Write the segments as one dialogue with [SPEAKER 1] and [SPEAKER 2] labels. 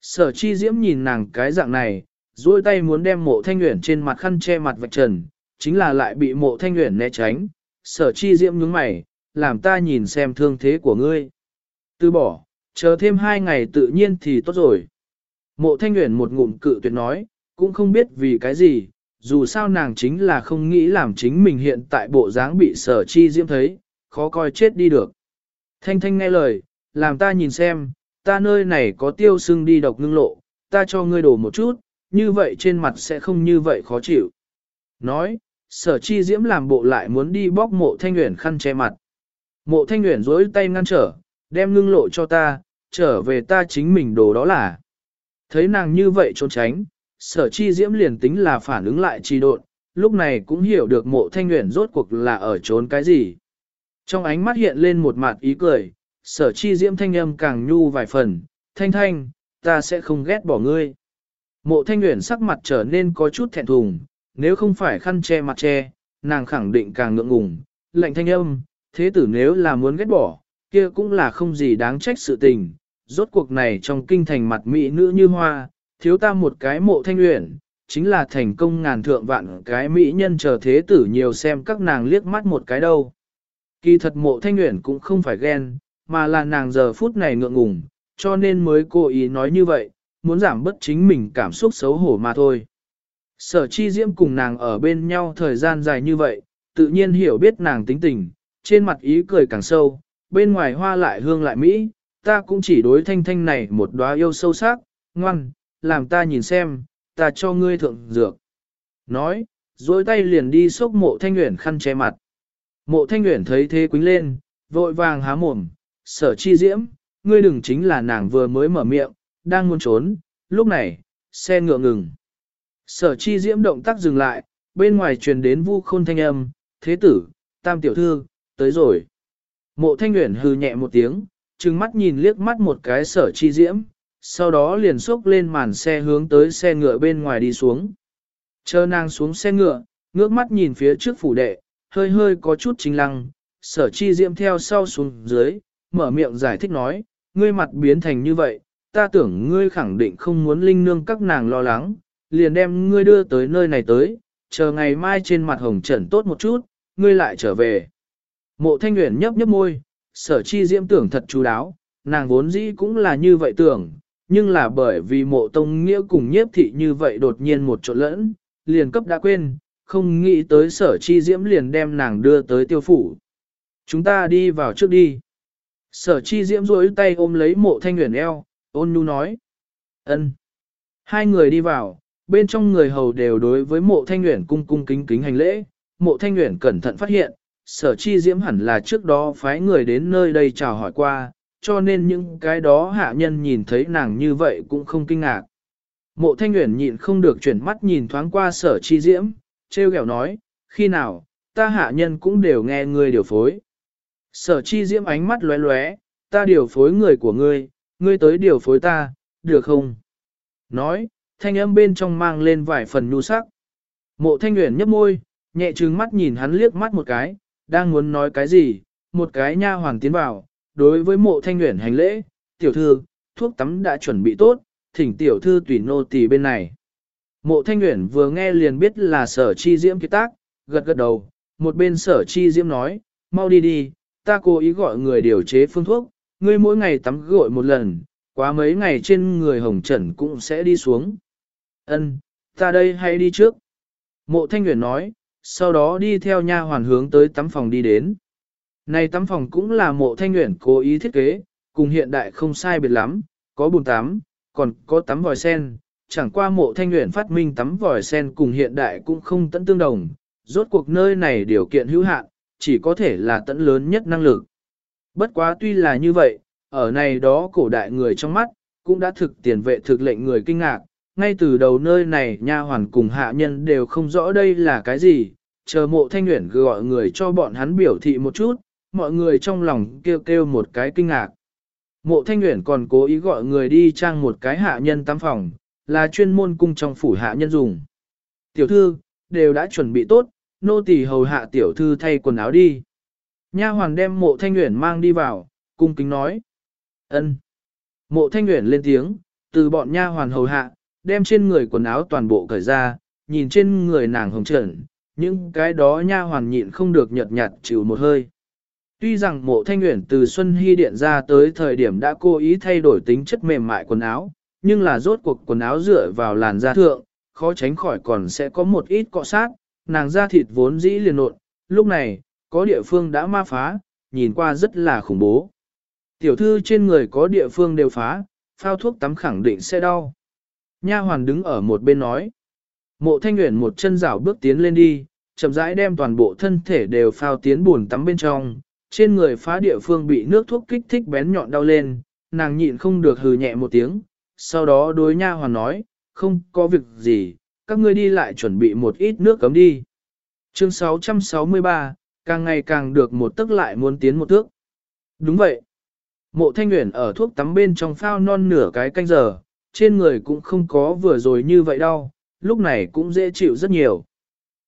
[SPEAKER 1] Sở chi diễm nhìn nàng cái dạng này, duỗi tay muốn đem mộ thanh nguyện trên mặt khăn che mặt vạch trần, chính là lại bị mộ thanh nguyện né tránh. Sở chi diễm nhướng mày, làm ta nhìn xem thương thế của ngươi. Từ bỏ, chờ thêm hai ngày tự nhiên thì tốt rồi. Mộ thanh nguyện một ngụm cự tuyệt nói, cũng không biết vì cái gì, dù sao nàng chính là không nghĩ làm chính mình hiện tại bộ dáng bị sở chi diễm thấy, khó coi chết đi được. Thanh thanh nghe lời, làm ta nhìn xem, ta nơi này có tiêu sưng đi độc ngưng lộ, ta cho ngươi đổ một chút, như vậy trên mặt sẽ không như vậy khó chịu. Nói, sở chi diễm làm bộ lại muốn đi bóc mộ thanh nguyện khăn che mặt. Mộ thanh nguyện dối tay ngăn trở, đem ngưng lộ cho ta, trở về ta chính mình đồ đó là. Thấy nàng như vậy trốn tránh, sở chi diễm liền tính là phản ứng lại trì độn, lúc này cũng hiểu được mộ thanh nguyện rốt cuộc là ở trốn cái gì. Trong ánh mắt hiện lên một mặt ý cười, sở chi diễm thanh âm càng nhu vài phần, thanh thanh, ta sẽ không ghét bỏ ngươi. Mộ thanh nguyện sắc mặt trở nên có chút thẹn thùng, nếu không phải khăn che mặt che, nàng khẳng định càng ngượng ngùng, lệnh thanh âm, thế tử nếu là muốn ghét bỏ, kia cũng là không gì đáng trách sự tình, rốt cuộc này trong kinh thành mặt mỹ nữ như hoa, thiếu ta một cái mộ thanh nguyện, chính là thành công ngàn thượng vạn cái mỹ nhân chờ thế tử nhiều xem các nàng liếc mắt một cái đâu. Kỳ thật mộ thanh nguyện cũng không phải ghen, mà là nàng giờ phút này ngượng ngùng, cho nên mới cố ý nói như vậy, muốn giảm bớt chính mình cảm xúc xấu hổ mà thôi. Sở chi diễm cùng nàng ở bên nhau thời gian dài như vậy, tự nhiên hiểu biết nàng tính tình, trên mặt ý cười càng sâu, bên ngoài hoa lại hương lại mỹ, ta cũng chỉ đối thanh thanh này một đóa yêu sâu sắc, ngoan, làm ta nhìn xem, ta cho ngươi thượng dược. Nói, dối tay liền đi xốc mộ thanh nguyện khăn che mặt. Mộ thanh nguyện thấy thế quính lên, vội vàng há mồm, sở chi diễm, ngươi đừng chính là nàng vừa mới mở miệng, đang muốn trốn, lúc này, xe ngựa ngừng. Sở chi diễm động tác dừng lại, bên ngoài truyền đến vu khôn thanh âm, thế tử, tam tiểu thư, tới rồi. Mộ thanh nguyện hừ nhẹ một tiếng, trừng mắt nhìn liếc mắt một cái sở chi diễm, sau đó liền xốc lên màn xe hướng tới xe ngựa bên ngoài đi xuống. Chờ nàng xuống xe ngựa, ngước mắt nhìn phía trước phủ đệ, hơi hơi có chút chính lăng, sở chi diễm theo sau xuống dưới, mở miệng giải thích nói, ngươi mặt biến thành như vậy, ta tưởng ngươi khẳng định không muốn linh nương các nàng lo lắng, liền đem ngươi đưa tới nơi này tới, chờ ngày mai trên mặt hồng trần tốt một chút, ngươi lại trở về. Mộ thanh nguyện nhấp nhấp môi, sở chi diễm tưởng thật chú đáo, nàng vốn dĩ cũng là như vậy tưởng, nhưng là bởi vì mộ tông nghĩa cùng nhiếp thị như vậy đột nhiên một chỗ lẫn, liền cấp đã quên, không nghĩ tới sở chi diễm liền đem nàng đưa tới tiêu phủ. Chúng ta đi vào trước đi. Sở chi diễm rối tay ôm lấy mộ thanh nguyện eo, ôn nhu nói. ân. Hai người đi vào, bên trong người hầu đều đối với mộ thanh nguyện cung cung kính kính hành lễ. Mộ thanh nguyện cẩn thận phát hiện, sở chi diễm hẳn là trước đó phái người đến nơi đây chào hỏi qua, cho nên những cái đó hạ nhân nhìn thấy nàng như vậy cũng không kinh ngạc. Mộ thanh nguyện nhịn không được chuyển mắt nhìn thoáng qua sở chi diễm, treo ghẹo nói, khi nào, ta hạ nhân cũng đều nghe người điều phối. Sở chi diễm ánh mắt lóe lóe, ta điều phối người của ngươi, ngươi tới điều phối ta, được không? Nói, thanh âm bên trong mang lên vài phần nhu sắc. Mộ thanh nguyện nhấp môi, nhẹ trừng mắt nhìn hắn liếc mắt một cái, đang muốn nói cái gì, một cái nha hoàng tiến vào, đối với mộ thanh nguyện hành lễ, tiểu thư, thuốc tắm đã chuẩn bị tốt, thỉnh tiểu thư tùy nô tỳ bên này. Mộ thanh nguyện vừa nghe liền biết là sở chi diễm kiệt tác, gật gật đầu, một bên sở chi diễm nói, mau đi đi, ta cố ý gọi người điều chế phương thuốc, ngươi mỗi ngày tắm gội một lần, quá mấy ngày trên người hồng trần cũng sẽ đi xuống. Ân, ta đây hay đi trước. Mộ thanh Nguyễn nói, sau đó đi theo nha hoàn hướng tới tắm phòng đi đến. Này tắm phòng cũng là mộ thanh Nguyễn cố ý thiết kế, cùng hiện đại không sai biệt lắm, có bồn tắm, còn có tắm vòi sen, chẳng qua mộ thanh Nguyễn phát minh tắm vòi sen cùng hiện đại cũng không tận tương đồng, rốt cuộc nơi này điều kiện hữu hạn, chỉ có thể là tận lớn nhất năng lực. Bất quá tuy là như vậy, ở này đó cổ đại người trong mắt, cũng đã thực tiền vệ thực lệnh người kinh ngạc, ngay từ đầu nơi này nha hoàn cùng hạ nhân đều không rõ đây là cái gì, chờ mộ thanh nguyện gọi người cho bọn hắn biểu thị một chút, mọi người trong lòng kêu kêu một cái kinh ngạc. Mộ thanh nguyện còn cố ý gọi người đi trang một cái hạ nhân tắm phòng, là chuyên môn cung trong phủ hạ nhân dùng. Tiểu thư, đều đã chuẩn bị tốt, nô tỳ hầu hạ tiểu thư thay quần áo đi. Nha hoàn đem mộ thanh nguyện mang đi vào, cung kính nói. ân. Mộ thanh nguyện lên tiếng, từ bọn nha hoàn hầu hạ, đem trên người quần áo toàn bộ cởi ra, nhìn trên người nàng hồng trần, những cái đó nha hoàn nhịn không được nhợt nhạt chịu một hơi. Tuy rằng mộ thanh nguyện từ Xuân Hy Điện ra tới thời điểm đã cố ý thay đổi tính chất mềm mại quần áo, nhưng là rốt cuộc quần áo dựa vào làn da thượng, khó tránh khỏi còn sẽ có một ít cọ sát, nàng da thịt vốn dĩ liền nộn, lúc này, có địa phương đã ma phá, nhìn qua rất là khủng bố. Tiểu thư trên người có địa phương đều phá, phao thuốc tắm khẳng định sẽ đau. Nha hoàn đứng ở một bên nói. Mộ thanh nguyện một chân rảo bước tiến lên đi, chậm rãi đem toàn bộ thân thể đều phao tiến buồn tắm bên trong, trên người phá địa phương bị nước thuốc kích thích bén nhọn đau lên, nàng nhịn không được hừ nhẹ một tiếng, sau đó đối nha hoàn nói, không có việc gì, các ngươi đi lại chuẩn bị một ít nước cấm đi. Chương 663, càng ngày càng được một tức lại muốn tiến một thước. Đúng vậy. Mộ thanh nguyện ở thuốc tắm bên trong phao non nửa cái canh giờ, trên người cũng không có vừa rồi như vậy đâu, lúc này cũng dễ chịu rất nhiều.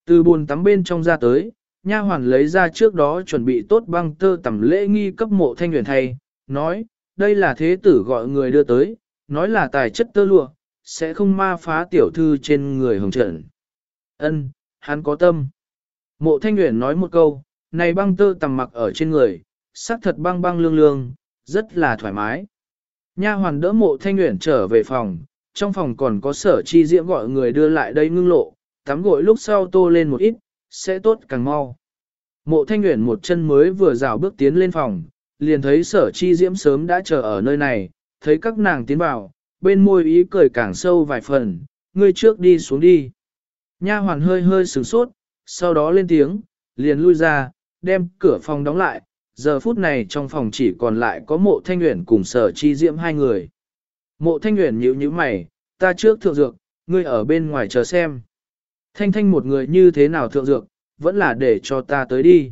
[SPEAKER 1] Từ buồn tắm bên trong ra tới, nha hoàn lấy ra trước đó chuẩn bị tốt băng tơ tẩm lễ nghi cấp mộ thanh nguyện thay, nói, đây là thế tử gọi người đưa tới, nói là tài chất tơ lụa, sẽ không ma phá tiểu thư trên người hồng trận. Ân, hắn có tâm. Mộ thanh nguyện nói một câu, này băng tơ tầm mặc ở trên người, sắc thật băng băng lương lương, rất là thoải mái. Nha hoàn đỡ mộ thanh nguyện trở về phòng, trong phòng còn có sở chi diễm gọi người đưa lại đây ngưng lộ, tắm gội lúc sau tô lên một ít, sẽ tốt càng mau. Mộ thanh nguyện một chân mới vừa rào bước tiến lên phòng, liền thấy sở chi diễm sớm đã chờ ở nơi này, thấy các nàng tiến vào, bên môi ý cười càng sâu vài phần, ngươi trước đi xuống đi. Nha hoàn hơi hơi sửng sốt, sau đó lên tiếng, liền lui ra, đem cửa phòng đóng lại, giờ phút này trong phòng chỉ còn lại có mộ thanh nguyện cùng sở chi diễm hai người. Mộ thanh nguyện nhíu nhíu mày, ta trước thượng dược, ngươi ở bên ngoài chờ xem. Thanh thanh một người như thế nào thượng dược, vẫn là để cho ta tới đi.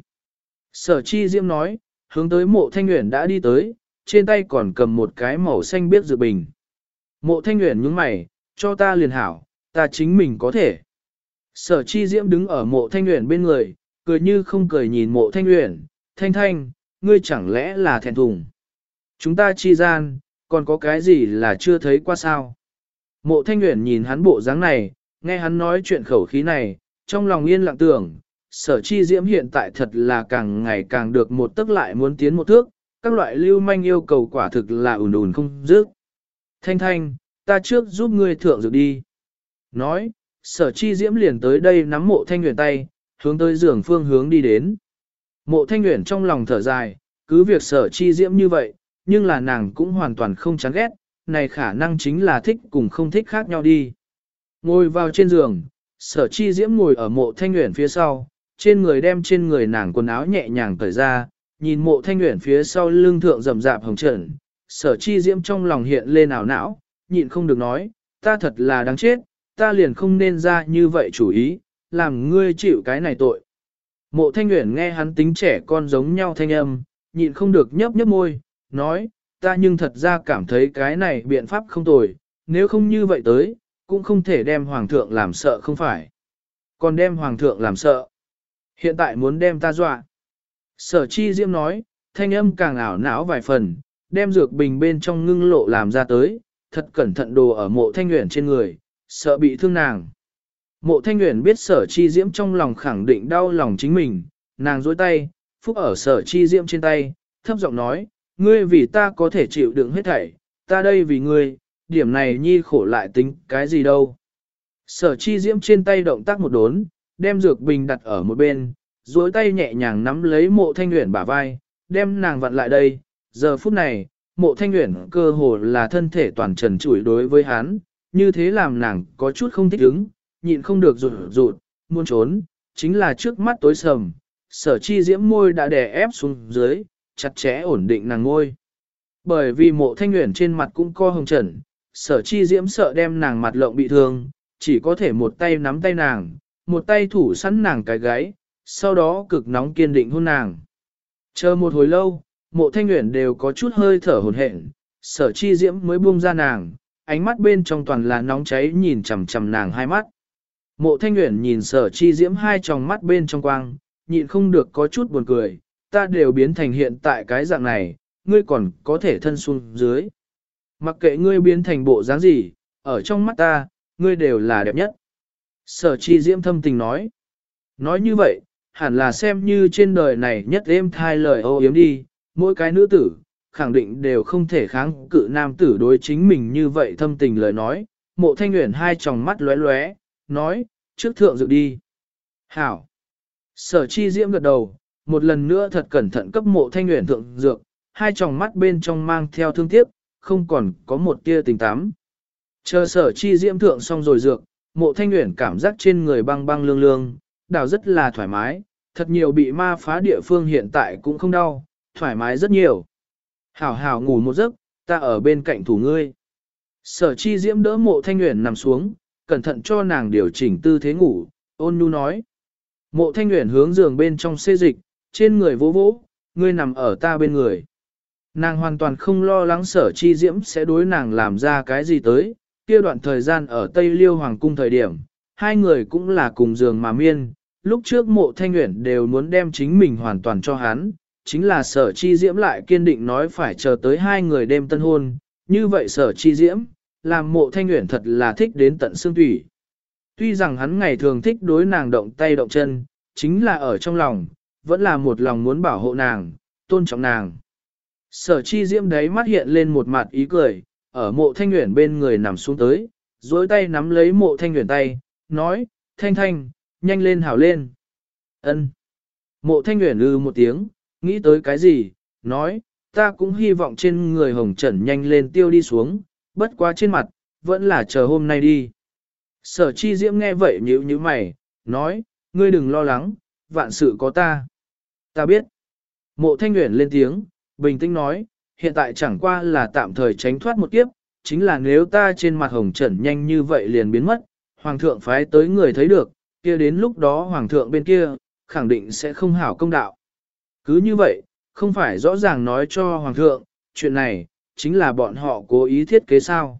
[SPEAKER 1] Sở chi diễm nói, hướng tới mộ thanh nguyện đã đi tới, trên tay còn cầm một cái màu xanh biết dự bình. Mộ thanh nguyện nhướng mày, cho ta liền hảo, ta chính mình có thể. Sở chi diễm đứng ở mộ thanh nguyện bên người, cười như không cười nhìn mộ thanh nguyện, thanh thanh, ngươi chẳng lẽ là thẹn thùng. Chúng ta chi gian, còn có cái gì là chưa thấy qua sao. Mộ thanh nguyện nhìn hắn bộ dáng này, nghe hắn nói chuyện khẩu khí này, trong lòng yên lặng tưởng, sở chi diễm hiện tại thật là càng ngày càng được một tức lại muốn tiến một thước, các loại lưu manh yêu cầu quả thực là ủn ủn không dứt. Thanh thanh, ta trước giúp ngươi thượng dược đi. Nói, sở chi diễm liền tới đây nắm mộ thanh nguyện tay, hướng tới giường phương hướng đi đến. Mộ thanh nguyện trong lòng thở dài, cứ việc sở chi diễm như vậy, nhưng là nàng cũng hoàn toàn không chán ghét, này khả năng chính là thích cùng không thích khác nhau đi. Ngồi vào trên giường, sở chi diễm ngồi ở mộ thanh nguyện phía sau, trên người đem trên người nàng quần áo nhẹ nhàng cởi ra, nhìn mộ thanh nguyện phía sau lưng thượng rầm rạp hồng trần, sở chi diễm trong lòng hiện lên ảo não, nhịn không được nói, ta thật là đáng chết, ta liền không nên ra như vậy chủ ý, làm ngươi chịu cái này tội. Mộ thanh nguyện nghe hắn tính trẻ con giống nhau thanh âm, nhịn không được nhấp nhấp môi, nói, ta nhưng thật ra cảm thấy cái này biện pháp không tồi, nếu không như vậy tới, cũng không thể đem hoàng thượng làm sợ không phải. Còn đem hoàng thượng làm sợ. Hiện tại muốn đem ta dọa. Sở chi diễm nói, thanh âm càng ảo não vài phần, đem dược bình bên trong ngưng lộ làm ra tới, thật cẩn thận đồ ở mộ thanh nguyện trên người, sợ bị thương nàng. Mộ thanh nguyện biết sở chi diễm trong lòng khẳng định đau lòng chính mình, nàng dối tay, phúc ở sở chi diễm trên tay, thấp giọng nói, ngươi vì ta có thể chịu đựng hết thảy, ta đây vì ngươi, điểm này nhi khổ lại tính cái gì đâu. Sở chi diễm trên tay động tác một đốn, đem dược bình đặt ở một bên, duỗi tay nhẹ nhàng nắm lấy mộ thanh nguyện bả vai, đem nàng vặn lại đây. Giờ phút này, mộ thanh nguyện cơ hồ là thân thể toàn trần trụi đối với hắn, như thế làm nàng có chút không thích ứng, nhịn không được rụt rụt, muốn trốn, chính là trước mắt tối sầm, sở chi diễm môi đã đè ép xuống dưới, chặt chẽ ổn định nàng ngôi. Bởi vì mộ thanh nguyện trên mặt cũng co hồng trần, sở chi diễm sợ đem nàng mặt lộng bị thương, chỉ có thể một tay nắm tay nàng, một tay thủ sẵn nàng cái gáy, sau đó cực nóng kiên định hôn nàng. Chờ một hồi lâu, mộ thanh nguyện đều có chút hơi thở hồn hển, sở chi diễm mới buông ra nàng, ánh mắt bên trong toàn là nóng cháy nhìn chằm chằm nàng hai mắt. Mộ thanh nguyện nhìn sở chi diễm hai tròng mắt bên trong quang, nhịn không được có chút buồn cười, ta đều biến thành hiện tại cái dạng này, ngươi còn có thể thân xuống dưới. mặc kệ ngươi biến thành bộ dáng gì, ở trong mắt ta, ngươi đều là đẹp nhất. Sở chi diễm thâm tình nói. Nói như vậy, hẳn là xem như trên đời này nhất êm thai lời ô yếm đi, mỗi cái nữ tử, khẳng định đều không thể kháng cự nam tử đối chính mình như vậy thâm tình lời nói. Mộ thanh nguyện hai tròng mắt lóe lóe, nói, trước thượng dự đi. Hảo. Sở chi diễm gật đầu, một lần nữa thật cẩn thận cấp mộ thanh nguyện thượng dược, hai tròng mắt bên trong mang theo thương tiếc, không còn có một tia tình tám. Chờ sở chi diễm thượng xong rồi dược, mộ thanh nguyện cảm giác trên người băng băng lương lương, đảo rất là thoải mái, thật nhiều bị ma phá địa phương hiện tại cũng không đau, thoải mái rất nhiều. Hảo hảo ngủ một giấc, ta ở bên cạnh thủ ngươi. Sở chi diễm đỡ mộ thanh nguyện nằm xuống, cẩn thận cho nàng điều chỉnh tư thế ngủ, ôn nhu nói. Mộ thanh nguyện hướng giường bên trong xê dịch, trên người vỗ vỗ, ngươi nằm ở ta bên người. Nàng hoàn toàn không lo lắng sở chi diễm sẽ đối nàng làm ra cái gì tới, kia đoạn thời gian ở Tây Liêu Hoàng Cung thời điểm, hai người cũng là cùng giường mà miên, lúc trước mộ thanh nguyện đều muốn đem chính mình hoàn toàn cho hắn, chính là sở chi diễm lại kiên định nói phải chờ tới hai người đêm tân hôn, như vậy sở chi diễm, làm mộ thanh nguyện thật là thích đến tận xương thủy. Tuy rằng hắn ngày thường thích đối nàng động tay động chân, chính là ở trong lòng, vẫn là một lòng muốn bảo hộ nàng, tôn trọng nàng. Sở chi diễm đấy mắt hiện lên một mặt ý cười, ở mộ thanh nguyện bên người nằm xuống tới, dối tay nắm lấy mộ thanh nguyện tay, nói, thanh thanh, nhanh lên hảo lên. ân Mộ thanh nguyện lư một tiếng, nghĩ tới cái gì, nói, ta cũng hy vọng trên người hồng trần nhanh lên tiêu đi xuống, bất quá trên mặt, vẫn là chờ hôm nay đi. Sở chi diễm nghe vậy nhíu như mày, nói, ngươi đừng lo lắng, vạn sự có ta. Ta biết. Mộ thanh nguyện lên tiếng, bình tĩnh nói, hiện tại chẳng qua là tạm thời tránh thoát một kiếp, chính là nếu ta trên mặt hồng trần nhanh như vậy liền biến mất, hoàng thượng phái tới người thấy được, kia đến lúc đó hoàng thượng bên kia, khẳng định sẽ không hảo công đạo. Cứ như vậy, không phải rõ ràng nói cho hoàng thượng, chuyện này, chính là bọn họ cố ý thiết kế sao.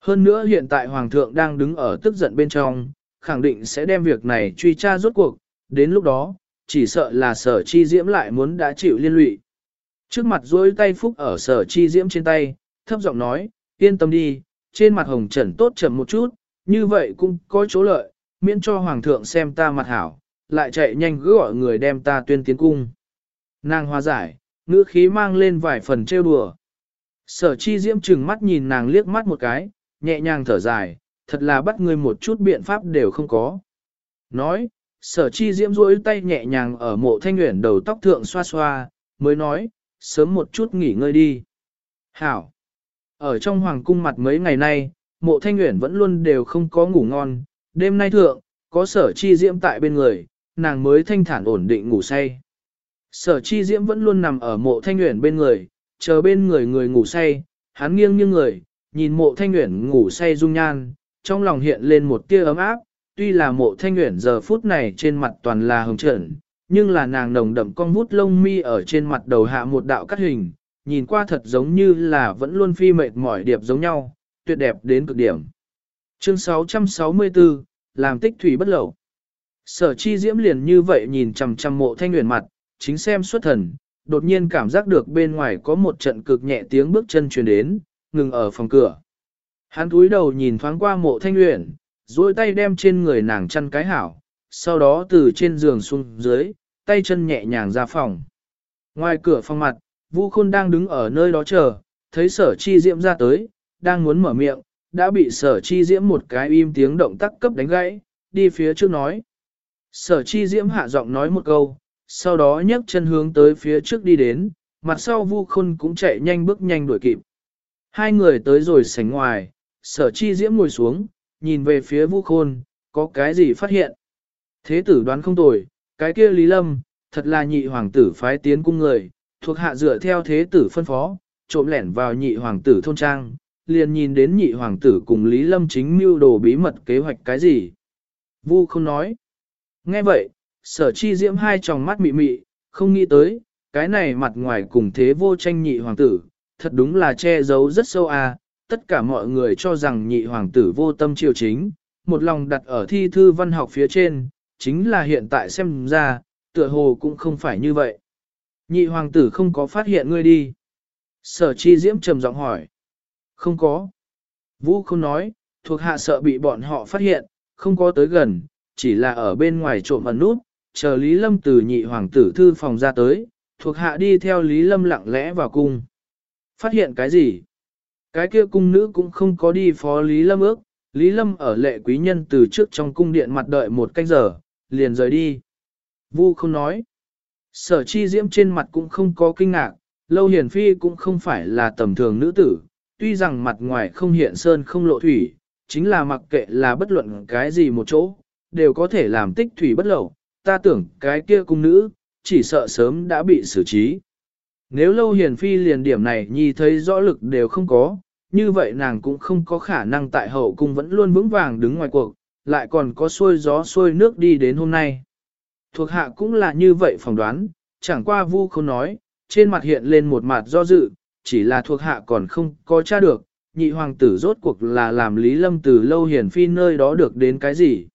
[SPEAKER 1] Hơn nữa hiện tại hoàng thượng đang đứng ở tức giận bên trong, khẳng định sẽ đem việc này truy tra rốt cuộc, đến lúc đó, chỉ sợ là sở chi diễm lại muốn đã chịu liên lụy. Trước mặt duỗi tay phúc ở sở chi diễm trên tay, thấp giọng nói, yên tâm đi, trên mặt hồng trần tốt chậm một chút, như vậy cũng có chỗ lợi, miễn cho hoàng thượng xem ta mặt hảo, lại chạy nhanh cứ gọi người đem ta tuyên tiến cung. Nàng hòa giải, ngữ khí mang lên vài phần trêu đùa. Sở chi diễm chừng mắt nhìn nàng liếc mắt một cái, nhẹ nhàng thở dài, thật là bắt người một chút biện pháp đều không có. Nói, sở chi diễm duỗi tay nhẹ nhàng ở mộ thanh nguyện đầu tóc thượng xoa xoa, mới nói, sớm một chút nghỉ ngơi đi. Hảo! Ở trong hoàng cung mặt mấy ngày nay, mộ thanh nguyện vẫn luôn đều không có ngủ ngon, đêm nay thượng, có sở chi diễm tại bên người, nàng mới thanh thản ổn định ngủ say. Sở chi diễm vẫn luôn nằm ở mộ thanh nguyện bên người, chờ bên người người ngủ say, hắn nghiêng nghiêng người, nhìn mộ thanh nguyện ngủ say dung nhan, trong lòng hiện lên một tia ấm áp, tuy là mộ thanh nguyện giờ phút này trên mặt toàn là hồng trần, nhưng là nàng nồng đậm con vút lông mi ở trên mặt đầu hạ một đạo cắt hình, nhìn qua thật giống như là vẫn luôn phi mệt mỏi điệp giống nhau, tuyệt đẹp đến cực điểm. Chương 664, làm tích thủy bất lậu. Sở chi diễm liền như vậy nhìn chằm chằm mộ thanh nguyện mặt, chính xem xuất thần, đột nhiên cảm giác được bên ngoài có một trận cực nhẹ tiếng bước chân truyền đến, ngừng ở phòng cửa. Hắn cúi đầu nhìn thoáng qua mộ thanh luyện duỗi tay đem trên người nàng chăn cái hảo, sau đó từ trên giường xuống dưới, tay chân nhẹ nhàng ra phòng. Ngoài cửa phòng mặt, Vu Khôn đang đứng ở nơi đó chờ, thấy sở chi diễm ra tới, đang muốn mở miệng, đã bị sở chi diễm một cái im tiếng động tác cấp đánh gãy, đi phía trước nói. Sở chi diễm hạ giọng nói một câu, sau đó nhấc chân hướng tới phía trước đi đến, mặt sau Vu Khôn cũng chạy nhanh bước nhanh đuổi kịp. Hai người tới rồi sảnh ngoài, sở chi diễm ngồi xuống, nhìn về phía Vu Khôn, có cái gì phát hiện. Thế tử đoán không tồi, cái kia Lý Lâm, thật là nhị hoàng tử phái tiến cung người, thuộc hạ dựa theo thế tử phân phó, trộm lẻn vào nhị hoàng tử thôn trang, liền nhìn đến nhị hoàng tử cùng Lý Lâm chính mưu đồ bí mật kế hoạch cái gì. Vu không nói. Nghe vậy, sở chi diễm hai tròng mắt mị mị, không nghĩ tới, cái này mặt ngoài cùng thế vô tranh nhị hoàng tử, thật đúng là che giấu rất sâu à, tất cả mọi người cho rằng nhị hoàng tử vô tâm triều chính, một lòng đặt ở thi thư văn học phía trên, chính là hiện tại xem ra, tựa hồ cũng không phải như vậy. Nhị hoàng tử không có phát hiện ngươi đi. Sở chi diễm trầm giọng hỏi. Không có. Vũ không nói, thuộc hạ sợ bị bọn họ phát hiện, không có tới gần, chỉ là ở bên ngoài trộm ẩn nút, chờ Lý Lâm từ nhị hoàng tử thư phòng ra tới, thuộc hạ đi theo Lý Lâm lặng lẽ vào cung. Phát hiện cái gì? Cái kia cung nữ cũng không có đi phó Lý Lâm ước, Lý Lâm ở lệ quý nhân từ trước trong cung điện mặt đợi một canh giờ, liền rời đi. Vu không nói. Sở chi diễm trên mặt cũng không có kinh ngạc, lâu hiển phi cũng không phải là tầm thường nữ tử, tuy rằng mặt ngoài không hiện sơn không lộ thủy, chính là mặc kệ là bất luận cái gì một chỗ, đều có thể làm tích thủy bất lậu, ta tưởng cái kia cung nữ, chỉ sợ sớm đã bị xử trí. Nếu lâu hiền phi liền điểm này nhi thấy rõ lực đều không có, như vậy nàng cũng không có khả năng tại hậu cung vẫn luôn vững vàng đứng ngoài cuộc, lại còn có xuôi gió xuôi nước đi đến hôm nay. Thuộc hạ cũng là như vậy phỏng đoán, chẳng qua vu không nói, trên mặt hiện lên một mặt do dự, chỉ là thuộc hạ còn không có tra được, nhị hoàng tử rốt cuộc là làm Lý Lâm từ lâu hiển phi nơi đó được đến cái gì.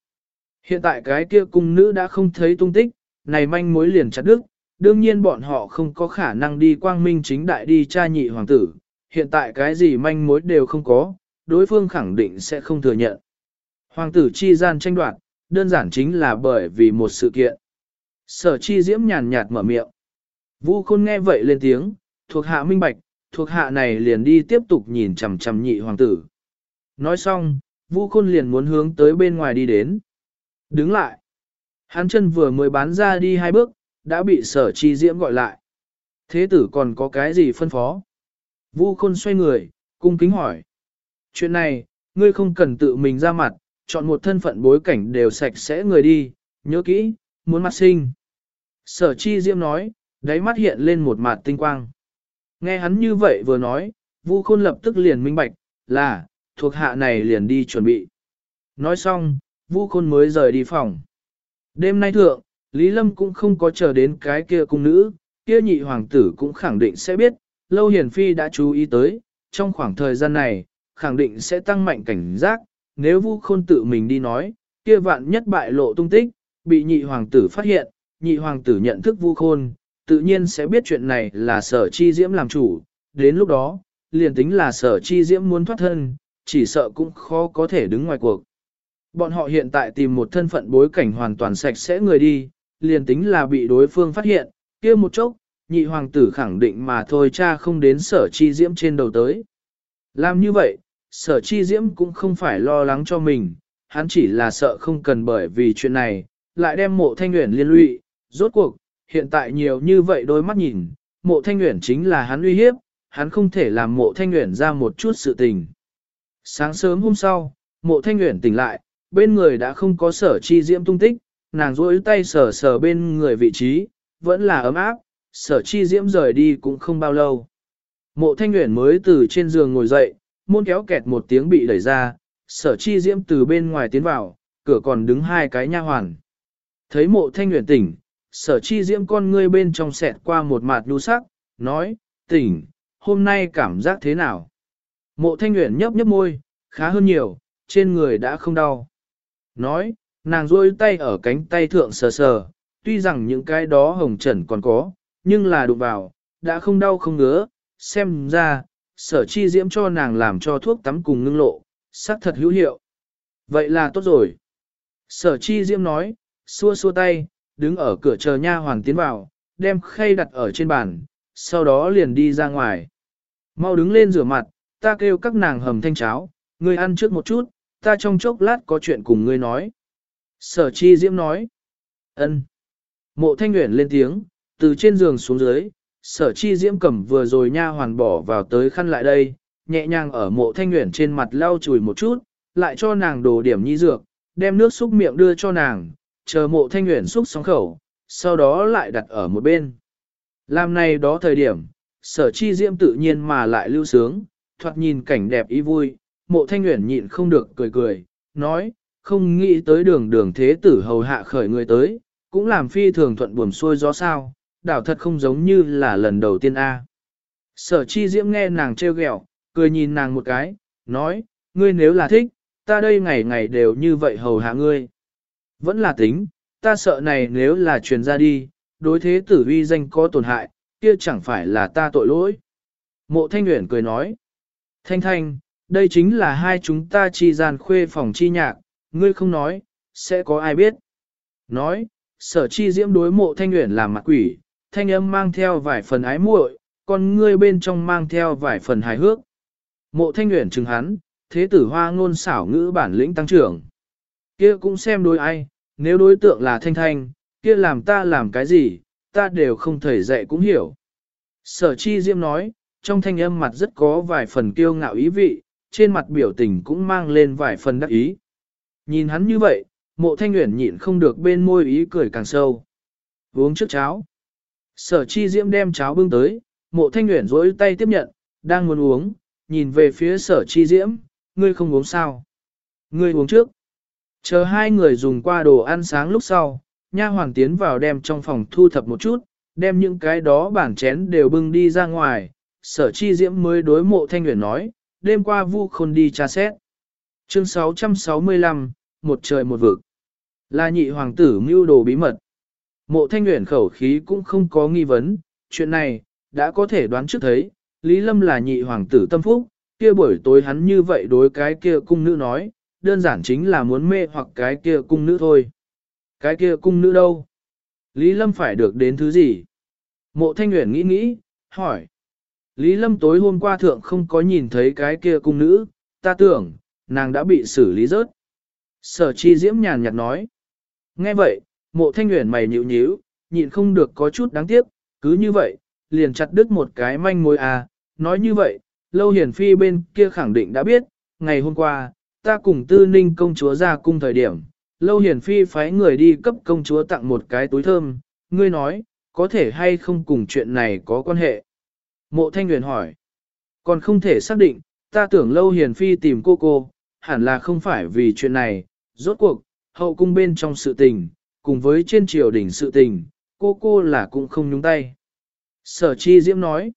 [SPEAKER 1] Hiện tại cái kia cung nữ đã không thấy tung tích, này manh mối liền chặt đứt, đương nhiên bọn họ không có khả năng đi quang minh chính đại đi tra nhị hoàng tử, hiện tại cái gì manh mối đều không có, đối phương khẳng định sẽ không thừa nhận. Hoàng tử chi gian tranh đoạt, đơn giản chính là bởi vì một sự kiện. Sở chi diễm nhàn nhạt mở miệng. Vu khôn nghe vậy lên tiếng, thuộc hạ minh bạch, thuộc hạ này liền đi tiếp tục nhìn chằm chằm nhị hoàng tử. Nói xong, Vu khôn liền muốn hướng tới bên ngoài đi đến. Đứng lại. Hắn chân vừa mới bán ra đi hai bước, đã bị sở chi diễm gọi lại. Thế tử còn có cái gì phân phó? Vu khôn xoay người, cung kính hỏi. Chuyện này, ngươi không cần tự mình ra mặt, chọn một thân phận bối cảnh đều sạch sẽ người đi, nhớ kỹ, muốn mặt sinh. Sở chi diễm nói, đáy mắt hiện lên một mặt tinh quang. Nghe hắn như vậy vừa nói, Vu Khôn lập tức liền minh bạch, là, thuộc hạ này liền đi chuẩn bị. Nói xong, Vu Khôn mới rời đi phòng. Đêm nay thượng, Lý Lâm cũng không có chờ đến cái kia cung nữ, kia nhị hoàng tử cũng khẳng định sẽ biết, Lâu Hiền Phi đã chú ý tới, trong khoảng thời gian này, khẳng định sẽ tăng mạnh cảnh giác, nếu Vu Khôn tự mình đi nói, kia vạn nhất bại lộ tung tích, bị nhị hoàng tử phát hiện, nhị hoàng tử nhận thức Vu Khôn, tự nhiên sẽ biết chuyện này là sở chi diễm làm chủ, đến lúc đó, liền tính là sở chi diễm muốn thoát thân, chỉ sợ cũng khó có thể đứng ngoài cuộc. Bọn họ hiện tại tìm một thân phận bối cảnh hoàn toàn sạch sẽ người đi, liền tính là bị đối phương phát hiện, kia một chốc, nhị hoàng tử khẳng định mà thôi cha không đến sở chi diễm trên đầu tới. Làm như vậy, sở chi diễm cũng không phải lo lắng cho mình, hắn chỉ là sợ không cần bởi vì chuyện này, lại đem mộ thanh nguyện liên lụy, rốt cuộc, hiện tại nhiều như vậy đôi mắt nhìn, mộ thanh nguyện chính là hắn uy hiếp, hắn không thể làm mộ thanh nguyện ra một chút sự tình. Sáng sớm hôm sau, mộ thanh nguyện tỉnh lại, bên người đã không có sở chi diễm tung tích, nàng duỗi tay sờ sờ bên người vị trí, vẫn là ấm áp, sở chi diễm rời đi cũng không bao lâu. Mộ thanh nguyện mới từ trên giường ngồi dậy, môn kéo kẹt một tiếng bị đẩy ra, sở chi diễm từ bên ngoài tiến vào, cửa còn đứng hai cái nha hoàn. Thấy mộ thanh nguyện tỉnh, sở chi diễm con ngươi bên trong sẹt qua một mặt đu sắc, nói, tỉnh, hôm nay cảm giác thế nào? Mộ thanh nguyện nhấp nhấp môi, khá hơn nhiều, trên người đã không đau. Nói, nàng rôi tay ở cánh tay thượng sờ sờ, tuy rằng những cái đó hồng trần còn có, nhưng là đụng vào, đã không đau không ngứa, xem ra, sở chi diễm cho nàng làm cho thuốc tắm cùng ngưng lộ, xác thật hữu hiệu. Vậy là tốt rồi. Sở chi diễm nói, xua xua tay, đứng ở cửa chờ nha hoàng tiến vào, đem khay đặt ở trên bàn, sau đó liền đi ra ngoài. Mau đứng lên rửa mặt, ta kêu các nàng hầm thanh cháo, ngươi ăn trước một chút, ta trong chốc lát có chuyện cùng ngươi nói. Sở chi diễm nói. ân. Mộ thanh nguyện lên tiếng, từ trên giường xuống dưới, sở chi diễm cầm vừa rồi nha hoàn bỏ vào tới khăn lại đây, nhẹ nhàng ở mộ thanh nguyện trên mặt lau chùi một chút, lại cho nàng đồ điểm nhi dược, đem nước xúc miệng đưa cho nàng, chờ mộ thanh nguyện xúc sóng khẩu, sau đó lại đặt ở một bên. Làm này đó thời điểm, sở chi diễm tự nhiên mà lại lưu sướng, thoạt nhìn cảnh đẹp ý vui, mộ thanh Uyển nhịn không được cười cười, nói, không nghĩ tới đường đường thế tử hầu hạ khởi người tới, cũng làm phi thường thuận buồm xuôi gió sao, đảo thật không giống như là lần đầu tiên A. Sở chi diễm nghe nàng trêu ghẹo, cười nhìn nàng một cái, nói, ngươi nếu là thích, ta đây ngày ngày đều như vậy hầu hạ ngươi. Vẫn là tính, ta sợ này nếu là truyền ra đi, đối thế tử uy danh có tổn hại, kia chẳng phải là ta tội lỗi. Mộ thanh nguyện cười nói, Thanh thanh, đây chính là hai chúng ta chi gian khuê phòng chi nhạc, ngươi không nói, sẽ có ai biết. Nói, sở chi diễm đối mộ thanh nguyện làm mặt quỷ, thanh âm mang theo vài phần ái muội, còn ngươi bên trong mang theo vài phần hài hước. Mộ thanh nguyện chừng hắn, thế tử hoa ngôn xảo ngữ bản lĩnh tăng trưởng. Kia cũng xem đối ai, nếu đối tượng là thanh thanh, kia làm ta làm cái gì, ta đều không thể dạy cũng hiểu. Sở chi diễm nói, trong thanh âm mặt rất có vài phần kiêu ngạo ý vị, trên mặt biểu tình cũng mang lên vài phần đắc ý. Nhìn hắn như vậy, mộ thanh nguyện nhịn không được bên môi ý cười càng sâu. Uống trước cháo. Sở chi diễm đem cháo bưng tới, mộ thanh nguyện rỗi tay tiếp nhận, đang muốn uống, nhìn về phía sở chi diễm, ngươi không uống sao. Ngươi uống trước. Chờ hai người dùng qua đồ ăn sáng lúc sau, nha hoàng tiến vào đem trong phòng thu thập một chút, đem những cái đó bản chén đều bưng đi ra ngoài, sở chi diễm mới đối mộ thanh nguyện nói, đêm qua vu khôn đi tra xét. Chương 665, một trời một vực. Là nhị hoàng tử mưu đồ bí mật. Mộ thanh nguyện khẩu khí cũng không có nghi vấn, chuyện này, đã có thể đoán trước thấy, Lý Lâm là nhị hoàng tử tâm phúc, kia buổi tối hắn như vậy đối cái kia cung nữ nói, đơn giản chính là muốn mê hoặc cái kia cung nữ thôi. Cái kia cung nữ đâu? Lý Lâm phải được đến thứ gì? Mộ thanh nguyện nghĩ nghĩ, hỏi. Lý Lâm tối hôm qua thượng không có nhìn thấy cái kia cung nữ, ta tưởng, nàng đã bị xử lý rớt. Sở chi diễm nhàn nhạt nói. Nghe vậy, mộ thanh nguyện mày nhịu nhíu, nhịn không được có chút đáng tiếc, cứ như vậy, liền chặt đứt một cái manh mối à, nói như vậy, lâu hiển phi bên kia khẳng định đã biết, ngày hôm qua, ta cùng tư ninh công chúa ra cung thời điểm, lâu hiển phi phái người đi cấp công chúa tặng một cái túi thơm, ngươi nói, có thể hay không cùng chuyện này có quan hệ. Mộ thanh nguyện hỏi, còn không thể xác định, ta tưởng lâu Hiền phi tìm cô cô, hẳn là không phải vì chuyện này, rốt cuộc, hậu cung bên trong sự tình, cùng với trên triều đỉnh sự tình, cô cô là cũng không nhúng tay. Sở chi diễm nói,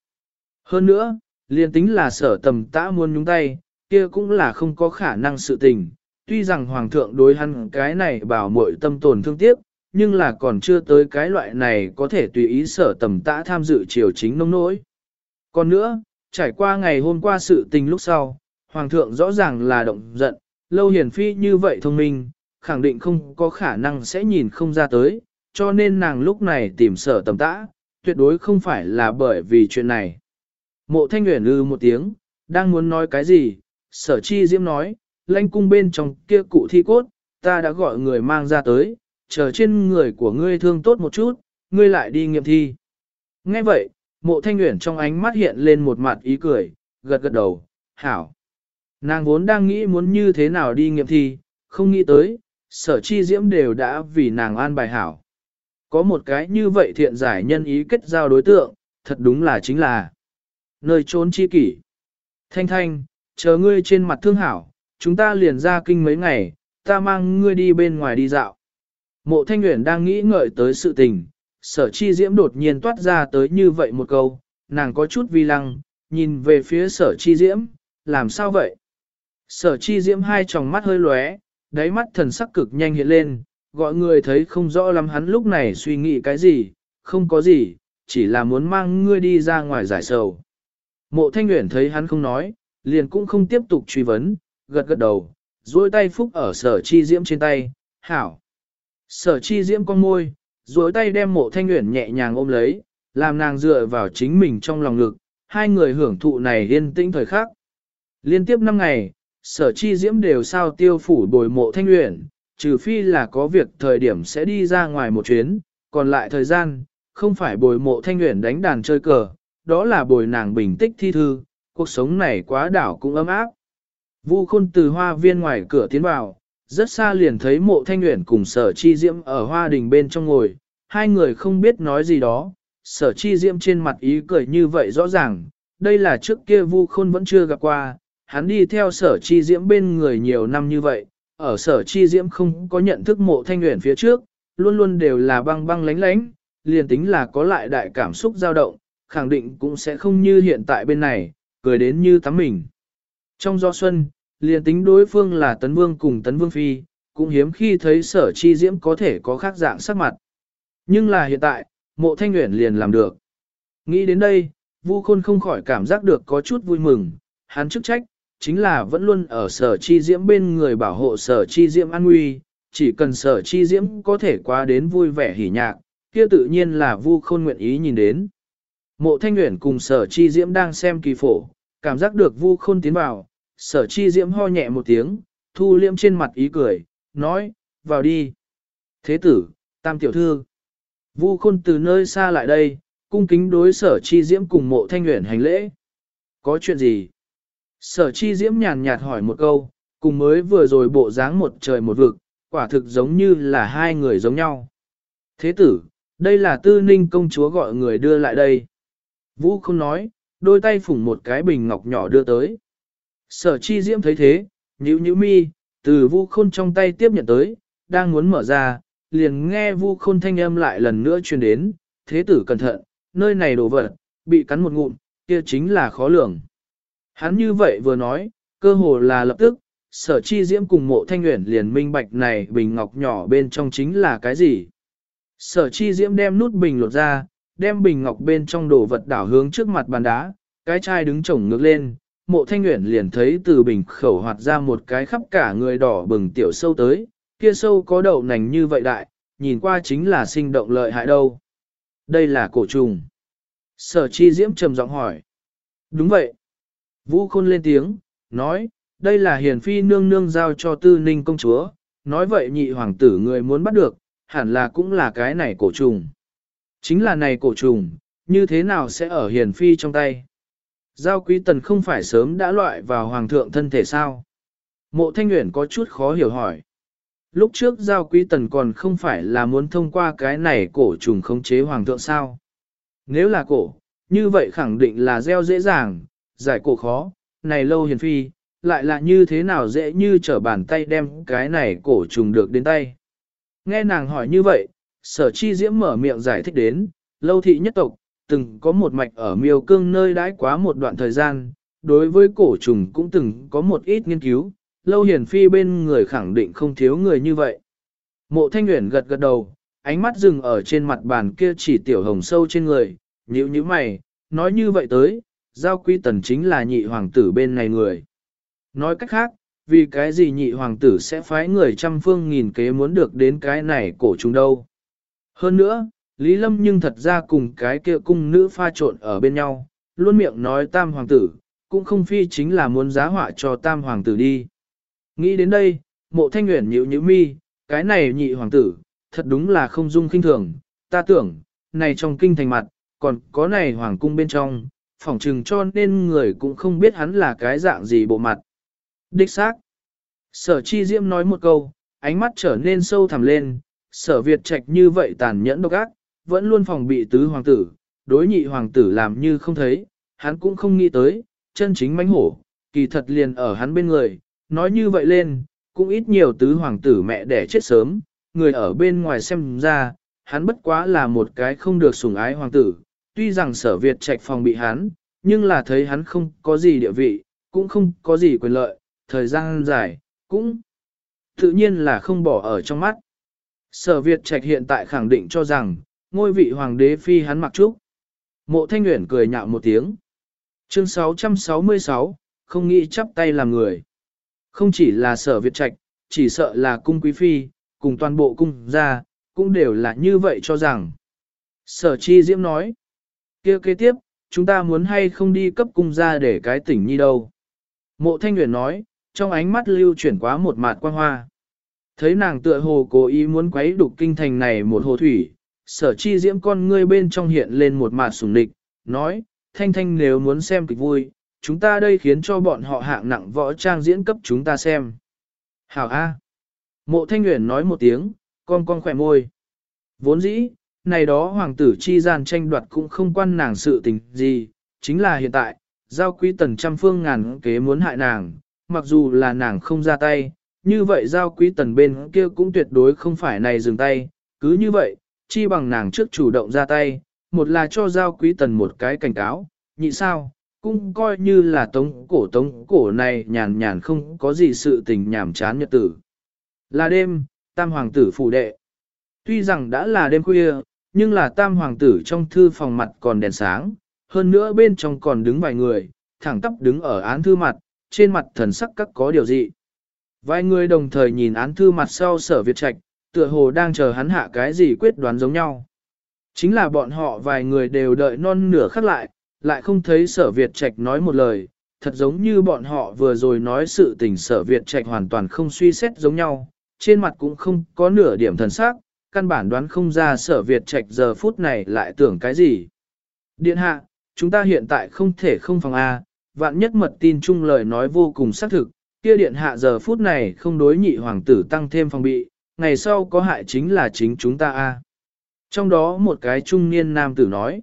[SPEAKER 1] hơn nữa, liền tính là sở tầm tã muốn nhúng tay, kia cũng là không có khả năng sự tình. Tuy rằng hoàng thượng đối hắn cái này bảo muội tâm tồn thương tiếc, nhưng là còn chưa tới cái loại này có thể tùy ý sở tầm tã tham dự triều chính nông nỗi. Còn nữa, trải qua ngày hôm qua sự tình lúc sau, hoàng thượng rõ ràng là động giận, lâu hiển phi như vậy thông minh, khẳng định không có khả năng sẽ nhìn không ra tới, cho nên nàng lúc này tìm sở tầm tã, tuyệt đối không phải là bởi vì chuyện này. Mộ thanh nguyện ư một tiếng, đang muốn nói cái gì, sở chi diễm nói, lãnh cung bên trong kia cụ thi cốt, ta đã gọi người mang ra tới, chờ trên người của ngươi thương tốt một chút, ngươi lại đi nghiệm thi. Nghe vậy, mộ thanh nguyện trong ánh mắt hiện lên một mặt ý cười, gật gật đầu, hảo. Nàng vốn đang nghĩ muốn như thế nào đi nghiệm thi, không nghĩ tới, sở chi diễm đều đã vì nàng an bài hảo. Có một cái như vậy thiện giải nhân ý kết giao đối tượng, thật đúng là chính là nơi trốn chi kỷ. Thanh thanh, chờ ngươi trên mặt thương hảo, chúng ta liền ra kinh mấy ngày, ta mang ngươi đi bên ngoài đi dạo. Mộ thanh nguyện đang nghĩ ngợi tới sự tình, sở chi diễm đột nhiên toát ra tới như vậy một câu, nàng có chút vi lăng, nhìn về phía sở chi diễm, làm sao vậy? Sở chi diễm hai tròng mắt hơi lóe, đáy mắt thần sắc cực nhanh hiện lên, gọi người thấy không rõ lắm hắn lúc này suy nghĩ cái gì, không có gì, chỉ là muốn mang ngươi đi ra ngoài giải sầu. Mộ thanh nguyện thấy hắn không nói, liền cũng không tiếp tục truy vấn, gật gật đầu, duỗi tay phúc ở sở chi diễm trên tay, hảo. Sở chi diễm con môi, duỗi tay đem mộ thanh nguyện nhẹ nhàng ôm lấy, làm nàng dựa vào chính mình trong lòng ngực, hai người hưởng thụ này yên tĩnh thời khắc. Liên tiếp 5 ngày, sở chi diễm đều sao tiêu phủ bồi mộ thanh nguyện, trừ phi là có việc thời điểm sẽ đi ra ngoài một chuyến, còn lại thời gian, không phải bồi mộ thanh nguyện đánh đàn chơi cờ, đó là bồi nàng bình tích thi thư, cuộc sống này quá đảo cũng ấm áp. Vu khôn từ hoa viên ngoài cửa tiến vào, rất xa liền thấy mộ thanh nguyện cùng sở chi diễm ở hoa đình bên trong ngồi, hai người không biết nói gì đó, sở chi diễm trên mặt ý cười như vậy rõ ràng, đây là trước kia vu khôn vẫn chưa gặp qua, hắn đi theo sở chi diễm bên người nhiều năm như vậy, ở sở chi diễm không có nhận thức mộ thanh nguyện phía trước, luôn luôn đều là băng băng lánh lánh, liền tính là có lại đại cảm xúc dao động, khẳng định cũng sẽ không như hiện tại bên này, cười đến như tắm mình. Trong gió xuân, liền tính đối phương là tấn vương cùng tấn vương phi, cũng hiếm khi thấy sở chi diễm có thể có khác dạng sắc mặt. Nhưng là hiện tại, mộ thanh nguyện liền làm được. Nghĩ đến đây, vu khôn không khỏi cảm giác được có chút vui mừng, hắn chức trách, chính là vẫn luôn ở sở chi diễm bên người bảo hộ sở chi diễm an nguy, chỉ cần sở chi diễm có thể qua đến vui vẻ hỉ nhạc, kia tự nhiên là vu khôn nguyện ý nhìn đến. Mộ thanh nguyện cùng sở chi diễm đang xem kỳ phổ, cảm giác được vu khôn tiến vào, sở chi diễm ho nhẹ một tiếng, thu liêm trên mặt ý cười, nói, vào đi. Thế tử, tam tiểu thư. Vu khôn từ nơi xa lại đây, cung kính đối sở chi diễm cùng mộ thanh nguyện hành lễ. Có chuyện gì? Sở chi diễm nhàn nhạt hỏi một câu, cùng mới vừa rồi bộ dáng một trời một vực, quả thực giống như là hai người giống nhau. Thế tử, đây là tư ninh công chúa gọi người đưa lại đây. Vũ không nói, đôi tay phủng một cái bình ngọc nhỏ đưa tới. Sở chi diễm thấy thế, nhíu nhíu mi, từ vu khôn trong tay tiếp nhận tới, đang muốn mở ra, liền nghe vu khôn thanh âm lại lần nữa truyền đến, thế tử cẩn thận, nơi này đổ vật, bị cắn một ngụm, kia chính là khó lường. Hắn như vậy vừa nói, cơ hồ là lập tức, sở chi diễm cùng mộ thanh nguyện liền minh bạch này bình ngọc nhỏ bên trong chính là cái gì. Sở chi diễm đem nút bình lột ra, đem bình ngọc bên trong đồ vật đảo hướng trước mặt bàn đá, cái chai đứng chổng ngược lên, mộ thanh nguyện liền thấy từ bình khẩu hoạt ra một cái khắp cả người đỏ bừng tiểu sâu tới, kia sâu có đậu nành như vậy đại, nhìn qua chính là sinh động lợi hại đâu. Đây là cổ trùng. Sở chi diễm trầm giọng hỏi. Đúng vậy. Vũ khôn lên tiếng, nói, đây là hiền phi nương nương giao cho tư ninh công chúa, nói vậy nhị hoàng tử người muốn bắt được, hẳn là cũng là cái này cổ trùng. Chính là này cổ trùng, như thế nào sẽ ở hiền phi trong tay? Giao quý tần không phải sớm đã loại vào hoàng thượng thân thể sao? Mộ thanh nguyện có chút khó hiểu hỏi. Lúc trước giao quý tần còn không phải là muốn thông qua cái này cổ trùng khống chế hoàng thượng sao? Nếu là cổ, như vậy khẳng định là gieo dễ dàng, giải cổ khó, này lâu hiền phi, lại là như thế nào dễ như trở bàn tay đem cái này cổ trùng được đến tay. Nghe nàng hỏi như vậy, sở chi diễm mở miệng giải thích đến, lâu thị nhất tộc, từng có một mạch ở miêu cương nơi đãi quá một đoạn thời gian, đối với cổ trùng cũng từng có một ít nghiên cứu, lâu Hiển phi bên người khẳng định không thiếu người như vậy. Mộ thanh nguyện gật gật đầu, ánh mắt dừng ở trên mặt bàn kia chỉ tiểu hồng sâu trên người, nhíu như mày, nói như vậy tới, giao quý tần chính là nhị hoàng tử bên này người. Nói cách khác, vì cái gì nhị hoàng tử sẽ phái người trăm phương nghìn kế muốn được đến cái này cổ trùng đâu. Hơn nữa, Lý Lâm nhưng thật ra cùng cái kia cung nữ pha trộn ở bên nhau, luôn miệng nói tam hoàng tử, cũng không phi chính là muốn giá họa cho tam hoàng tử đi. Nghĩ đến đây, mộ thanh nguyện nhịu nhịu mi, cái này nhị hoàng tử, thật đúng là không dung kinh thường, ta tưởng, này trong kinh thành mặt, còn có này hoàng cung bên trong, phỏng trừng cho nên người cũng không biết hắn là cái dạng gì bộ mặt. Đích xác. Sở chi diễm nói một câu, ánh mắt trở nên sâu thẳm lên, sở Việt trạch như vậy tàn nhẫn độc ác, vẫn luôn phòng bị tứ hoàng tử, đối nhị hoàng tử làm như không thấy, hắn cũng không nghĩ tới, chân chính mánh hổ, kỳ thật liền ở hắn bên người, nói như vậy lên, cũng ít nhiều tứ hoàng tử mẹ đẻ chết sớm, người ở bên ngoài xem ra, hắn bất quá là một cái không được sủng ái hoàng tử, tuy rằng sở Việt trạch phòng bị hắn, nhưng là thấy hắn không có gì địa vị, cũng không có gì quyền lợi, thời gian dài, cũng tự nhiên là không bỏ ở trong mắt. Sở Việt Trạch hiện tại khẳng định cho rằng, ngôi vị hoàng đế phi hắn mặc trúc. Mộ Thanh Nguyễn cười nhạo một tiếng. Chương 666, không nghĩ chắp tay làm người. Không chỉ là sở Việt Trạch, chỉ sợ là cung quý phi, cùng toàn bộ cung gia, cũng đều là như vậy cho rằng. Sở Chi Diễm nói, kia kế tiếp, chúng ta muốn hay không đi cấp cung gia để cái tỉnh nhi đâu. Mộ Thanh Nguyễn nói, trong ánh mắt lưu chuyển quá một mạt quang hoa. Thấy nàng tựa hồ cố ý muốn quấy đục kinh thành này một hồ thủy, sở chi diễm con ngươi bên trong hiện lên một mạt sùng địch, nói, thanh thanh nếu muốn xem kịch vui, chúng ta đây khiến cho bọn họ hạng nặng võ trang diễn cấp chúng ta xem. Hảo A. Mộ thanh nguyện nói một tiếng, con con khỏe môi. Vốn dĩ, này đó hoàng tử chi gian tranh đoạt cũng không quan nàng sự tình gì, chính là hiện tại, giao quý tần trăm phương ngàn kế muốn hại nàng, mặc dù là nàng không ra tay, như vậy giao quý tần bên kia cũng tuyệt đối không phải này dừng tay, cứ như vậy, chi bằng nàng trước chủ động ra tay, một là cho giao quý tần một cái cảnh cáo, nhị sao, cũng coi như là tống cổ tống cổ này nhàn nhàn không có gì sự tình nhảm chán nhật tử. Là đêm, tam hoàng tử phủ đệ. Tuy rằng đã là đêm khuya, nhưng là tam hoàng tử trong thư phòng mặt còn đèn sáng, hơn nữa bên trong còn đứng vài người, thẳng tắp đứng ở án thư mặt, trên mặt thần sắc các có điều gì. Vài người đồng thời nhìn án thư mặt sau sở Việt Trạch, tựa hồ đang chờ hắn hạ cái gì quyết đoán giống nhau. Chính là bọn họ vài người đều đợi non nửa khắc lại, lại không thấy sở Việt Trạch nói một lời, thật giống như bọn họ vừa rồi nói sự tình sở Việt Trạch hoàn toàn không suy xét giống nhau, trên mặt cũng không có nửa điểm thần sắc, căn bản đoán không ra sở Việt Trạch giờ phút này lại tưởng cái gì. Điện hạ, chúng ta hiện tại không thể không phòng A, vạn nhất mật tin chung lời nói vô cùng xác thực, kia điện hạ giờ phút này không đối nhị hoàng tử tăng thêm phòng bị, ngày sau có hại chính là chính chúng ta A. Trong đó một cái trung niên nam tử nói,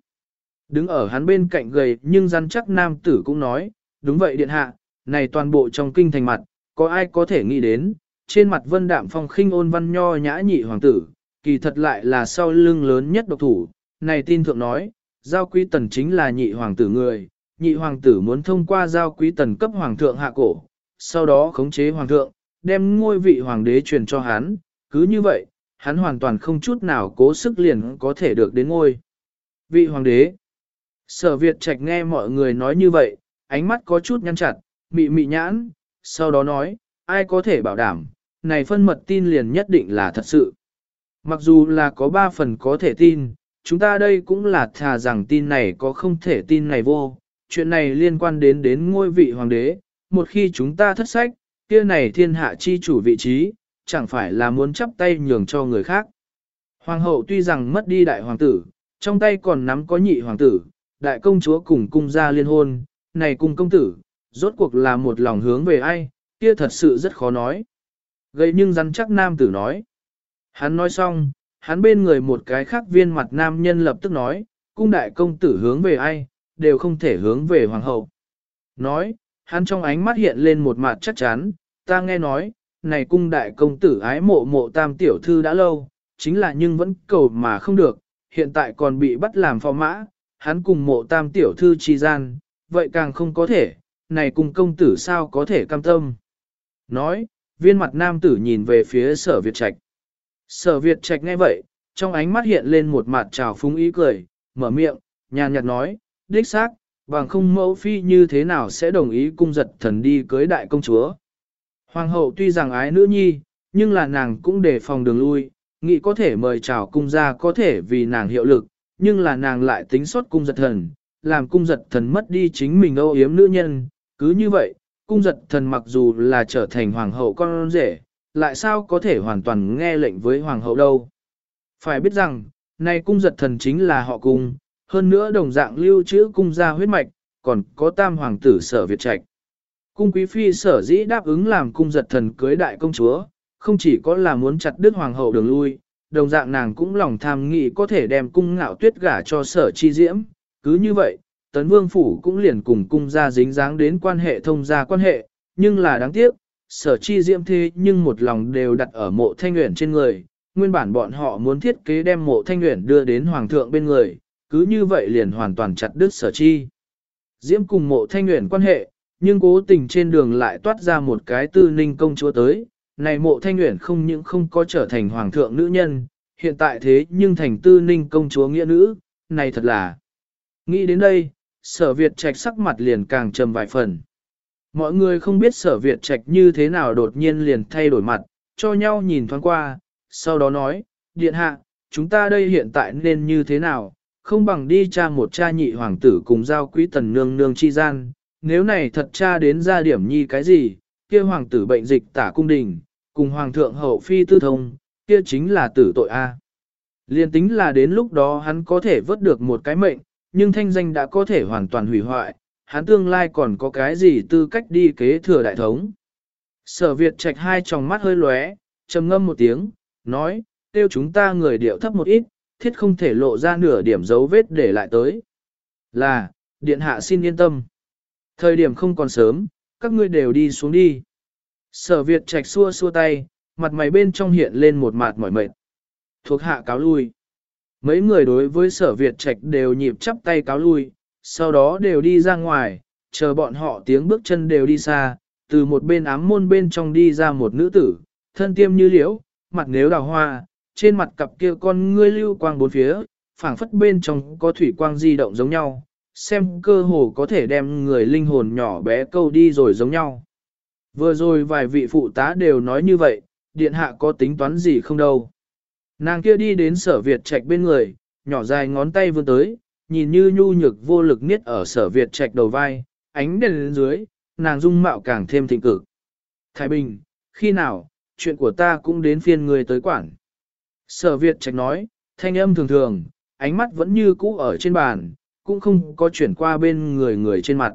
[SPEAKER 1] đứng ở hắn bên cạnh gầy nhưng rắn chắc nam tử cũng nói, đúng vậy điện hạ, này toàn bộ trong kinh thành mặt, có ai có thể nghĩ đến, trên mặt vân đạm phong khinh ôn văn nho nhã nhị hoàng tử, kỳ thật lại là sau lưng lớn nhất độc thủ, này tin thượng nói, giao quý tần chính là nhị hoàng tử người, nhị hoàng tử muốn thông qua giao quý tần cấp hoàng thượng hạ cổ, sau đó khống chế hoàng thượng, đem ngôi vị hoàng đế truyền cho hắn, cứ như vậy, hắn hoàn toàn không chút nào cố sức liền có thể được đến ngôi. Vị hoàng đế, sở Việt Trạch nghe mọi người nói như vậy, ánh mắt có chút nhăn chặt, mị mị nhãn, sau đó nói, ai có thể bảo đảm, này phân mật tin liền nhất định là thật sự. Mặc dù là có ba phần có thể tin, chúng ta đây cũng là thà rằng tin này có không thể tin này vô. Chuyện này liên quan đến đến ngôi vị hoàng đế, một khi chúng ta thất sách, kia này thiên hạ chi chủ vị trí, chẳng phải là muốn chắp tay nhường cho người khác. Hoàng hậu tuy rằng mất đi đại hoàng tử, trong tay còn nắm có nhị hoàng tử, đại công chúa cùng cung gia liên hôn, này cung công tử, rốt cuộc là một lòng hướng về ai, kia thật sự rất khó nói. Gây nhưng rắn chắc nam tử nói. Hắn nói xong, hắn bên người một cái khác viên mặt nam nhân lập tức nói, cung đại công tử hướng về ai, đều không thể hướng về hoàng hậu. Nói, hắn trong ánh mắt hiện lên một mặt chắc chắn, ta nghe nói, này cung đại công tử ái mộ mộ tam tiểu thư đã lâu, chính là nhưng vẫn cầu mà không được, hiện tại còn bị bắt làm phò mã, hắn cùng mộ tam tiểu thư chi gian, vậy càng không có thể, này cung công tử sao có thể cam tâm. Nói, viên mặt nam tử nhìn về phía sở Việt Trạch. Sở Việt Trạch nghe vậy, trong ánh mắt hiện lên một mặt trào phúng ý cười, mở miệng, nhàn nhạt nói, đích xác, bằng không mẫu phi như thế nào sẽ đồng ý cung giật thần đi cưới đại công chúa. Hoàng hậu tuy rằng ái nữ nhi, nhưng là nàng cũng để phòng đường lui, nghĩ có thể mời chào cung gia có thể vì nàng hiệu lực, nhưng là nàng lại tính xuất cung giật thần, làm cung giật thần mất đi chính mình âu yếm nữ nhân, cứ như vậy, cung giật thần mặc dù là trở thành hoàng hậu con rể, lại sao có thể hoàn toàn nghe lệnh với hoàng hậu đâu. Phải biết rằng, nay cung giật thần chính là họ cung, hơn nữa đồng dạng lưu trữ cung gia huyết mạch, còn có tam hoàng tử sở Việt Trạch. Cung quý phi sở dĩ đáp ứng làm cung giật thần cưới đại công chúa, không chỉ có là muốn chặt đứt hoàng hậu đường lui, đồng dạng nàng cũng lòng tham nghị có thể đem cung ngạo tuyết gả cho sở chi diễm. Cứ như vậy, tấn vương phủ cũng liền cùng cung gia dính dáng đến quan hệ thông gia quan hệ, nhưng là đáng tiếc, sở chi diễm thế nhưng một lòng đều đặt ở mộ thanh nguyện trên người, nguyên bản bọn họ muốn thiết kế đem mộ thanh nguyện đưa đến hoàng thượng bên người, cứ như vậy liền hoàn toàn chặt đứt sở chi. Diễm cùng mộ thanh nguyện quan hệ, nhưng cố tình trên đường lại toát ra một cái tư ninh công chúa tới, này mộ thanh nguyện không những không có trở thành hoàng thượng nữ nhân, hiện tại thế nhưng thành tư ninh công chúa nghĩa nữ, này thật là. Nghĩ đến đây, sở Việt trạch sắc mặt liền càng trầm vài phần. Mọi người không biết sở Việt trạch như thế nào đột nhiên liền thay đổi mặt, cho nhau nhìn thoáng qua, sau đó nói, điện hạ, chúng ta đây hiện tại nên như thế nào, không bằng đi cha một cha nhị hoàng tử cùng giao quý tần nương nương chi gian, nếu này thật tra đến ra điểm nhi cái gì, kia hoàng tử bệnh dịch tả cung đình, cùng hoàng thượng hậu phi tư thông, kia chính là tử tội A. Liên tính là đến lúc đó hắn có thể vớt được một cái mệnh, nhưng thanh danh đã có thể hoàn toàn hủy hoại, hắn tương lai còn có cái gì tư cách đi kế thừa đại thống. Sở Việt trạch hai tròng mắt hơi lóe, trầm ngâm một tiếng, nói, tiêu chúng ta người điệu thấp một ít, thiết không thể lộ ra nửa điểm dấu vết để lại tới. Là, điện hạ xin yên tâm. Thời điểm không còn sớm, các ngươi đều đi xuống đi. Sở Việt trạch xua xua tay, mặt mày bên trong hiện lên một mặt mỏi mệt. Thuộc hạ cáo lui. Mấy người đối với sở Việt trạch đều nhịp chắp tay cáo lui, sau đó đều đi ra ngoài, chờ bọn họ tiếng bước chân đều đi xa, từ một bên ám môn bên trong đi ra một nữ tử, thân tiêm như liễu, mặt nếu đào hoa, trên mặt cặp kia con ngươi lưu quang bốn phía, phảng phất bên trong có thủy quang di động giống nhau, xem cơ hồ có thể đem người linh hồn nhỏ bé câu đi rồi giống nhau. Vừa rồi vài vị phụ tá đều nói như vậy, điện hạ có tính toán gì không đâu. Nàng kia đi đến sở Việt trạch bên người, nhỏ dài ngón tay vươn tới, nhìn như nhu nhược vô lực niết ở sở Việt trạch đầu vai, ánh đèn lên dưới, nàng dung mạo càng thêm thịnh cực. Thái Bình, khi nào, chuyện của ta cũng đến phiên người tới quản. Sở Việt trạch nói, thanh âm thường thường, ánh mắt vẫn như cũ ở trên bàn, cũng không có chuyển qua bên người người trên mặt.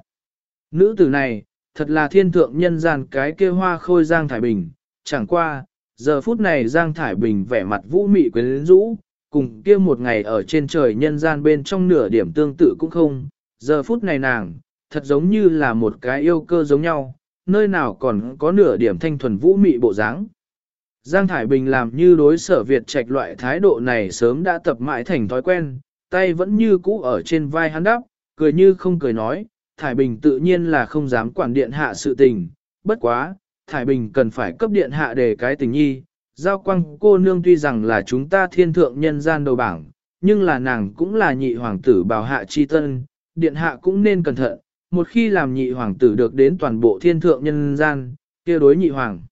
[SPEAKER 1] Nữ tử này, thật là thiên thượng nhân gian cái kia hoa khôi Giang Thải Bình, chẳng qua, giờ phút này Giang Thải Bình vẻ mặt vũ mị quyến rũ, cùng kia một ngày ở trên trời nhân gian bên trong nửa điểm tương tự cũng không, giờ phút này nàng, thật giống như là một cái yêu cơ giống nhau, nơi nào còn có nửa điểm thanh thuần vũ mị bộ dáng. Giang Thải Bình làm như đối sở Việt trạch loại thái độ này sớm đã tập mãi thành thói quen, tay vẫn như cũ ở trên vai hắn đắp, cười như không cười nói, Thải Bình tự nhiên là không dám quản điện hạ sự tình, bất quá, Thải Bình cần phải cấp điện hạ để cái tình nhi. Giao quang cô nương tuy rằng là chúng ta thiên thượng nhân gian đầu bảng, nhưng là nàng cũng là nhị hoàng tử bảo hạ chi tân, điện hạ cũng nên cẩn thận, một khi làm nhị hoàng tử được đến toàn bộ thiên thượng nhân gian, kia đối nhị hoàng.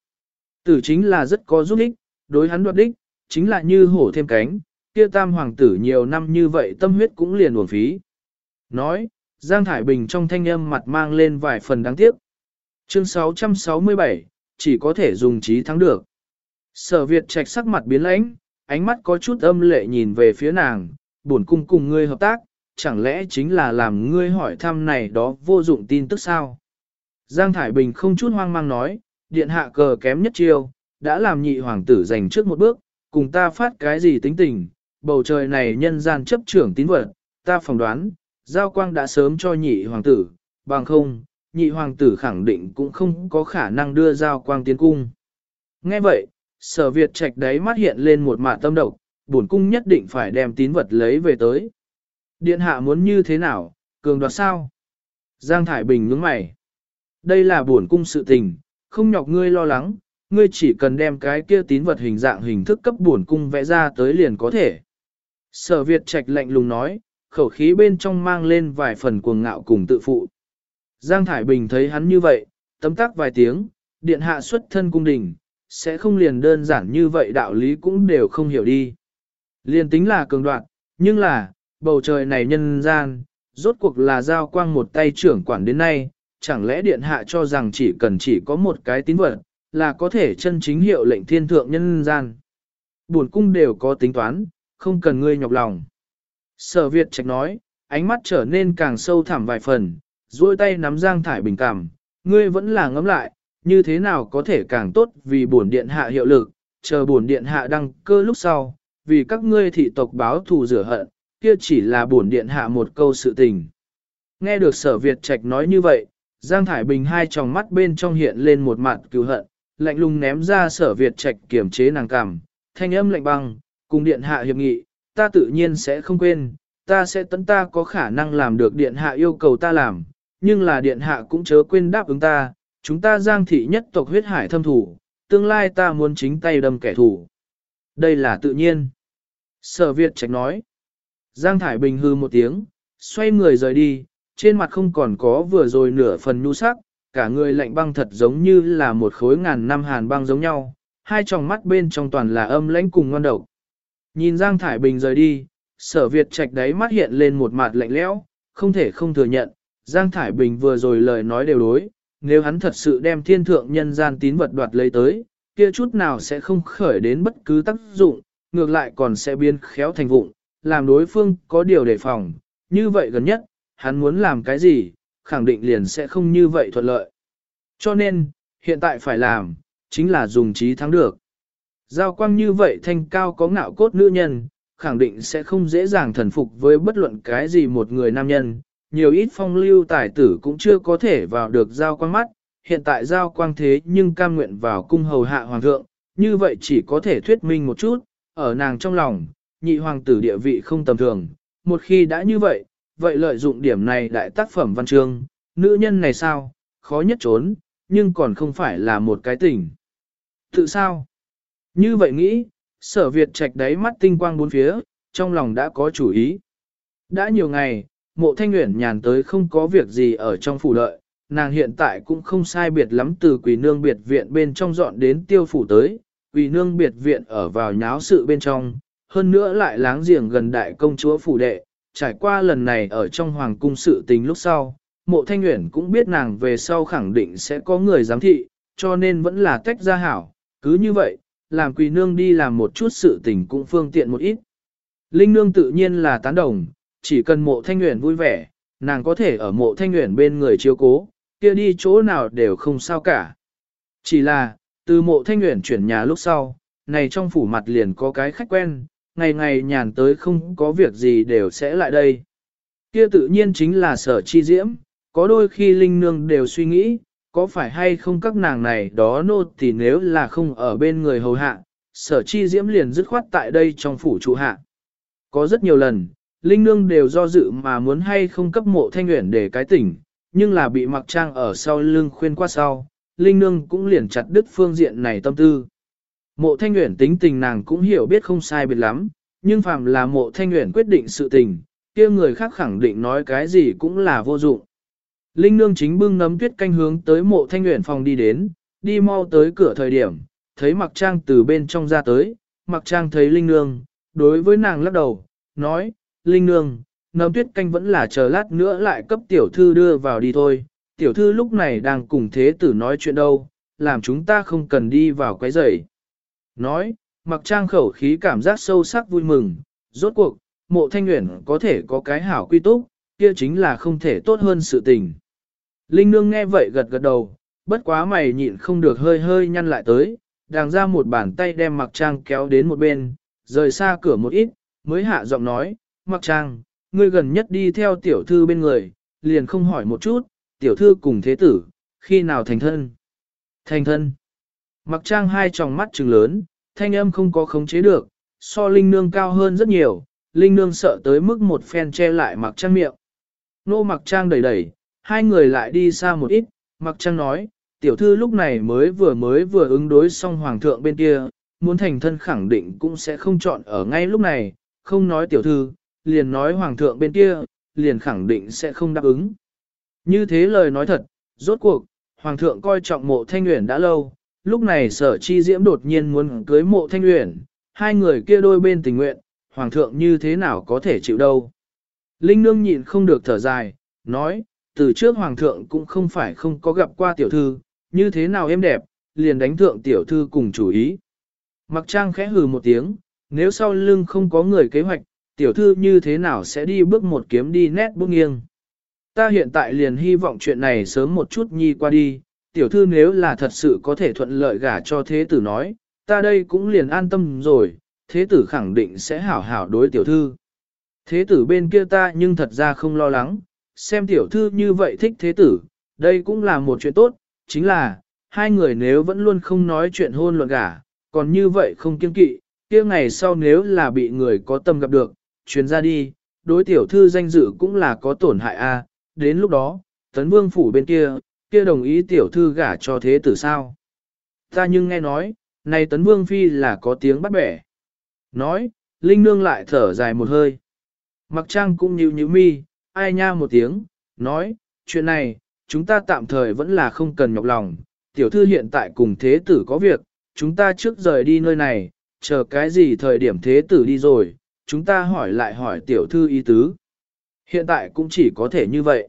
[SPEAKER 1] Tử chính là rất có giúp ích, đối hắn đoạt đích, chính là như hổ thêm cánh, kia tam hoàng tử nhiều năm như vậy tâm huyết cũng liền uổng phí. Nói, Giang Thải Bình trong thanh âm mặt mang lên vài phần đáng tiếc. Chương 667, chỉ có thể dùng trí thắng được. Sở Việt trạch sắc mặt biến lãnh, ánh mắt có chút âm lệ nhìn về phía nàng, buồn cung cùng ngươi hợp tác, chẳng lẽ chính là làm ngươi hỏi thăm này đó vô dụng tin tức sao? Giang Thải Bình không chút hoang mang nói, điện hạ cờ kém nhất chiêu, đã làm nhị hoàng tử giành trước một bước, cùng ta phát cái gì tính tình, bầu trời này nhân gian chấp trưởng tín vật, ta phỏng đoán, giao quang đã sớm cho nhị hoàng tử, bằng không, nhị hoàng tử khẳng định cũng không có khả năng đưa giao quang tiến cung. Nghe vậy, sở Việt trạch đấy mắt hiện lên một mạ tâm độc, bổn cung nhất định phải đem tín vật lấy về tới. Điện hạ muốn như thế nào, cường đoạt sao? Giang Thải Bình nhướng mày. Đây là bổn cung sự tình, không nhọc ngươi lo lắng, ngươi chỉ cần đem cái kia tín vật hình dạng hình thức cấp bổn cung vẽ ra tới liền có thể. Sở Việt trạch lạnh lùng nói, khẩu khí bên trong mang lên vài phần cuồng ngạo cùng tự phụ. Giang Thải Bình thấy hắn như vậy, tấm tắc vài tiếng, điện hạ xuất thân cung đình, sẽ không liền đơn giản như vậy đạo lý cũng đều không hiểu đi. Liền tính là cường đoạn, nhưng là, bầu trời này nhân gian, rốt cuộc là giao quang một tay trưởng quản đến nay, chẳng lẽ điện hạ cho rằng chỉ cần chỉ có một cái tín vật, là có thể chân chính hiệu lệnh thiên thượng nhân gian. Buồn cung đều có tính toán, không cần ngươi nhọc lòng. Sở Việt trạch nói, ánh mắt trở nên càng sâu thẳm vài phần, duỗi tay nắm Giang Thải Bình cảm, ngươi vẫn là ngẫm lại, như thế nào có thể càng tốt vì bổn điện hạ hiệu lực, chờ bổn điện hạ đăng cơ lúc sau, vì các ngươi thị tộc báo thù rửa hận, kia chỉ là bổn điện hạ một câu sự tình. Nghe được sở Việt trạch nói như vậy, Giang Thải Bình hai tròng mắt bên trong hiện lên một mặt cứu hận, lạnh lùng ném ra sở Việt trạch kiểm chế nàng cảm, thanh âm lạnh băng, cùng điện hạ hiệp nghị, ta tự nhiên sẽ không quên, ta sẽ tấn ta có khả năng làm được điện hạ yêu cầu ta làm, nhưng là điện hạ cũng chớ quên đáp ứng ta, chúng ta giang thị nhất tộc huyết hải thâm thủ, tương lai ta muốn chính tay đâm kẻ thù. Đây là tự nhiên. Sở Việt trạch nói. Giang Thải Bình hư một tiếng, xoay người rời đi, trên mặt không còn có vừa rồi nửa phần nhu sắc, cả người lạnh băng thật giống như là một khối ngàn năm hàn băng giống nhau, hai tròng mắt bên trong toàn là âm lãnh cùng ngon độc. Nhìn Giang Thải Bình rời đi, sở Việt trạch đáy mắt hiện lên một mặt lạnh lẽo, không thể không thừa nhận, Giang Thải Bình vừa rồi lời nói đều đối, nếu hắn thật sự đem thiên thượng nhân gian tín vật đoạt lấy tới, kia chút nào sẽ không khởi đến bất cứ tác dụng, ngược lại còn sẽ biến khéo thành vụng, làm đối phương có điều đề phòng, như vậy gần nhất, hắn muốn làm cái gì, khẳng định liền sẽ không như vậy thuận lợi. Cho nên, hiện tại phải làm, chính là dùng trí thắng được. Giao quang như vậy thanh cao có ngạo cốt nữ nhân, khẳng định sẽ không dễ dàng thần phục với bất luận cái gì một người nam nhân. Nhiều ít phong lưu tài tử cũng chưa có thể vào được giao quang mắt, hiện tại giao quang thế nhưng cam nguyện vào cung hầu hạ hoàng thượng, như vậy chỉ có thể thuyết minh một chút, ở nàng trong lòng, nhị hoàng tử địa vị không tầm thường, một khi đã như vậy, vậy lợi dụng điểm này đại tác phẩm văn chương, nữ nhân này sao, khó nhất trốn, nhưng còn không phải là một cái tình. Tự sao? Như vậy nghĩ, sở Việt trạch đáy mắt tinh quang bốn phía, trong lòng đã có chủ ý. Đã nhiều ngày, mộ thanh nguyện nhàn tới không có việc gì ở trong phủ lợi nàng hiện tại cũng không sai biệt lắm từ quỷ nương biệt viện bên trong dọn đến tiêu phủ tới, quỷ nương biệt viện ở vào nháo sự bên trong, hơn nữa lại láng giềng gần đại công chúa phủ đệ, trải qua lần này ở trong hoàng cung sự tình lúc sau, mộ thanh nguyện cũng biết nàng về sau khẳng định sẽ có người giám thị, cho nên vẫn là tách ra hảo, cứ như vậy, làm quỳ nương đi làm một chút sự tình cũng phương tiện một ít. Linh nương tự nhiên là tán đồng, chỉ cần mộ thanh nguyện vui vẻ, nàng có thể ở mộ thanh nguyện bên người chiếu cố, kia đi chỗ nào đều không sao cả. Chỉ là, từ mộ thanh nguyện chuyển nhà lúc sau, này trong phủ mặt liền có cái khách quen, ngày ngày nhàn tới không có việc gì đều sẽ lại đây. Kia tự nhiên chính là sở chi diễm, có đôi khi linh nương đều suy nghĩ, có phải hay không các nàng này đó nô thì nếu là không ở bên người hầu hạ, sở chi diễm liền dứt khoát tại đây trong phủ trụ hạ. Có rất nhiều lần, linh nương đều do dự mà muốn hay không cấp mộ thanh nguyện để cái tỉnh, nhưng là bị mặc trang ở sau lưng khuyên qua sau, linh nương cũng liền chặt đứt phương diện này tâm tư. Mộ thanh nguyện tính tình nàng cũng hiểu biết không sai biệt lắm, nhưng phàm là mộ thanh nguyện quyết định sự tình, kia người khác khẳng định nói cái gì cũng là vô dụng. Linh nương chính bưng nấm tuyết canh hướng tới mộ thanh nguyện phòng đi đến, đi mau tới cửa thời điểm, thấy mặc trang từ bên trong ra tới, mặc trang thấy linh nương, đối với nàng lắc đầu, nói, linh nương, nấm tuyết canh vẫn là chờ lát nữa lại cấp tiểu thư đưa vào đi thôi, tiểu thư lúc này đang cùng thế tử nói chuyện đâu, làm chúng ta không cần đi vào quấy rầy. Nói, mặc trang khẩu khí cảm giác sâu sắc vui mừng, rốt cuộc, mộ thanh nguyện có thể có cái hảo quy túc, kia chính là không thể tốt hơn sự tình. Linh nương nghe vậy gật gật đầu, bất quá mày nhịn không được hơi hơi nhăn lại tới, đàng ra một bàn tay đem mặc trang kéo đến một bên, rời xa cửa một ít, mới hạ giọng nói, mặc trang, ngươi gần nhất đi theo tiểu thư bên người, liền không hỏi một chút, tiểu thư cùng thế tử, khi nào thành thân? Thành thân. Mặc trang hai tròng mắt trừng lớn, thanh âm không có khống chế được, so linh nương cao hơn rất nhiều, linh nương sợ tới mức một phen che lại mặc trang miệng. Nô mặc trang đẩy đẩy, hai người lại đi xa một ít, mặc trang nói, tiểu thư lúc này mới vừa mới vừa ứng đối xong hoàng thượng bên kia, muốn thành thân khẳng định cũng sẽ không chọn ở ngay lúc này, không nói tiểu thư, liền nói hoàng thượng bên kia, liền khẳng định sẽ không đáp ứng. Như thế lời nói thật, rốt cuộc, hoàng thượng coi trọng mộ thanh uyển đã lâu, lúc này sở chi diễm đột nhiên muốn cưới mộ thanh uyển, hai người kia đôi bên tình nguyện, hoàng thượng như thế nào có thể chịu đâu. Linh nương nhịn không được thở dài, nói, từ trước hoàng thượng cũng không phải không có gặp qua tiểu thư, như thế nào em đẹp, liền đánh thượng tiểu thư cùng chủ ý. Mặc trang khẽ hừ một tiếng, nếu sau lưng không có người kế hoạch, tiểu thư như thế nào sẽ đi bước một kiếm đi nét bước nghiêng. Ta hiện tại liền hy vọng chuyện này sớm một chút nhi qua đi, tiểu thư nếu là thật sự có thể thuận lợi gả cho thế tử nói, ta đây cũng liền an tâm rồi, thế tử khẳng định sẽ hảo hảo đối tiểu thư. Thế tử bên kia ta nhưng thật ra không lo lắng, xem tiểu thư như vậy thích thế tử, đây cũng là một chuyện tốt, chính là, hai người nếu vẫn luôn không nói chuyện hôn luận gả, còn như vậy không kiên kỵ, kia ngày sau nếu là bị người có tâm gặp được, truyền ra đi, đối tiểu thư danh dự cũng là có tổn hại a. đến lúc đó, tấn vương phủ bên kia, kia đồng ý tiểu thư gả cho thế tử sao. Ta nhưng nghe nói, này tấn vương phi là có tiếng bắt bẻ. Nói, Linh Nương lại thở dài một hơi. Mặc trang cũng nhíu nhíu mi, ai nha một tiếng, nói, chuyện này, chúng ta tạm thời vẫn là không cần nhọc lòng, tiểu thư hiện tại cùng thế tử có việc, chúng ta trước rời đi nơi này, chờ cái gì thời điểm thế tử đi rồi, chúng ta hỏi lại hỏi tiểu thư ý tứ. Hiện tại cũng chỉ có thể như vậy.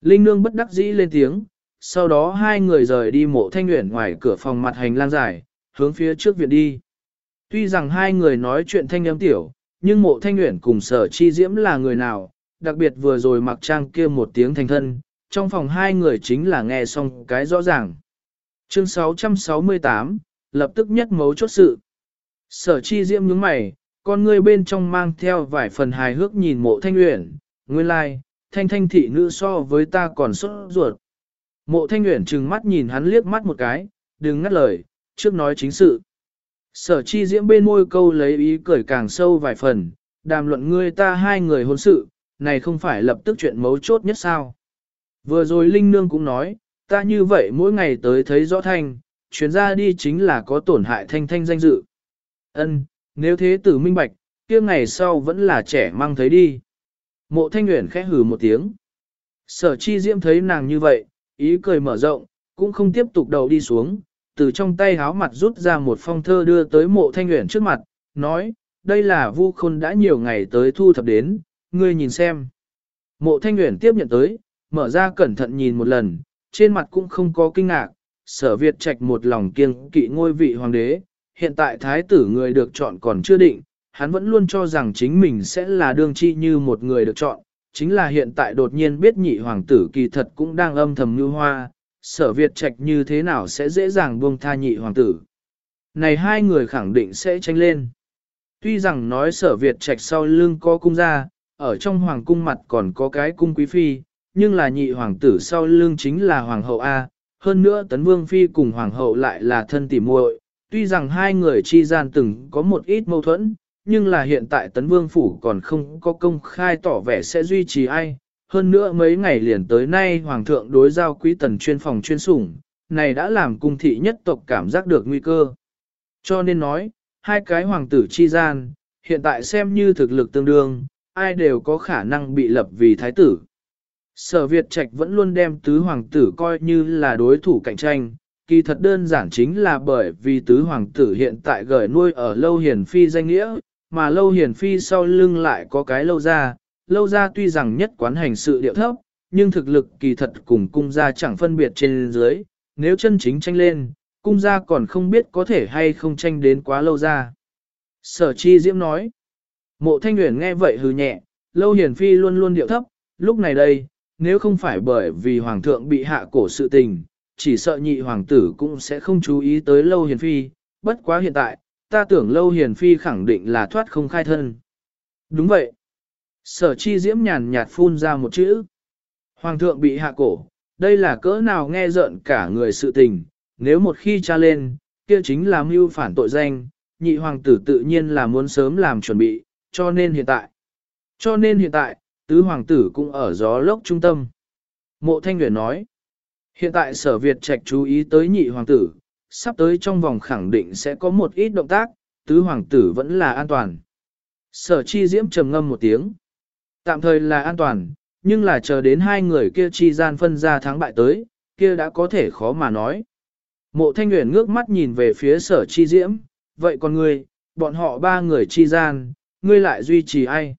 [SPEAKER 1] Linh nương bất đắc dĩ lên tiếng, sau đó hai người rời đi mộ thanh nguyện ngoài cửa phòng mặt hành lang dài, hướng phía trước viện đi. Tuy rằng hai người nói chuyện thanh âm tiểu, nhưng mộ thanh nguyện cùng sở chi diễm là người nào, đặc biệt vừa rồi mặc trang kia một tiếng thành thân, trong phòng hai người chính là nghe xong cái rõ ràng. Chương 668, lập tức nhất mấu chốt sự. Sở chi diễm nhướng mày, con ngươi bên trong mang theo vài phần hài hước nhìn mộ thanh uyển, nguyên lai, like, thanh thanh thị nữ so với ta còn sốt ruột. Mộ thanh uyển trừng mắt nhìn hắn liếc mắt một cái, đừng ngắt lời, trước nói chính sự. Sở chi diễm bên môi câu lấy ý cười càng sâu vài phần, đàm luận ngươi ta hai người hôn sự, này không phải lập tức chuyện mấu chốt nhất sao. Vừa rồi Linh Nương cũng nói, ta như vậy mỗi ngày tới thấy rõ thanh, chuyến ra đi chính là có tổn hại thanh thanh danh dự. Ân, nếu thế tử minh bạch, kia ngày sau vẫn là trẻ mang thấy đi. Mộ thanh nguyện khẽ hừ một tiếng. Sở chi diễm thấy nàng như vậy, ý cười mở rộng, cũng không tiếp tục đầu đi xuống, từ trong tay háo mặt rút ra một phong thơ đưa tới mộ thanh nguyện trước mặt, nói, đây là vu khôn đã nhiều ngày tới thu thập đến, ngươi nhìn xem. Mộ thanh nguyện tiếp nhận tới, mở ra cẩn thận nhìn một lần, trên mặt cũng không có kinh ngạc, sở Việt trạch một lòng kiêng kỵ ngôi vị hoàng đế, hiện tại thái tử người được chọn còn chưa định, hắn vẫn luôn cho rằng chính mình sẽ là đương chi như một người được chọn, chính là hiện tại đột nhiên biết nhị hoàng tử kỳ thật cũng đang âm thầm như hoa, sở Việt trạch như thế nào sẽ dễ dàng buông tha nhị hoàng tử. Này hai người khẳng định sẽ tranh lên. Tuy rằng nói sở Việt trạch sau lưng có cung gia, ở trong hoàng cung mặt còn có cái cung quý phi, nhưng là nhị hoàng tử sau lưng chính là hoàng hậu A, hơn nữa tấn vương phi cùng hoàng hậu lại là thân tỉ muội. Tuy rằng hai người chi gian từng có một ít mâu thuẫn, nhưng là hiện tại tấn vương phủ còn không có công khai tỏ vẻ sẽ duy trì ai. Hơn nữa mấy ngày liền tới nay hoàng thượng đối giao quý tần chuyên phòng chuyên sủng, này đã làm cung thị nhất tộc cảm giác được nguy cơ. Cho nên nói, hai cái hoàng tử chi gian, hiện tại xem như thực lực tương đương, ai đều có khả năng bị lập vì thái tử. Sở Việt Trạch vẫn luôn đem tứ hoàng tử coi như là đối thủ cạnh tranh, kỳ thật đơn giản chính là bởi vì tứ hoàng tử hiện tại gởi nuôi ở lâu hiền phi danh nghĩa, mà lâu hiền phi sau lưng lại có cái lâu ra, lâu ra tuy rằng nhất quán hành sự điệu thấp, nhưng thực lực kỳ thật cùng cung gia chẳng phân biệt trên dưới, nếu chân chính tranh lên, cung gia còn không biết có thể hay không tranh đến quá lâu ra. Sở chi diễm nói, mộ thanh nguyện nghe vậy hừ nhẹ, lâu hiền phi luôn luôn điệu thấp, lúc này đây, nếu không phải bởi vì hoàng thượng bị hạ cổ sự tình, chỉ sợ nhị hoàng tử cũng sẽ không chú ý tới lâu hiền phi, bất quá hiện tại, ta tưởng lâu hiền phi khẳng định là thoát không khai thân. Đúng vậy. Sở chi diễm nhàn nhạt phun ra một chữ. Hoàng thượng bị hạ cổ, đây là cỡ nào nghe rợn cả người sự tình, nếu một khi tra lên, kia chính là mưu phản tội danh, nhị hoàng tử tự nhiên là muốn sớm làm chuẩn bị, cho nên hiện tại. Cho nên hiện tại, tứ hoàng tử cũng ở gió lốc trung tâm. Mộ Thanh Nguyễn nói, hiện tại sở Việt trạch chú ý tới nhị hoàng tử, sắp tới trong vòng khẳng định sẽ có một ít động tác, tứ hoàng tử vẫn là an toàn. Sở chi diễm trầm ngâm một tiếng. Tạm thời là an toàn, nhưng là chờ đến hai người kia chi gian phân ra thắng bại tới, kia đã có thể khó mà nói. Mộ thanh nguyện ngước mắt nhìn về phía sở chi diễm, vậy còn ngươi, bọn họ ba người chi gian, ngươi lại duy trì ai?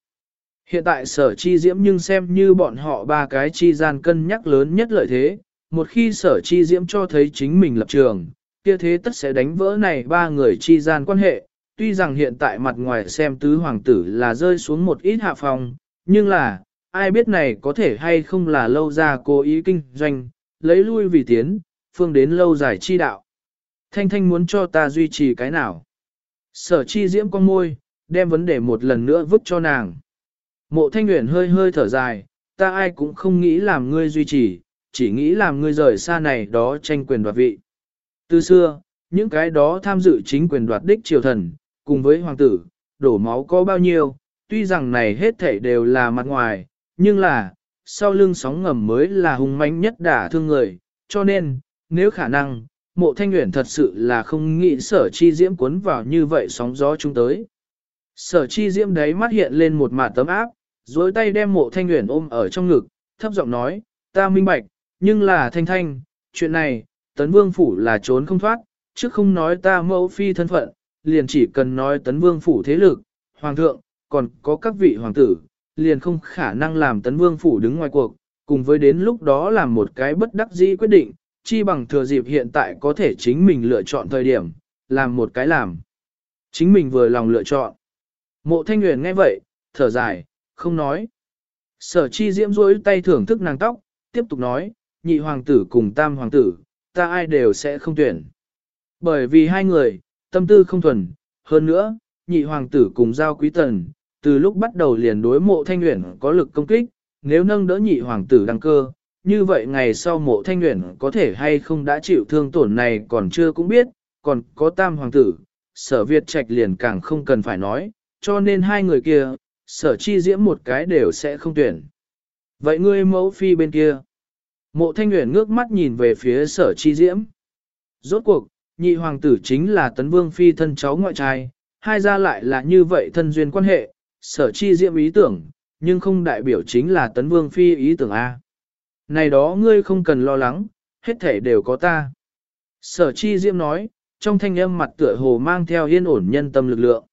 [SPEAKER 1] Hiện tại sở chi diễm nhưng xem như bọn họ ba cái chi gian cân nhắc lớn nhất lợi thế, một khi sở chi diễm cho thấy chính mình lập trường, kia thế tất sẽ đánh vỡ này ba người chi gian quan hệ, tuy rằng hiện tại mặt ngoài xem tứ hoàng tử là rơi xuống một ít hạ phòng, nhưng là, ai biết này có thể hay không là lâu ra cố ý kinh doanh, lấy lui vì tiến, phương đến lâu dài chi đạo. Thanh Thanh muốn cho ta duy trì cái nào? Sở chi diễm con môi, đem vấn đề một lần nữa vứt cho nàng. Mộ thanh nguyễn hơi hơi thở dài, ta ai cũng không nghĩ làm ngươi duy trì, chỉ nghĩ làm ngươi rời xa này đó tranh quyền đoạt vị. Từ xưa, những cái đó tham dự chính quyền đoạt đích triều thần, cùng với hoàng tử, đổ máu có bao nhiêu, tuy rằng này hết thảy đều là mặt ngoài, nhưng là, sau lưng sóng ngầm mới là hung mãnh nhất đả thương người, cho nên, nếu khả năng, mộ thanh nguyện thật sự là không nghĩ sở chi diễm cuốn vào như vậy sóng gió chúng tới. Sở chi diễm đấy mắt hiện lên một mạt tấm áp, dối tay đem mộ thanh nguyện ôm ở trong ngực, thấp giọng nói, ta minh bạch, nhưng là thanh thanh, chuyện này, tấn vương phủ là trốn không thoát, chứ không nói ta mẫu phi thân phận, liền chỉ cần nói tấn vương phủ thế lực, hoàng thượng, còn có các vị hoàng tử, liền không khả năng làm tấn vương phủ đứng ngoài cuộc, cùng với đến lúc đó làm một cái bất đắc dĩ quyết định, chi bằng thừa dịp hiện tại có thể chính mình lựa chọn thời điểm, làm một cái làm. Chính mình vừa lòng lựa chọn. Mộ thanh nguyện nghe vậy, thở dài, không nói. Sở chi diễm rối tay thưởng thức nàng tóc, tiếp tục nói, nhị hoàng tử cùng tam hoàng tử, ta ai đều sẽ không tuyển. Bởi vì hai người, tâm tư không thuần, hơn nữa, nhị hoàng tử cùng giao quý tần, từ lúc bắt đầu liền đối mộ thanh nguyện có lực công kích, nếu nâng đỡ nhị hoàng tử đăng cơ, như vậy ngày sau mộ thanh nguyện có thể hay không đã chịu thương tổn này còn chưa cũng biết, còn có tam hoàng tử, sở Việt trạch liền càng không cần phải nói, cho nên hai người kia, sở chi diễm một cái đều sẽ không tuyển. Vậy ngươi mẫu phi bên kia, mộ thanh nguyện ngước mắt nhìn về phía sở chi diễm. Rốt cuộc, nhị hoàng tử chính là tấn vương phi thân cháu ngoại trai, hai gia lại là như vậy thân duyên quan hệ, sở chi diễm ý tưởng, nhưng không đại biểu chính là tấn vương phi ý tưởng A. Này đó ngươi không cần lo lắng, hết thể đều có ta. Sở chi diễm nói, trong thanh âm mặt tựa hồ mang theo yên ổn nhân tâm lực lượng.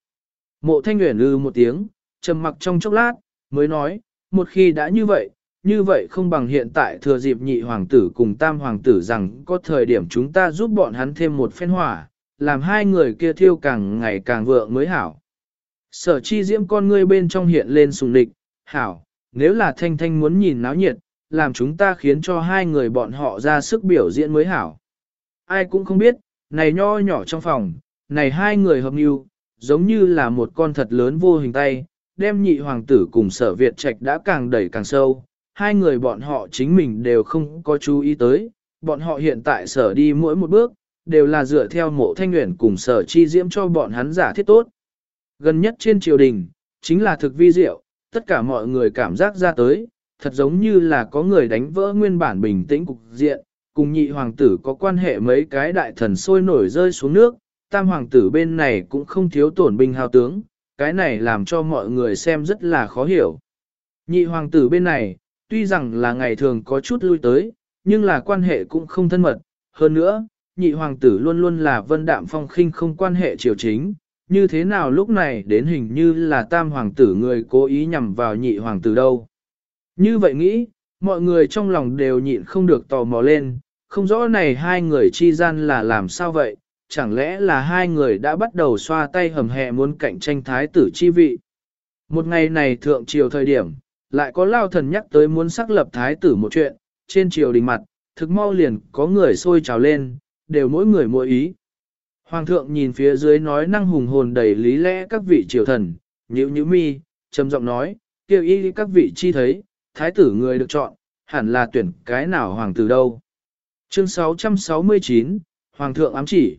[SPEAKER 1] Mộ thanh nguyện lư một tiếng, trầm mặc trong chốc lát, mới nói, một khi đã như vậy, như vậy không bằng hiện tại thừa dịp nhị hoàng tử cùng tam hoàng tử rằng có thời điểm chúng ta giúp bọn hắn thêm một phen hỏa, làm hai người kia thiêu càng ngày càng vượng mới hảo. Sở chi diễm con ngươi bên trong hiện lên sùng địch, hảo, nếu là thanh thanh muốn nhìn náo nhiệt, làm chúng ta khiến cho hai người bọn họ ra sức biểu diễn mới hảo. Ai cũng không biết, này nho nhỏ trong phòng, này hai người hợp mưu, giống như là một con thật lớn vô hình tay, đem nhị hoàng tử cùng sở Việt trạch đã càng đẩy càng sâu, hai người bọn họ chính mình đều không có chú ý tới, bọn họ hiện tại sở đi mỗi một bước, đều là dựa theo mộ thanh nguyện cùng sở chi diễm cho bọn hắn giả thiết tốt. Gần nhất trên triều đình, chính là thực vi diệu, tất cả mọi người cảm giác ra tới, thật giống như là có người đánh vỡ nguyên bản bình tĩnh cục diện, cùng nhị hoàng tử có quan hệ mấy cái đại thần sôi nổi rơi xuống nước, tam hoàng tử bên này cũng không thiếu tổn binh hào tướng, cái này làm cho mọi người xem rất là khó hiểu. Nhị hoàng tử bên này, tuy rằng là ngày thường có chút lui tới, nhưng là quan hệ cũng không thân mật, hơn nữa, nhị hoàng tử luôn luôn là vân đạm phong khinh không quan hệ triều chính, như thế nào lúc này đến hình như là tam hoàng tử người cố ý nhằm vào nhị hoàng tử đâu. Như vậy nghĩ, mọi người trong lòng đều nhịn không được tò mò lên, không rõ này hai người chi gian là làm sao vậy, chẳng lẽ là hai người đã bắt đầu xoa tay hầm hẹ muốn cạnh tranh thái tử chi vị. Một ngày này thượng triều thời điểm, lại có lao thần nhắc tới muốn xác lập thái tử một chuyện, trên triều đình mặt, thực mau liền có người sôi trào lên, đều mỗi người mỗi ý. Hoàng thượng nhìn phía dưới nói năng hùng hồn đầy lý lẽ các vị triều thần, nhữ nhữ mi, trầm giọng nói, kêu y các vị chi thấy, thái tử người được chọn, hẳn là tuyển cái nào hoàng tử đâu. Chương 669, Hoàng thượng ám chỉ.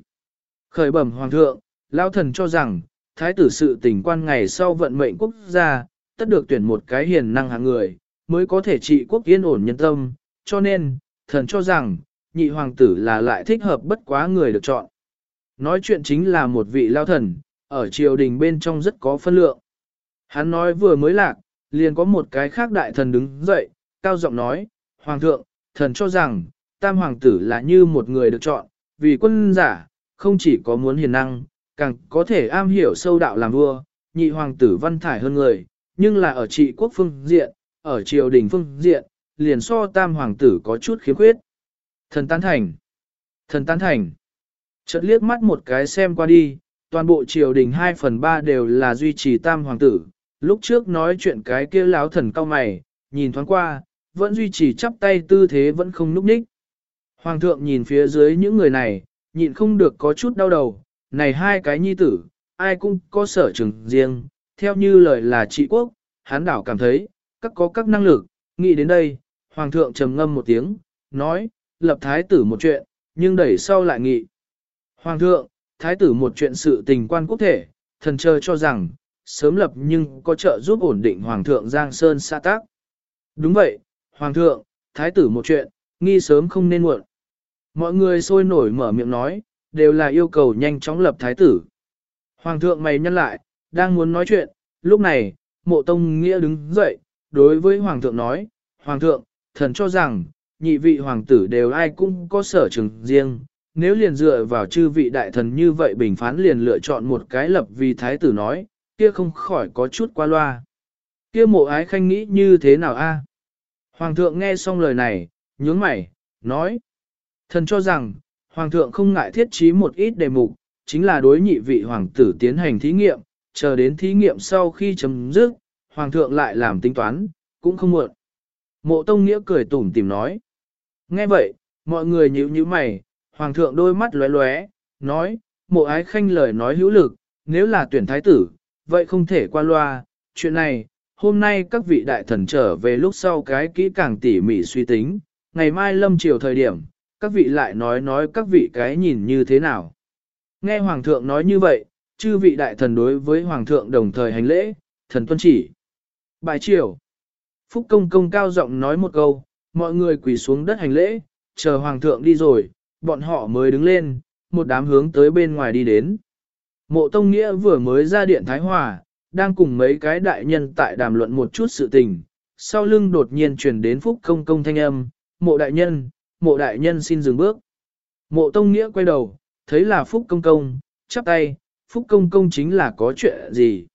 [SPEAKER 1] Khởi bẩm Hoàng thượng, Lão thần cho rằng, thái tử sự tình quan ngày sau vận mệnh quốc gia, tất được tuyển một cái hiền năng hạng người, mới có thể trị quốc yên ổn nhân tâm, cho nên, thần cho rằng, nhị hoàng tử là lại thích hợp bất quá người được chọn. Nói chuyện chính là một vị lao thần, ở triều đình bên trong rất có phân lượng. Hắn nói vừa mới lạc, liền có một cái khác đại thần đứng dậy, cao giọng nói, Hoàng thượng, thần cho rằng, tam hoàng tử là như một người được chọn, vì quân giả, không chỉ có muốn hiền năng, càng có thể am hiểu sâu đạo làm vua, nhị hoàng tử văn thải hơn người, nhưng là ở trị quốc phương diện, ở triều đình phương diện, liền so tam hoàng tử có chút khiếm khuyết. Thần tán thành. Thần tán thành. Chợt liếc mắt một cái xem qua đi, toàn bộ triều đình 2 phần 3 đều là duy trì tam hoàng tử. Lúc trước nói chuyện cái kia láo thần cao mày, nhìn thoáng qua, vẫn duy trì chắp tay tư thế vẫn không núp ních. Hoàng thượng nhìn phía dưới những người này, nhịn không được có chút đau đầu, này hai cái nhi tử, ai cũng có sở trường riêng, theo như lời là trị quốc, hán đảo cảm thấy, các có các năng lực, nghĩ đến đây, hoàng thượng trầm ngâm một tiếng, nói, lập thái tử một chuyện, nhưng đẩy sau lại nghị. Hoàng thượng, thái tử một chuyện sự tình quan quốc thể, thần chờ cho rằng, sớm lập nhưng có trợ giúp ổn định hoàng thượng Giang Sơn xã tác. Đúng vậy, hoàng thượng, thái tử một chuyện, nghi sớm không nên muộn. Mọi người sôi nổi mở miệng nói, đều là yêu cầu nhanh chóng lập thái tử. Hoàng thượng mày nhân lại, đang muốn nói chuyện, lúc này, mộ tông nghĩa đứng dậy, đối với hoàng thượng nói, hoàng thượng, thần cho rằng, nhị vị hoàng tử đều ai cũng có sở trường riêng, nếu liền dựa vào chư vị đại thần như vậy bình phán liền lựa chọn một cái lập vì thái tử nói, kia không khỏi có chút qua loa. Kia mộ ái khanh nghĩ như thế nào a? Hoàng thượng nghe xong lời này, nhướng mày, nói. Thần cho rằng, Hoàng thượng không ngại thiết trí một ít đề mục, chính là đối nhị vị hoàng tử tiến hành thí nghiệm, chờ đến thí nghiệm sau khi chấm dứt, Hoàng thượng lại làm tính toán, cũng không muộn. Mộ Tông Nghĩa cười tủm tìm nói. Nghe vậy, mọi người nhíu nhíu mày, Hoàng thượng đôi mắt lóe lóe, nói, mộ ái khanh lời nói hữu lực, nếu là tuyển thái tử, vậy không thể qua loa, chuyện này, hôm nay các vị đại thần trở về lúc sau cái kỹ càng tỉ mỉ suy tính, ngày mai lâm chiều thời điểm, các vị lại nói nói các vị cái nhìn như thế nào. Nghe Hoàng thượng nói như vậy, chư vị đại thần đối với Hoàng thượng đồng thời hành lễ, thần tuân chỉ. Bài triều. Phúc công công cao giọng nói một câu, mọi người quỳ xuống đất hành lễ, chờ Hoàng thượng đi rồi, bọn họ mới đứng lên, một đám hướng tới bên ngoài đi đến. Mộ Tông Nghĩa vừa mới ra điện Thái Hòa, đang cùng mấy cái đại nhân tại đàm luận một chút sự tình, sau lưng đột nhiên truyền đến Phúc Công Công thanh âm, mộ đại nhân, mộ đại nhân xin dừng bước. Mộ Tông Nghĩa quay đầu, thấy là Phúc Công Công, chắp tay, Phúc Công Công chính là có chuyện gì.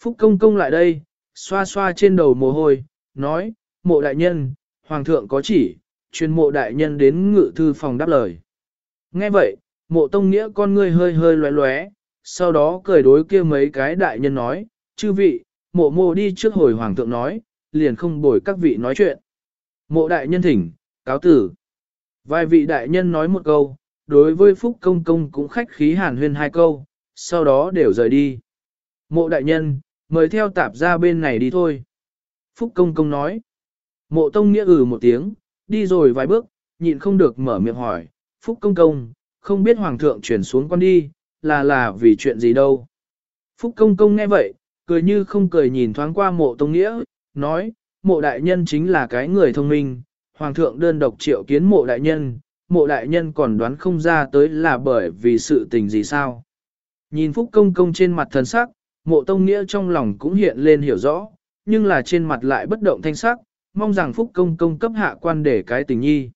[SPEAKER 1] Phúc Công Công lại đây, xoa xoa trên đầu mồ hôi, nói, mộ đại nhân, Hoàng thượng có chỉ, truyền mộ đại nhân đến ngự thư phòng đáp lời. Nghe vậy, mộ Tông Nghĩa con ngươi hơi hơi loé loé, sau đó cười đối kia mấy cái đại nhân nói, chư vị, mộ mộ đi trước hồi Hoàng thượng nói, liền không bồi các vị nói chuyện. Mộ đại nhân thỉnh, cáo tử. Vài vị đại nhân nói một câu, đối với Phúc Công Công cũng khách khí hàn huyên hai câu, sau đó đều rời đi. Mộ đại nhân, mời theo tạp ra bên này đi thôi. Phúc Công Công nói. Mộ Tông Nghĩa ừ một tiếng, đi rồi vài bước, nhịn không được mở miệng hỏi. Phúc Công Công, không biết Hoàng thượng chuyển xuống con đi, là là vì chuyện gì đâu. Phúc Công Công nghe vậy, cười như không cười nhìn thoáng qua mộ Tông Nghĩa, nói, mộ đại nhân chính là cái người thông minh, Hoàng thượng đơn độc triệu kiến mộ đại nhân, mộ đại nhân còn đoán không ra tới là bởi vì sự tình gì sao. Nhìn Phúc Công Công trên mặt thần sắc, mộ Tông Nghĩa trong lòng cũng hiện lên hiểu rõ, nhưng là trên mặt lại bất động thanh sắc, mong rằng Phúc Công Công cấp hạ quan để cái tình nhi.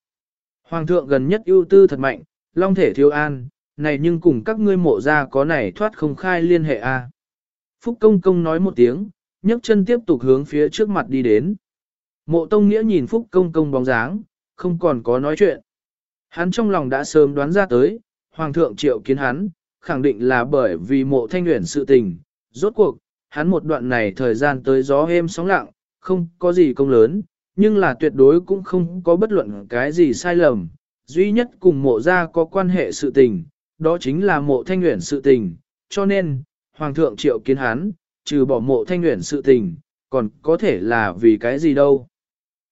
[SPEAKER 1] Hoàng thượng gần nhất ưu tư thật mạnh, long thể thiếu an, này nhưng cùng các ngươi mộ ra có này thoát không khai liên hệ a. Phúc Công Công nói một tiếng, nhấc chân tiếp tục hướng phía trước mặt đi đến. Mộ Tông Nghĩa nhìn Phúc Công Công bóng dáng, không còn có nói chuyện. Hắn trong lòng đã sớm đoán ra tới, Hoàng thượng triệu kiến hắn, khẳng định là bởi vì mộ thanh nguyện sự tình. Rốt cuộc, hắn một đoạn này thời gian tới gió êm sóng lặng, không có gì công lớn, nhưng là tuyệt đối cũng không có bất luận cái gì sai lầm. Duy nhất cùng mộ ra có quan hệ sự tình, đó chính là mộ thanh nguyện sự tình, cho nên, Hoàng thượng triệu kiến hắn, trừ bỏ mộ thanh nguyện sự tình, còn có thể là vì cái gì đâu.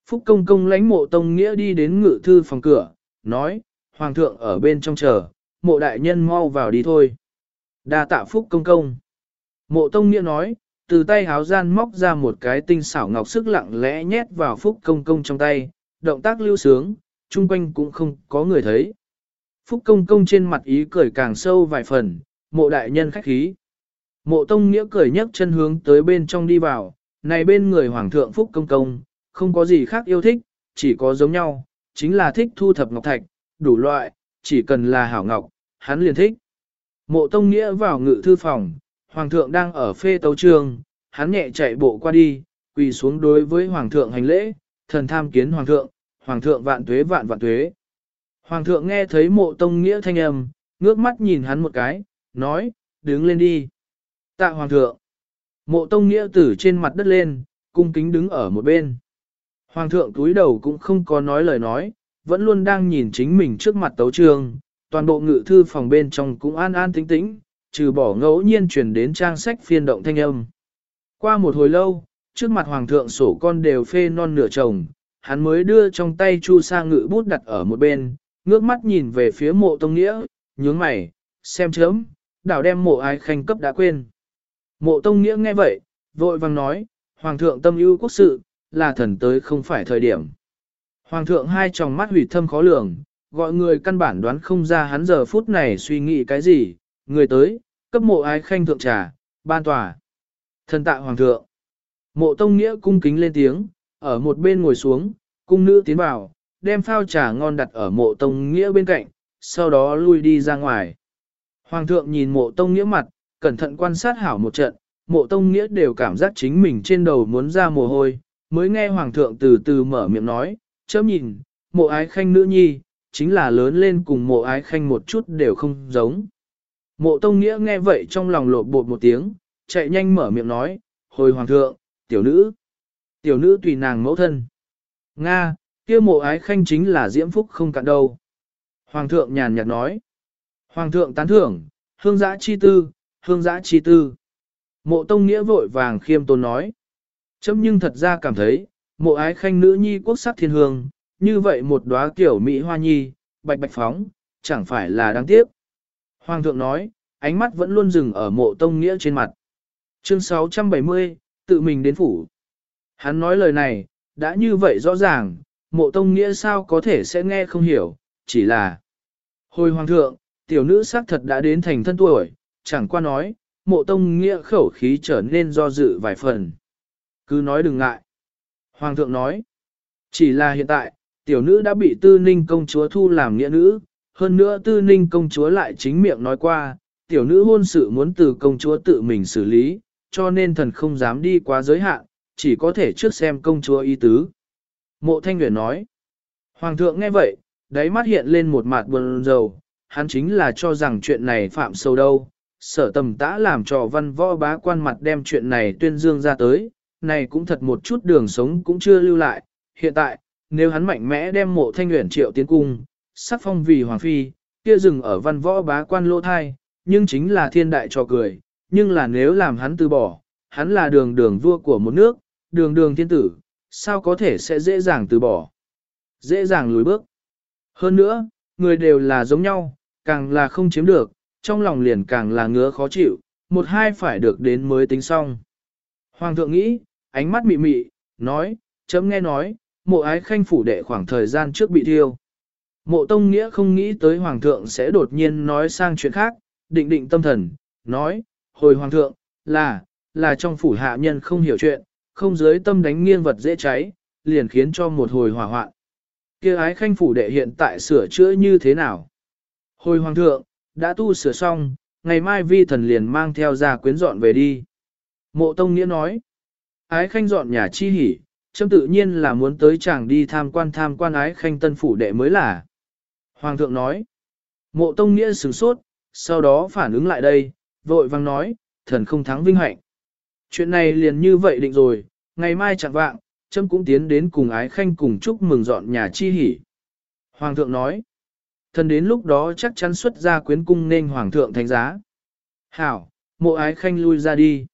[SPEAKER 1] Phúc công công lãnh mộ tông nghĩa đi đến ngự thư phòng cửa, nói, Hoàng thượng ở bên trong chờ, mộ đại nhân mau vào đi thôi. đa tạ Phúc công công. Mộ tông nghĩa nói, từ tay háo gian móc ra một cái tinh xảo ngọc sức lặng lẽ nhét vào Phúc công công trong tay, động tác lưu sướng, chung quanh cũng không có người thấy. Phúc công công trên mặt ý cười càng sâu vài phần, mộ đại nhân khách khí. Mộ tông nghĩa cười nhấc chân hướng tới bên trong đi vào, này bên người hoàng thượng Phúc công công, không có gì khác yêu thích, chỉ có giống nhau, chính là thích thu thập ngọc thạch, đủ loại, chỉ cần là hảo ngọc, hắn liền thích. Mộ tông nghĩa vào ngự thư phòng, hoàng thượng đang ở phê tấu trường, hắn nhẹ chạy bộ qua đi, quỳ xuống đối với hoàng thượng hành lễ, thần tham kiến hoàng thượng, hoàng thượng vạn tuế vạn vạn tuế. Hoàng thượng nghe thấy mộ tông nghĩa thanh âm, ngước mắt nhìn hắn một cái, nói, đứng lên đi. Tạ hoàng thượng. Mộ tông nghĩa tử trên mặt đất lên, cung kính đứng ở một bên. Hoàng thượng túi đầu cũng không có nói lời nói, vẫn luôn đang nhìn chính mình trước mặt tấu trường, toàn bộ ngự thư phòng bên trong cũng an an tĩnh tĩnh, trừ bỏ ngẫu nhiên truyền đến trang sách phiên động thanh âm. Qua một hồi lâu, trước mặt hoàng thượng sổ con đều phê non nửa chồng, hắn mới đưa trong tay chu sa ngự bút đặt ở một bên, ngước mắt nhìn về phía mộ tông nghĩa, nhướng mày, xem chớm, đảo đem mộ ai khanh cấp đã quên. Mộ tông nghĩa nghe vậy, vội vàng nói, hoàng thượng tâm ưu quốc sự, là thần tới không phải thời điểm. Hoàng thượng hai tròng mắt hủy thâm khó lường, gọi người căn bản đoán không ra hắn giờ phút này suy nghĩ cái gì, người tới, cấp mộ ái khanh thượng trà, ban tòa. Thần tạ hoàng thượng. Mộ tông nghĩa cung kính lên tiếng, ở một bên ngồi xuống, cung nữ tiến vào, đem phao trà ngon đặt ở mộ tông nghĩa bên cạnh, sau đó lui đi ra ngoài. Hoàng thượng nhìn mộ tông nghĩa mặt, cẩn thận quan sát hảo một trận, mộ tông nghĩa đều cảm giác chính mình trên đầu muốn ra mồ hôi, mới nghe hoàng thượng từ từ mở miệng nói, chớp nhìn, mộ ái khanh nữ nhi, chính là lớn lên cùng mộ ái khanh một chút đều không giống. Mộ tông nghĩa nghe vậy trong lòng lột bột một tiếng, chạy nhanh mở miệng nói, hồi hoàng thượng, tiểu nữ, tiểu nữ tùy nàng mẫu thân. Nga, kia mộ ái khanh chính là diễm phúc không cạn đâu. Hoàng thượng nhàn nhạt nói, hoàng thượng tán thưởng, hương giã chi tư, hương giã chi tư. Mộ tông nghĩa vội vàng khiêm tôn nói, chấm nhưng thật ra cảm thấy, mộ ái khanh nữ nhi quốc sắc thiên hương, như vậy một đóa tiểu Mỹ hoa nhi, bạch bạch phóng, chẳng phải là đáng tiếc. Hoàng thượng nói, ánh mắt vẫn luôn dừng ở mộ tông nghĩa trên mặt. Chương 670, tự mình đến phủ. Hắn nói lời này, đã như vậy rõ ràng, mộ tông nghĩa sao có thể sẽ nghe không hiểu, chỉ là. Hồi hoàng thượng, tiểu nữ xác thật đã đến thành thân tuổi, chẳng qua nói, mộ tông nghĩa khẩu khí trở nên do dự vài phần. Cứ nói đừng ngại. Hoàng thượng nói, chỉ là hiện tại, tiểu nữ đã bị tư ninh công chúa thu làm nghĩa nữ, hơn nữa tư ninh công chúa lại chính miệng nói qua, tiểu nữ hôn sự muốn từ công chúa tự mình xử lý, cho nên thần không dám đi quá giới hạn, chỉ có thể trước xem công chúa ý tứ. Mộ thanh nguyện nói, Hoàng thượng nghe vậy, đáy mắt hiện lên một mặt buồn rầu, hắn chính là cho rằng chuyện này phạm sâu đâu. Sở tầm tã làm cho văn võ bá quan mặt đem chuyện này tuyên dương ra tới, này cũng thật một chút đường sống cũng chưa lưu lại. Hiện tại, nếu hắn mạnh mẽ đem mộ thanh nguyện triệu tiến cung, sắc phong vì hoàng phi, kia dừng ở văn võ bá quan lỗ thai, nhưng chính là thiên đại trò cười, nhưng là nếu làm hắn từ bỏ, hắn là đường đường vua của một nước, đường đường thiên tử, sao có thể sẽ dễ dàng từ bỏ. Dễ dàng lùi bước. Hơn nữa, người đều là giống nhau, càng là không chiếm được, trong lòng liền càng là ngứa khó chịu, một hai phải được đến mới tính xong. Hoàng thượng nghĩ, ánh mắt mị mị, nói, chấm nghe nói, mộ ái khanh phủ đệ khoảng thời gian trước bị thiêu. Mộ tông nghĩa không nghĩ tới hoàng thượng sẽ đột nhiên nói sang chuyện khác, định định tâm thần, nói, hồi hoàng thượng, là, là trong phủ hạ nhân không hiểu chuyện, không dưới tâm đánh nghiêng vật dễ cháy, liền khiến cho một hồi hỏa hoạn. kia ái khanh phủ đệ hiện tại sửa chữa như thế nào? Hồi hoàng thượng, đã tu sửa xong, ngày mai vi thần liền mang theo ra quyến dọn về đi. Mộ tông nghĩa nói, ái khanh dọn nhà chi hỉ, châm tự nhiên là muốn tới chàng đi tham quan tham quan ái khanh tân phủ đệ mới là. Hoàng thượng nói, mộ tông nghĩa sửng sốt, sau đó phản ứng lại đây, vội vang nói, thần không thắng vinh hạnh. Chuyện này liền như vậy định rồi, ngày mai chẳng vạng, châm cũng tiến đến cùng ái khanh cùng chúc mừng dọn nhà chi hỉ. Hoàng thượng nói, thần đến lúc đó chắc chắn xuất ra quyến cung nên hoàng thượng thánh giá. Hảo, mộ ái khanh lui ra đi.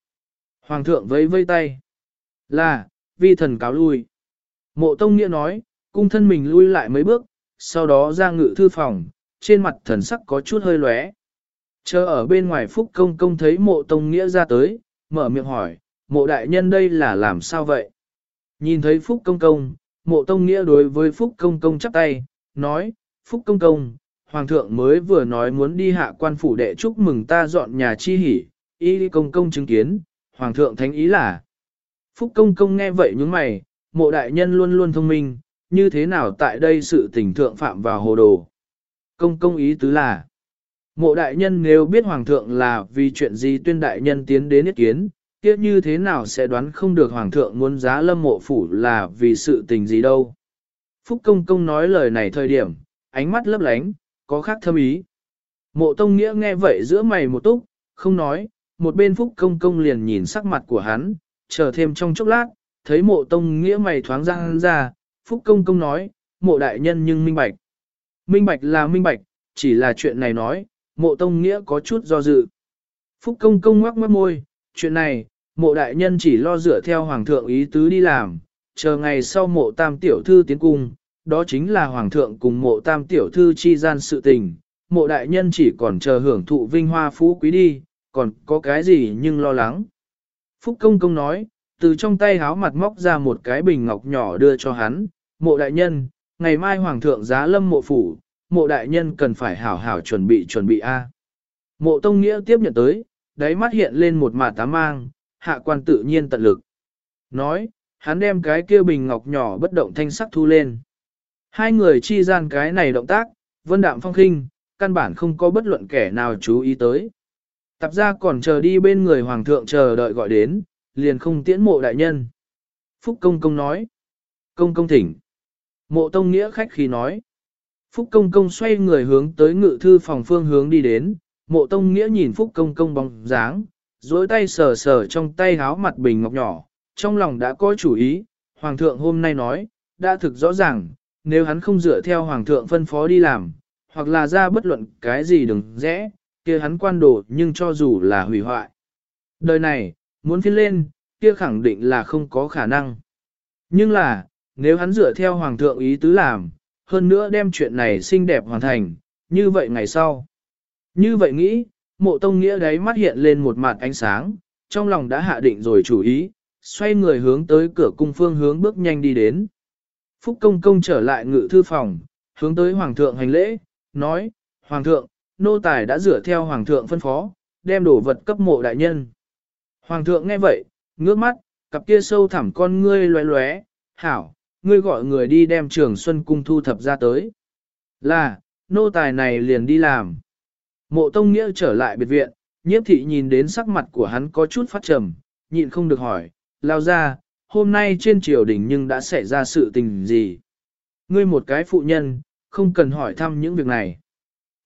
[SPEAKER 1] Hoàng thượng vẫy vây tay. Là, vi thần cáo lui. Mộ tông nghĩa nói, cung thân mình lui lại mấy bước, sau đó ra ngự thư phòng, trên mặt thần sắc có chút hơi lóe. Chờ ở bên ngoài phúc công công thấy mộ tông nghĩa ra tới, mở miệng hỏi, mộ đại nhân đây là làm sao vậy? Nhìn thấy phúc công công, mộ tông nghĩa đối với phúc công công chắp tay, nói, phúc công công, hoàng thượng mới vừa nói muốn đi hạ quan phủ đệ chúc mừng ta dọn nhà chi hỉ, y công công chứng kiến, hoàng thượng thánh ý là. Phúc công công nghe vậy những mày, mộ đại nhân luôn luôn thông minh, như thế nào tại đây sự tình thượng phạm vào hồ đồ. Công công ý tứ là, mộ đại nhân nếu biết hoàng thượng là vì chuyện gì tuyên đại nhân tiến đến ý kiến, kia như thế nào sẽ đoán không được hoàng thượng muốn giá lâm mộ phủ là vì sự tình gì đâu. Phúc công công nói lời này thời điểm, ánh mắt lấp lánh, có khác thâm ý. Mộ tông nghĩa nghe vậy giữa mày một túc, không nói, một bên phúc công công liền nhìn sắc mặt của hắn, chờ thêm trong chốc lát, thấy mộ tông nghĩa mày thoáng răng ra, phúc công công nói, mộ đại nhân nhưng minh bạch. Minh bạch là minh bạch, chỉ là chuyện này nói, mộ tông nghĩa có chút do dự. Phúc công công ngoắc mắt môi, chuyện này, mộ đại nhân chỉ lo dựa theo hoàng thượng ý tứ đi làm, chờ ngày sau mộ tam tiểu thư tiến cung, đó chính là hoàng thượng cùng mộ tam tiểu thư chi gian sự tình, mộ đại nhân chỉ còn chờ hưởng thụ vinh hoa phú quý đi, còn có cái gì nhưng lo lắng. Phúc công công nói, từ trong tay háo mặt móc ra một cái bình ngọc nhỏ đưa cho hắn, mộ đại nhân, ngày mai hoàng thượng giá lâm mộ phủ, mộ đại nhân cần phải hảo hảo chuẩn bị chuẩn bị A. Mộ tông nghĩa tiếp nhận tới, đáy mắt hiện lên một mạt tá mang, hạ quan tự nhiên tận lực. Nói, hắn đem cái kia bình ngọc nhỏ bất động thanh sắc thu lên. Hai người chi gian cái này động tác, vân đạm phong khinh, căn bản không có bất luận kẻ nào chú ý tới. Tập ra còn chờ đi bên người hoàng thượng chờ đợi gọi đến, liền không tiễn mộ đại nhân. Phúc công công nói. Công công thỉnh. Mộ tông nghĩa khách khí nói. Phúc công công xoay người hướng tới ngự thư phòng phương hướng đi đến, mộ tông nghĩa nhìn Phúc công công bóng dáng, dối tay sờ sờ trong tay háo mặt bình ngọc nhỏ, trong lòng đã có chủ ý, hoàng thượng hôm nay nói, đã thực rõ ràng, nếu hắn không dựa theo hoàng thượng phân phó đi làm, hoặc là ra bất luận cái gì đừng rẽ, kia hắn quan đồ nhưng cho dù là hủy hoại. Đời này, muốn phiên lên, kia khẳng định là không có khả năng. Nhưng là, nếu hắn dựa theo hoàng thượng ý tứ làm, hơn nữa đem chuyện này xinh đẹp hoàn thành, như vậy ngày sau. Như vậy nghĩ, mộ tông nghĩa đấy mắt hiện lên một mặt ánh sáng, trong lòng đã hạ định rồi chủ ý, xoay người hướng tới cửa cung phương hướng bước nhanh đi đến. Phúc công công trở lại ngự thư phòng, hướng tới hoàng thượng hành lễ, nói, hoàng thượng, nô tài đã dựa theo hoàng thượng phân phó, đem đồ vật cấp mộ đại nhân. Hoàng thượng nghe vậy, ngước mắt, cặp kia sâu thẳm con ngươi loé loé, hảo, ngươi gọi người đi đem trường xuân cung thu thập ra tới. Là, nô tài này liền đi làm. Mộ tông nghĩa trở lại biệt viện, nhiếp thị nhìn đến sắc mặt của hắn có chút phát trầm, nhịn không được hỏi, lao ra, hôm nay trên triều đình nhưng đã xảy ra sự tình gì? Ngươi một cái phụ nhân, không cần hỏi thăm những việc này.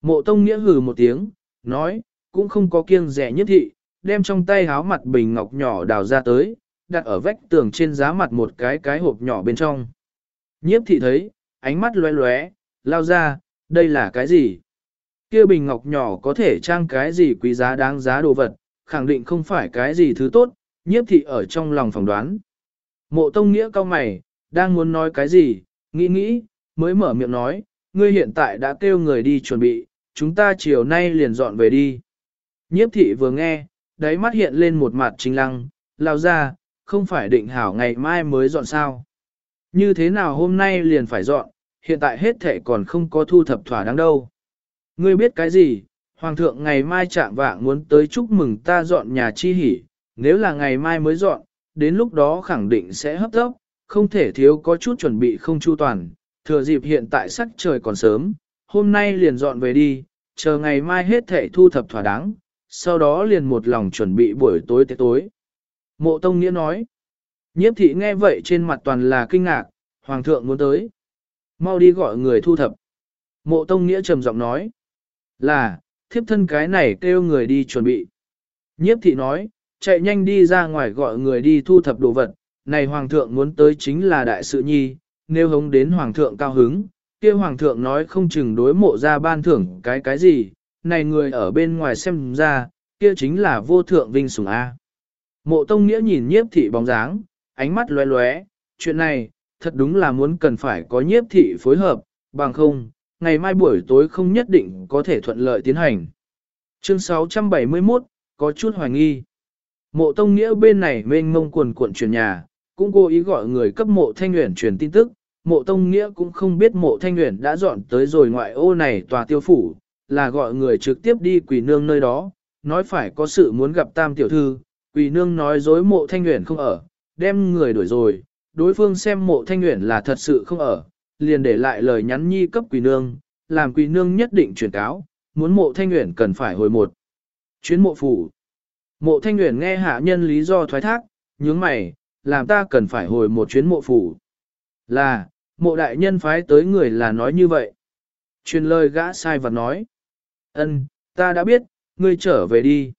[SPEAKER 1] Mộ tông nghĩa hừ một tiếng, nói, cũng không có kiêng rẻ nhất thị, đem trong tay háo mặt bình ngọc nhỏ đào ra tới, đặt ở vách tường trên giá mặt một cái cái hộp nhỏ bên trong. Nhiếp thị thấy, ánh mắt lóe lóe, lao ra, đây là cái gì? Kia bình ngọc nhỏ có thể trang cái gì quý giá đáng giá đồ vật, khẳng định không phải cái gì thứ tốt, nhiếp thị ở trong lòng phỏng đoán. Mộ tông nghĩa cao mày, đang muốn nói cái gì, nghĩ nghĩ, mới mở miệng nói, ngươi hiện tại đã kêu người đi chuẩn bị, chúng ta chiều nay liền dọn về đi. Nhiếp thị vừa nghe, đáy mắt hiện lên một mặt trinh lăng, lao ra, không phải định hảo ngày mai mới dọn sao. Như thế nào hôm nay liền phải dọn, hiện tại hết thể còn không có thu thập thỏa đáng đâu. Ngươi biết cái gì, Hoàng thượng ngày mai chạm vạng muốn tới chúc mừng ta dọn nhà chi hỉ, nếu là ngày mai mới dọn, đến lúc đó khẳng định sẽ hấp tốc, không thể thiếu có chút chuẩn bị không chu toàn, thừa dịp hiện tại sắc trời còn sớm, hôm nay liền dọn về đi, chờ ngày mai hết thể thu thập thỏa đáng, sau đó liền một lòng chuẩn bị buổi tối tới tối. Mộ Tông Nghĩa nói, nhiếp thị nghe vậy trên mặt toàn là kinh ngạc, Hoàng thượng muốn tới. Mau đi gọi người thu thập. Mộ Tông Nghĩa trầm giọng nói, là, thiếp thân cái này kêu người đi chuẩn bị. Nhiếp thị nói, chạy nhanh đi ra ngoài gọi người đi thu thập đồ vật, này Hoàng thượng muốn tới chính là đại sự nhi, nếu hống đến Hoàng thượng cao hứng, kia Hoàng thượng nói không chừng đối mộ ra ban thưởng cái cái gì, này người ở bên ngoài xem ra, kia chính là vô thượng vinh sủng A. Mộ Tông Nghĩa nhìn nhiếp thị bóng dáng, ánh mắt lóe lóe, chuyện này, thật đúng là muốn cần phải có nhiếp thị phối hợp, bằng không, ngày mai buổi tối không nhất định có thể thuận lợi tiến hành. Chương 671, có chút hoài nghi. Mộ Tông Nghĩa bên này mênh mông quần cuộn chuyển nhà, cũng cố ý gọi người cấp mộ Thanh Nguyễn truyền tin tức. Mộ Tông Nghĩa cũng không biết mộ Thanh Nguyễn đã dọn tới rồi ngoại ô này tòa tiêu phủ, là gọi người trực tiếp đi quỷ nương nơi đó, nói phải có sự muốn gặp tam tiểu thư, quỷ nương nói dối mộ Thanh nguyện không ở, đem người đuổi rồi, đối phương xem mộ Thanh nguyện là thật sự không ở, liền để lại lời nhắn nhi cấp quỷ nương, làm quỷ nương nhất định truyền cáo, muốn mộ Thanh nguyện cần phải hồi một chuyến mộ phủ. Mộ thanh nguyện nghe hạ nhân lý do thoái thác, nhướng mày, làm ta cần phải hồi một chuyến mộ phủ. Là, mộ đại nhân phái tới người là nói như vậy. Truyền lời gã sai vật nói ân, ta đã biết, ngươi trở về đi.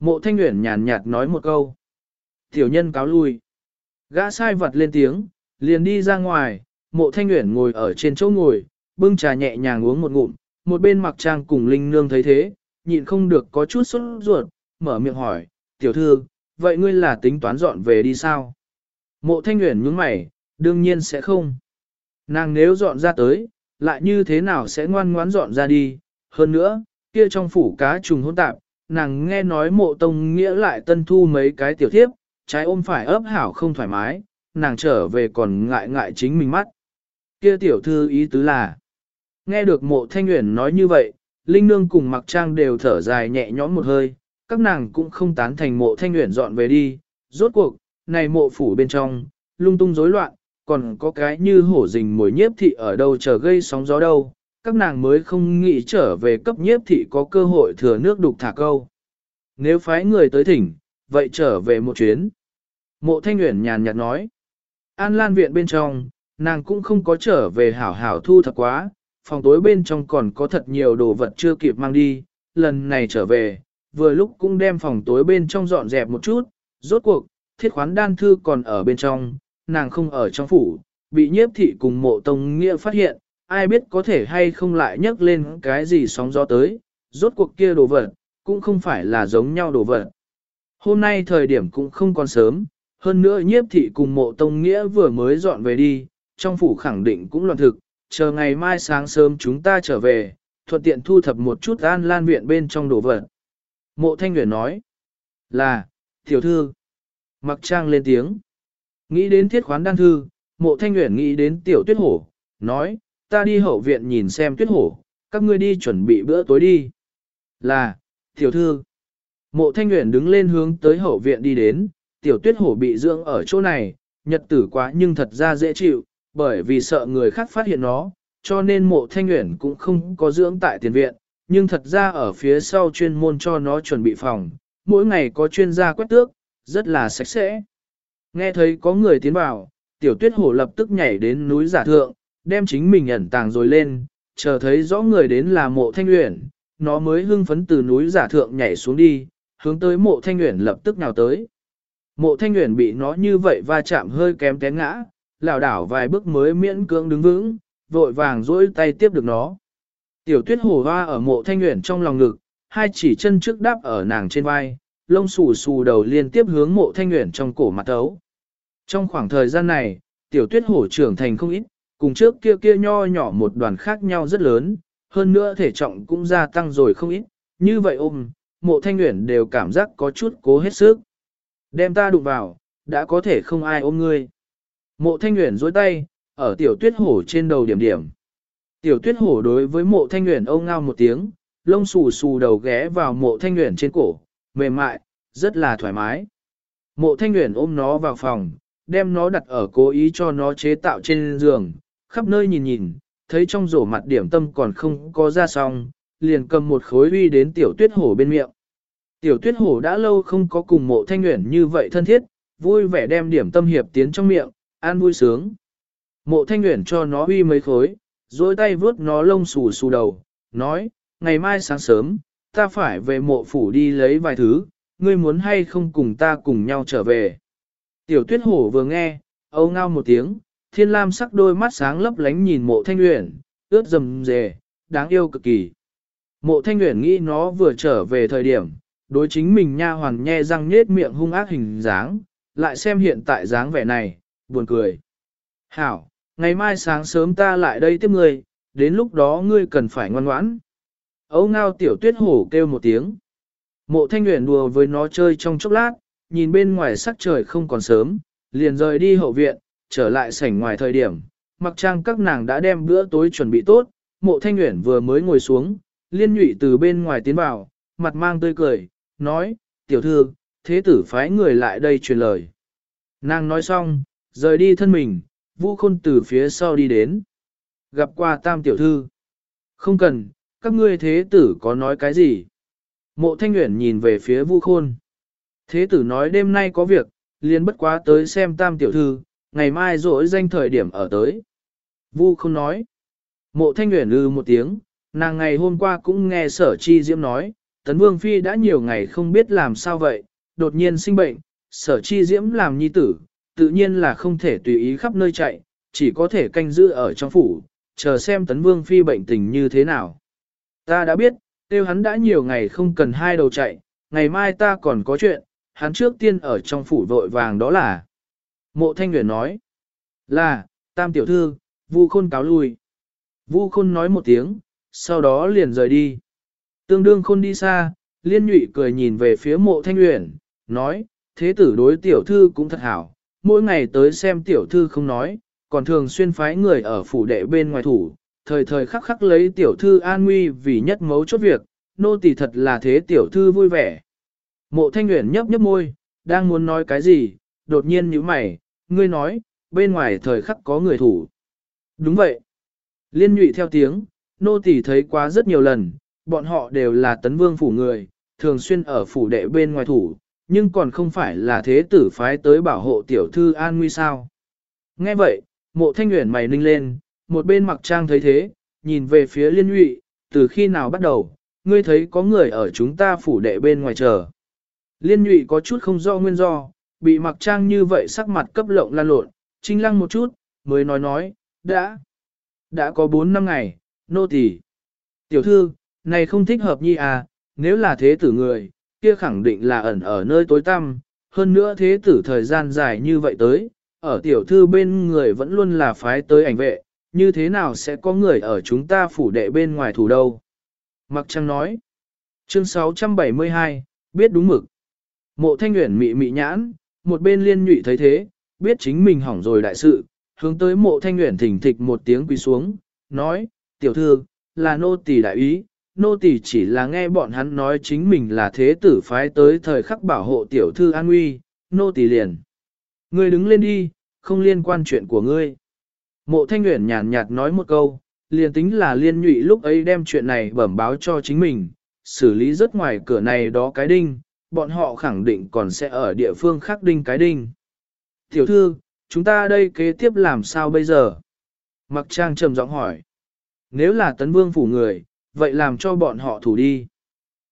[SPEAKER 1] Mộ thanh nguyện nhàn nhạt nói một câu. Tiểu nhân cáo lui. Gã sai vật lên tiếng, liền đi ra ngoài, mộ thanh nguyện ngồi ở trên chỗ ngồi, bưng trà nhẹ nhàng uống một ngụm, một bên mặc trang cùng linh nương thấy thế, nhịn không được có chút sốt ruột, mở miệng hỏi, tiểu thư, vậy ngươi là tính toán dọn về đi sao? Mộ thanh nguyện nhướng mày, đương nhiên sẽ không. Nàng nếu dọn ra tới, lại như thế nào sẽ ngoan ngoãn dọn ra đi? Hơn nữa, kia trong phủ cá trùng hỗn tạp, nàng nghe nói mộ tông nghĩa lại tân thu mấy cái tiểu thiếp, trái ôm phải ấp hảo không thoải mái, nàng trở về còn ngại ngại chính mình mắt. Kia tiểu thư ý tứ là, nghe được mộ thanh nguyện nói như vậy, Linh Nương cùng Mặc Trang đều thở dài nhẹ nhõm một hơi, các nàng cũng không tán thành mộ thanh nguyện dọn về đi. Rốt cuộc, này mộ phủ bên trong, lung tung rối loạn, còn có cái như hổ rình mồi nhiếp thị ở đâu chờ gây sóng gió đâu, các nàng mới không nghĩ trở về cấp nhiếp thị có cơ hội thừa nước đục thả câu. Nếu phái người tới thỉnh, vậy trở về một chuyến. Mộ thanh nguyễn nhàn nhạt nói. An lan viện bên trong, nàng cũng không có trở về hảo hảo thu thập quá, phòng tối bên trong còn có thật nhiều đồ vật chưa kịp mang đi, lần này trở về, vừa lúc cũng đem phòng tối bên trong dọn dẹp một chút, rốt cuộc, thiết khoán đan thư còn ở bên trong, nàng không ở trong phủ, bị nhiếp thị cùng mộ tông nghĩa phát hiện, ai biết có thể hay không lại nhấc lên cái gì sóng gió tới, rốt cuộc kia đồ vật, cũng không phải là giống nhau đồ vật. Hôm nay thời điểm cũng không còn sớm, hơn nữa nhiếp thị cùng mộ tông nghĩa vừa mới dọn về đi, trong phủ khẳng định cũng loạn thực, chờ ngày mai sáng sớm chúng ta trở về, thuận tiện thu thập một chút an lan viện bên trong đồ vật. Mộ thanh nguyện nói, là, tiểu thư. Mặc trang lên tiếng. Nghĩ đến thiết khoán đan thư, mộ thanh nguyện nghĩ đến tiểu tuyết hổ, nói, ta đi hậu viện nhìn xem tuyết hổ, các ngươi đi chuẩn bị bữa tối đi. Là, tiểu thư. Mộ thanh nguyện đứng lên hướng tới hậu viện đi đến, tiểu tuyết hổ bị dưỡng ở chỗ này, nhật tử quá nhưng thật ra dễ chịu, bởi vì sợ người khác phát hiện nó, cho nên mộ thanh nguyện cũng không có dưỡng tại tiền viện, nhưng thật ra ở phía sau chuyên môn cho nó chuẩn bị phòng, mỗi ngày có chuyên gia quét tước, rất là sạch sẽ. Nghe thấy có người tiến vào, tiểu tuyết hổ lập tức nhảy đến núi giả thượng, đem chính mình ẩn tàng rồi lên, chờ thấy rõ người đến là mộ thanh luyện, nó mới hưng phấn từ núi giả thượng nhảy xuống đi, hướng tới mộ thanh luyện lập tức nào tới. Mộ thanh luyện bị nó như vậy va chạm hơi kém té ngã, lảo đảo vài bước mới miễn cưỡng đứng vững, vội vàng dỗi tay tiếp được nó. Tiểu tuyết hổ hoa ở mộ thanh luyện trong lòng ngực, hai chỉ chân trước đáp ở nàng trên vai, lông xù xù đầu liên tiếp hướng mộ thanh luyện trong cổ mặt ấu. Trong khoảng thời gian này, tiểu tuyết hổ trưởng thành không ít, cùng trước kia kia nho nhỏ một đoàn khác nhau rất lớn, hơn nữa thể trọng cũng gia tăng rồi không ít, như vậy ôm, mộ thanh nguyện đều cảm giác có chút cố hết sức. Đem ta đụng vào, đã có thể không ai ôm ngươi. Mộ thanh nguyện dối tay, ở tiểu tuyết hổ trên đầu điểm điểm. Tiểu tuyết hổ đối với mộ thanh nguyện âu ngao một tiếng, lông xù xù đầu ghé vào mộ thanh nguyện trên cổ, mềm mại, rất là thoải mái. Mộ thanh nguyện ôm nó vào phòng, đem nó đặt ở cố ý cho nó chế tạo trên giường, khắp nơi nhìn nhìn, thấy trong rổ mặt điểm tâm còn không có ra xong, liền cầm một khối uy đến tiểu tuyết hổ bên miệng. Tiểu tuyết hổ đã lâu không có cùng mộ thanh nguyện như vậy thân thiết, vui vẻ đem điểm tâm hiệp tiến trong miệng, an vui sướng. Mộ thanh nguyện cho nó uy mấy khối, dối tay vớt nó lông xù xù đầu, nói, ngày mai sáng sớm, ta phải về mộ phủ đi lấy vài thứ, ngươi muốn hay không cùng ta cùng nhau trở về. Tiểu tuyết hổ vừa nghe, âu ngao một tiếng, thiên lam sắc đôi mắt sáng lấp lánh nhìn mộ thanh uyển, ướt rầm rề, đáng yêu cực kỳ. Mộ thanh uyển nghĩ nó vừa trở về thời điểm, đối chính mình nha hoàn nhe răng nhết miệng hung ác hình dáng, lại xem hiện tại dáng vẻ này, buồn cười. Hảo, ngày mai sáng sớm ta lại đây tiếp ngươi, đến lúc đó ngươi cần phải ngoan ngoãn. Âu ngao tiểu tuyết hổ kêu một tiếng. Mộ thanh nguyện đùa với nó chơi trong chốc lát, nhìn bên ngoài sắc trời không còn sớm, liền rời đi hậu viện, trở lại sảnh ngoài thời điểm, mặc trang các nàng đã đem bữa tối chuẩn bị tốt, mộ thanh nguyện vừa mới ngồi xuống, liên nhụy từ bên ngoài tiến vào, mặt mang tươi cười, nói, tiểu thư, thế tử phái người lại đây truyền lời. Nàng nói xong, rời đi thân mình, vũ khôn từ phía sau đi đến. Gặp qua tam tiểu thư. Không cần, các ngươi thế tử có nói cái gì? Mộ thanh nguyện nhìn về phía vũ khôn. Thế tử nói đêm nay có việc, liền bất quá tới xem tam tiểu thư, ngày mai rỗi danh thời điểm ở tới. Vu không nói. Mộ thanh nguyện lư một tiếng, nàng ngày hôm qua cũng nghe sở chi diễm nói, tấn vương phi đã nhiều ngày không biết làm sao vậy, đột nhiên sinh bệnh, sở chi diễm làm nhi tử, tự nhiên là không thể tùy ý khắp nơi chạy, chỉ có thể canh giữ ở trong phủ, chờ xem tấn vương phi bệnh tình như thế nào. Ta đã biết, tiêu hắn đã nhiều ngày không cần hai đầu chạy, ngày mai ta còn có chuyện, hắn trước tiên ở trong phủ vội vàng đó là. Mộ thanh nguyện nói, là, tam tiểu thư, vu khôn cáo lui. Vu khôn nói một tiếng, sau đó liền rời đi. Tương đương khôn đi xa, liên nhụy cười nhìn về phía mộ thanh nguyện, nói, thế tử đối tiểu thư cũng thật hảo, mỗi ngày tới xem tiểu thư không nói, còn thường xuyên phái người ở phủ đệ bên ngoài thủ, thời thời khắc khắc lấy tiểu thư an nguy vì nhất mấu chốt việc, nô tỳ thật là thế tiểu thư vui vẻ. Mộ thanh nguyện nhấp nhấp môi, đang muốn nói cái gì, đột nhiên nhíu mày, ngươi nói, bên ngoài thời khắc có người thủ. Đúng vậy. Liên nhụy theo tiếng, nô tỳ thấy quá rất nhiều lần, bọn họ đều là tấn vương phủ người, thường xuyên ở phủ đệ bên ngoài thủ, nhưng còn không phải là thế tử phái tới bảo hộ tiểu thư an nguy sao. Nghe vậy, mộ thanh nguyện mày ninh lên, một bên mặc trang thấy thế, nhìn về phía liên nhụy, từ khi nào bắt đầu, ngươi thấy có người ở chúng ta phủ đệ bên ngoài chờ. Liên nhụy có chút không do nguyên do, bị mặc trang như vậy sắc mặt cấp lộng lan lộn, trinh lăng một chút, mới nói nói, đã, đã có 4 năm ngày, nô tỳ Tiểu thư, này không thích hợp nhi à, nếu là thế tử người, kia khẳng định là ẩn ở nơi tối tăm, hơn nữa thế tử thời gian dài như vậy tới, ở tiểu thư bên người vẫn luôn là phái tới ảnh vệ, như thế nào sẽ có người ở chúng ta phủ đệ bên ngoài thủ đâu. Mặc trang nói, chương 672, biết đúng mực. Mộ thanh nguyện mị mị nhãn, một bên liên nhụy thấy thế, biết chính mình hỏng rồi đại sự, hướng tới mộ thanh nguyện thỉnh thịch một tiếng quỳ xuống, nói, tiểu thư, là nô tỳ đại ý, nô tỳ chỉ là nghe bọn hắn nói chính mình là thế tử phái tới thời khắc bảo hộ tiểu thư an nguy, nô tỳ liền. Ngươi đứng lên đi, không liên quan chuyện của ngươi. Mộ thanh nguyện nhàn nhạt nói một câu, liền tính là liên nhụy lúc ấy đem chuyện này bẩm báo cho chính mình, xử lý rất ngoài cửa này đó cái đinh, bọn họ khẳng định còn sẽ ở địa phương khác đinh cái đinh. Tiểu thư, chúng ta đây kế tiếp làm sao bây giờ? Mặc trang trầm giọng hỏi. Nếu là tấn vương phủ người, vậy làm cho bọn họ thủ đi.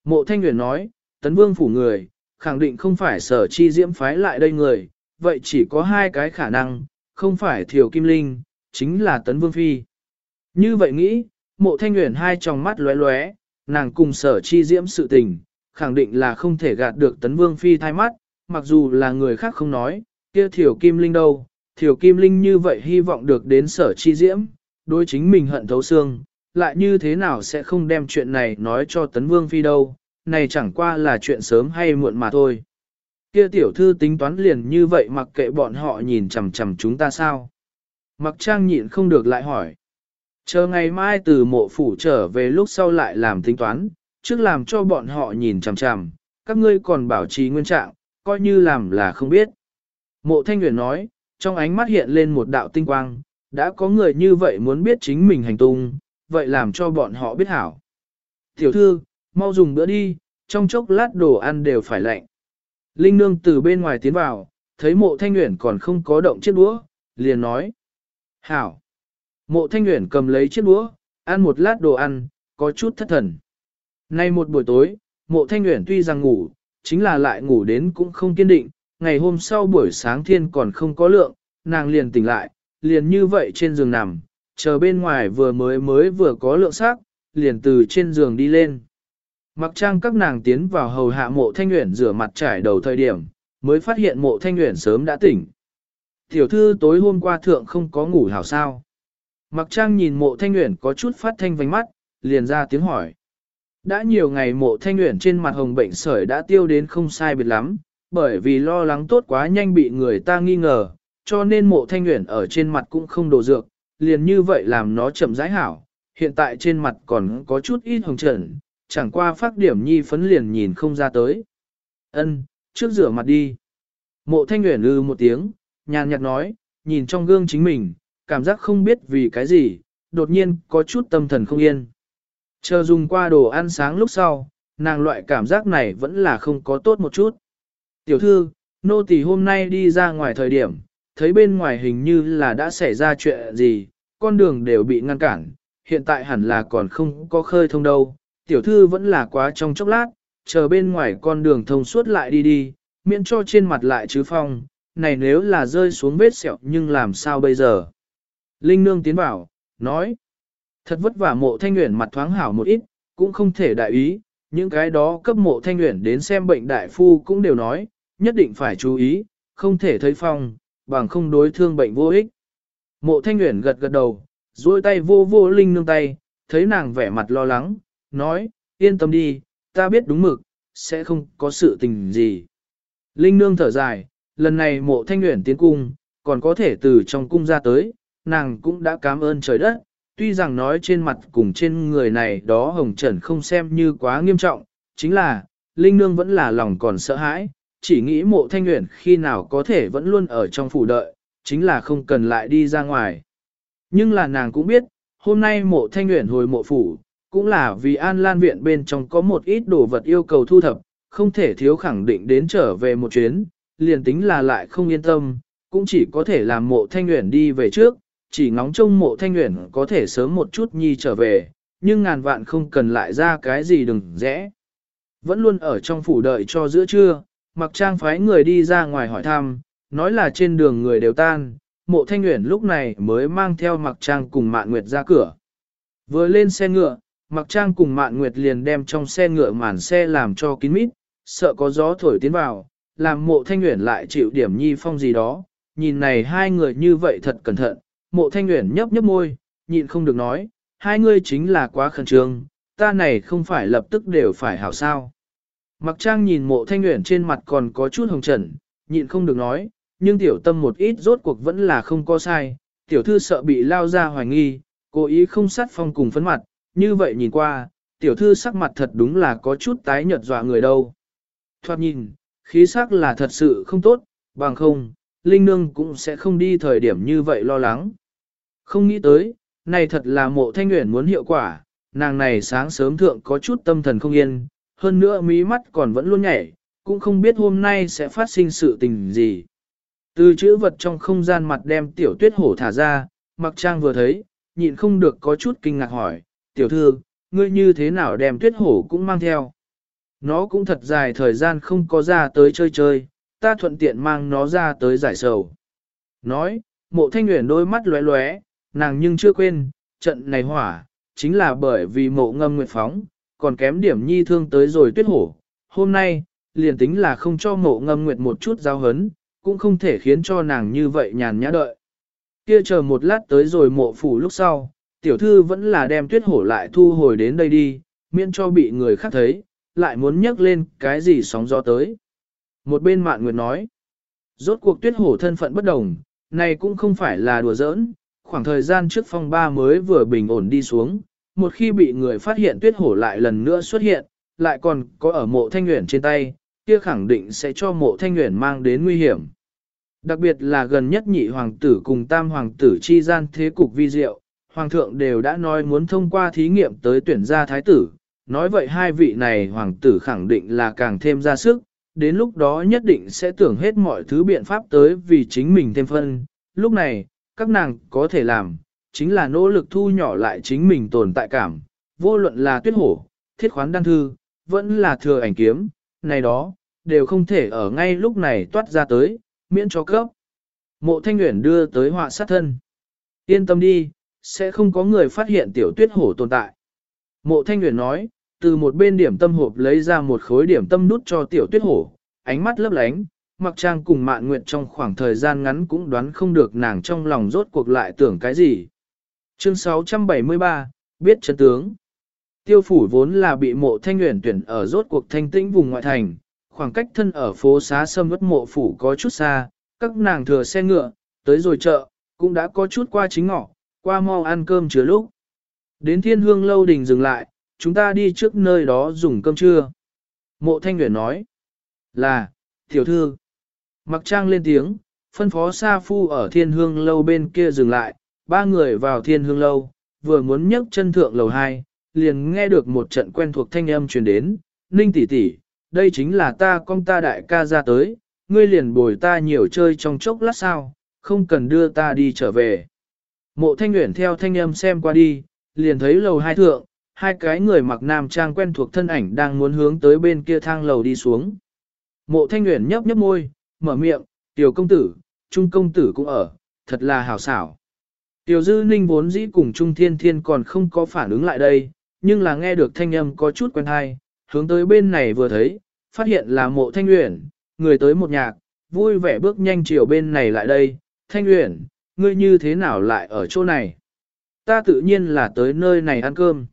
[SPEAKER 1] Mộ thanh nguyện nói, tấn vương phủ người, khẳng định không phải sở chi diễm phái lại đây người, vậy chỉ có hai cái khả năng, không phải thiều kim linh, chính là tấn vương phi. Như vậy nghĩ, mộ thanh nguyện hai tròng mắt lóe lóe, nàng cùng sở chi diễm sự tình, khẳng định là không thể gạt được tấn vương phi thai mắt, mặc dù là người khác không nói, kia thiểu kim linh đâu, thiểu kim linh như vậy hy vọng được đến sở chi diễm, đối chính mình hận thấu xương, lại như thế nào sẽ không đem chuyện này nói cho tấn vương phi đâu, này chẳng qua là chuyện sớm hay muộn mà thôi. Kia tiểu thư tính toán liền như vậy mặc kệ bọn họ nhìn chằm chằm chúng ta sao? Mặc trang nhịn không được lại hỏi. Chờ ngày mai từ mộ phủ trở về lúc sau lại làm tính toán, trước làm cho bọn họ nhìn chằm chằm, các ngươi còn bảo trì nguyên trạng, coi như làm là không biết. Mộ thanh Nguyễn nói, trong ánh mắt hiện lên một đạo tinh quang, đã có người như vậy muốn biết chính mình hành tung, vậy làm cho bọn họ biết hảo. Tiểu thư, mau dùng bữa đi, trong chốc lát đồ ăn đều phải lạnh. Linh nương từ bên ngoài tiến vào, thấy mộ thanh Nguyễn còn không có động chiếc đũa, liền nói. Hảo. Mộ thanh Nguyễn cầm lấy chiếc đũa, ăn một lát đồ ăn, có chút thất thần. Nay một buổi tối, mộ thanh nguyện tuy rằng ngủ, chính là lại ngủ đến cũng không kiên định, ngày hôm sau buổi sáng thiên còn không có lượng, nàng liền tỉnh lại, liền như vậy trên giường nằm, chờ bên ngoài vừa mới mới vừa có lượng sắc, liền từ trên giường đi lên. Mặc trang các nàng tiến vào hầu hạ mộ thanh nguyện rửa mặt trải đầu thời điểm, mới phát hiện mộ thanh nguyện sớm đã tỉnh. Tiểu thư tối hôm qua thượng không có ngủ hảo sao. Mặc trang nhìn mộ thanh nguyện có chút phát thanh vánh mắt, liền ra tiếng hỏi. Đã nhiều ngày mộ thanh nguyện trên mặt hồng bệnh sởi đã tiêu đến không sai biệt lắm, bởi vì lo lắng tốt quá nhanh bị người ta nghi ngờ, cho nên mộ thanh nguyện ở trên mặt cũng không đổ dược, liền như vậy làm nó chậm rãi hảo. Hiện tại trên mặt còn có chút ít hồng trần, chẳng qua phát điểm nhi phấn liền nhìn không ra tới. Ân, trước rửa mặt đi. Mộ thanh nguyện lư một tiếng, nhàn nhạt nói, nhìn trong gương chính mình, cảm giác không biết vì cái gì, đột nhiên có chút tâm thần không yên. Chờ dùng qua đồ ăn sáng lúc sau, nàng loại cảm giác này vẫn là không có tốt một chút. Tiểu thư, nô tỳ hôm nay đi ra ngoài thời điểm, thấy bên ngoài hình như là đã xảy ra chuyện gì, con đường đều bị ngăn cản, hiện tại hẳn là còn không có khơi thông đâu. Tiểu thư vẫn là quá trong chốc lát, chờ bên ngoài con đường thông suốt lại đi đi, miễn cho trên mặt lại chứ phong, này nếu là rơi xuống vết sẹo nhưng làm sao bây giờ? Linh nương tiến bảo, nói, thật vất vả mộ thanh nguyện mặt thoáng hảo một ít, cũng không thể đại ý, những cái đó cấp mộ thanh nguyện đến xem bệnh đại phu cũng đều nói, nhất định phải chú ý, không thể thấy phong, bằng không đối thương bệnh vô ích. Mộ thanh nguyện gật gật đầu, duỗi tay vô vô linh nương tay, thấy nàng vẻ mặt lo lắng, nói, yên tâm đi, ta biết đúng mực, sẽ không có sự tình gì. Linh nương thở dài, lần này mộ thanh nguyện tiến cung, còn có thể từ trong cung ra tới, nàng cũng đã cảm ơn trời đất, tuy rằng nói trên mặt cùng trên người này đó hồng trần không xem như quá nghiêm trọng, chính là, Linh Nương vẫn là lòng còn sợ hãi, chỉ nghĩ mộ thanh nguyện khi nào có thể vẫn luôn ở trong phủ đợi, chính là không cần lại đi ra ngoài. Nhưng là nàng cũng biết, hôm nay mộ thanh nguyện hồi mộ phủ, cũng là vì An Lan Viện bên trong có một ít đồ vật yêu cầu thu thập, không thể thiếu khẳng định đến trở về một chuyến, liền tính là lại không yên tâm, cũng chỉ có thể làm mộ thanh nguyện đi về trước, chỉ ngóng trông mộ thanh nguyện có thể sớm một chút nhi trở về, nhưng ngàn vạn không cần lại ra cái gì đừng rẽ. Vẫn luôn ở trong phủ đợi cho giữa trưa, mặc trang phái người đi ra ngoài hỏi thăm, nói là trên đường người đều tan, mộ thanh nguyện lúc này mới mang theo mặc trang cùng mạn nguyệt ra cửa. Vừa lên xe ngựa, mặc trang cùng mạn nguyệt liền đem trong xe ngựa màn xe làm cho kín mít, sợ có gió thổi tiến vào, làm mộ thanh nguyện lại chịu điểm nhi phong gì đó, nhìn này hai người như vậy thật cẩn thận, mộ thanh nguyện nhấp nhấp môi, nhịn không được nói, hai ngươi chính là quá khẩn trương, ta này không phải lập tức đều phải hảo sao. Mặc trang nhìn mộ thanh nguyện trên mặt còn có chút hồng trần, nhịn không được nói, nhưng tiểu tâm một ít rốt cuộc vẫn là không có sai, tiểu thư sợ bị lao ra hoài nghi, cố ý không sát phong cùng phấn mặt, như vậy nhìn qua, tiểu thư sắc mặt thật đúng là có chút tái nhợt dọa người đâu. Thoát nhìn, khí sắc là thật sự không tốt, bằng không, Linh Nương cũng sẽ không đi thời điểm như vậy lo lắng. Không nghĩ tới, này thật là mộ thanh nguyện muốn hiệu quả, nàng này sáng sớm thượng có chút tâm thần không yên, hơn nữa mí mắt còn vẫn luôn nhảy, cũng không biết hôm nay sẽ phát sinh sự tình gì. Từ chữ vật trong không gian mặt đem tiểu tuyết hổ thả ra, mặc trang vừa thấy, nhịn không được có chút kinh ngạc hỏi, tiểu thư, ngươi như thế nào đem tuyết hổ cũng mang theo. Nó cũng thật dài thời gian không có ra tới chơi chơi, ta thuận tiện mang nó ra tới giải sầu. Nói, mộ thanh nguyện đôi mắt lóe lóe, nàng nhưng chưa quên, trận này hỏa, chính là bởi vì mộ ngâm nguyệt phóng, còn kém điểm nhi thương tới rồi tuyết hổ. Hôm nay, liền tính là không cho mộ ngâm nguyệt một chút giao hấn, cũng không thể khiến cho nàng như vậy nhàn nhã đợi. Kia chờ một lát tới rồi mộ phủ lúc sau, tiểu thư vẫn là đem tuyết hổ lại thu hồi đến đây đi, miễn cho bị người khác thấy, lại muốn nhắc lên cái gì sóng gió tới. Một bên mạn nguyệt nói, rốt cuộc tuyết hổ thân phận bất đồng, này cũng không phải là đùa giỡn, khoảng thời gian trước phong ba mới vừa bình ổn đi xuống, một khi bị người phát hiện tuyết hổ lại lần nữa xuất hiện, lại còn có ở mộ thanh nguyện trên tay, kia khẳng định sẽ cho mộ thanh nguyện mang đến nguy hiểm. Đặc biệt là gần nhất nhị hoàng tử cùng tam hoàng tử chi gian thế cục vi diệu, hoàng thượng đều đã nói muốn thông qua thí nghiệm tới tuyển ra thái tử, nói vậy hai vị này hoàng tử khẳng định là càng thêm ra sức, đến lúc đó nhất định sẽ tưởng hết mọi thứ biện pháp tới vì chính mình thêm phân, lúc này, các nàng có thể làm, chính là nỗ lực thu nhỏ lại chính mình tồn tại cảm, vô luận là tuyết hổ, thiết khoán đăng thư, vẫn là thừa ảnh kiếm, này đó, đều không thể ở ngay lúc này toát ra tới, miễn cho cấp. Mộ thanh nguyện đưa tới họa sát thân. Yên tâm đi, sẽ không có người phát hiện tiểu tuyết hổ tồn tại. Mộ thanh nguyện nói, từ một bên điểm tâm hộp lấy ra một khối điểm tâm nút cho tiểu tuyết hổ, ánh mắt lấp lánh, mặc trang cùng mạn nguyện trong khoảng thời gian ngắn cũng đoán không được nàng trong lòng rốt cuộc lại tưởng cái gì. Chương 673, biết chân tướng. Tiêu phủ vốn là bị mộ thanh nguyện tuyển ở rốt cuộc thanh tĩnh vùng ngoại thành, khoảng cách thân ở phố xá sâm vất mộ phủ có chút xa, các nàng thừa xe ngựa, tới rồi chợ, cũng đã có chút qua chính ngọ, qua mau ăn cơm chứa lúc. Đến thiên hương lâu đình dừng lại, chúng ta đi trước nơi đó dùng cơm trưa. Mộ thanh nguyện nói, là, tiểu thư. Mặc trang lên tiếng, phân phó Sa Phu ở thiên hương lâu bên kia dừng lại, ba người vào thiên hương lâu, vừa muốn nhấc chân thượng lầu hai, liền nghe được một trận quen thuộc thanh âm truyền đến, ninh tỷ tỷ, đây chính là ta con ta đại ca ra tới, ngươi liền bồi ta nhiều chơi trong chốc lát sao, không cần đưa ta đi trở về. Mộ thanh nguyện theo thanh âm xem qua đi, liền thấy lầu hai thượng, hai cái người mặc nam trang quen thuộc thân ảnh đang muốn hướng tới bên kia thang lầu đi xuống. Mộ thanh nguyện nhấp nhấp môi, mở miệng, tiểu công tử, trung công tử cũng ở, thật là hào xảo. Tiểu dư ninh vốn dĩ cùng trung thiên thiên còn không có phản ứng lại đây, nhưng là nghe được thanh âm có chút quen hay, hướng tới bên này vừa thấy, phát hiện là mộ thanh uyển, người tới một nhạc, vui vẻ bước nhanh chiều bên này lại đây, thanh uyển, ngươi như thế nào lại ở chỗ này? Ta tự nhiên là tới nơi này ăn cơm.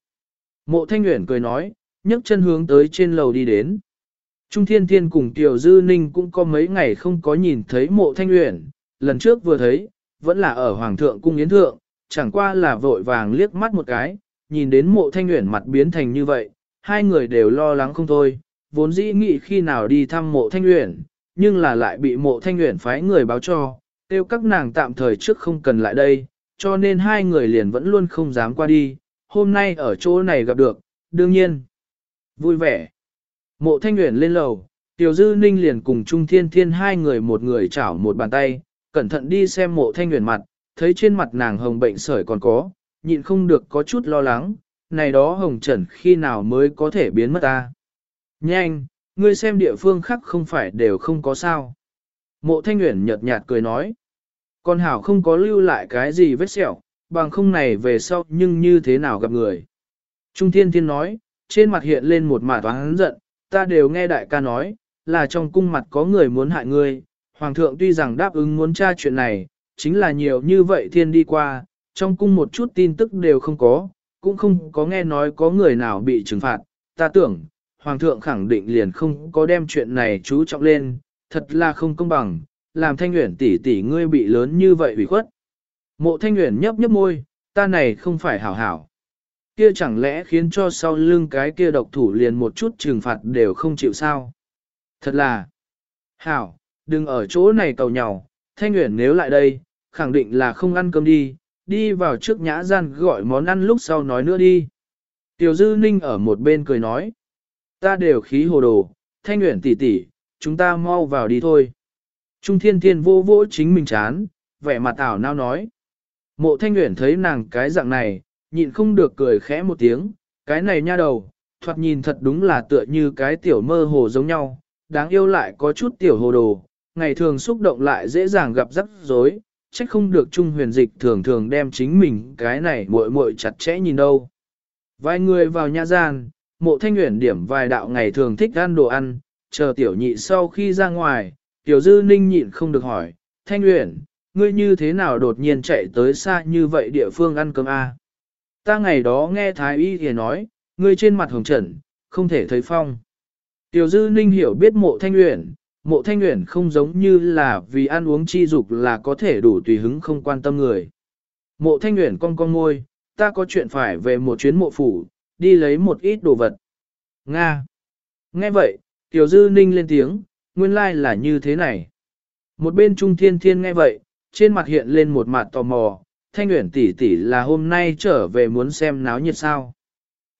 [SPEAKER 1] Mộ thanh uyển cười nói, nhấc chân hướng tới trên lầu đi đến. Trung Thiên Thiên cùng Tiểu Dư Ninh cũng có mấy ngày không có nhìn thấy mộ thanh uyển, lần trước vừa thấy, vẫn là ở Hoàng thượng cung yến thượng, chẳng qua là vội vàng liếc mắt một cái, nhìn đến mộ thanh uyển mặt biến thành như vậy, hai người đều lo lắng không thôi, vốn dĩ nghĩ khi nào đi thăm mộ thanh uyển, nhưng là lại bị mộ thanh uyển phái người báo cho, tiêu các nàng tạm thời trước không cần lại đây, cho nên hai người liền vẫn luôn không dám qua đi, hôm nay ở chỗ này gặp được, đương nhiên, vui vẻ. Mộ thanh Uyển lên lầu, Tiểu Dư Ninh liền cùng Trung Thiên Thiên hai người một người chảo một bàn tay, cẩn thận đi xem mộ thanh Uyển mặt, thấy trên mặt nàng hồng bệnh sởi còn có, nhịn không được có chút lo lắng, này đó hồng trần khi nào mới có thể biến mất ta. Nhanh, ngươi xem địa phương khác không phải đều không có sao. Mộ thanh Uyển nhợt nhạt cười nói, con hảo không có lưu lại cái gì vết sẹo, bằng không này về sau nhưng như thế nào gặp người. Trung Thiên Thiên nói, trên mặt hiện lên một mạt toán giận, ta đều nghe đại ca nói, là trong cung mặt có người muốn hại ngươi, hoàng thượng tuy rằng đáp ứng muốn tra chuyện này, chính là nhiều như vậy thiên đi qua, trong cung một chút tin tức đều không có, cũng không có nghe nói có người nào bị trừng phạt, ta tưởng, hoàng thượng khẳng định liền không có đem chuyện này chú trọng lên, thật là không công bằng, làm thanh nguyện tỷ tỷ ngươi bị lớn như vậy bị khuất. Mộ thanh nguyện nhấp nhấp môi, ta này không phải hảo hảo kia chẳng lẽ khiến cho sau lưng cái kia độc thủ liền một chút trừng phạt đều không chịu sao? Thật là, hảo, đừng ở chỗ này cầu nhau, thanh nguyện nếu lại đây, khẳng định là không ăn cơm đi, đi vào trước nhã gian gọi món ăn lúc sau nói nữa đi. Tiểu Dư Ninh ở một bên cười nói, ta đều khí hồ đồ, thanh nguyện tỷ tỷ, chúng ta mau vào đi thôi. Trung thiên thiên vô vỗ chính mình chán, vẻ mặt ảo nao nói. Mộ thanh nguyện thấy nàng cái dạng này, nhịn không được cười khẽ một tiếng, cái này nha đầu, thoạt nhìn thật đúng là tựa như cái tiểu mơ hồ giống nhau, đáng yêu lại có chút tiểu hồ đồ, ngày thường xúc động lại dễ dàng gặp rắc rối, trách không được Trung huyền dịch thường thường đem chính mình cái này muội muội chặt chẽ nhìn đâu. Vài người vào nhà gian, mộ thanh nguyện điểm vài đạo ngày thường thích ăn đồ ăn, chờ tiểu nhị sau khi ra ngoài, tiểu dư ninh nhịn không được hỏi, thanh nguyện, ngươi như thế nào đột nhiên chạy tới xa như vậy địa phương ăn cơm a? Ta ngày đó nghe Thái Y thì nói, ngươi trên mặt hồng trần, không thể thấy phong. Tiểu dư ninh hiểu biết mộ thanh nguyện, mộ thanh nguyện không giống như là vì ăn uống chi dục là có thể đủ tùy hứng không quan tâm người. Mộ thanh nguyện con con ngôi, ta có chuyện phải về một chuyến mộ phủ, đi lấy một ít đồ vật. Nga. Nghe vậy, Tiểu Dư Ninh lên tiếng, nguyên lai like là như thế này. Một bên Trung Thiên Thiên nghe vậy, trên mặt hiện lên một mặt tò mò, Thanh Uyển tỷ tỷ là hôm nay trở về muốn xem náo nhiệt sao.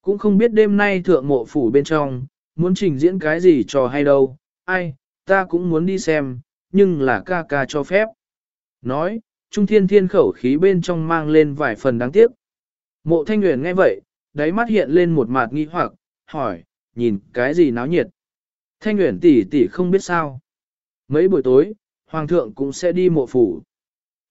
[SPEAKER 1] Cũng không biết đêm nay thượng mộ phủ bên trong, muốn trình diễn cái gì trò hay đâu, ai, ta cũng muốn đi xem, nhưng là ca ca cho phép. Nói, Trung Thiên Thiên khẩu khí bên trong mang lên vài phần đáng tiếc. Mộ Thanh Uyển nghe vậy, đáy mắt hiện lên một mặt nghi hoặc, hỏi, nhìn cái gì náo nhiệt. Thanh Uyển tỷ tỷ không biết sao. Mấy buổi tối, Hoàng thượng cũng sẽ đi mộ phủ.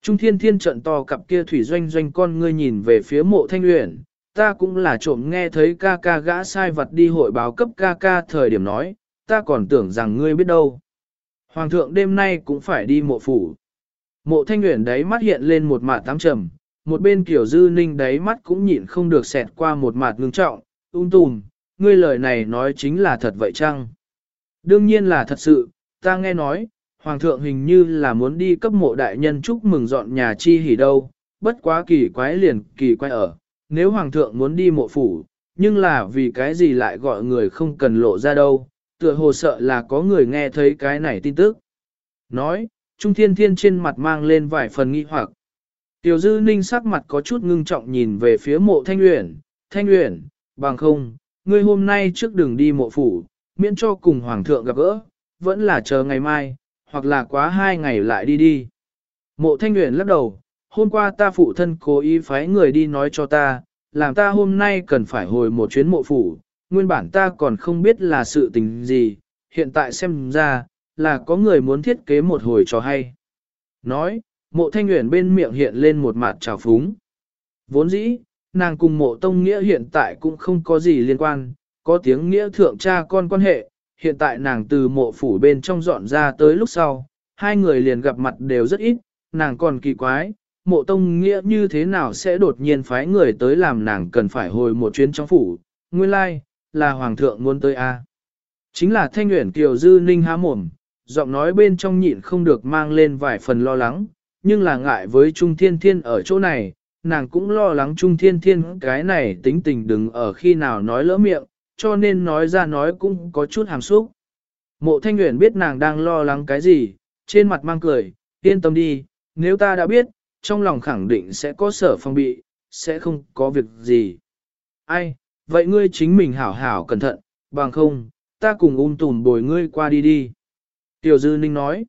[SPEAKER 1] Trung thiên thiên trận to cặp kia thủy doanh doanh con ngươi nhìn về phía mộ Thanh Uyển, ta cũng là trộm nghe thấy ca ca gã sai vật đi hội báo cấp ca ca thời điểm nói, ta còn tưởng rằng ngươi biết đâu. Hoàng thượng đêm nay cũng phải đi mộ phủ. Mộ Thanh Uyển đấy mắt hiện lên một mạt tám trầm, một bên kiểu dư ninh đáy mắt cũng nhịn không được xẹt qua một mặt ngưng trọng, ung tùm, ngươi lời này nói chính là thật vậy chăng? Đương nhiên là thật sự, ta nghe nói, Hoàng thượng hình như là muốn đi cấp mộ đại nhân chúc mừng dọn nhà chi hỉ đâu, bất quá kỳ quái liền kỳ quái ở, nếu Hoàng thượng muốn đi mộ phủ, nhưng là vì cái gì lại gọi người không cần lộ ra đâu, tựa hồ sợ là có người nghe thấy cái này tin tức. Nói, Trung Thiên Thiên trên mặt mang lên vài phần nghi hoặc. Tiểu Dư Ninh sắc mặt có chút ngưng trọng nhìn về phía mộ Thanh Uyển, Thanh Uyển, bằng không, ngươi hôm nay trước đường đi mộ phủ, miễn cho cùng Hoàng thượng gặp gỡ, vẫn là chờ ngày mai, hoặc là quá hai ngày lại đi đi. Mộ Thanh Uyển lắc đầu, hôm qua ta phụ thân cố ý phái người đi nói cho ta, làm ta hôm nay cần phải hồi một chuyến mộ phủ, nguyên bản ta còn không biết là sự tình gì, hiện tại xem ra, là có người muốn thiết kế một hồi cho hay. Nói, mộ thanh nguyện bên miệng hiện lên một mặt trào phúng. Vốn dĩ, nàng cùng mộ tông nghĩa hiện tại cũng không có gì liên quan, có tiếng nghĩa thượng cha con quan hệ, hiện tại nàng từ mộ phủ bên trong dọn ra tới lúc sau, hai người liền gặp mặt đều rất ít, nàng còn kỳ quái, mộ tông nghĩa như thế nào sẽ đột nhiên phái người tới làm nàng cần phải hồi một chuyến trong phủ, nguyên lai, like, là hoàng thượng muốn tới a. Chính là thanh nguyện kiều dư ninh há mồm, giọng nói bên trong nhịn không được mang lên vài phần lo lắng, nhưng là ngại với Trung Thiên Thiên ở chỗ này, nàng cũng lo lắng Trung Thiên Thiên cái này tính tình đừng ở khi nào nói lỡ miệng, cho nên nói ra nói cũng có chút hàm xúc. Mộ Thanh Nguyễn biết nàng đang lo lắng cái gì, trên mặt mang cười, yên tâm đi, nếu ta đã biết, trong lòng khẳng định sẽ có sở phong bị, sẽ không có việc gì. Ai, vậy ngươi chính mình hảo hảo cẩn thận, bằng không, ta cùng um ung tùn bồi ngươi qua đi đi. Tiểu Dư Ninh nói,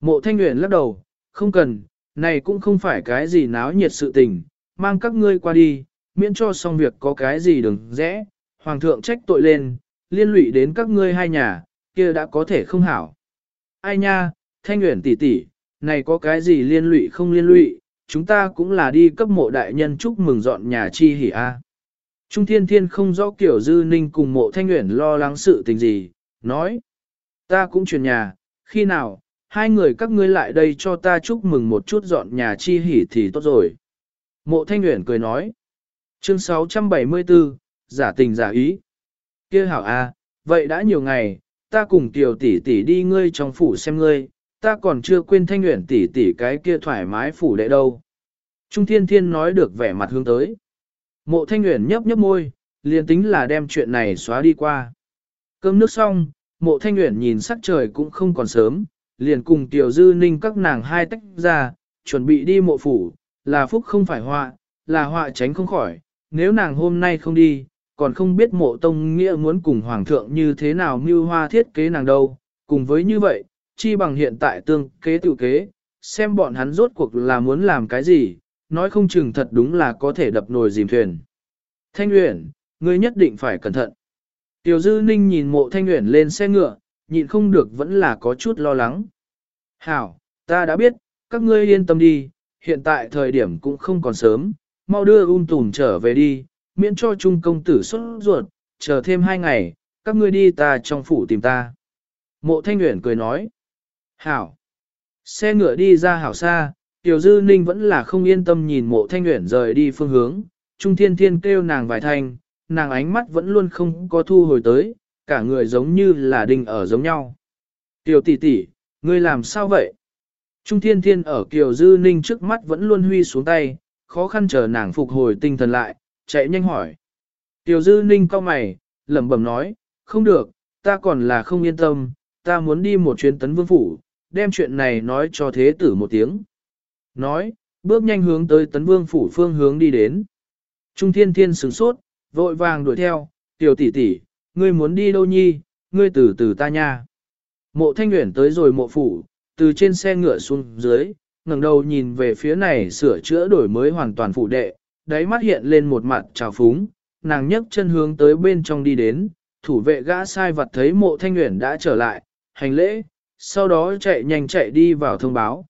[SPEAKER 1] mộ Thanh Nguyễn lắc đầu, không cần, này cũng không phải cái gì náo nhiệt sự tình, mang các ngươi qua đi, miễn cho xong việc có cái gì đừng rẽ, hoàng thượng trách tội lên, liên lụy đến các ngươi hai nhà, kia đã có thể không hảo. Ai nha, thanh nguyện tỷ tỷ, này có cái gì liên lụy không liên lụy, chúng ta cũng là đi cấp mộ đại nhân chúc mừng dọn nhà chi hỉ a. Trung thiên thiên không rõ kiểu dư ninh cùng mộ thanh nguyện lo lắng sự tình gì, nói. Ta cũng chuyển nhà, khi nào, hai người các ngươi lại đây cho ta chúc mừng một chút dọn nhà chi hỉ thì tốt rồi. Mộ Thanh nguyện cười nói. Chương 674, giả tình giả ý. kia hảo a, à, vậy đã nhiều ngày, ta cùng tiểu tỷ tỷ đi ngươi trong phủ xem ngươi, ta còn chưa quên Thanh nguyện tỷ tỷ cái kia thoải mái phủ đệ đâu. Trung Thiên Thiên nói được vẻ mặt hướng tới. Mộ thanh nguyện nhấp nhấp môi, liền tính là đem chuyện này xóa đi qua. Cơm nước xong, mộ thanh nguyện nhìn sắc trời cũng không còn sớm, liền cùng tiểu dư ninh các nàng hai tách ra, chuẩn bị đi mộ phủ, là phúc không phải họa, là họa tránh không khỏi, nếu nàng hôm nay không đi, còn không biết mộ tông nghĩa muốn cùng hoàng thượng như thế nào mưu hoa thiết kế nàng đâu, cùng với như vậy, chi bằng hiện tại tương kế tự kế, xem bọn hắn rốt cuộc là muốn làm cái gì, nói không chừng thật đúng là có thể đập nồi dìm thuyền. Thanh Uyển, ngươi nhất định phải cẩn thận. Tiểu Dư Ninh nhìn mộ Thanh Uyển lên xe ngựa, nhịn không được vẫn là có chút lo lắng. Hảo, ta đã biết, các ngươi yên tâm đi, hiện tại thời điểm cũng không còn sớm, mau đưa un tùm trở về đi, miễn cho trung công tử xuất ruột, chờ thêm hai ngày, các ngươi đi ta trong phủ tìm ta. Mộ Thanh Uyển cười nói. Hảo. Xe ngựa đi ra hảo xa, Tiểu Dư Ninh vẫn là không yên tâm nhìn mộ Thanh Uyển rời đi phương hướng, Trung Thiên Thiên kêu nàng vài thanh, nàng ánh mắt vẫn luôn không có thu hồi tới, cả người giống như là đình ở giống nhau. Tiểu tỷ tỷ, ngươi làm sao vậy? Trung Thiên Thiên ở Kiều Dư Ninh trước mắt vẫn luôn huy xuống tay, khó khăn chờ nàng phục hồi tinh thần lại, chạy nhanh hỏi. Tiểu Dư Ninh cau mày, lẩm bẩm nói, không được, ta còn là không yên tâm, ta muốn đi một chuyến tấn vương phủ, đem chuyện này nói cho thế tử một tiếng. Nói, bước nhanh hướng tới tấn vương phủ phương hướng đi đến. Trung thiên thiên sửng sốt, vội vàng đuổi theo, tiểu tỷ tỷ, ngươi muốn đi đâu nhi, ngươi từ từ ta nha. Mộ thanh nguyện tới rồi mộ phủ, từ trên xe ngựa xuống dưới, ngẩng đầu nhìn về phía này sửa chữa đổi mới hoàn toàn phủ đệ, đáy mắt hiện lên một mặt trào phúng, nàng nhấc chân hướng tới bên trong đi đến, thủ vệ gã sai vật thấy mộ thanh nguyện đã trở lại, hành lễ, sau đó chạy nhanh chạy đi vào thông báo.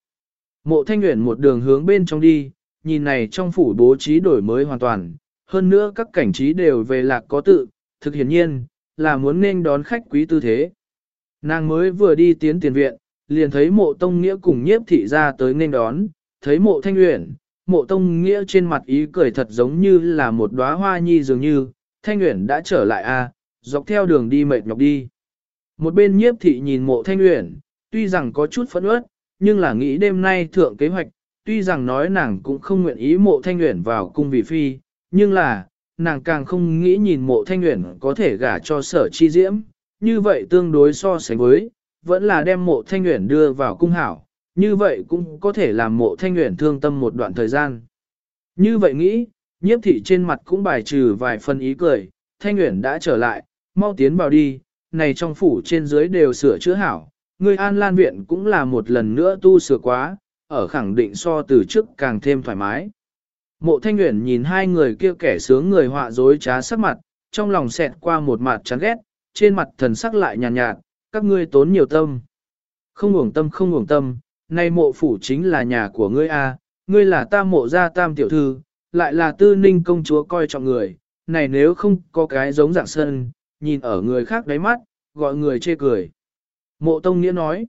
[SPEAKER 1] Mộ thanh nguyện một đường hướng bên trong đi, nhìn này trong phủ bố trí đổi mới hoàn toàn, hơn nữa các cảnh trí đều về lạc có tự, thực hiển nhiên, là muốn nên đón khách quý tư thế. Nàng mới vừa đi tiến tiền viện, liền thấy mộ tông nghĩa cùng nhiếp thị ra tới nên đón, thấy mộ thanh uyển, mộ tông nghĩa trên mặt ý cười thật giống như là một đóa hoa nhi dường như, thanh nguyện đã trở lại a, à, dọc theo đường đi mệt nhọc đi. Một bên nhiếp thị nhìn mộ thanh nguyện, tuy rằng có chút phẫn uất, nhưng là nghĩ đêm nay thượng kế hoạch, tuy rằng nói nàng cũng không nguyện ý mộ thanh nguyện vào cung vị phi, nhưng là, nàng càng không nghĩ nhìn mộ thanh nguyện có thể gả cho sở chi diễm, như vậy tương đối so sánh với, vẫn là đem mộ thanh nguyện đưa vào cung hảo, như vậy cũng có thể làm mộ thanh nguyện thương tâm một đoạn thời gian. Như vậy nghĩ, nhiếp thị trên mặt cũng bài trừ vài phần ý cười, thanh nguyện đã trở lại, mau tiến vào đi, này trong phủ trên dưới đều sửa chữa hảo, người an lan viện cũng là một lần nữa tu sửa quá, ở khẳng định so từ trước càng thêm thoải mái. Mộ thanh nguyện nhìn hai người kia kẻ sướng người họa dối trá sắc mặt, trong lòng xẹt qua một mặt chán ghét, trên mặt thần sắc lại nhàn nhạt, nhạt, các ngươi tốn nhiều tâm. Không uổng tâm không uổng tâm, nay mộ phủ chính là nhà của ngươi a, ngươi là ta mộ gia tam tiểu thư, lại là tư ninh công chúa coi trọng người, này nếu không có cái giống dạng sân, nhìn ở người khác đáy mắt, gọi người chê cười. Mộ Tông Nghĩa nói,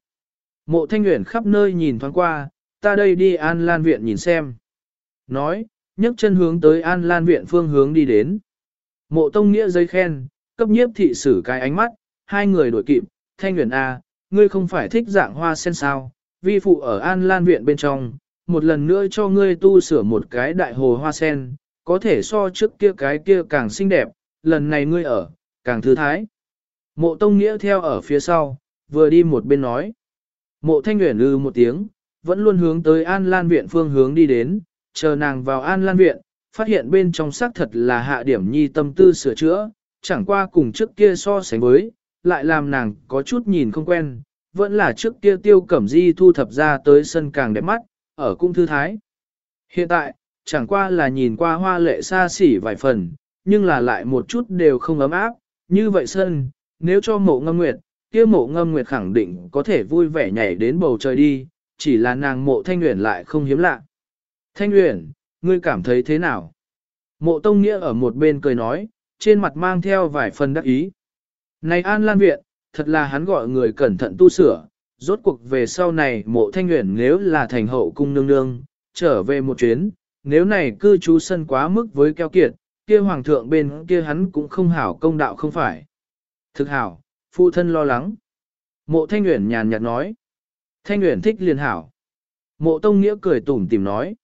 [SPEAKER 1] mộ thanh nguyện khắp nơi nhìn thoáng qua, ta đây đi An Lan Viện nhìn xem. Nói, nhấc chân hướng tới An Lan Viện phương hướng đi đến. Mộ Tông Nghĩa dây khen, cấp nhiếp thị sử cái ánh mắt, hai người đổi kịp, thanh nguyện A, à, ngươi không phải thích dạng hoa sen sao, vi phụ ở An Lan Viện bên trong, một lần nữa cho ngươi tu sửa một cái đại hồ hoa sen, có thể so trước kia cái kia càng xinh đẹp, lần này ngươi ở, càng thư thái. Mộ Tông Nghĩa theo ở phía sau, vừa đi một bên nói. Mộ Thanh Nguyễn ư ừ một tiếng, vẫn luôn hướng tới An Lan Viện phương hướng đi đến, chờ nàng vào An Lan Viện, phát hiện bên trong xác thật là hạ điểm nhi tâm tư sửa chữa, chẳng qua cùng trước kia so sánh với, lại làm nàng có chút nhìn không quen, vẫn là trước kia tiêu cẩm di thu thập ra tới sân càng đẹp mắt, ở cung thư thái. Hiện tại, chẳng qua là nhìn qua hoa lệ xa xỉ vài phần, nhưng là lại một chút đều không ấm áp, như vậy sân, nếu cho mộ ngâm nguyệt, kia mộ ngâm nguyệt khẳng định có thể vui vẻ nhảy đến bầu trời đi, chỉ là nàng mộ thanh nguyện lại không hiếm lạ. Thanh nguyện, ngươi cảm thấy thế nào? Mộ tông nghĩa ở một bên cười nói, trên mặt mang theo vài phần đắc ý. Này An Lan Viện, thật là hắn gọi người cẩn thận tu sửa, rốt cuộc về sau này mộ thanh nguyện nếu là thành hậu cung nương nương, trở về một chuyến, nếu này cư trú sân quá mức với keo kiệt, kia hoàng thượng bên kia hắn cũng không hảo công đạo không phải. Thực hảo, phụ thân lo lắng. Mộ thanh nguyện nhàn nhạt nói. Thanh nguyện thích liền hảo. Mộ tông nghĩa cười tủm tìm nói.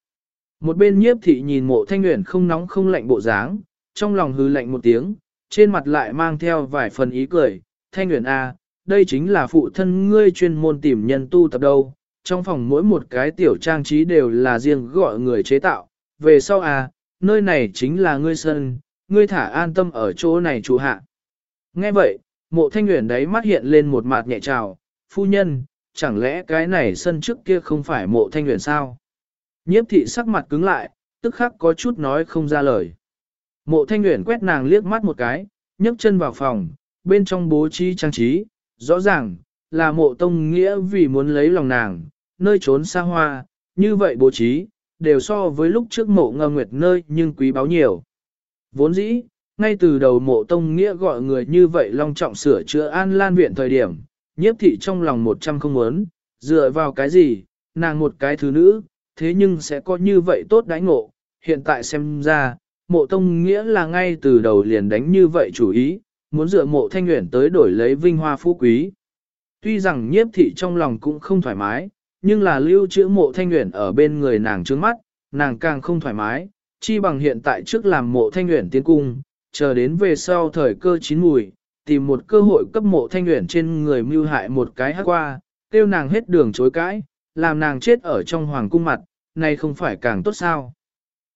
[SPEAKER 1] Một bên nhiếp thị nhìn mộ thanh nguyện không nóng không lạnh bộ dáng, trong lòng hư lạnh một tiếng, trên mặt lại mang theo vài phần ý cười, thanh nguyện A, à, đây chính là phụ thân ngươi chuyên môn tìm nhân tu tập đâu, trong phòng mỗi một cái tiểu trang trí đều là riêng gọi người chế tạo, về sau à, nơi này chính là ngươi sân, ngươi thả an tâm ở chỗ này chủ hạ. Nghe vậy, mộ thanh nguyện đấy mắt hiện lên một mặt nhẹ trào, phu nhân, chẳng lẽ cái này sân trước kia không phải mộ thanh nguyện sao? Nhiếp thị sắc mặt cứng lại, tức khắc có chút nói không ra lời. Mộ thanh nguyện quét nàng liếc mắt một cái, nhấc chân vào phòng, bên trong bố trí trang trí, rõ ràng, là mộ tông nghĩa vì muốn lấy lòng nàng, nơi trốn xa hoa, như vậy bố trí, đều so với lúc trước mộ ngâm nguyệt nơi nhưng quý báu nhiều. Vốn dĩ, ngay từ đầu mộ tông nghĩa gọi người như vậy long trọng sửa chữa an lan viện thời điểm, nhiếp thị trong lòng một trăm không muốn, dựa vào cái gì, nàng một cái thứ nữ, thế nhưng sẽ có như vậy tốt đãi ngộ, hiện tại xem ra, mộ tông nghĩa là ngay từ đầu liền đánh như vậy chủ ý, muốn dựa mộ thanh nguyện tới đổi lấy vinh hoa phú quý. Tuy rằng nhiếp thị trong lòng cũng không thoải mái, nhưng là lưu trữ mộ thanh nguyện ở bên người nàng trước mắt, nàng càng không thoải mái, chi bằng hiện tại trước làm mộ thanh nguyện tiến cung, chờ đến về sau thời cơ chín mùi, tìm một cơ hội cấp mộ thanh nguyện trên người mưu hại một cái hát qua, tiêu nàng hết đường chối cãi, làm nàng chết ở trong hoàng cung mặt, này không phải càng tốt sao.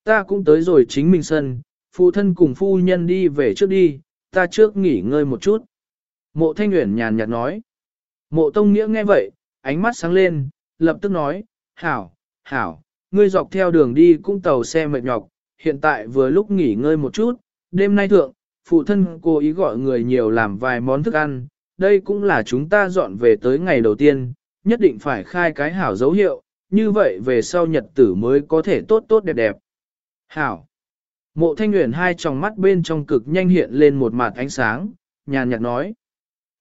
[SPEAKER 1] Ta cũng tới rồi chính mình sân, phụ thân cùng phu nhân đi về trước đi, ta trước nghỉ ngơi một chút. Mộ thanh nguyện nhàn nhạt nói. Mộ tông nghĩa nghe vậy, ánh mắt sáng lên, lập tức nói, hảo, hảo, ngươi dọc theo đường đi cũng tàu xe mệt nhọc, hiện tại vừa lúc nghỉ ngơi một chút, đêm nay thượng, phụ thân cố ý gọi người nhiều làm vài món thức ăn, đây cũng là chúng ta dọn về tới ngày đầu tiên, nhất định phải khai cái hảo dấu hiệu, như vậy về sau nhật tử mới có thể tốt tốt đẹp đẹp. Hảo. Mộ thanh nguyện hai tròng mắt bên trong cực nhanh hiện lên một mặt ánh sáng, nhàn nhạt nói.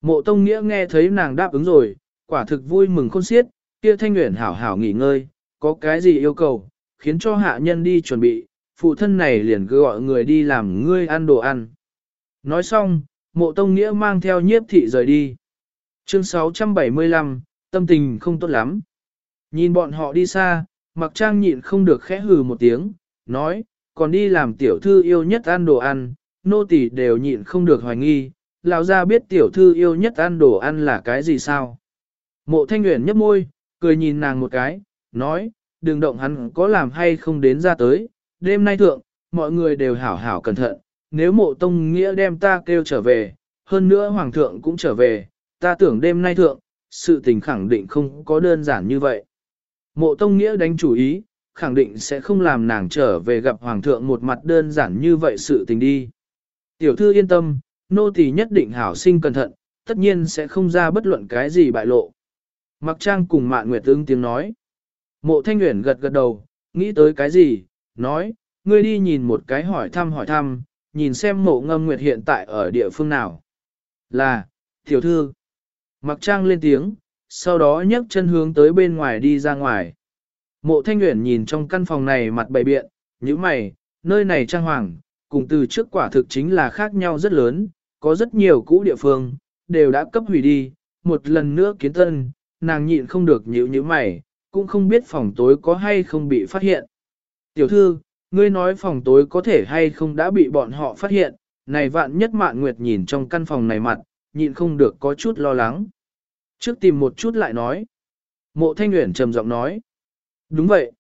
[SPEAKER 1] Mộ tông nghĩa nghe thấy nàng đáp ứng rồi, quả thực vui mừng khôn xiết, kia thanh nguyện hảo hảo nghỉ ngơi, có cái gì yêu cầu, khiến cho hạ nhân đi chuẩn bị, phụ thân này liền cứ gọi người đi làm ngươi ăn đồ ăn. Nói xong, mộ tông nghĩa mang theo nhiếp thị rời đi. Chương 675, tâm tình không tốt lắm. Nhìn bọn họ đi xa, mặc trang nhịn không được khẽ hừ một tiếng, nói, còn đi làm tiểu thư yêu nhất ăn đồ ăn, nô tỳ đều nhịn không được hoài nghi, lão gia biết tiểu thư yêu nhất ăn đồ ăn là cái gì sao. Mộ thanh Uyển nhếch môi, cười nhìn nàng một cái, nói, đừng động hắn có làm hay không đến ra tới, đêm nay thượng, mọi người đều hảo hảo cẩn thận, nếu mộ tông nghĩa đem ta kêu trở về, hơn nữa hoàng thượng cũng trở về, ta tưởng đêm nay thượng, sự tình khẳng định không có đơn giản như vậy. Mộ tông nghĩa đánh chủ ý, khẳng định sẽ không làm nàng trở về gặp hoàng thượng một mặt đơn giản như vậy sự tình đi. Tiểu thư yên tâm, nô tỳ nhất định hảo sinh cẩn thận, tất nhiên sẽ không ra bất luận cái gì bại lộ. Mặc trang cùng mạn nguyệt ưng tiếng nói. Mộ thanh nguyện gật gật đầu, nghĩ tới cái gì, nói, ngươi đi nhìn một cái hỏi thăm hỏi thăm, nhìn xem mộ ngâm nguyệt hiện tại ở địa phương nào. Là, tiểu thư. Mặc trang lên tiếng, sau đó nhấc chân hướng tới bên ngoài đi ra ngoài. Mộ thanh Uyển nhìn trong căn phòng này mặt bày biện, như mày, nơi này trang hoàng, cùng từ trước quả thực chính là khác nhau rất lớn, có rất nhiều cũ địa phương, đều đã cấp hủy đi, một lần nữa kiến tân, nàng nhịn không được nhíu như mày, cũng không biết phòng tối có hay không bị phát hiện. Tiểu thư, ngươi nói phòng tối có thể hay không đã bị bọn họ phát hiện, này vạn nhất mạn nguyệt nhìn trong căn phòng này mặt, nhịn không được có chút lo lắng. Trước tìm một chút lại nói. Mộ Thanh Uyển trầm giọng nói. Đúng vậy.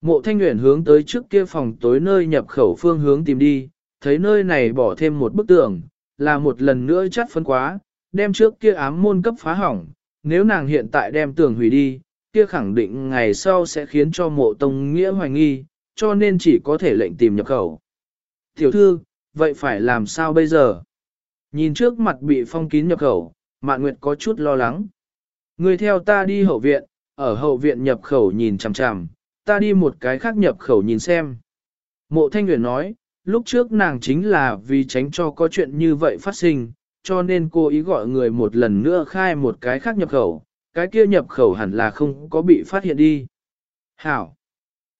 [SPEAKER 1] Mộ Thanh nguyện hướng tới trước kia phòng tối nơi nhập khẩu phương hướng tìm đi, thấy nơi này bỏ thêm một bức tường, là một lần nữa chắt phân quá, đem trước kia ám môn cấp phá hỏng, nếu nàng hiện tại đem tường hủy đi, kia khẳng định ngày sau sẽ khiến cho mộ tông nghĩa hoài nghi, cho nên chỉ có thể lệnh tìm nhập khẩu. Tiểu thư, vậy phải làm sao bây giờ? Nhìn trước mặt bị phong kín nhập khẩu, Mạn Nguyệt có chút lo lắng. Người theo ta đi hậu viện, ở hậu viện nhập khẩu nhìn chằm chằm, ta đi một cái khác nhập khẩu nhìn xem. Mộ Thanh Nguyễn nói, lúc trước nàng chính là vì tránh cho có chuyện như vậy phát sinh, cho nên cô ý gọi người một lần nữa khai một cái khác nhập khẩu, cái kia nhập khẩu hẳn là không có bị phát hiện đi. Hảo!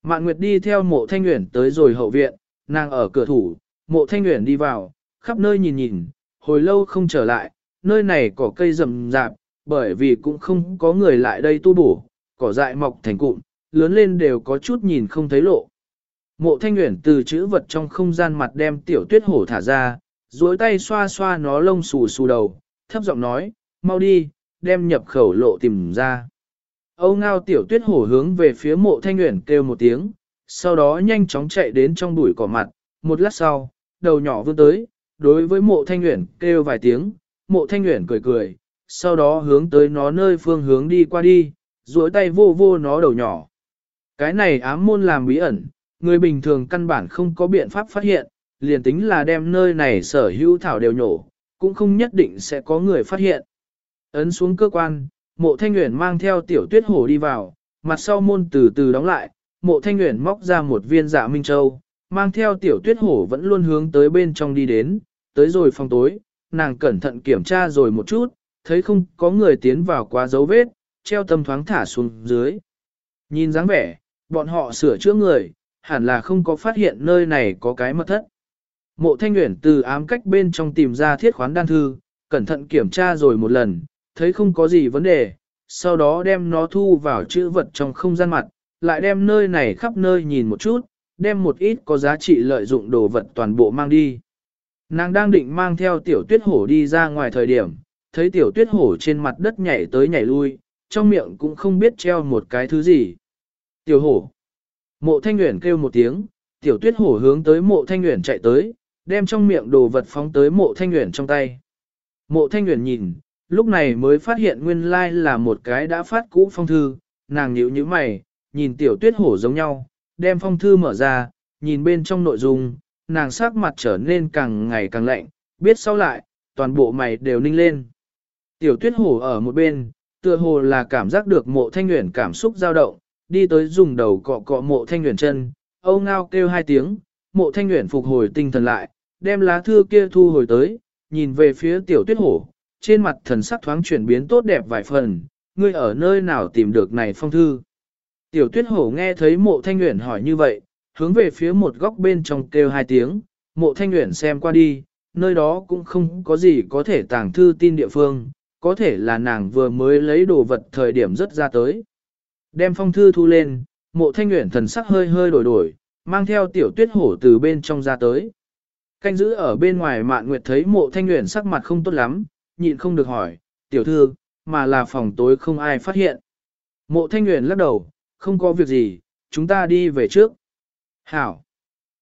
[SPEAKER 1] Mạn Nguyệt đi theo mộ thanh Nguyễn tới rồi hậu viện, nàng ở cửa thủ, mộ thanh Nguyễn đi vào, khắp nơi nhìn nhìn, hồi lâu không trở lại, nơi này có cây rậm rạp, bởi vì cũng không có người lại đây tu bổ, cỏ dại mọc thành cụm, lớn lên đều có chút nhìn không thấy lộ. Mộ thanh nguyện từ chữ vật trong không gian mặt đem tiểu tuyết hổ thả ra, duỗi tay xoa xoa nó lông xù xù đầu, thấp giọng nói, mau đi, đem nhập khẩu lộ tìm ra. Âu ngao tiểu tuyết hổ hướng về phía mộ thanh nguyện kêu một tiếng, sau đó nhanh chóng chạy đến trong bụi cỏ mặt, một lát sau, đầu nhỏ vươn tới, đối với mộ thanh nguyện kêu vài tiếng, mộ thanh nguyện cười cười, sau đó hướng tới nó nơi phương hướng đi qua đi, duỗi tay vô vô nó đầu nhỏ. Cái này ám môn làm bí ẩn, người bình thường căn bản không có biện pháp phát hiện, liền tính là đem nơi này sở hữu thảo đều nhổ, cũng không nhất định sẽ có người phát hiện. Ấn xuống cơ quan, mộ thanh nguyện mang theo tiểu tuyết hổ đi vào, mặt sau môn từ từ đóng lại, mộ thanh nguyện móc ra một viên dạ minh châu, mang theo tiểu tuyết hổ vẫn luôn hướng tới bên trong đi đến, tới rồi phòng tối, nàng cẩn thận kiểm tra rồi một chút, thấy không có người tiến vào quá dấu vết, treo tâm thoáng thả xuống dưới. Nhìn dáng vẻ, bọn họ sửa chữa người, hẳn là không có phát hiện nơi này có cái mật thất. Mộ thanh nguyện từ ám cách bên trong tìm ra thiết khoán đan thư, cẩn thận kiểm tra rồi một lần, thấy không có gì vấn đề, sau đó đem nó thu vào chữ vật trong không gian mặt, lại đem nơi này khắp nơi nhìn một chút, đem một ít có giá trị lợi dụng đồ vật toàn bộ mang đi. Nàng đang định mang theo tiểu tuyết hổ đi ra ngoài thời điểm, thấy tiểu tuyết hổ trên mặt đất nhảy tới nhảy lui, trong miệng cũng không biết treo một cái thứ gì. Tiểu hổ. Mộ thanh nguyện kêu một tiếng, tiểu tuyết hổ hướng tới mộ thanh nguyện chạy tới, đem trong miệng đồ vật phóng tới mộ thanh nguyện trong tay. Mộ thanh nguyện nhìn, lúc này mới phát hiện nguyên lai là một cái đã phát cũ phong thư, nàng nhíu như mày, nhìn tiểu tuyết hổ giống nhau, đem phong thư mở ra, nhìn bên trong nội dung, nàng sắc mặt trở nên càng ngày càng lạnh, biết sau lại, toàn bộ mày đều ninh lên. Tiểu tuyết hổ ở một bên, tựa hồ là cảm giác được mộ thanh nguyện cảm xúc dao động, đi tới dùng đầu cọ cọ mộ thanh nguyện chân, âu ngao kêu hai tiếng, mộ thanh nguyện phục hồi tinh thần lại, đem lá thư kia thu hồi tới, nhìn về phía tiểu tuyết hổ, trên mặt thần sắc thoáng chuyển biến tốt đẹp vài phần, ngươi ở nơi nào tìm được này phong thư. Tiểu tuyết hổ nghe thấy mộ thanh nguyện hỏi như vậy, hướng về phía một góc bên trong kêu hai tiếng, mộ thanh nguyện xem qua đi, nơi đó cũng không có gì có thể tàng thư tin địa phương, có thể là nàng vừa mới lấy đồ vật thời điểm rất ra tới. Đem phong thư thu lên, mộ thanh nguyện thần sắc hơi hơi đổi đổi, mang theo tiểu tuyết hổ từ bên trong ra tới. Canh giữ ở bên ngoài mạn nguyệt thấy mộ thanh nguyện sắc mặt không tốt lắm, nhịn không được hỏi, tiểu thư, mà là phòng tối không ai phát hiện. Mộ thanh nguyện lắc đầu, không có việc gì, chúng ta đi về trước. Hảo.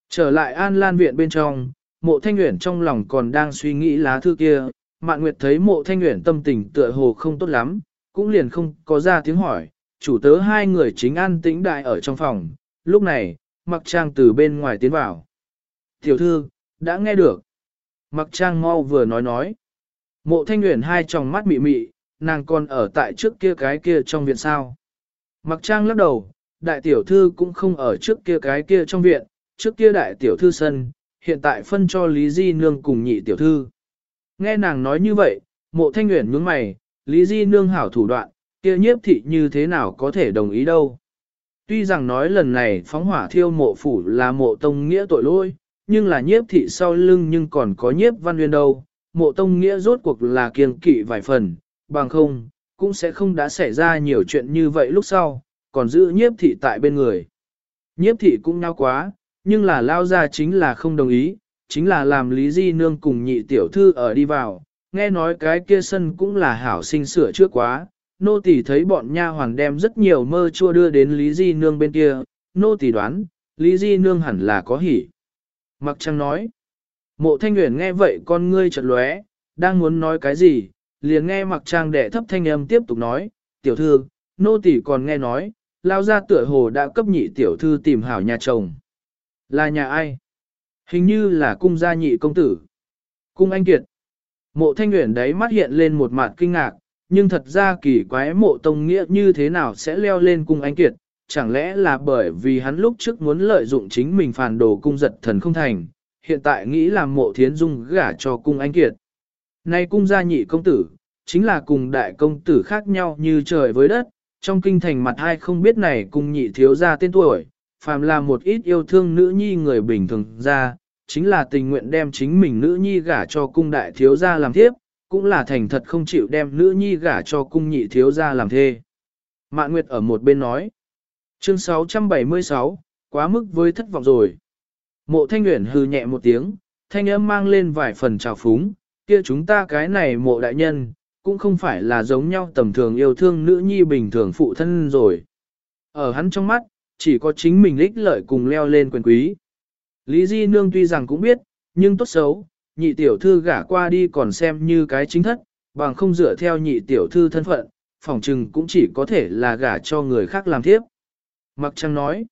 [SPEAKER 1] Trở lại an lan viện bên trong, mộ thanh nguyện trong lòng còn đang suy nghĩ lá thư kia, mạn nguyệt thấy mộ thanh nguyện tâm tình tựa hồ không tốt lắm, cũng liền không có ra tiếng hỏi, chủ tớ hai người chính an tĩnh đại ở trong phòng, lúc này, mặc trang từ bên ngoài tiến vào. Tiểu thư, đã nghe được. Mặc trang mau vừa nói nói. Mộ thanh nguyện hai tròng mắt mị mị, nàng còn ở tại trước kia cái kia trong viện sao. Mặc trang lắc đầu, đại tiểu thư cũng không ở trước kia cái kia trong viện, trước kia đại tiểu thư sân, hiện tại phân cho Lý Di Nương cùng nhị tiểu thư. Nghe nàng nói như vậy, mộ thanh nguyện nhướng mày, Lý Di Nương hảo thủ đoạn, kia nhiếp thị như thế nào có thể đồng ý đâu. Tuy rằng nói lần này phóng hỏa thiêu mộ phủ là mộ tông nghĩa tội lỗi, nhưng là nhiếp thị sau lưng nhưng còn có nhiếp văn nguyên đâu, mộ tông nghĩa rốt cuộc là kiêng kỵ vài phần, bằng không, cũng sẽ không đã xảy ra nhiều chuyện như vậy lúc sau, còn giữ nhiếp thị tại bên người. Nhiếp thị cũng nhau quá, nhưng là lao ra chính là không đồng ý, chính là làm lý di nương cùng nhị tiểu thư ở đi vào, nghe nói cái kia sân cũng là hảo sinh sửa trước quá, nô tỳ thấy bọn nha hoàn đem rất nhiều mơ chua đưa đến lý di nương bên kia, nô tỳ đoán, lý di nương hẳn là có hỉ. Mặc trăng nói, mộ thanh nguyện nghe vậy con ngươi chật lóe, đang muốn nói cái gì, liền nghe mặc trang đệ thấp thanh âm tiếp tục nói, tiểu thư, nô tỳ còn nghe nói, lao ra tựa hồ đã cấp nhị tiểu thư tìm hảo nhà chồng. Là nhà ai? Hình như là cung gia nhị công tử. Cung anh kiệt. Mộ thanh nguyện đấy mắt hiện lên một mặt kinh ngạc, nhưng thật ra kỳ quái mộ tông nghĩa như thế nào sẽ leo lên cung anh kiệt, chẳng lẽ là bởi vì hắn lúc trước muốn lợi dụng chính mình phản đồ cung giật thần không thành, hiện tại nghĩ là mộ thiến dung gả cho cung anh kiệt. Nay cung gia nhị công tử, chính là cùng đại công tử khác nhau như trời với đất, trong kinh thành mặt hai không biết này cung nhị thiếu gia tên tuổi, phàm là một ít yêu thương nữ nhi người bình thường ra, chính là tình nguyện đem chính mình nữ nhi gả cho cung đại thiếu gia làm thiếp, cũng là thành thật không chịu đem nữ nhi gả cho cung nhị thiếu gia làm thê. Mạn Nguyệt ở một bên nói, chương 676, quá mức với thất vọng rồi. Mộ thanh Nguyễn hừ nhẹ một tiếng, thanh âm mang lên vài phần trào phúng, kia chúng ta cái này mộ đại nhân, cũng không phải là giống nhau tầm thường yêu thương nữ nhi bình thường phụ thân rồi. Ở hắn trong mắt, chỉ có chính mình lích lợi cùng leo lên quyền quý. Lý Di Nương tuy rằng cũng biết, nhưng tốt xấu, nhị tiểu thư gả qua đi còn xem như cái chính thất, bằng không dựa theo nhị tiểu thư thân phận, phỏng chừng cũng chỉ có thể là gả cho người khác làm tiếp. Mặc trăng nói,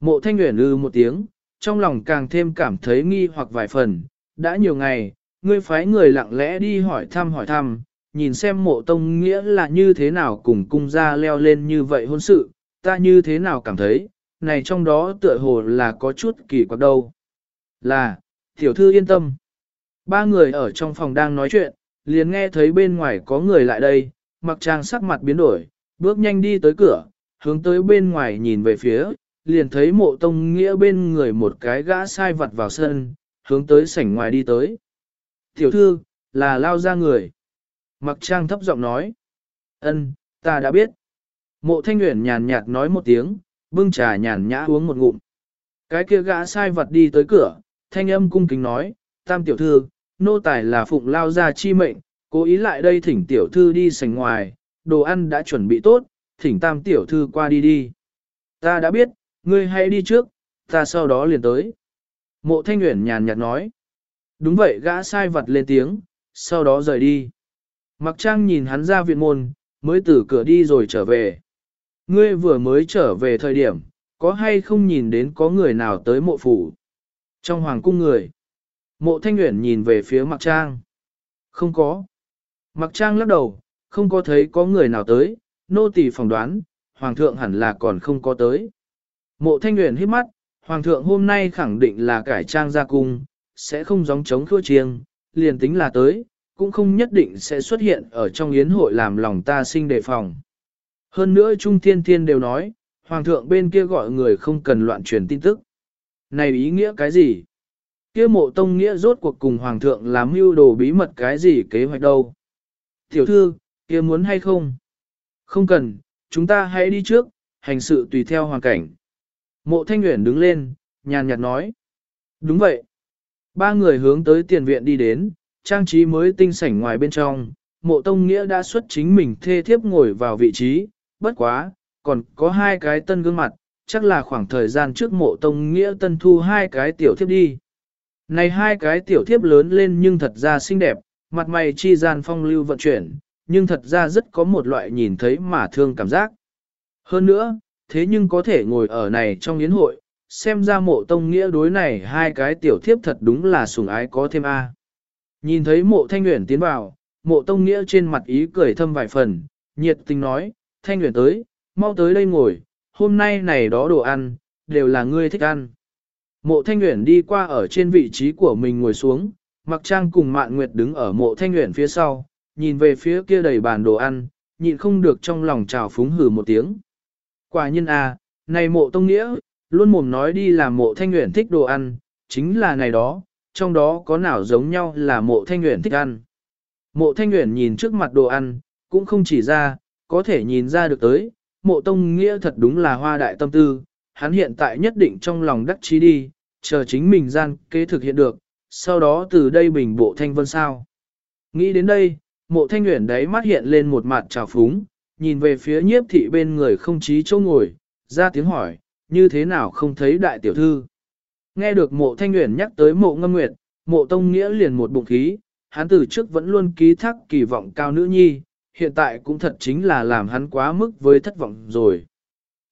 [SPEAKER 1] mộ thanh nguyện ư ừ một tiếng, trong lòng càng thêm cảm thấy nghi hoặc vài phần, đã nhiều ngày, ngươi phái người lặng lẽ đi hỏi thăm hỏi thăm, nhìn xem mộ tông nghĩa là như thế nào cùng cung gia leo lên như vậy hôn sự, ta như thế nào cảm thấy, này trong đó tựa hồ là có chút kỳ quặc đâu. Là, tiểu thư yên tâm. Ba người ở trong phòng đang nói chuyện, liền nghe thấy bên ngoài có người lại đây, mặc trang sắc mặt biến đổi, bước nhanh đi tới cửa, hướng tới bên ngoài nhìn về phía, liền thấy mộ tông nghĩa bên người một cái gã sai vật vào sân, hướng tới sảnh ngoài đi tới. Tiểu thư, là lao ra người. Mặc trang thấp giọng nói. ân, ta đã biết. Mộ thanh nguyện nhàn nhạt nói một tiếng, bưng trà nhàn nhã uống một ngụm. Cái kia gã sai vật đi tới cửa, thanh âm cung kính nói, tam tiểu thư, nô tài là phụng lao ra chi mệnh, cố ý lại đây thỉnh tiểu thư đi sành ngoài, đồ ăn đã chuẩn bị tốt, thỉnh tam tiểu thư qua đi đi. Ta đã biết, ngươi hãy đi trước, ta sau đó liền tới. Mộ thanh nguyện nhàn nhạt nói. Đúng vậy gã sai vật lên tiếng, sau đó rời đi. Mặc trang nhìn hắn ra viện môn, mới từ cửa đi rồi trở về. Ngươi vừa mới trở về thời điểm, có hay không nhìn đến có người nào tới mộ phủ? Trong hoàng cung người. Mộ thanh nguyện nhìn về phía mặc trang. Không có. Mặc trang lắc đầu, không có thấy có người nào tới, nô tỳ phỏng đoán, hoàng thượng hẳn là còn không có tới. Mộ thanh nguyện hít mắt, hoàng thượng hôm nay khẳng định là cải trang ra cung, sẽ không giống chống thua chiêng, liền tính là tới, cũng không nhất định sẽ xuất hiện ở trong yến hội làm lòng ta sinh đề phòng. Hơn nữa Trung Thiên Thiên đều nói, Hoàng thượng bên kia gọi người không cần loạn truyền tin tức. Này ý nghĩa cái gì? Kia mộ tông nghĩa rốt cuộc cùng Hoàng thượng làm mưu đồ bí mật cái gì kế hoạch đâu? Tiểu thư, kia muốn hay không? Không cần, chúng ta hãy đi trước, hành sự tùy theo hoàn cảnh. Mộ thanh nguyện đứng lên, nhàn nhạt nói. Đúng vậy. Ba người hướng tới tiền viện đi đến, trang trí mới tinh sảnh ngoài bên trong, mộ tông nghĩa đã xuất chính mình thê thiếp ngồi vào vị trí, bất quá, còn có hai cái tân gương mặt, chắc là khoảng thời gian trước mộ tông nghĩa tân thu hai cái tiểu thiếp đi. Này hai cái tiểu thiếp lớn lên nhưng thật ra xinh đẹp, mặt mày chi gian phong lưu vận chuyển, nhưng thật ra rất có một loại nhìn thấy mà thương cảm giác. Hơn nữa, thế nhưng có thể ngồi ở này trong yến hội, xem ra mộ tông nghĩa đối này hai cái tiểu thiếp thật đúng là sủng ái có thêm A. Nhìn thấy mộ thanh nguyện tiến vào, mộ tông nghĩa trên mặt ý cười thâm vài phần, nhiệt tình nói, thanh nguyện tới, mau tới đây ngồi, hôm nay này đó đồ ăn, đều là ngươi thích ăn. Mộ thanh nguyện đi qua ở trên vị trí của mình ngồi xuống, mặc trang cùng mạn nguyệt đứng ở mộ thanh nguyện phía sau, nhìn về phía kia đầy bàn đồ ăn, nhịn không được trong lòng trào phúng hử một tiếng. Quả nhân à, này mộ tông nghĩa, luôn mồm nói đi là mộ thanh nguyện thích đồ ăn, chính là này đó, trong đó có nào giống nhau là mộ thanh nguyện thích ăn. Mộ thanh nguyện nhìn trước mặt đồ ăn, cũng không chỉ ra, có thể nhìn ra được tới, mộ tông nghĩa thật đúng là hoa đại tâm tư, hắn hiện tại nhất định trong lòng đắc chí đi, chờ chính mình gian kế thực hiện được, sau đó từ đây bình bộ thanh vân sao. Nghĩ đến đây, mộ thanh nguyện đấy mắt hiện lên một mặt trào phúng, nhìn về phía nhiếp thị bên người không chí chỗ ngồi, ra tiếng hỏi, như thế nào không thấy đại tiểu thư. Nghe được mộ thanh nguyện nhắc tới mộ ngâm nguyệt, mộ tông nghĩa liền một bụng khí, hắn từ trước vẫn luôn ký thác kỳ vọng cao nữ nhi, hiện tại cũng thật chính là làm hắn quá mức với thất vọng rồi.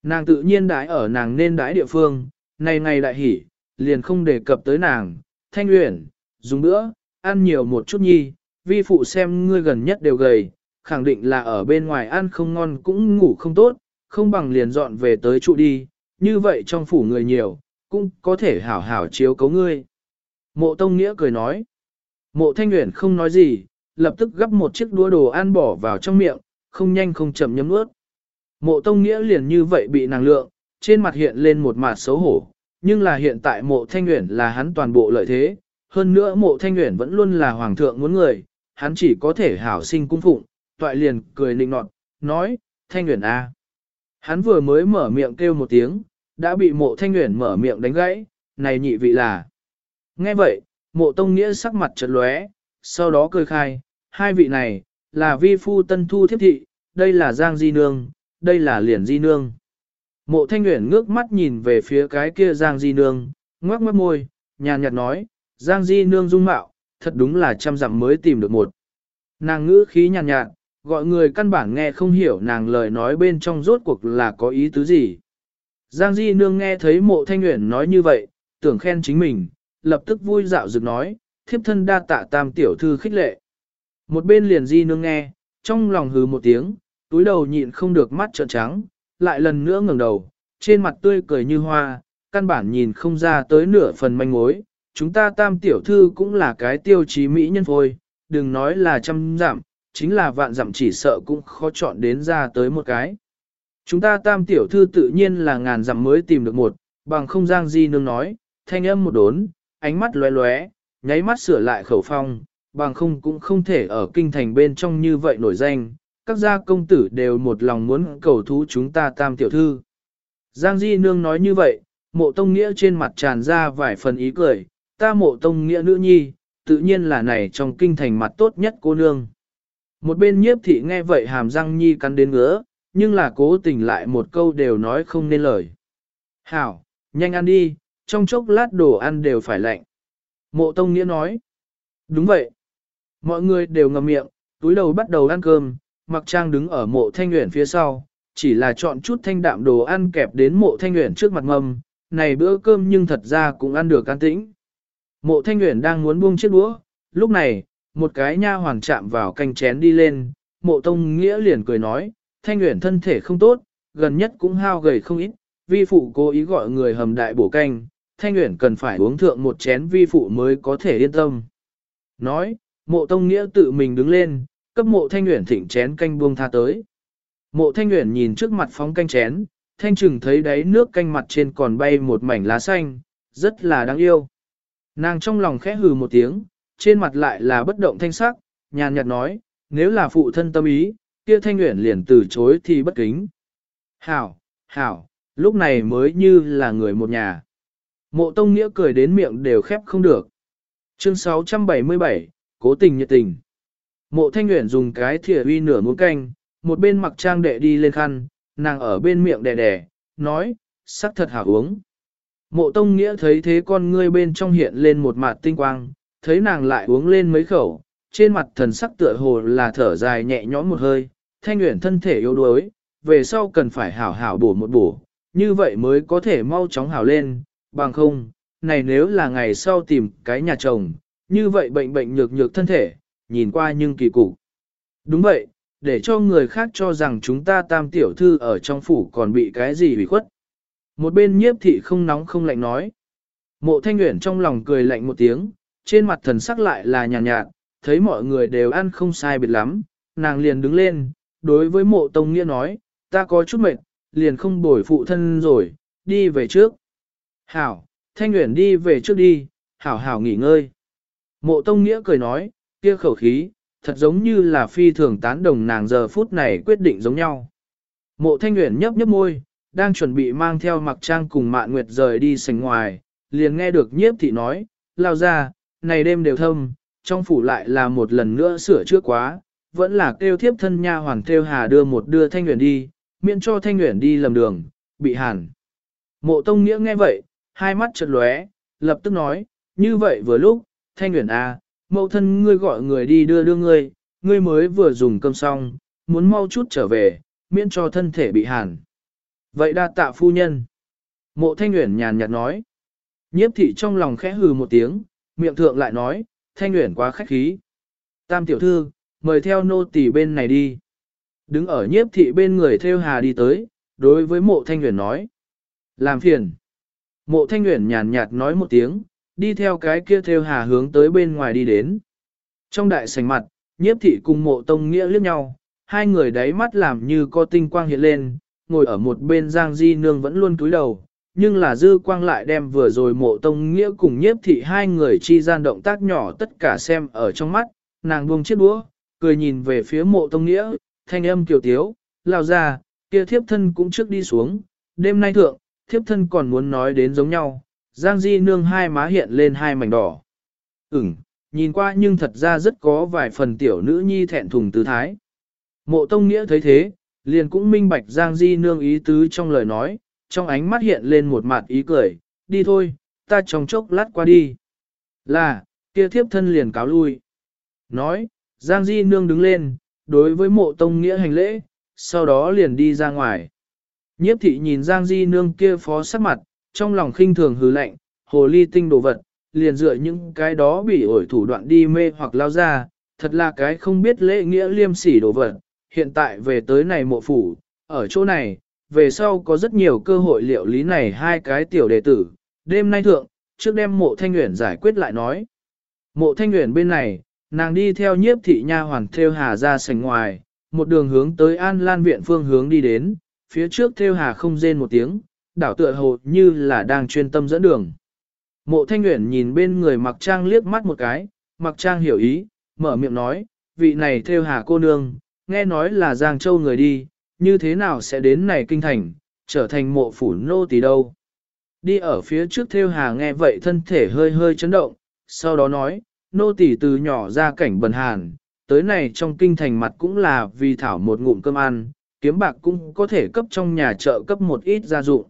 [SPEAKER 1] Nàng tự nhiên đãi ở nàng nên đãi địa phương, này ngày đại hỉ, liền không đề cập tới nàng, thanh uyển, dùng bữa, ăn nhiều một chút nhi, vi phụ xem ngươi gần nhất đều gầy, khẳng định là ở bên ngoài ăn không ngon cũng ngủ không tốt, không bằng liền dọn về tới trụ đi, như vậy trong phủ người nhiều, cũng có thể hảo hảo chiếu cấu ngươi. Mộ Tông Nghĩa cười nói. Mộ Thanh uyển không nói gì, lập tức gấp một chiếc đũa đồ ăn bỏ vào trong miệng, không nhanh không chậm nhấm nuốt. Mộ Tông Nghĩa liền như vậy bị nàng lượng, trên mặt hiện lên một mặt xấu hổ, nhưng là hiện tại mộ Thanh Nguyễn là hắn toàn bộ lợi thế, hơn nữa mộ Thanh Nguyễn vẫn luôn là hoàng thượng muốn người, hắn chỉ có thể hảo sinh cung phụng, toại liền cười nịnh nọt, nói, Thanh Nguyễn A. À. Hắn vừa mới mở miệng kêu một tiếng, đã bị mộ thanh Uyển mở miệng đánh gãy, này nhị vị là. Nghe vậy, mộ tông nghĩa sắc mặt chợt lóe, sau đó cười khai, hai vị này, là vi phu tân thu thiếp thị, đây là Giang Di Nương, đây là liền Di Nương. Mộ thanh Nguyễn ngước mắt nhìn về phía cái kia Giang Di Nương, ngoác mắt môi, nhàn nhạt nói, Giang Di Nương dung mạo, thật đúng là trăm dặm mới tìm được một. Nàng ngữ khí nhàn nhạt, gọi người căn bản nghe không hiểu nàng lời nói bên trong rốt cuộc là có ý tứ gì. Giang Di Nương nghe thấy mộ thanh Nguyễn nói như vậy, tưởng khen chính mình, lập tức vui dạo dựng nói, thiếp thân đa tạ tam tiểu thư khích lệ. Một bên liền Di Nương nghe, trong lòng hừ một tiếng, túi đầu nhịn không được mắt trợn trắng, lại lần nữa ngẩng đầu, trên mặt tươi cười như hoa, căn bản nhìn không ra tới nửa phần manh mối. Chúng ta tam tiểu thư cũng là cái tiêu chí mỹ nhân phôi, đừng nói là trăm dặm, chính là vạn dặm chỉ sợ cũng khó chọn đến ra tới một cái. Chúng ta tam tiểu thư tự nhiên là ngàn dặm mới tìm được một, bằng không giang di nương nói, thanh âm một đốn, ánh mắt lóe lóe, nháy mắt sửa lại khẩu phong, bằng không cũng không thể ở kinh thành bên trong như vậy nổi danh, các gia công tử đều một lòng muốn cầu thú chúng ta tam tiểu thư. Giang Di Nương nói như vậy, mộ tông nghĩa trên mặt tràn ra vài phần ý cười, ta mộ tông nghĩa nữ nhi, tự nhiên là này trong kinh thành mặt tốt nhất cô nương. Một bên nhiếp thị nghe vậy hàm răng nhi cắn đến ngứa, nhưng là cố tình lại một câu đều nói không nên lời. Hảo, nhanh ăn đi, trong chốc lát đồ ăn đều phải lạnh. Mộ Tông Nghĩa nói. Đúng vậy. Mọi người đều ngậm miệng, túi đầu bắt đầu ăn cơm, mặc trang đứng ở mộ thanh nguyện phía sau, chỉ là chọn chút thanh đạm đồ ăn kẹp đến mộ thanh nguyện trước mặt mâm, này bữa cơm nhưng thật ra cũng ăn được an tĩnh. Mộ thanh nguyện đang muốn buông chiếc đũa, lúc này, một cái nha hoàng chạm vào canh chén đi lên, mộ tông nghĩa liền cười nói, thanh nguyện thân thể không tốt, gần nhất cũng hao gầy không ít, vi phụ cố ý gọi người hầm đại bổ canh, thanh Uyển cần phải uống thượng một chén vi phụ mới có thể yên tâm. Nói, mộ tông nghĩa tự mình đứng lên, cấp mộ thanh Uyển thịnh chén canh buông tha tới. Mộ thanh Uyển nhìn trước mặt phóng canh chén, thanh chừng thấy đáy nước canh mặt trên còn bay một mảnh lá xanh, rất là đáng yêu. Nàng trong lòng khẽ hừ một tiếng, trên mặt lại là bất động thanh sắc, nhàn nhạt nói, nếu là phụ thân tâm ý, kia thanh nguyện liền từ chối thì bất kính. Hảo, hảo, lúc này mới như là người một nhà. Mộ Tông Nghĩa cười đến miệng đều khép không được. Chương 677, Cố tình nhiệt tình. Mộ Thanh Nguyễn dùng cái thìa uy nửa muỗng canh, một bên mặc trang đệ đi lên khăn, nàng ở bên miệng đè đè, nói, sắc thật hảo uống. Mộ Tông Nghĩa thấy thế con ngươi bên trong hiện lên một mặt tinh quang, thấy nàng lại uống lên mấy khẩu, trên mặt thần sắc tựa hồ là thở dài nhẹ nhõm một hơi, Thanh Nguyễn thân thể yếu đuối, về sau cần phải hảo hảo bổ một bổ, như vậy mới có thể mau chóng hảo lên, bằng không, này nếu là ngày sau tìm cái nhà chồng, như vậy bệnh bệnh nhược nhược thân thể, nhìn qua nhưng kỳ cục. Đúng vậy, để cho người khác cho rằng chúng ta tam tiểu thư ở trong phủ còn bị cái gì bị khuất. Một bên nhiếp thị không nóng không lạnh nói. Mộ thanh nguyện trong lòng cười lạnh một tiếng, trên mặt thần sắc lại là nhàn nhạt, nhạt, thấy mọi người đều ăn không sai biệt lắm, nàng liền đứng lên, đối với mộ tông nghĩa nói, ta có chút mệt, liền không bồi phụ thân rồi, đi về trước. Hảo, Thanh Nguyễn đi về trước đi, hảo hảo nghỉ ngơi. Mộ Tông Nghĩa cười nói, kia khẩu khí, thật giống như là phi thường tán đồng nàng giờ phút này quyết định giống nhau. Mộ Thanh Nguyễn nhấp nhấp môi, đang chuẩn bị mang theo mặc trang cùng mạn nguyệt rời đi sành ngoài, liền nghe được nhiếp thị nói, lao ra, này đêm đều thâm, trong phủ lại là một lần nữa sửa chữa quá, vẫn là kêu thiếp thân nha hoàng kêu hà đưa một đưa Thanh Nguyễn đi, miễn cho Thanh Nguyễn đi lầm đường, bị hàn. Mộ Tông Nghĩa nghe vậy, hai mắt chợt lóe, lập tức nói, như vậy vừa lúc, thanh nguyện a, à, mẫu thân ngươi gọi người đi đưa đưa ngươi, ngươi mới vừa dùng cơm xong, muốn mau chút trở về, miễn cho thân thể bị hàn. Vậy đa tạ phu nhân. Mộ thanh nguyện nhàn nhạt nói. Nhiếp thị trong lòng khẽ hừ một tiếng, miệng thượng lại nói, thanh nguyện quá khách khí. Tam tiểu thư, mời theo nô tỳ bên này đi. Đứng ở nhiếp thị bên người theo hà đi tới, đối với mộ thanh nguyện nói. Làm phiền. Mộ thanh nguyện nhàn nhạt nói một tiếng, đi theo cái kia theo hà hướng tới bên ngoài đi đến. Trong đại sảnh mặt, nhiếp thị cùng mộ tông nghĩa liếc nhau, hai người đáy mắt làm như có tinh quang hiện lên, ngồi ở một bên giang di nương vẫn luôn cúi đầu, nhưng là dư quang lại đem vừa rồi mộ tông nghĩa cùng nhiếp thị hai người chi gian động tác nhỏ tất cả xem ở trong mắt, nàng buông chiếc đũa, cười nhìn về phía mộ tông nghĩa, thanh âm kiều tiếu, lao ra, kia thiếp thân cũng trước đi xuống, đêm nay thượng, thiếp thân còn muốn nói đến giống nhau, Giang Di nương hai má hiện lên hai mảnh đỏ. Ừm, nhìn qua nhưng thật ra rất có vài phần tiểu nữ nhi thẹn thùng tư thái. Mộ Tông Nghĩa thấy thế, liền cũng minh bạch Giang Di nương ý tứ trong lời nói, trong ánh mắt hiện lên một mặt ý cười, đi thôi, ta trong chốc lát qua đi. Là, kia thiếp thân liền cáo lui. Nói, Giang Di nương đứng lên, đối với mộ Tông Nghĩa hành lễ, sau đó liền đi ra ngoài. Nhiếp thị nhìn Giang Di nương kia phó sắc mặt, trong lòng khinh thường hừ lạnh, hồ ly tinh đồ vật, liền dựa những cái đó bị ổi thủ đoạn đi mê hoặc lao ra, thật là cái không biết lễ nghĩa liêm sỉ đồ vật. Hiện tại về tới này mộ phủ, ở chỗ này, về sau có rất nhiều cơ hội liệu lý này hai cái tiểu đệ tử. Đêm nay thượng, trước đêm mộ thanh nguyện giải quyết lại nói. Mộ thanh nguyện bên này, nàng đi theo nhiếp thị nha hoàn theo hà ra sành ngoài, một đường hướng tới an lan viện phương hướng đi đến, phía trước theo hà không rên một tiếng, đảo tựa hồ như là đang chuyên tâm dẫn đường. Mộ thanh nguyện nhìn bên người mặc trang liếc mắt một cái, mặc trang hiểu ý, mở miệng nói, vị này theo hà cô nương, nghe nói là Giang Châu người đi, như thế nào sẽ đến này kinh thành, trở thành mộ phủ nô tỳ đâu. Đi ở phía trước theo hà nghe vậy thân thể hơi hơi chấn động, sau đó nói, nô tỳ từ nhỏ ra cảnh bần hàn, tới này trong kinh thành mặt cũng là vì thảo một ngụm cơm ăn, kiếm bạc cũng có thể cấp trong nhà chợ cấp một ít gia dụng.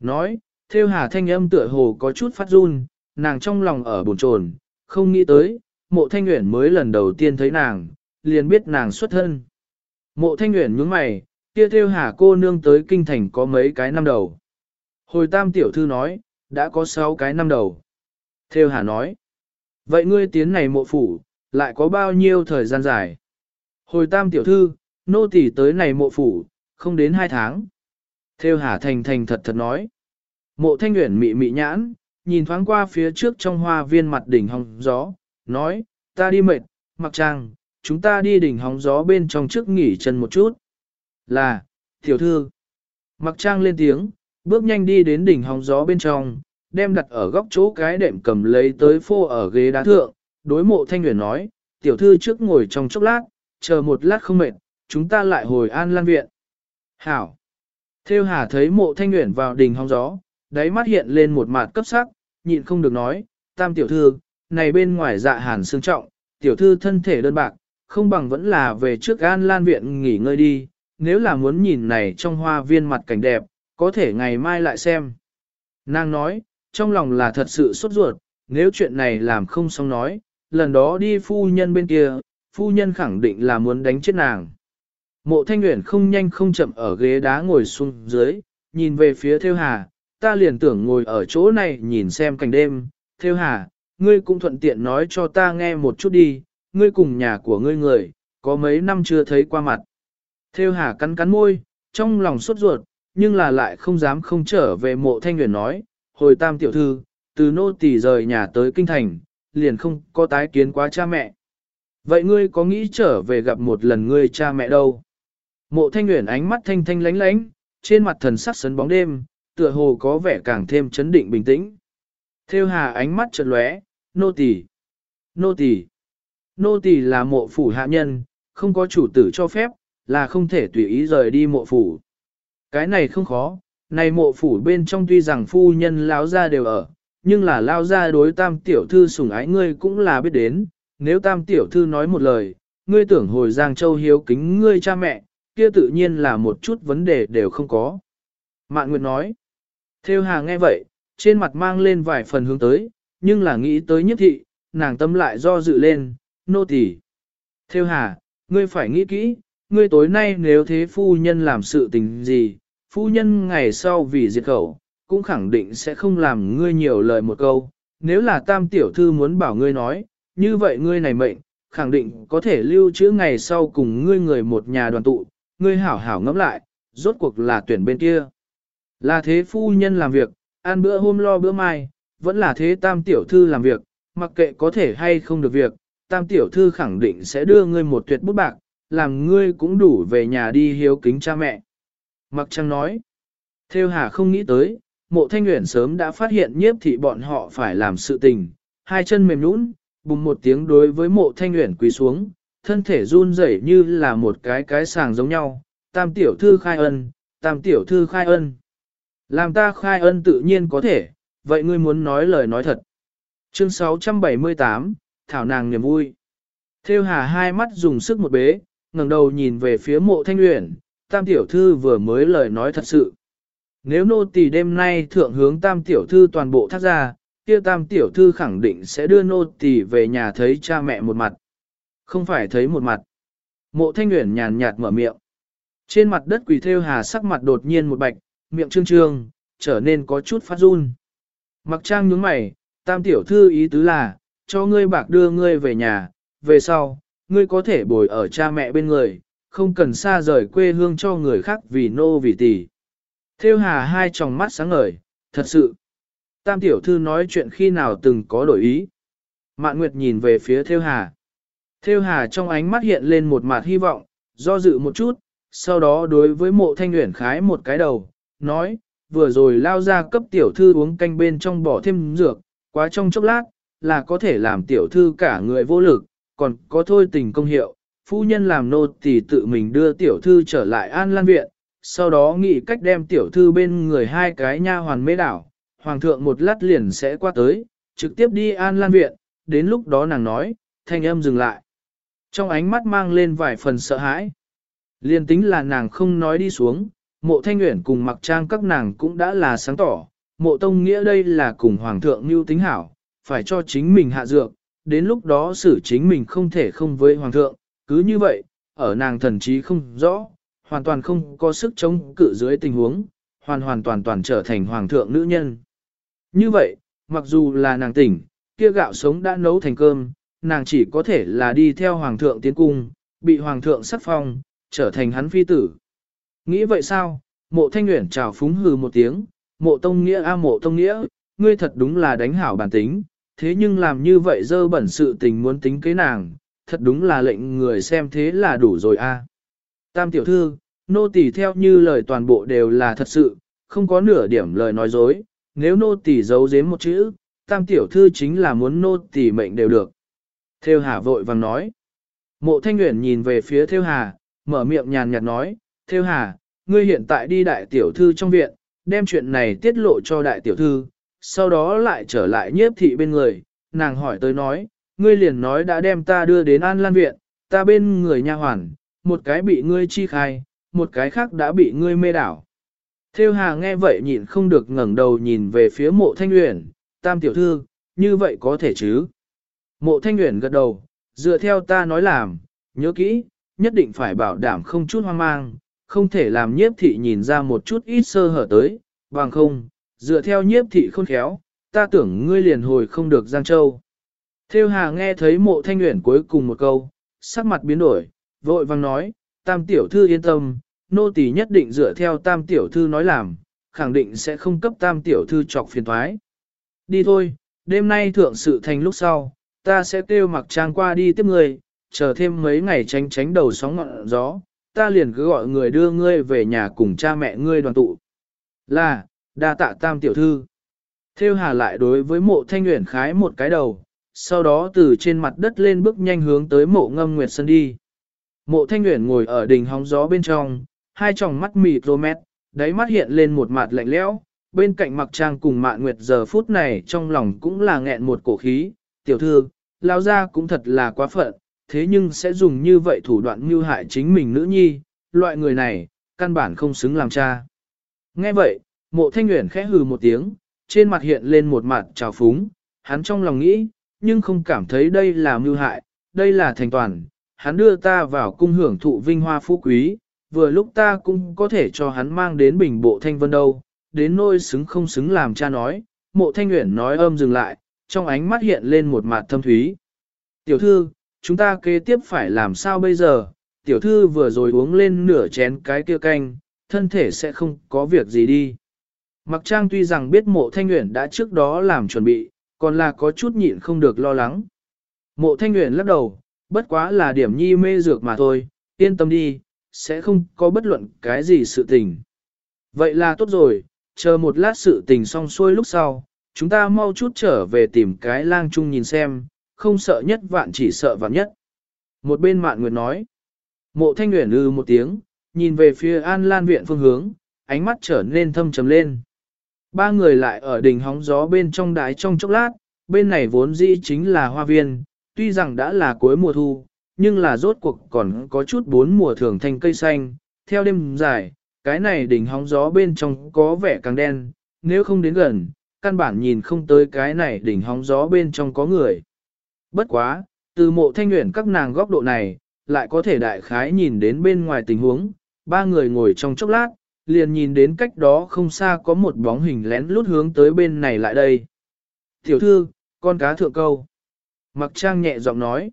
[SPEAKER 1] Nói, theo hà thanh âm tựa hồ có chút phát run, nàng trong lòng ở bồn chồn, không nghĩ tới, mộ thanh nguyện mới lần đầu tiên thấy nàng, liền biết nàng xuất thân. Mộ thanh nguyện nhướng mày, kia theo hà cô nương tới kinh thành có mấy cái năm đầu. Hồi tam tiểu thư nói, đã có sáu cái năm đầu. Theo hà nói, vậy ngươi tiến này mộ phủ, lại có bao nhiêu thời gian dài? Hồi tam tiểu thư, nô tỳ tới này mộ phủ, không đến hai tháng. Theo hà thành thành thật thật nói. Mộ thanh nguyện mị mị nhãn, nhìn thoáng qua phía trước trong hoa viên mặt đỉnh hóng gió, nói, ta đi mệt, mặc trang, chúng ta đi đỉnh hóng gió bên trong trước nghỉ chân một chút. Là, tiểu thư. Mặc trang lên tiếng, bước nhanh đi đến đỉnh hóng gió bên trong, đem đặt ở góc chỗ cái đệm cầm lấy tới phô ở ghế đá thượng, đối mộ thanh nguyện nói, tiểu thư trước ngồi trong chốc lát, chờ một lát không mệt, chúng ta lại hồi an lan viện. Hảo. Theo hà thấy mộ thanh nguyện vào đỉnh hóng gió, đáy mắt hiện lên một mặt cấp sắc, nhịn không được nói, tam tiểu thư, này bên ngoài dạ hàn xương trọng, tiểu thư thân thể đơn bạc, không bằng vẫn là về trước an lan viện nghỉ ngơi đi, nếu là muốn nhìn này trong hoa viên mặt cảnh đẹp, có thể ngày mai lại xem. Nàng nói, trong lòng là thật sự sốt ruột, nếu chuyện này làm không xong nói, lần đó đi phu nhân bên kia, phu nhân khẳng định là muốn đánh chết nàng. Mộ thanh nguyện không nhanh không chậm ở ghế đá ngồi xuống dưới, nhìn về phía theo hà, ta liền tưởng ngồi ở chỗ này nhìn xem cảnh đêm, theo hà, ngươi cũng thuận tiện nói cho ta nghe một chút đi, ngươi cùng nhà của ngươi người, có mấy năm chưa thấy qua mặt. Theo hà cắn cắn môi, trong lòng sốt ruột, nhưng là lại không dám không trở về mộ thanh nguyện nói, hồi tam tiểu thư, từ nô tỳ rời nhà tới kinh thành, liền không có tái kiến quá cha mẹ. Vậy ngươi có nghĩ trở về gặp một lần ngươi cha mẹ đâu? Mộ thanh nguyện ánh mắt thanh thanh lánh lánh, trên mặt thần sắc sấn bóng đêm, tựa hồ có vẻ càng thêm chấn định bình tĩnh. Theo hà ánh mắt chợt lóe, nô tỳ, nô tỳ, nô tỳ là mộ phủ hạ nhân, không có chủ tử cho phép, là không thể tùy ý rời đi mộ phủ. Cái này không khó, này mộ phủ bên trong tuy rằng phu nhân lão gia đều ở, nhưng là lao gia đối tam tiểu thư sủng ái ngươi cũng là biết đến, nếu tam tiểu thư nói một lời, ngươi tưởng hồi Giang Châu hiếu kính ngươi cha mẹ, kia tự nhiên là một chút vấn đề đều không có. Mạn Nguyệt nói, theo hà nghe vậy, trên mặt mang lên vài phần hướng tới, nhưng là nghĩ tới nhất thị, nàng tâm lại do dự lên, nô tỳ. Theo hà, ngươi phải nghĩ kỹ, ngươi tối nay nếu thế phu nhân làm sự tình gì, phu nhân ngày sau vì diệt khẩu, cũng khẳng định sẽ không làm ngươi nhiều lời một câu. Nếu là tam tiểu thư muốn bảo ngươi nói, như vậy ngươi này mệnh, khẳng định có thể lưu trữ ngày sau cùng ngươi người một nhà đoàn tụ, ngươi hảo hảo ngẫm lại, rốt cuộc là tuyển bên kia. Là thế phu nhân làm việc, ăn bữa hôm lo bữa mai, vẫn là thế tam tiểu thư làm việc, mặc kệ có thể hay không được việc, tam tiểu thư khẳng định sẽ đưa ngươi một tuyệt bút bạc, làm ngươi cũng đủ về nhà đi hiếu kính cha mẹ. Mặc trăng nói, theo hà không nghĩ tới, mộ thanh nguyện sớm đã phát hiện nhiếp thị bọn họ phải làm sự tình, hai chân mềm nũng, bùng một tiếng đối với mộ thanh nguyện quỳ xuống, thân thể run rẩy như là một cái cái sàng giống nhau, tam tiểu thư khai ân, tam tiểu thư khai ân. Làm ta khai ân tự nhiên có thể, vậy ngươi muốn nói lời nói thật. Chương 678, Thảo nàng niềm vui. Theo hà hai mắt dùng sức một bế, ngẩng đầu nhìn về phía mộ thanh luyện, tam tiểu thư vừa mới lời nói thật sự. Nếu nô tỳ đêm nay thượng hướng tam tiểu thư toàn bộ thác ra, kia tam tiểu thư khẳng định sẽ đưa nô tỳ về nhà thấy cha mẹ một mặt. Không phải thấy một mặt. Mộ thanh nguyện nhàn nhạt mở miệng. Trên mặt đất quỳ theo hà sắc mặt đột nhiên một bạch, miệng trương trương, trở nên có chút phát run. Mặc trang nhướng mày, tam tiểu thư ý tứ là, cho ngươi bạc đưa ngươi về nhà, về sau, ngươi có thể bồi ở cha mẹ bên người, không cần xa rời quê hương cho người khác vì nô vì tỷ. Theo hà hai tròng mắt sáng ngời, thật sự. Tam tiểu thư nói chuyện khi nào từng có đổi ý. Mạn Nguyệt nhìn về phía Theo Hà. Theo Hà trong ánh mắt hiện lên một mặt hy vọng, do dự một chút, sau đó đối với mộ thanh nguyện khái một cái đầu, nói, vừa rồi lao ra cấp tiểu thư uống canh bên trong bỏ thêm dược, quá trong chốc lát, là có thể làm tiểu thư cả người vô lực, còn có thôi tình công hiệu, phu nhân làm nô thì tự mình đưa tiểu thư trở lại an lan viện, sau đó nghĩ cách đem tiểu thư bên người hai cái nha hoàn mê đảo, hoàng thượng một lát liền sẽ qua tới, trực tiếp đi an lan viện, đến lúc đó nàng nói, thanh âm dừng lại. Trong ánh mắt mang lên vài phần sợ hãi. Liên tính là nàng không nói đi xuống, mộ thanh nguyện cùng mặc trang các nàng cũng đã là sáng tỏ, mộ tông nghĩa đây là cùng hoàng thượng mưu tính hảo, phải cho chính mình hạ dược, đến lúc đó xử chính mình không thể không với hoàng thượng, cứ như vậy, ở nàng thần trí không rõ, hoàn toàn không có sức chống cự dưới tình huống, hoàn hoàn toàn toàn trở thành hoàng thượng nữ nhân. Như vậy, mặc dù là nàng tỉnh, kia gạo sống đã nấu thành cơm, nàng chỉ có thể là đi theo hoàng thượng tiến cung, bị hoàng thượng sắc phong, trở thành hắn phi tử. Nghĩ vậy sao? Mộ thanh nguyện chào phúng hừ một tiếng, mộ tông nghĩa a mộ tông nghĩa, ngươi thật đúng là đánh hảo bản tính, thế nhưng làm như vậy dơ bẩn sự tình muốn tính kế nàng, thật đúng là lệnh người xem thế là đủ rồi a. Tam tiểu thư, nô tỳ theo như lời toàn bộ đều là thật sự, không có nửa điểm lời nói dối, nếu nô tỳ giấu giếm một chữ, tam tiểu thư chính là muốn nô tỳ mệnh đều được. Theo hà vội vàng nói. Mộ thanh Nguyễn nhìn về phía theo hà, mở miệng nhàn nhạt nói, theo hà, ngươi hiện tại đi đại tiểu thư trong viện, đem chuyện này tiết lộ cho đại tiểu thư, sau đó lại trở lại nhiếp thị bên người, nàng hỏi tới nói, ngươi liền nói đã đem ta đưa đến an lan viện, ta bên người nha hoàn, một cái bị ngươi chi khai, một cái khác đã bị ngươi mê đảo. Theo hà nghe vậy nhịn không được ngẩng đầu nhìn về phía mộ thanh uyển, tam tiểu thư, như vậy có thể chứ? Mộ thanh uyển gật đầu, dựa theo ta nói làm, nhớ kỹ, nhất định phải bảo đảm không chút hoang mang, không thể làm nhiếp thị nhìn ra một chút ít sơ hở tới, bằng không, dựa theo nhiếp thị khôn khéo, ta tưởng ngươi liền hồi không được Giang Châu. Theo hà nghe thấy mộ thanh uyển cuối cùng một câu, sắc mặt biến đổi, vội vang nói, tam tiểu thư yên tâm, nô tỳ nhất định dựa theo tam tiểu thư nói làm, khẳng định sẽ không cấp tam tiểu thư trọc phiền thoái. Đi thôi, đêm nay thượng sự thành lúc sau, ta sẽ kêu mặc trang qua đi tiếp người, chờ thêm mấy ngày tránh tránh đầu sóng ngọn gió, ta liền cứ gọi người đưa ngươi về nhà cùng cha mẹ ngươi đoàn tụ. Là, đa tạ tam tiểu thư. Theo hà lại đối với mộ thanh nguyện khái một cái đầu, sau đó từ trên mặt đất lên bước nhanh hướng tới mộ ngâm nguyệt sân đi. Mộ thanh nguyện ngồi ở đỉnh hóng gió bên trong, hai tròng mắt mịt rô mét, đáy mắt hiện lên một mặt lạnh lẽo. bên cạnh mặc trang cùng mạn nguyệt giờ phút này trong lòng cũng là nghẹn một cổ khí, tiểu thư, lao ra cũng thật là quá phận, thế nhưng sẽ dùng như vậy thủ đoạn mưu hại chính mình nữ nhi, loại người này, căn bản không xứng làm cha. Nghe vậy, mộ thanh nguyện khẽ hừ một tiếng, trên mặt hiện lên một mặt trào phúng, hắn trong lòng nghĩ, nhưng không cảm thấy đây là mưu hại, đây là thành toàn, hắn đưa ta vào cung hưởng thụ vinh hoa phú quý, vừa lúc ta cũng có thể cho hắn mang đến bình bộ thanh vân đâu, đến nôi xứng không xứng làm cha nói, mộ thanh nguyện nói âm dừng lại, trong ánh mắt hiện lên một mặt thâm thúy. Tiểu thư, chúng ta kế tiếp phải làm sao bây giờ, tiểu thư vừa rồi uống lên nửa chén cái kia canh, thân thể sẽ không có việc gì đi. Mặc trang tuy rằng biết mộ thanh nguyện đã trước đó làm chuẩn bị, còn là có chút nhịn không được lo lắng. Mộ thanh nguyện lắc đầu, bất quá là điểm nhi mê dược mà thôi, yên tâm đi, sẽ không có bất luận cái gì sự tình. Vậy là tốt rồi, chờ một lát sự tình xong xuôi lúc sau, chúng ta mau chút trở về tìm cái lang chung nhìn xem, không sợ nhất vạn chỉ sợ vạn nhất. Một bên mạn nguyệt nói, mộ thanh nguyện ư ừ một tiếng, nhìn về phía an lan viện phương hướng, ánh mắt trở nên thâm trầm lên. Ba người lại ở đỉnh hóng gió bên trong đái trong chốc lát, bên này vốn dĩ chính là hoa viên, tuy rằng đã là cuối mùa thu, nhưng là rốt cuộc còn có chút bốn mùa thường thành cây xanh, theo đêm dài, cái này đỉnh hóng gió bên trong có vẻ càng đen, nếu không đến gần, căn bản nhìn không tới cái này đỉnh hóng gió bên trong có người. Bất quá, từ mộ thanh nguyện các nàng góc độ này, lại có thể đại khái nhìn đến bên ngoài tình huống, ba người ngồi trong chốc lát, liền nhìn đến cách đó không xa có một bóng hình lén lút hướng tới bên này lại đây. Tiểu thư, con cá thượng câu. Mặc trang nhẹ giọng nói.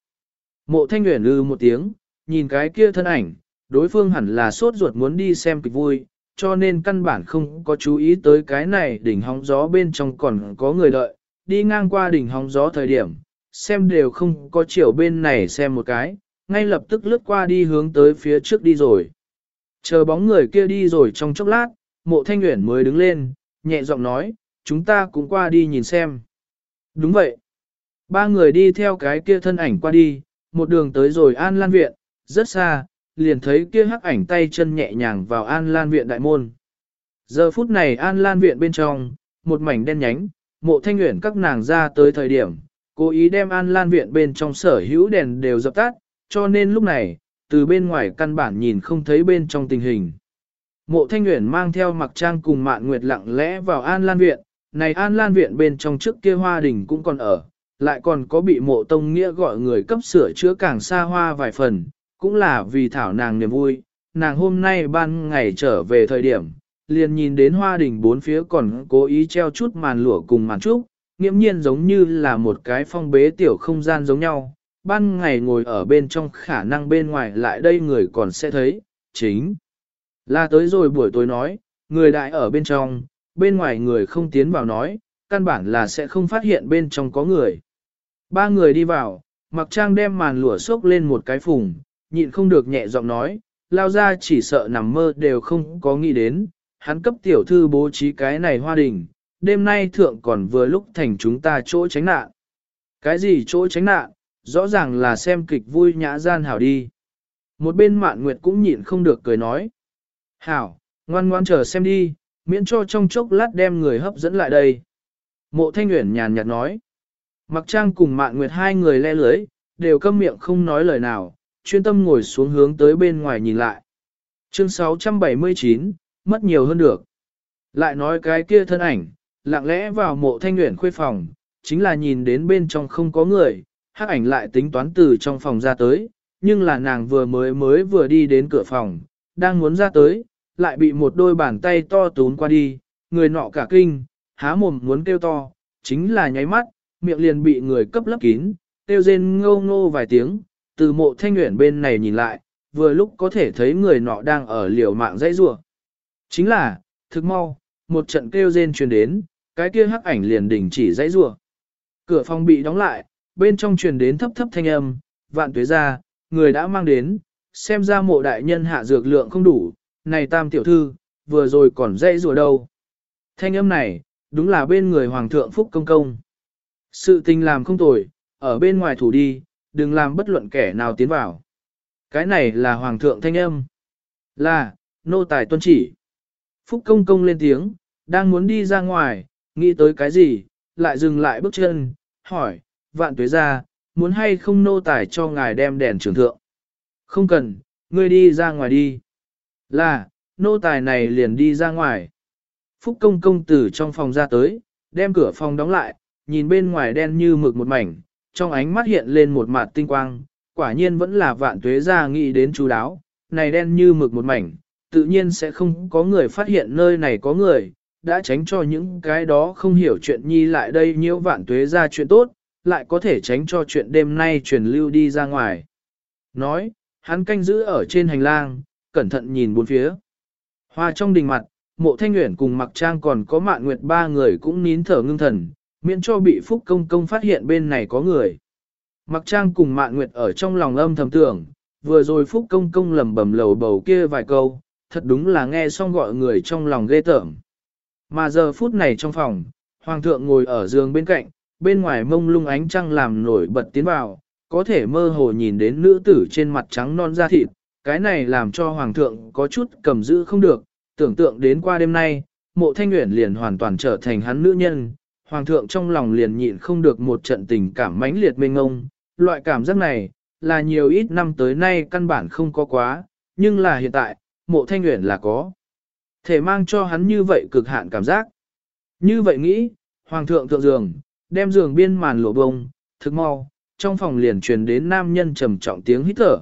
[SPEAKER 1] Mộ thanh nguyện lư một tiếng, nhìn cái kia thân ảnh, đối phương hẳn là sốt ruột muốn đi xem kịch vui, cho nên căn bản không có chú ý tới cái này đỉnh hóng gió bên trong còn có người đợi, đi ngang qua đỉnh hóng gió thời điểm, xem đều không có chiều bên này xem một cái, ngay lập tức lướt qua đi hướng tới phía trước đi rồi. Chờ bóng người kia đi rồi trong chốc lát, mộ thanh nguyện mới đứng lên, nhẹ giọng nói, chúng ta cũng qua đi nhìn xem. Đúng vậy. Ba người đi theo cái kia thân ảnh qua đi, một đường tới rồi An Lan Viện, rất xa, liền thấy kia hắc ảnh tay chân nhẹ nhàng vào An Lan Viện đại môn. Giờ phút này An Lan Viện bên trong, một mảnh đen nhánh, mộ thanh nguyện các nàng ra tới thời điểm, cố ý đem An Lan Viện bên trong sở hữu đèn đều dập tắt, cho nên lúc này, từ bên ngoài căn bản nhìn không thấy bên trong tình hình. Mộ Thanh Nguyễn mang theo mặc trang cùng Mạn Nguyệt lặng lẽ vào An Lan Viện, này An Lan Viện bên trong trước kia hoa đình cũng còn ở, lại còn có bị mộ tông nghĩa gọi người cấp sửa chữa càng xa hoa vài phần, cũng là vì thảo nàng niềm vui, nàng hôm nay ban ngày trở về thời điểm, liền nhìn đến hoa đình bốn phía còn cố ý treo chút màn lụa cùng màn trúc, nghiễm nhiên giống như là một cái phong bế tiểu không gian giống nhau, ban ngày ngồi ở bên trong khả năng bên ngoài lại đây người còn sẽ thấy, chính là tới rồi buổi tối nói, người đại ở bên trong, bên ngoài người không tiến vào nói, căn bản là sẽ không phát hiện bên trong có người. Ba người đi vào, mặc trang đem màn lụa xốc lên một cái phùng, nhịn không được nhẹ giọng nói, lao ra chỉ sợ nằm mơ đều không có nghĩ đến, hắn cấp tiểu thư bố trí cái này hoa đình, đêm nay thượng còn vừa lúc thành chúng ta chỗ tránh nạn. Cái gì chỗ tránh nạn, rõ ràng là xem kịch vui nhã gian hảo đi. Một bên mạn nguyệt cũng nhịn không được cười nói. Hảo, ngoan ngoan chờ xem đi, miễn cho trong chốc lát đem người hấp dẫn lại đây. Mộ thanh nguyện nhàn nhạt nói. Mặc trang cùng mạn nguyệt hai người le lưới, đều câm miệng không nói lời nào, chuyên tâm ngồi xuống hướng tới bên ngoài nhìn lại. Chương 679, mất nhiều hơn được. Lại nói cái kia thân ảnh, lặng lẽ vào mộ thanh nguyện khuê phòng, chính là nhìn đến bên trong không có người, hắc ảnh lại tính toán từ trong phòng ra tới, nhưng là nàng vừa mới mới vừa đi đến cửa phòng, đang muốn ra tới, lại bị một đôi bàn tay to tún qua đi, người nọ cả kinh, há mồm muốn kêu to, chính là nháy mắt, miệng liền bị người cấp lấp kín, kêu rên ngô ngô vài tiếng, từ mộ thanh nguyện bên này nhìn lại, vừa lúc có thể thấy người nọ đang ở liều mạng dãy rủa. Chính là, thực mau, một trận kêu rên truyền đến, cái kia hắc ảnh liền đình chỉ dãy rủa. Cửa phòng bị đóng lại, bên trong truyền đến thấp thấp thanh âm, vạn tuế ra, người đã mang đến, xem ra mộ đại nhân hạ dược lượng không đủ, này tam tiểu thư, vừa rồi còn dãy rủa đâu. Thanh âm này, đúng là bên người hoàng thượng phúc công công. Sự tình làm không tồi, ở bên ngoài thủ đi, đừng làm bất luận kẻ nào tiến vào. Cái này là hoàng thượng thanh âm. Là, nô tài tuân chỉ. Phúc công công lên tiếng, đang muốn đi ra ngoài, nghĩ tới cái gì, lại dừng lại bước chân, hỏi, vạn tuế ra, muốn hay không nô tài cho ngài đem đèn trường thượng. Không cần, ngươi đi ra ngoài đi. Là, nô tài này liền đi ra ngoài. Phúc công công từ trong phòng ra tới, đem cửa phòng đóng lại, nhìn bên ngoài đen như mực một mảnh, trong ánh mắt hiện lên một mặt tinh quang, quả nhiên vẫn là vạn tuế ra nghĩ đến chú đáo, này đen như mực một mảnh, tự nhiên sẽ không có người phát hiện nơi này có người, đã tránh cho những cái đó không hiểu chuyện nhi lại đây nhiễu vạn tuế ra chuyện tốt, lại có thể tránh cho chuyện đêm nay truyền lưu đi ra ngoài. Nói, hắn canh giữ ở trên hành lang, cẩn thận nhìn bốn phía. Hoa trong đình mặt, mộ thanh nguyện cùng mặc trang còn có mạn nguyệt ba người cũng nín thở ngưng thần, miễn cho bị phúc công công phát hiện bên này có người. Mặc trang cùng mạn nguyệt ở trong lòng âm thầm tưởng, vừa rồi phúc công công lầm bầm lầu bầu kia vài câu, thật đúng là nghe xong gọi người trong lòng ghê tởm. Mà giờ phút này trong phòng, hoàng thượng ngồi ở giường bên cạnh, bên ngoài mông lung ánh trăng làm nổi bật tiến vào, có thể mơ hồ nhìn đến nữ tử trên mặt trắng non da thịt, cái này làm cho hoàng thượng có chút cầm giữ không được, tưởng tượng đến qua đêm nay, mộ thanh nguyện liền hoàn toàn trở thành hắn nữ nhân, hoàng thượng trong lòng liền nhịn không được một trận tình cảm mãnh liệt mênh ngông, loại cảm giác này, là nhiều ít năm tới nay căn bản không có quá, nhưng là hiện tại, mộ thanh nguyện là có. Thể mang cho hắn như vậy cực hạn cảm giác. Như vậy nghĩ, hoàng thượng thượng giường, đem giường biên màn lộ bông, thực mau, trong phòng liền truyền đến nam nhân trầm trọng tiếng hít thở.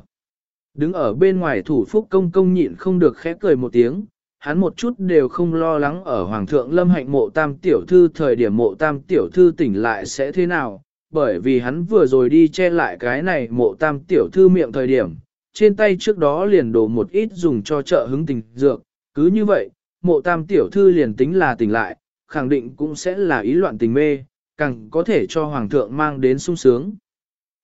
[SPEAKER 1] Đứng ở bên ngoài thủ phúc công công nhịn không được khẽ cười một tiếng, hắn một chút đều không lo lắng ở Hoàng thượng lâm hạnh mộ tam tiểu thư thời điểm mộ tam tiểu thư tỉnh lại sẽ thế nào, bởi vì hắn vừa rồi đi che lại cái này mộ tam tiểu thư miệng thời điểm, trên tay trước đó liền đổ một ít dùng cho trợ hứng tình dược, cứ như vậy, mộ tam tiểu thư liền tính là tỉnh lại, khẳng định cũng sẽ là ý loạn tình mê, càng có thể cho Hoàng thượng mang đến sung sướng.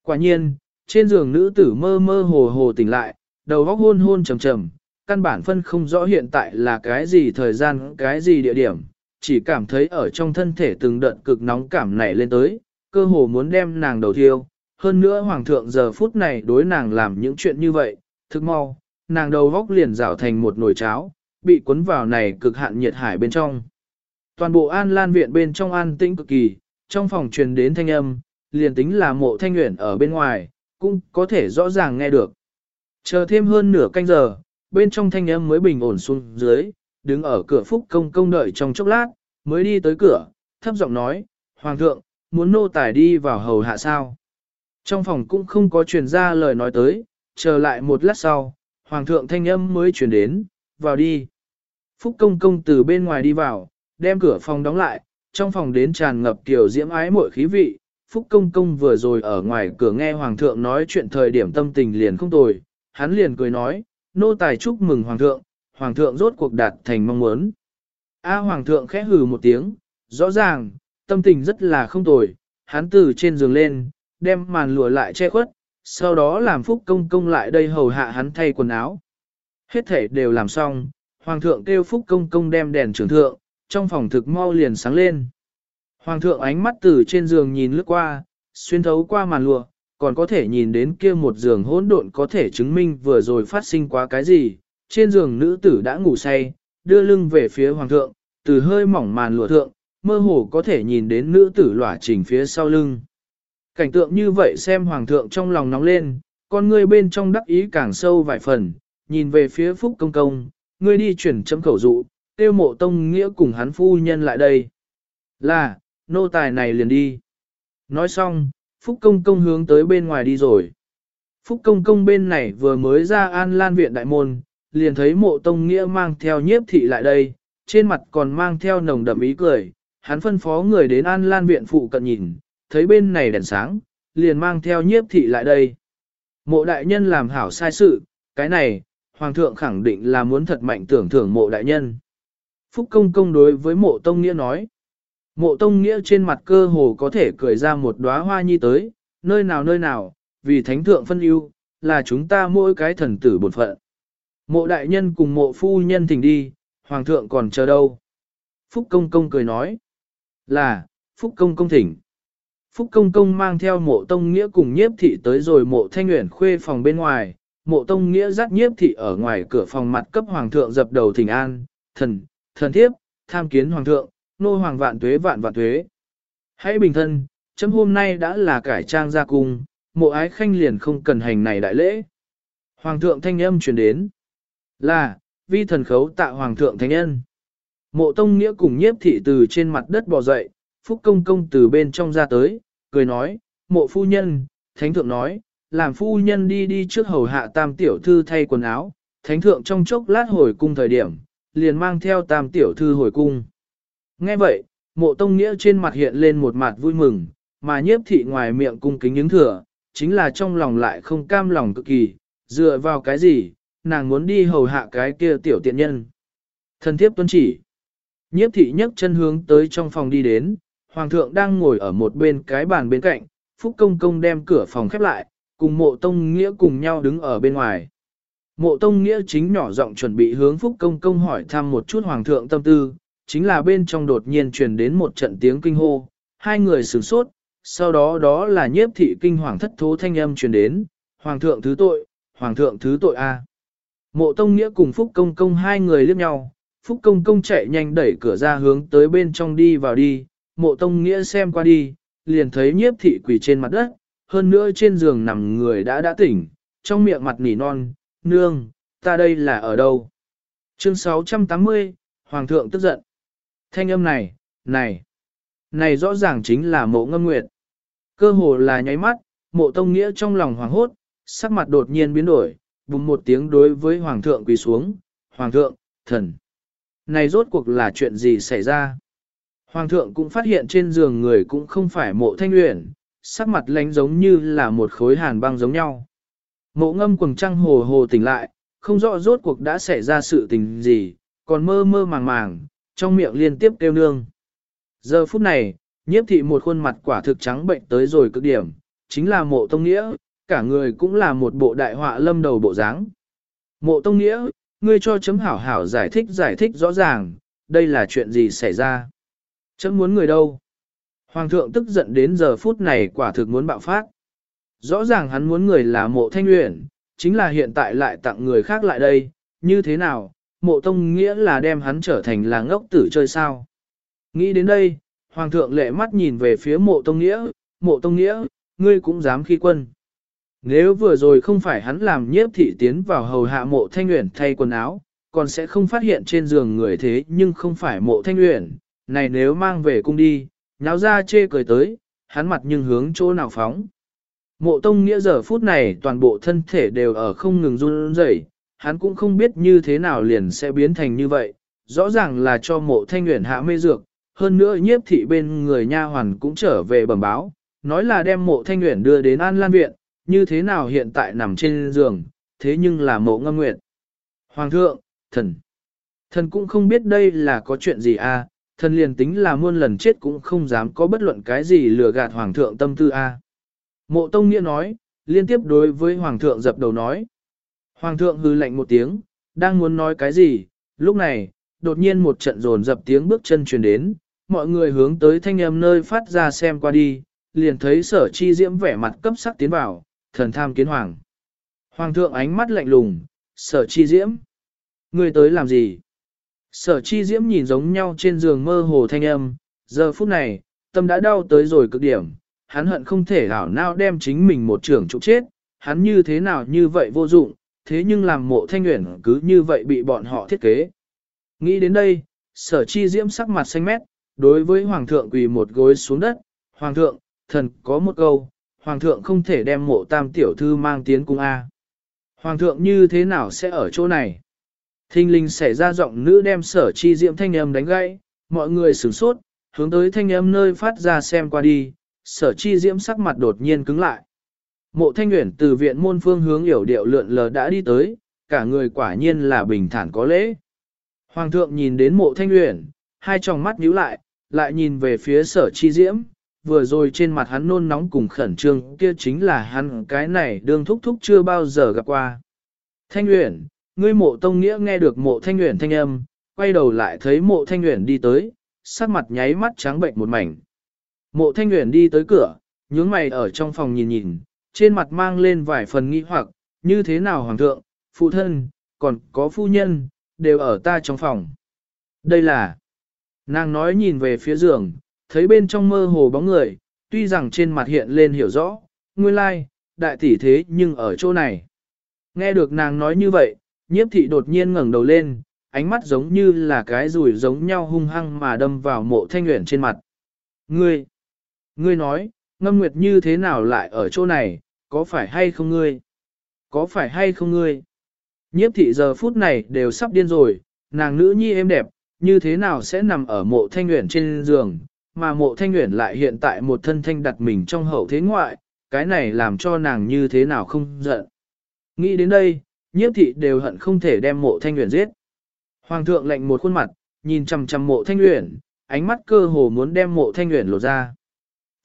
[SPEAKER 1] Quả nhiên, trên giường nữ tử mơ mơ hồ hồ tỉnh lại, đầu góc hôn hôn trầm trầm, căn bản phân không rõ hiện tại là cái gì thời gian, cái gì địa điểm, chỉ cảm thấy ở trong thân thể từng đợt cực nóng cảm nảy lên tới, cơ hồ muốn đem nàng đầu thiêu. Hơn nữa hoàng thượng giờ phút này đối nàng làm những chuyện như vậy, thức mau, nàng đầu góc liền rảo thành một nồi cháo, bị cuốn vào này cực hạn nhiệt hải bên trong. Toàn bộ an lan viện bên trong an tĩnh cực kỳ, trong phòng truyền đến thanh âm, liền tính là mộ thanh nguyện ở bên ngoài, cũng có thể rõ ràng nghe được. Chờ thêm hơn nửa canh giờ, bên trong thanh âm mới bình ổn xuống dưới, đứng ở cửa phúc công công đợi trong chốc lát, mới đi tới cửa, thấp giọng nói, Hoàng thượng, muốn nô tài đi vào hầu hạ sao. Trong phòng cũng không có truyền ra lời nói tới, chờ lại một lát sau, Hoàng thượng thanh âm mới truyền đến, vào đi. Phúc công công từ bên ngoài đi vào, đem cửa phòng đóng lại, trong phòng đến tràn ngập kiểu diễm ái muội khí vị. Phúc công công vừa rồi ở ngoài cửa nghe Hoàng thượng nói chuyện thời điểm tâm tình liền không tồi, hắn liền cười nói, nô tài chúc mừng hoàng thượng, hoàng thượng rốt cuộc đạt thành mong muốn. A hoàng thượng khẽ hừ một tiếng, rõ ràng, tâm tình rất là không tồi, hắn từ trên giường lên, đem màn lụa lại che khuất, sau đó làm phúc công công lại đây hầu hạ hắn thay quần áo. Hết thể đều làm xong, hoàng thượng kêu phúc công công đem đèn trưởng thượng, trong phòng thực mau liền sáng lên. Hoàng thượng ánh mắt từ trên giường nhìn lướt qua, xuyên thấu qua màn lụa, còn có thể nhìn đến kia một giường hỗn độn có thể chứng minh vừa rồi phát sinh quá cái gì. Trên giường nữ tử đã ngủ say, đưa lưng về phía hoàng thượng, từ hơi mỏng màn lụa thượng, mơ hồ có thể nhìn đến nữ tử lỏa trình phía sau lưng. Cảnh tượng như vậy xem hoàng thượng trong lòng nóng lên, con ngươi bên trong đắc ý càng sâu vài phần, nhìn về phía phúc công công, ngươi đi chuyển chấm khẩu dụ, tiêu mộ tông nghĩa cùng hắn phu nhân lại đây. Là, nô tài này liền đi. Nói xong, Phúc Công Công hướng tới bên ngoài đi rồi. Phúc Công Công bên này vừa mới ra an lan viện đại môn, liền thấy mộ tông nghĩa mang theo nhiếp thị lại đây, trên mặt còn mang theo nồng đậm ý cười. Hắn phân phó người đến an lan viện phụ cận nhìn, thấy bên này đèn sáng, liền mang theo nhiếp thị lại đây. Mộ đại nhân làm hảo sai sự, cái này, hoàng thượng khẳng định là muốn thật mạnh tưởng thưởng mộ đại nhân. Phúc công công đối với mộ tông nghĩa nói. Mộ tông nghĩa trên mặt cơ hồ có thể cười ra một đóa hoa nhi tới, nơi nào nơi nào, vì thánh thượng phân ưu, là chúng ta mỗi cái thần tử bổn phận. Mộ đại nhân cùng mộ phu nhân thỉnh đi, hoàng thượng còn chờ đâu. Phúc công công cười nói, là, Phúc công công thỉnh. Phúc công công mang theo mộ tông nghĩa cùng nhiếp thị tới rồi mộ thanh nguyện khuê phòng bên ngoài, mộ tông nghĩa dắt nhiếp thị ở ngoài cửa phòng mặt cấp hoàng thượng dập đầu thỉnh an, thần, thần thiếp, tham kiến hoàng thượng, nô hoàng vạn tuế vạn vạn tuế. Hãy bình thân, chấm hôm nay đã là cải trang ra cung, mộ ái khanh liền không cần hành này đại lễ. Hoàng thượng thanh âm truyền đến là, vi thần khấu tạ hoàng thượng thánh nhân. Mộ tông nghĩa cùng nhiếp thị từ trên mặt đất bò dậy, phúc công công từ bên trong ra tới, cười nói, mộ phu nhân, thánh thượng nói, làm phu nhân đi đi trước hầu hạ tam tiểu thư thay quần áo, thánh thượng trong chốc lát hồi cung thời điểm, liền mang theo tam tiểu thư hồi cung. Nghe vậy, mộ tông nghĩa trên mặt hiện lên một mặt vui mừng, mà nhiếp thị ngoài miệng cung kính những thừa, chính là trong lòng lại không cam lòng cực kỳ, dựa vào cái gì, nàng muốn đi hầu hạ cái kia tiểu tiện nhân. Thần thiếp tuân chỉ. Nhiếp thị nhấc chân hướng tới trong phòng đi đến, hoàng thượng đang ngồi ở một bên cái bàn bên cạnh, phúc công công đem cửa phòng khép lại, cùng mộ tông nghĩa cùng nhau đứng ở bên ngoài. Mộ tông nghĩa chính nhỏ giọng chuẩn bị hướng phúc công công hỏi thăm một chút hoàng thượng tâm tư, chính là bên trong đột nhiên truyền đến một trận tiếng kinh hô, hai người sửng sốt, sau đó đó là nhiếp thị kinh hoàng thất thố thanh âm truyền đến, Hoàng thượng thứ tội, Hoàng thượng thứ tội a. Mộ Tông Nghĩa cùng Phúc Công Công hai người liếc nhau, Phúc Công Công chạy nhanh đẩy cửa ra hướng tới bên trong đi vào đi, mộ tông nghĩa xem qua đi, liền thấy nhiếp thị quỳ trên mặt đất, hơn nữa trên giường nằm người đã đã tỉnh, trong miệng mặt nỉ non, nương, ta đây là ở đâu? Chương 680, Hoàng thượng tức giận. Thanh âm này, này, này rõ ràng chính là mộ ngâm nguyệt. Cơ hồ là nháy mắt, mộ tông nghĩa trong lòng hoàng hốt, sắc mặt đột nhiên biến đổi, bùng một tiếng đối với hoàng thượng quỳ xuống, hoàng thượng, thần. Này rốt cuộc là chuyện gì xảy ra? Hoàng thượng cũng phát hiện trên giường người cũng không phải mộ thanh luyện, sắc mặt lánh giống như là một khối hàn băng giống nhau. Mộ ngâm quần trăng hồ hồ tỉnh lại, không rõ rốt cuộc đã xảy ra sự tình gì, còn mơ mơ màng màng, trong miệng liên tiếp kêu nương. Giờ phút này, nhiếp thị một khuôn mặt quả thực trắng bệnh tới rồi cực điểm, chính là mộ tông nghĩa, cả người cũng là một bộ đại họa lâm đầu bộ dáng. Mộ tông nghĩa, ngươi cho chấm hảo hảo giải thích giải thích rõ ràng, đây là chuyện gì xảy ra. Chấm muốn người đâu? Hoàng thượng tức giận đến giờ phút này quả thực muốn bạo phát. Rõ ràng hắn muốn người là mộ thanh luyện, chính là hiện tại lại tặng người khác lại đây, như thế nào, mộ tông nghĩa là đem hắn trở thành là ngốc tử chơi sao. Nghĩ đến đây, hoàng thượng lệ mắt nhìn về phía mộ tông nghĩa, mộ tông nghĩa, ngươi cũng dám khi quân. Nếu vừa rồi không phải hắn làm nhiếp thị tiến vào hầu hạ mộ thanh nguyện thay quần áo, còn sẽ không phát hiện trên giường người thế nhưng không phải mộ thanh nguyện, này nếu mang về cung đi, nháo ra chê cười tới, hắn mặt nhưng hướng chỗ nào phóng. Mộ tông nghĩa giờ phút này toàn bộ thân thể đều ở không ngừng run rẩy, hắn cũng không biết như thế nào liền sẽ biến thành như vậy, rõ ràng là cho mộ thanh nguyện hạ mê dược, hơn nữa nhiếp thị bên người nha hoàn cũng trở về bẩm báo, nói là đem mộ thanh nguyện đưa đến An Lan Viện, như thế nào hiện tại nằm trên giường, thế nhưng là mộ ngâm nguyện. Hoàng thượng, thần, thần cũng không biết đây là có chuyện gì à, thần liền tính là muôn lần chết cũng không dám có bất luận cái gì lừa gạt hoàng thượng tâm tư a. À. Mộ Tông Nghĩa nói, liên tiếp đối với hoàng thượng dập đầu nói. Hoàng thượng hư lạnh một tiếng, đang muốn nói cái gì, lúc này, đột nhiên một trận rồn dập tiếng bước chân truyền đến, mọi người hướng tới thanh âm nơi phát ra xem qua đi, liền thấy sở chi diễm vẻ mặt cấp sắc tiến vào, thần tham kiến hoàng. Hoàng thượng ánh mắt lạnh lùng, sở chi diễm. Người tới làm gì? Sở chi diễm nhìn giống nhau trên giường mơ hồ thanh âm, giờ phút này, tâm đã đau tới rồi cực điểm, hắn hận không thể hảo nào đem chính mình một trưởng trụ chết, hắn như thế nào như vậy vô dụng, thế nhưng làm mộ thanh nguyện cứ như vậy bị bọn họ thiết kế. Nghĩ đến đây, sở chi diễm sắc mặt xanh mét, đối với hoàng thượng quỳ một gối xuống đất, hoàng thượng, thần có một câu, hoàng thượng không thể đem mộ tam tiểu thư mang tiến cung A. Hoàng thượng như thế nào sẽ ở chỗ này? Thinh linh xảy ra giọng nữ đem sở chi diễm thanh âm đánh gãy, mọi người sửng sốt, hướng tới thanh âm nơi phát ra xem qua đi, sở chi diễm sắc mặt đột nhiên cứng lại. Mộ thanh nguyện từ viện môn phương hướng hiểu điệu lượn lờ đã đi tới, cả người quả nhiên là bình thản có lễ. Hoàng thượng nhìn đến mộ thanh nguyện, hai tròng mắt nhíu lại, lại nhìn về phía sở chi diễm, vừa rồi trên mặt hắn nôn nóng cùng khẩn trương kia chính là hắn cái này đương thúc thúc chưa bao giờ gặp qua. Thanh Uyển, ngươi mộ tông nghĩa nghe được mộ thanh Uyển thanh âm, quay đầu lại thấy mộ thanh Uyển đi tới, sắc mặt nháy mắt trắng bệnh một mảnh. Mộ thanh Uyển đi tới cửa, nhướng mày ở trong phòng nhìn nhìn, trên mặt mang lên vài phần nghi hoặc, như thế nào hoàng thượng, phụ thân, còn có phu nhân, đều ở ta trong phòng. Đây là, nàng nói nhìn về phía giường, thấy bên trong mơ hồ bóng người, tuy rằng trên mặt hiện lên hiểu rõ, nguyên lai, đại tỷ thế nhưng ở chỗ này. Nghe được nàng nói như vậy, nhiếp thị đột nhiên ngẩng đầu lên, ánh mắt giống như là cái rùi giống nhau hung hăng mà đâm vào mộ thanh nguyện trên mặt. Ngươi, ngươi nói, ngâm nguyệt như thế nào lại ở chỗ này, có phải hay không ngươi? Có phải hay không ngươi? Nhiếp thị giờ phút này đều sắp điên rồi, nàng nữ nhi êm đẹp, như thế nào sẽ nằm ở mộ thanh nguyện trên giường, mà mộ thanh nguyện lại hiện tại một thân thanh đặt mình trong hậu thế ngoại, cái này làm cho nàng như thế nào không giận. Nghĩ đến đây, nhiếp thị đều hận không thể đem mộ thanh nguyện giết. Hoàng thượng lệnh một khuôn mặt, nhìn chằm chằm mộ thanh nguyện, ánh mắt cơ hồ muốn đem mộ thanh nguyện lột ra.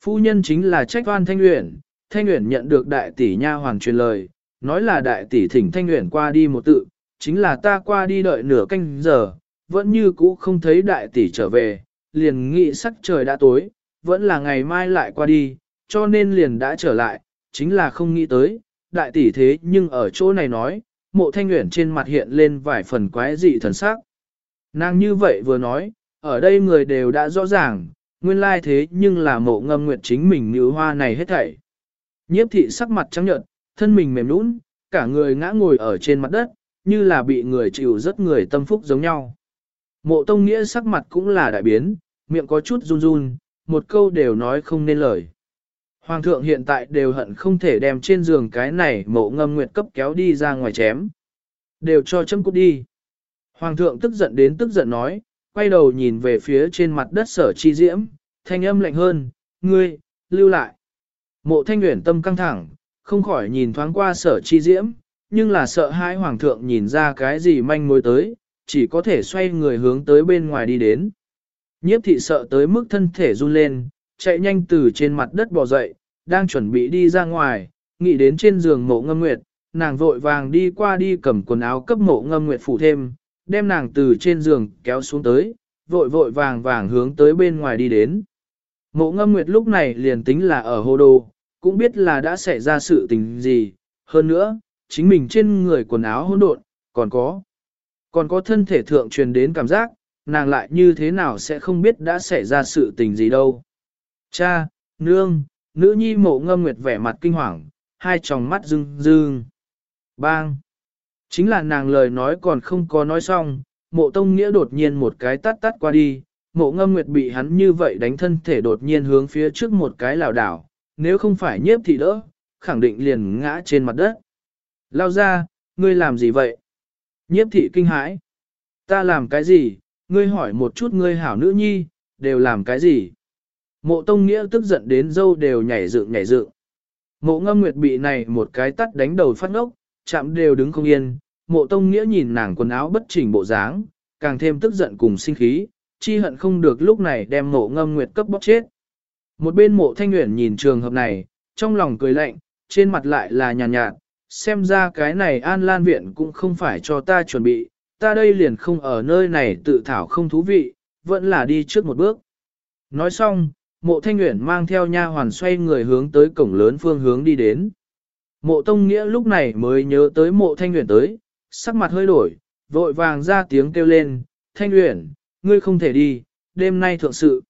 [SPEAKER 1] Phu nhân chính là trách oan thanh nguyện, thanh Uyển nhận được đại tỷ nha hoàng truyền lời, nói là đại tỷ thỉnh thanh Uyển qua đi một tự, chính là ta qua đi đợi nửa canh giờ, vẫn như cũ không thấy đại tỷ trở về, liền nghĩ sắc trời đã tối, vẫn là ngày mai lại qua đi, cho nên liền đã trở lại, chính là không nghĩ tới, đại tỷ thế nhưng ở chỗ này nói, mộ thanh nguyện trên mặt hiện lên vài phần quái dị thần sắc. Nàng như vậy vừa nói, ở đây người đều đã rõ ràng, nguyên lai thế nhưng là mộ ngâm nguyệt chính mình nữ hoa này hết thảy. Nhiếp thị sắc mặt trắng nhợt, thân mình mềm nũng, cả người ngã ngồi ở trên mặt đất, như là bị người chịu rất người tâm phúc giống nhau. Mộ tông nghĩa sắc mặt cũng là đại biến, miệng có chút run run, một câu đều nói không nên lời. Hoàng thượng hiện tại đều hận không thể đem trên giường cái này mộ ngâm nguyệt cấp kéo đi ra ngoài chém. Đều cho châm cút đi. Hoàng thượng tức giận đến tức giận nói, quay đầu nhìn về phía trên mặt đất sở chi diễm, thanh âm lạnh hơn, ngươi, lưu lại. Mộ thanh nguyện tâm căng thẳng, không khỏi nhìn thoáng qua sở chi diễm, nhưng là sợ hai hoàng thượng nhìn ra cái gì manh mối tới, chỉ có thể xoay người hướng tới bên ngoài đi đến. Nhiếp thị sợ tới mức thân thể run lên, chạy nhanh từ trên mặt đất bò dậy, đang chuẩn bị đi ra ngoài, nghĩ đến trên giường mộ ngâm nguyệt, nàng vội vàng đi qua đi cầm quần áo cấp mộ ngâm nguyệt phủ thêm, đem nàng từ trên giường kéo xuống tới, vội vội vàng vàng hướng tới bên ngoài đi đến. Mộ ngâm nguyệt lúc này liền tính là ở hồ đồ, cũng biết là đã xảy ra sự tình gì, hơn nữa, chính mình trên người quần áo hỗn độn, còn có, còn có thân thể thượng truyền đến cảm giác, nàng lại như thế nào sẽ không biết đã xảy ra sự tình gì đâu. Cha, nương, nữ nhi mộ ngâm nguyệt vẻ mặt kinh hoàng, hai tròng mắt rưng rưng. Bang! Chính là nàng lời nói còn không có nói xong, mộ tông nghĩa đột nhiên một cái tắt tắt qua đi, mộ ngâm nguyệt bị hắn như vậy đánh thân thể đột nhiên hướng phía trước một cái lảo đảo, nếu không phải nhiếp thì đỡ, khẳng định liền ngã trên mặt đất. Lao ra, ngươi làm gì vậy? Nhiếp thị kinh hãi. Ta làm cái gì? Ngươi hỏi một chút ngươi hảo nữ nhi, đều làm cái gì? Mộ tông nghĩa tức giận đến dâu đều nhảy dựng nhảy dựng. Mộ ngâm nguyệt bị này một cái tắt đánh đầu phát ngốc, chạm đều đứng không yên. Mộ tông nghĩa nhìn nàng quần áo bất chỉnh bộ dáng, càng thêm tức giận cùng sinh khí, chi hận không được lúc này đem mộ ngâm nguyệt cấp bóc chết. Một bên mộ thanh nguyện nhìn trường hợp này, trong lòng cười lạnh, trên mặt lại là nhàn nhạt, nhạt, xem ra cái này an lan viện cũng không phải cho ta chuẩn bị, ta đây liền không ở nơi này tự thảo không thú vị, vẫn là đi trước một bước. Nói xong, mộ thanh nguyện mang theo nha hoàn xoay người hướng tới cổng lớn phương hướng đi đến. Mộ tông nghĩa lúc này mới nhớ tới mộ thanh nguyện tới, sắc mặt hơi đổi, vội vàng ra tiếng kêu lên, thanh nguyện, ngươi không thể đi, đêm nay thượng sự.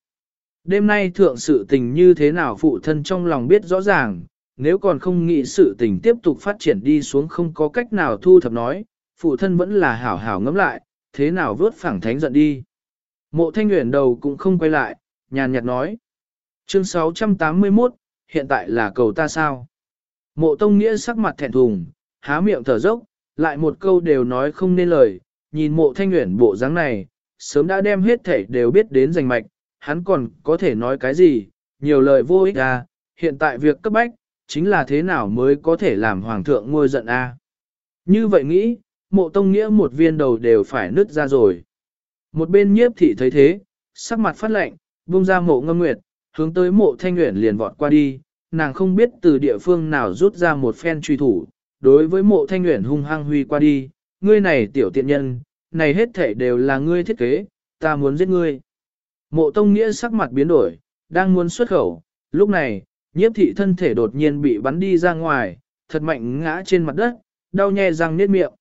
[SPEAKER 1] Đêm nay thượng sự tình như thế nào phụ thân trong lòng biết rõ ràng, nếu còn không nghĩ sự tình tiếp tục phát triển đi xuống không có cách nào thu thập nói, phụ thân vẫn là hảo hảo ngẫm lại, thế nào vớt phẳng thánh giận đi. Mộ thanh nguyện đầu cũng không quay lại, nhàn nhạt nói. Chương 681, hiện tại là cầu ta sao? Mộ tông nghĩa sắc mặt thẹn thùng, há miệng thở dốc, lại một câu đều nói không nên lời, nhìn mộ thanh nguyện bộ dáng này, sớm đã đem hết thể đều biết đến giành mạch, hắn còn có thể nói cái gì, nhiều lời vô ích à, hiện tại việc cấp bách, chính là thế nào mới có thể làm hoàng thượng ngôi giận a à. Như vậy nghĩ, mộ tông nghĩa một viên đầu đều phải nứt ra rồi. Một bên nhiếp thị thấy thế, sắc mặt phát lạnh, buông ra mộ ngâm nguyệt, hướng tới mộ thanh nguyện liền vọt qua đi, nàng không biết từ địa phương nào rút ra một phen truy thủ, đối với mộ thanh nguyện hung hăng huy qua đi, ngươi này tiểu tiện nhân, này hết thể đều là ngươi thiết kế, ta muốn giết ngươi. Mộ tông nghĩa sắc mặt biến đổi, đang muốn xuất khẩu, lúc này, nhiếp thị thân thể đột nhiên bị bắn đi ra ngoài, thật mạnh ngã trên mặt đất, đau nhè răng niết miệng.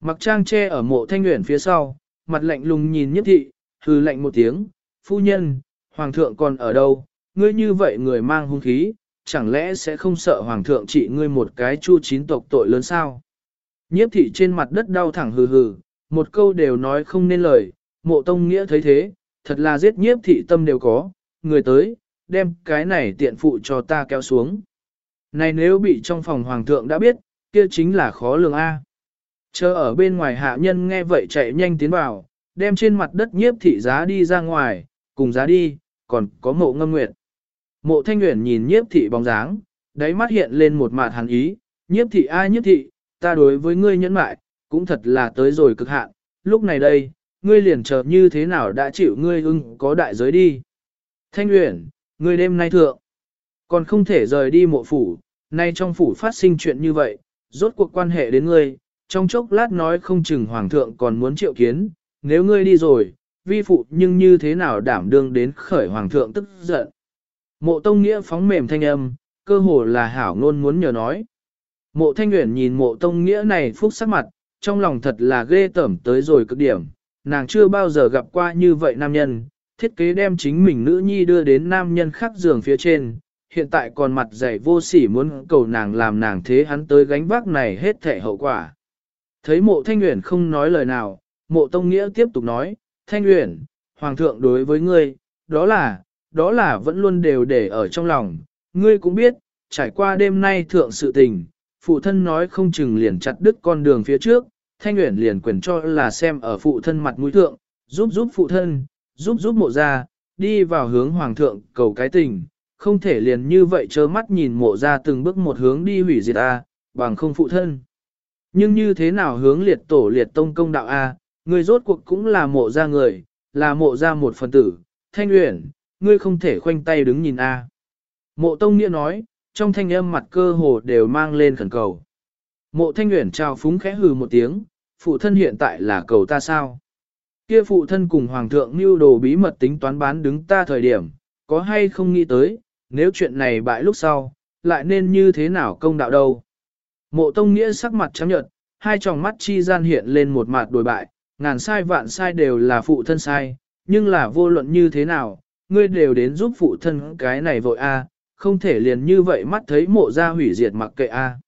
[SPEAKER 1] Mặc trang che ở mộ thanh nguyện phía sau, mặt lạnh lùng nhìn nhiếp thị, hừ lạnh một tiếng, phu nhân, hoàng thượng còn ở đâu, ngươi như vậy người mang hung khí, chẳng lẽ sẽ không sợ hoàng thượng trị ngươi một cái chu chín tộc tội lớn sao? Nhiếp thị trên mặt đất đau thẳng hừ hừ, một câu đều nói không nên lời, mộ tông nghĩa thấy thế, thật là giết nhiếp thị tâm đều có, người tới, đem cái này tiện phụ cho ta kéo xuống. Này nếu bị trong phòng hoàng thượng đã biết, kia chính là khó lường A. Chờ ở bên ngoài hạ nhân nghe vậy chạy nhanh tiến vào, đem trên mặt đất nhiếp thị giá đi ra ngoài, cùng giá đi, còn có mộ ngâm nguyệt. Mộ thanh nguyện nhìn nhiếp thị bóng dáng, đáy mắt hiện lên một mặt hàn ý, nhiếp thị ai nhiếp thị, ta đối với ngươi nhẫn mại, cũng thật là tới rồi cực hạn, lúc này đây, ngươi liền chờ như thế nào đã chịu ngươi ưng có đại giới đi. Thanh uyển, ngươi đêm nay thượng, còn không thể rời đi mộ phủ, nay trong phủ phát sinh chuyện như vậy, rốt cuộc quan hệ đến ngươi, trong chốc lát nói không chừng hoàng thượng còn muốn triệu kiến, nếu ngươi đi rồi, vi phụ nhưng như thế nào đảm đương đến khởi hoàng thượng tức giận. Mộ tông nghĩa phóng mềm thanh âm, cơ hồ là hảo ngôn muốn nhờ nói. Mộ thanh uyển nhìn mộ tông nghĩa này phúc sắc mặt, trong lòng thật là ghê tởm tới rồi cực điểm, nàng chưa bao giờ gặp qua như vậy nam nhân, thiết kế đem chính mình nữ nhi đưa đến nam nhân khác giường phía trên, hiện tại còn mặt dày vô sỉ muốn cầu nàng làm nàng thế hắn tới gánh vác này hết thể hậu quả. Thấy mộ thanh nguyện không nói lời nào, mộ tông nghĩa tiếp tục nói, thanh nguyện, hoàng thượng đối với ngươi, đó là, đó là vẫn luôn đều để ở trong lòng, ngươi cũng biết, trải qua đêm nay thượng sự tình, phụ thân nói không chừng liền chặt đứt con đường phía trước, thanh nguyện liền quyền cho là xem ở phụ thân mặt mũi thượng, giúp giúp phụ thân, giúp giúp mộ ra, đi vào hướng hoàng thượng cầu cái tình, không thể liền như vậy chớ mắt nhìn mộ ra từng bước một hướng đi hủy diệt A, bằng không phụ thân. Nhưng như thế nào hướng liệt tổ liệt tông công đạo A, người rốt cuộc cũng là mộ ra người, là mộ ra một phần tử, thanh uyển, ngươi không thể khoanh tay đứng nhìn A. Mộ tông nghĩa nói, trong thanh âm mặt cơ hồ đều mang lên khẩn cầu. Mộ thanh nguyện trao phúng khẽ hừ một tiếng, phụ thân hiện tại là cầu ta sao? Kia phụ thân cùng hoàng thượng mưu đồ bí mật tính toán bán đứng ta thời điểm, có hay không nghĩ tới, nếu chuyện này bại lúc sau, lại nên như thế nào công đạo đâu. Mộ tông nghĩa sắc mặt trắng nhợt, hai tròng mắt chi gian hiện lên một mặt đổi bại, ngàn sai vạn sai đều là phụ thân sai, nhưng là vô luận như thế nào, ngươi đều đến giúp phụ thân cái này vội a, không thể liền như vậy mắt thấy mộ ra hủy diệt mặc kệ a.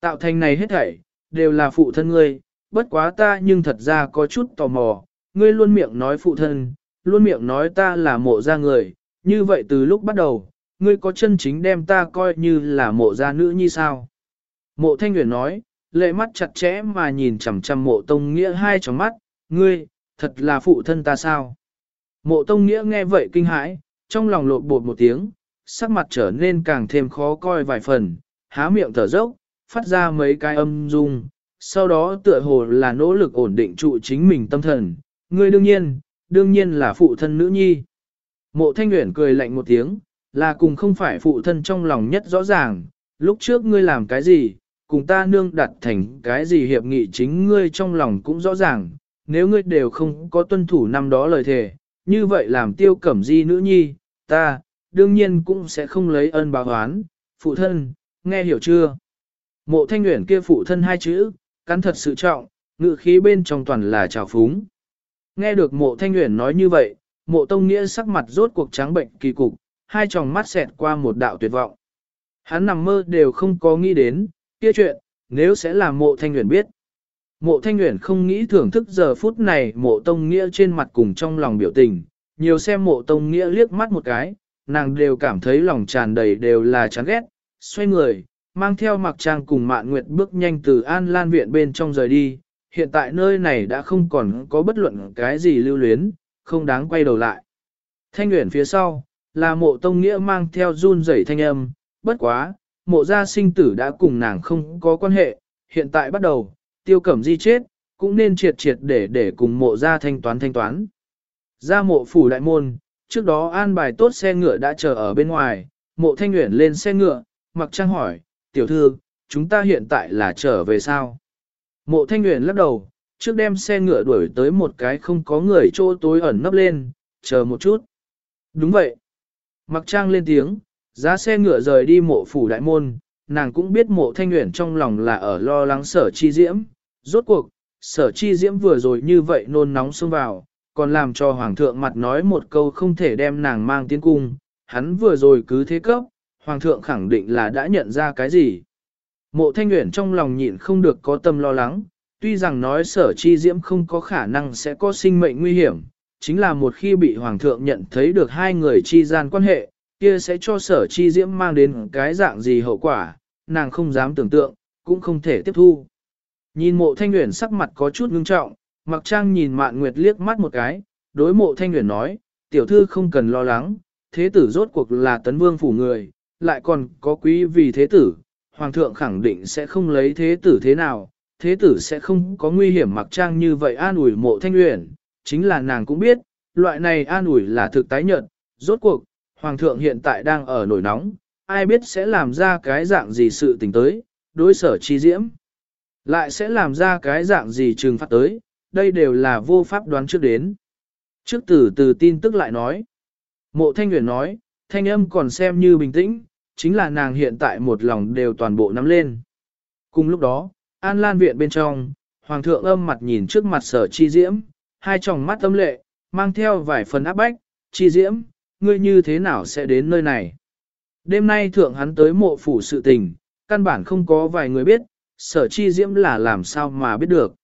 [SPEAKER 1] Tạo thành này hết thảy, đều là phụ thân ngươi, bất quá ta nhưng thật ra có chút tò mò, ngươi luôn miệng nói phụ thân, luôn miệng nói ta là mộ ra người, như vậy từ lúc bắt đầu, ngươi có chân chính đem ta coi như là mộ gia nữ như sao? Mộ thanh nguyện nói, lệ mắt chặt chẽ mà nhìn chằm chằm mộ tông nghĩa hai tròng mắt, ngươi, thật là phụ thân ta sao? Mộ tông nghĩa nghe vậy kinh hãi, trong lòng lột bột một tiếng, sắc mặt trở nên càng thêm khó coi vài phần, há miệng thở dốc, phát ra mấy cái âm dung, sau đó tựa hồ là nỗ lực ổn định trụ chính mình tâm thần, ngươi đương nhiên, đương nhiên là phụ thân nữ nhi. Mộ thanh Uyển cười lạnh một tiếng, là cùng không phải phụ thân trong lòng nhất rõ ràng, lúc trước ngươi làm cái gì, cùng ta nương đặt thành cái gì hiệp nghị chính ngươi trong lòng cũng rõ ràng, nếu ngươi đều không có tuân thủ năm đó lời thề, như vậy làm tiêu cẩm di nữ nhi, ta, đương nhiên cũng sẽ không lấy ân báo oán, phụ thân, nghe hiểu chưa? Mộ thanh nguyện kia phụ thân hai chữ, cắn thật sự trọng, ngự khí bên trong toàn là trào phúng. Nghe được mộ thanh nguyện nói như vậy, mộ tông nghĩa sắc mặt rốt cuộc trắng bệnh kỳ cục, hai tròng mắt xẹt qua một đạo tuyệt vọng. Hắn nằm mơ đều không có nghĩ đến, kia chuyện, nếu sẽ là mộ thanh nguyện biết. Mộ thanh nguyện không nghĩ thưởng thức giờ phút này mộ tông nghĩa trên mặt cùng trong lòng biểu tình, nhiều xem mộ tông nghĩa liếc mắt một cái, nàng đều cảm thấy lòng tràn đầy đều là chán ghét, xoay người, mang theo mặc trang cùng mạn nguyệt bước nhanh từ an lan viện bên trong rời đi, hiện tại nơi này đã không còn có bất luận cái gì lưu luyến, không đáng quay đầu lại. Thanh nguyện phía sau, là mộ tông nghĩa mang theo run rẩy thanh âm, bất quá, mộ gia sinh tử đã cùng nàng không có quan hệ, hiện tại bắt đầu, tiêu cẩm di chết, cũng nên triệt triệt để để cùng mộ gia thanh toán thanh toán. Ra mộ phủ đại môn, trước đó an bài tốt xe ngựa đã chờ ở bên ngoài, mộ thanh nguyện lên xe ngựa, mặc trang hỏi, tiểu thư, chúng ta hiện tại là trở về sao? Mộ thanh nguyện lắc đầu, trước đem xe ngựa đuổi tới một cái không có người chỗ tối ẩn nấp lên, chờ một chút. Đúng vậy. Mặc trang lên tiếng, giá xe ngựa rời đi mộ phủ đại môn, nàng cũng biết mộ thanh nguyện trong lòng là ở lo lắng sở chi diễm. Rốt cuộc, sở chi diễm vừa rồi như vậy nôn nóng xông vào, còn làm cho hoàng thượng mặt nói một câu không thể đem nàng mang tiến cung. Hắn vừa rồi cứ thế cấp, hoàng thượng khẳng định là đã nhận ra cái gì. Mộ thanh nguyện trong lòng nhịn không được có tâm lo lắng, tuy rằng nói sở chi diễm không có khả năng sẽ có sinh mệnh nguy hiểm, chính là một khi bị hoàng thượng nhận thấy được hai người chi gian quan hệ, kia sẽ cho sở chi diễm mang đến cái dạng gì hậu quả, nàng không dám tưởng tượng, cũng không thể tiếp thu. Nhìn mộ thanh nguyện sắc mặt có chút ngưng trọng, mặc trang nhìn mạn nguyệt liếc mắt một cái, đối mộ thanh nguyện nói, tiểu thư không cần lo lắng, thế tử rốt cuộc là tấn vương phủ người, lại còn có quý vì thế tử, hoàng thượng khẳng định sẽ không lấy thế tử thế nào, thế tử sẽ không có nguy hiểm. Mặc trang như vậy an ủi mộ thanh nguyện, chính là nàng cũng biết, loại này an ủi là thực tái nhợt, rốt cuộc, hoàng thượng hiện tại đang ở nổi nóng, ai biết sẽ làm ra cái dạng gì sự tình tới, đối sở chi diễm, lại sẽ làm ra cái dạng gì trừng phạt tới, đây đều là vô pháp đoán trước đến. Trước từ từ tin tức lại nói, mộ thanh nguyện nói, thanh âm còn xem như bình tĩnh, chính là nàng hiện tại một lòng đều toàn bộ nắm lên. Cùng lúc đó, An Lan viện bên trong, Hoàng thượng âm mặt nhìn trước mặt sở chi diễm, hai tròng mắt tâm lệ, mang theo vài phần áp bách, chi diễm, ngươi như thế nào sẽ đến nơi này. Đêm nay thượng hắn tới mộ phủ sự tình, căn bản không có vài người biết, sở chi diễm là làm sao mà biết được.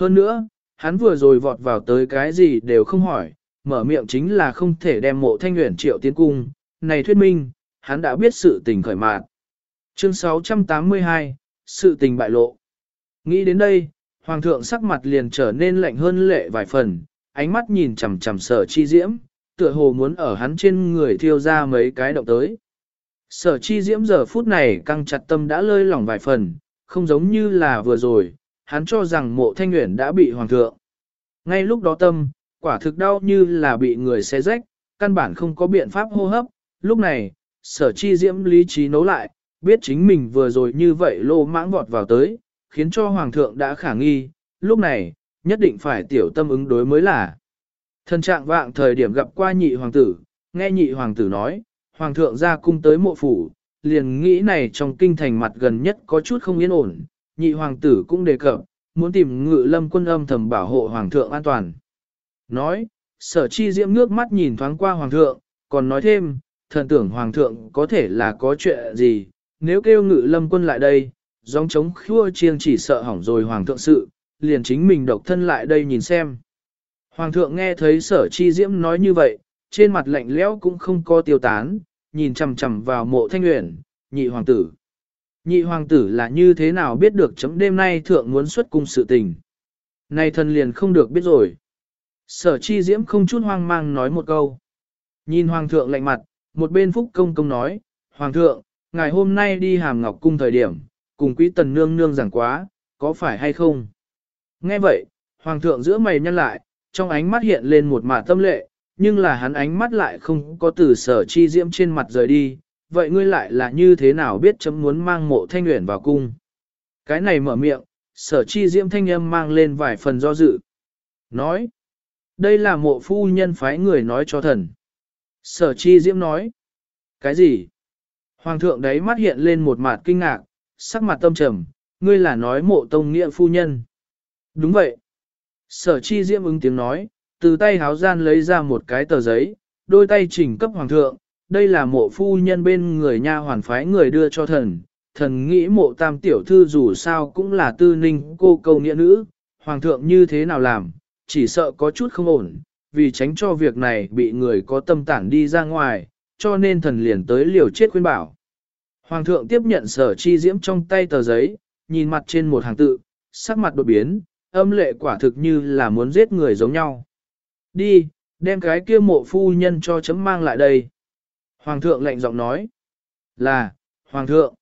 [SPEAKER 1] Hơn nữa, hắn vừa rồi vọt vào tới cái gì đều không hỏi, mở miệng chính là không thể đem mộ thanh nguyện triệu tiến cung, này thuyết minh, hắn đã biết sự tình khởi mạn. Chương 682, sự tình bại lộ. Nghĩ đến đây, Hoàng thượng sắc mặt liền trở nên lạnh hơn lệ vài phần, ánh mắt nhìn chằm chằm sở chi diễm, tựa hồ muốn ở hắn trên người thiêu ra mấy cái động tới. Sở chi diễm giờ phút này căng chặt tâm đã lơi lỏng vài phần, không giống như là vừa rồi, hắn cho rằng mộ thanh nguyện đã bị hoàng thượng. Ngay lúc đó tâm, quả thực đau như là bị người xé rách, căn bản không có biện pháp hô hấp, lúc này, sở chi diễm lý trí nấu lại, biết chính mình vừa rồi như vậy lô mãng vọt vào tới, khiến cho hoàng thượng đã khả nghi, lúc này, nhất định phải tiểu tâm ứng đối mới là. Thân trạng vạng thời điểm gặp qua nhị hoàng tử, nghe nhị hoàng tử nói, hoàng thượng ra cung tới mộ phủ, liền nghĩ này trong kinh thành mặt gần nhất có chút không yên ổn, nhị hoàng tử cũng đề cập, muốn tìm ngự lâm quân âm thầm bảo hộ hoàng thượng an toàn. Nói, sở chi diễm ngước mắt nhìn thoáng qua hoàng thượng, còn nói thêm, thần tưởng hoàng thượng có thể là có chuyện gì, nếu kêu ngự lâm quân lại đây, Gióng chống khua chiêng chỉ sợ hỏng rồi hoàng thượng sự, liền chính mình độc thân lại đây nhìn xem. Hoàng thượng nghe thấy sở chi diễm nói như vậy, trên mặt lạnh lẽo cũng không có tiêu tán, nhìn chằm chằm vào mộ thanh uyển, nhị hoàng tử. Nhị hoàng tử là như thế nào biết được chấm đêm nay thượng muốn xuất cung sự tình. Này thần liền không được biết rồi. Sở chi diễm không chút hoang mang nói một câu. Nhìn hoàng thượng lạnh mặt, một bên phúc công công nói, Hoàng thượng, ngài hôm nay đi hàm ngọc cung thời điểm, cùng quý tần nương nương giảng quá, có phải hay không? Nghe vậy, Hoàng thượng giữa mày nhăn lại, trong ánh mắt hiện lên một mạ tâm lệ, nhưng là hắn ánh mắt lại không có từ sở chi diễm trên mặt rời đi, vậy ngươi lại là như thế nào biết chấm muốn mang mộ thanh nguyện vào cung? Cái này mở miệng, sở chi diễm thanh âm mang lên vài phần do dự. Nói, đây là mộ phu nhân phái người nói cho thần. Sở chi diễm nói. Cái gì? Hoàng thượng đấy mắt hiện lên một mặt kinh ngạc, sắc mặt tâm trầm, ngươi là nói mộ tông nghĩa phu nhân. Đúng vậy. Sở chi diễm ứng tiếng nói, từ tay háo gian lấy ra một cái tờ giấy, đôi tay chỉnh cấp hoàng thượng, đây là mộ phu nhân bên người nha hoàn phái người đưa cho thần. Thần nghĩ mộ tam tiểu thư dù sao cũng là tư ninh cô câu nghĩa nữ, hoàng thượng như thế nào làm, chỉ sợ có chút không ổn, vì tránh cho việc này bị người có tâm tản đi ra ngoài, cho nên thần liền tới liều chết khuyên bảo. Hoàng thượng tiếp nhận sở chi diễm trong tay tờ giấy, nhìn mặt trên một hàng tự, sắc mặt đột biến, âm lệ quả thực như là muốn giết người giống nhau. Đi, đem cái kia mộ phu nhân cho chấm mang lại đây. Hoàng thượng lạnh giọng nói. Là, Hoàng thượng.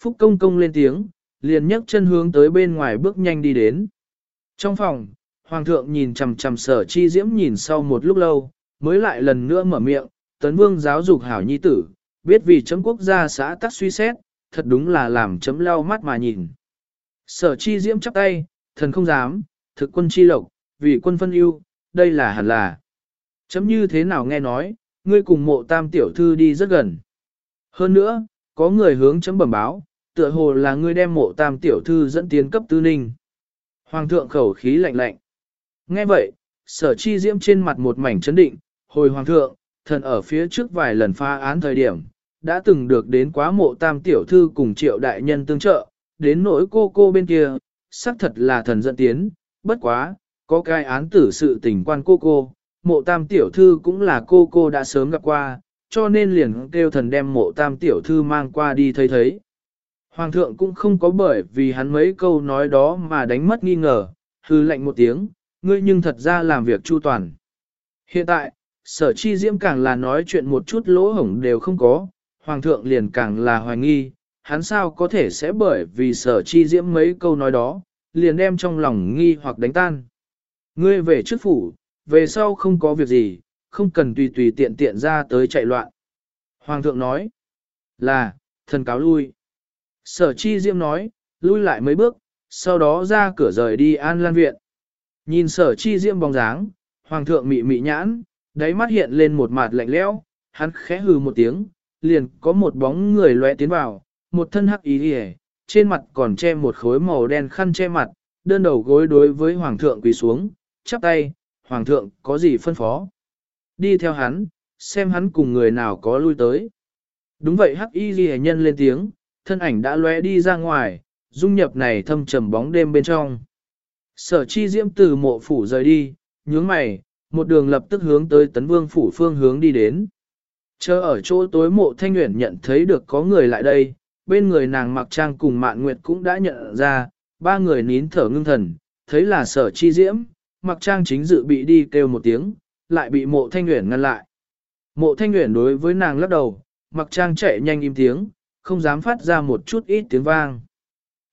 [SPEAKER 1] Phúc công công lên tiếng, liền nhấc chân hướng tới bên ngoài bước nhanh đi đến. Trong phòng, Hoàng thượng nhìn chằm chằm sở chi diễm nhìn sau một lúc lâu, mới lại lần nữa mở miệng, tấn vương giáo dục hảo nhi tử, biết vì chấm quốc gia xã tắc suy xét, thật đúng là làm chấm lau mắt mà nhìn. Sở chi diễm chắp tay, thần không dám, thực quân chi lộc, vì quân phân ưu, đây là hẳn là. Chấm như thế nào nghe nói, ngươi cùng mộ tam tiểu thư đi rất gần. Hơn nữa, có người hướng chấm bẩm báo, tựa hồ là ngươi đem mộ tam tiểu thư dẫn tiến cấp tư ninh. Hoàng thượng khẩu khí lạnh lạnh. Nghe vậy, sở chi diễm trên mặt một mảnh chấn định, hồi hoàng thượng, thần ở phía trước vài lần pha án thời điểm, đã từng được đến quá mộ tam tiểu thư cùng triệu đại nhân tương trợ, đến nỗi cô cô bên kia, xác thật là thần dẫn tiến, bất quá, có cái án tử sự tình quan cô cô, mộ tam tiểu thư cũng là cô cô đã sớm gặp qua, cho nên liền kêu thần đem mộ tam tiểu thư mang qua đi thấy thấy. Hoàng thượng cũng không có bởi vì hắn mấy câu nói đó mà đánh mất nghi ngờ, hư lệnh một tiếng, ngươi nhưng thật ra làm việc chu toàn. Hiện tại, sở chi diễm càng là nói chuyện một chút lỗ hổng đều không có, hoàng thượng liền càng là hoài nghi, hắn sao có thể sẽ bởi vì sở chi diễm mấy câu nói đó, liền đem trong lòng nghi hoặc đánh tan. Ngươi về trước phủ, về sau không có việc gì, không cần tùy tùy tiện tiện ra tới chạy loạn. Hoàng thượng nói, là, thần cáo lui. Sở chi diễm nói, lui lại mấy bước, sau đó ra cửa rời đi an lan viện. Nhìn sở chi diễm bóng dáng, hoàng thượng mị mị nhãn, đáy mắt hiện lên một mặt lạnh lẽo, hắn khẽ hừ một tiếng, liền có một bóng người lóe tiến vào, một thân hắc ý hề, trên mặt còn che một khối màu đen khăn che mặt, đơn đầu gối đối với hoàng thượng quỳ xuống, chắp tay, hoàng thượng có gì phân phó. Đi theo hắn, xem hắn cùng người nào có lui tới. Đúng vậy hắc y ghi nhân lên tiếng, thân ảnh đã lóe đi ra ngoài, dung nhập này thâm trầm bóng đêm bên trong. Sở chi diễm từ mộ phủ rời đi, nhướng mày, một đường lập tức hướng tới tấn vương phủ phương hướng đi đến. Chờ ở chỗ tối mộ thanh nguyện nhận thấy được có người lại đây, bên người nàng mặc trang cùng mạn nguyệt cũng đã nhận ra, ba người nín thở ngưng thần, thấy là sở chi diễm, mặc trang chính dự bị đi kêu một tiếng, lại bị mộ thanh nguyện ngăn lại. Mộ thanh nguyện đối với nàng lắc đầu, mặc trang chạy nhanh im tiếng, không dám phát ra một chút ít tiếng vang.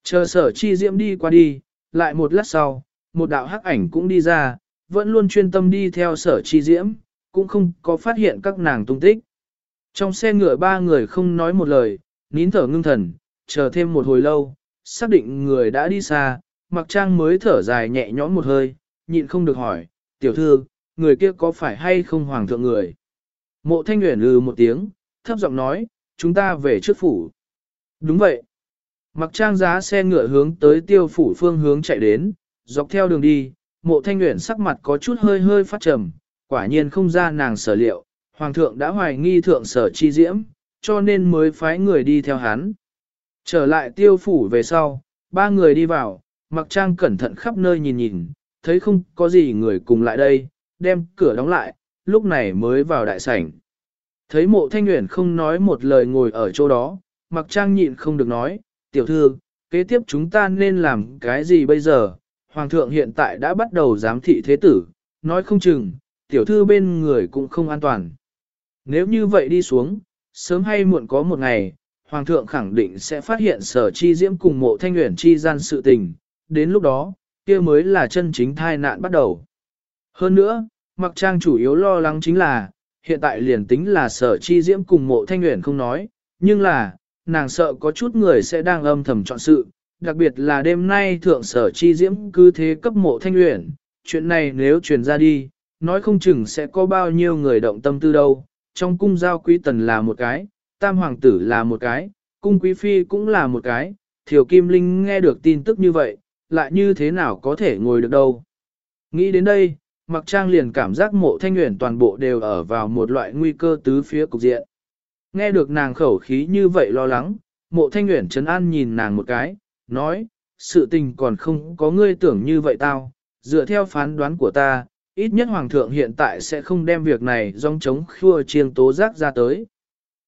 [SPEAKER 1] Chờ sở chi diễm đi qua đi, lại một lát sau, một đạo hắc ảnh cũng đi ra, vẫn luôn chuyên tâm đi theo sở chi diễm, cũng không có phát hiện các nàng tung tích. Trong xe ngựa ba người không nói một lời, nín thở ngưng thần, chờ thêm một hồi lâu, xác định người đã đi xa, mặc trang mới thở dài nhẹ nhõm một hơi, nhịn không được hỏi, tiểu thư, người kia có phải hay không hoàng thượng người? Mộ thanh nguyện lừ một tiếng, thấp giọng nói, chúng ta về trước phủ. Đúng vậy. Mặc trang giá xe ngựa hướng tới tiêu phủ phương hướng chạy đến, dọc theo đường đi, mộ thanh nguyện sắc mặt có chút hơi hơi phát trầm, quả nhiên không ra nàng sở liệu, hoàng thượng đã hoài nghi thượng sở chi diễm, cho nên mới phái người đi theo hắn. Trở lại tiêu phủ về sau, ba người đi vào, mặc trang cẩn thận khắp nơi nhìn nhìn, thấy không có gì người cùng lại đây, đem cửa đóng lại, lúc này mới vào đại sảnh. Thấy mộ thanh nguyện không nói một lời ngồi ở chỗ đó, mặc trang nhịn không được nói, tiểu thư, kế tiếp chúng ta nên làm cái gì bây giờ? Hoàng thượng hiện tại đã bắt đầu giám thị thế tử, nói không chừng, tiểu thư bên người cũng không an toàn. Nếu như vậy đi xuống, sớm hay muộn có một ngày, Hoàng thượng khẳng định sẽ phát hiện sở chi diễm cùng mộ thanh nguyện chi gian sự tình, đến lúc đó, kia mới là chân chính thai nạn bắt đầu. Hơn nữa, mặc trang chủ yếu lo lắng chính là, hiện tại liền tính là sở chi diễm cùng mộ thanh nguyện không nói, nhưng là, nàng sợ có chút người sẽ đang âm thầm chọn sự, đặc biệt là đêm nay thượng sở chi diễm cứ thế cấp mộ thanh nguyện, chuyện này nếu truyền ra đi, nói không chừng sẽ có bao nhiêu người động tâm tư đâu, trong cung giao quý tần là một cái, tam hoàng tử là một cái, cung quý phi cũng là một cái, thiểu kim linh nghe được tin tức như vậy, lại như thế nào có thể ngồi được đâu. Nghĩ đến đây, Mặc Trang liền cảm giác mộ thanh nguyện toàn bộ đều ở vào một loại nguy cơ tứ phía cục diện. Nghe được nàng khẩu khí như vậy lo lắng, mộ thanh nguyện trấn an nhìn nàng một cái, nói, sự tình còn không có ngươi tưởng như vậy tao, dựa theo phán đoán của ta, ít nhất hoàng thượng hiện tại sẽ không đem việc này dòng chống khua chiêng tố giác ra tới.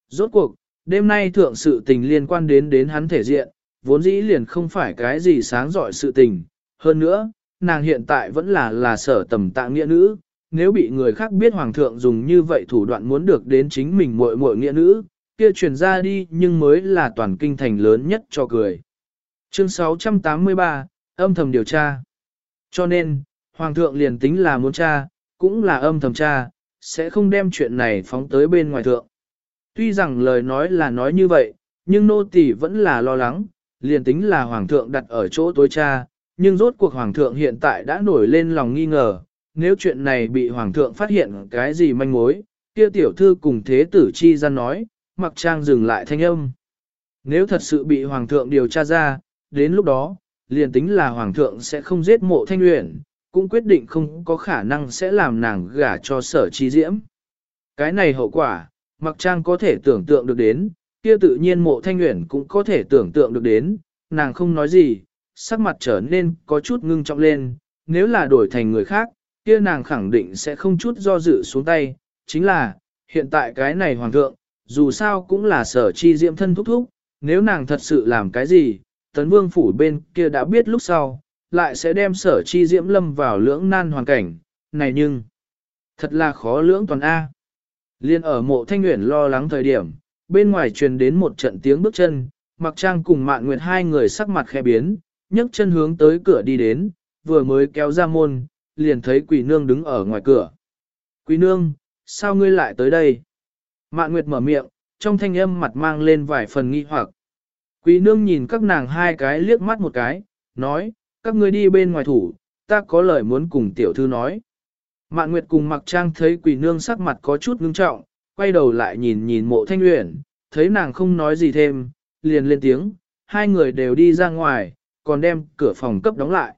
[SPEAKER 1] Rốt cuộc, đêm nay thượng sự tình liên quan đến đến hắn thể diện, vốn dĩ liền không phải cái gì sáng giỏi sự tình, hơn nữa, nàng hiện tại vẫn là là sở tầm tạ nghĩa nữ, nếu bị người khác biết hoàng thượng dùng như vậy thủ đoạn muốn được đến chính mình muội muội nghĩa nữ, kia truyền ra đi nhưng mới là toàn kinh thành lớn nhất cho cười. Chương 683, âm thầm điều tra. Cho nên, hoàng thượng liền tính là muốn tra, cũng là âm thầm tra, sẽ không đem chuyện này phóng tới bên ngoài thượng. Tuy rằng lời nói là nói như vậy, nhưng nô tỳ vẫn là lo lắng, liền tính là hoàng thượng đặt ở chỗ tối cha, nhưng rốt cuộc hoàng thượng hiện tại đã nổi lên lòng nghi ngờ, nếu chuyện này bị hoàng thượng phát hiện cái gì manh mối, kia tiểu thư cùng thế tử chi gian nói, mặc trang dừng lại thanh âm. Nếu thật sự bị hoàng thượng điều tra ra, đến lúc đó, liền tính là hoàng thượng sẽ không giết mộ thanh luyện, cũng quyết định không có khả năng sẽ làm nàng gả cho sở chi diễm. Cái này hậu quả, mặc trang có thể tưởng tượng được đến, kia tự nhiên mộ thanh nguyện cũng có thể tưởng tượng được đến, nàng không nói gì, sắc mặt trở nên có chút ngưng trọng lên, nếu là đổi thành người khác, kia nàng khẳng định sẽ không chút do dự xuống tay, chính là, hiện tại cái này hoàng thượng, dù sao cũng là sở chi diễm thân thúc thúc, nếu nàng thật sự làm cái gì, tấn vương phủ bên kia đã biết lúc sau, lại sẽ đem sở chi diễm lâm vào lưỡng nan hoàn cảnh, này nhưng, thật là khó lưỡng toàn A. Liên ở mộ thanh nguyện lo lắng thời điểm, bên ngoài truyền đến một trận tiếng bước chân, mặc trang cùng mạn nguyệt hai người sắc mặt khẽ biến, nhấc chân hướng tới cửa đi đến, vừa mới kéo ra môn, liền thấy quỷ nương đứng ở ngoài cửa. Quỷ nương, sao ngươi lại tới đây? Mạn Nguyệt mở miệng, trong thanh âm mặt mang lên vài phần nghi hoặc. Quỷ nương nhìn các nàng hai cái liếc mắt một cái, nói, các ngươi đi bên ngoài thủ, ta có lời muốn cùng tiểu thư nói. Mạn Nguyệt cùng mặc trang thấy quỷ nương sắc mặt có chút ngưng trọng, quay đầu lại nhìn nhìn mộ thanh uyển, thấy nàng không nói gì thêm, liền lên tiếng, hai người đều đi ra ngoài, còn đem cửa phòng cấp đóng lại.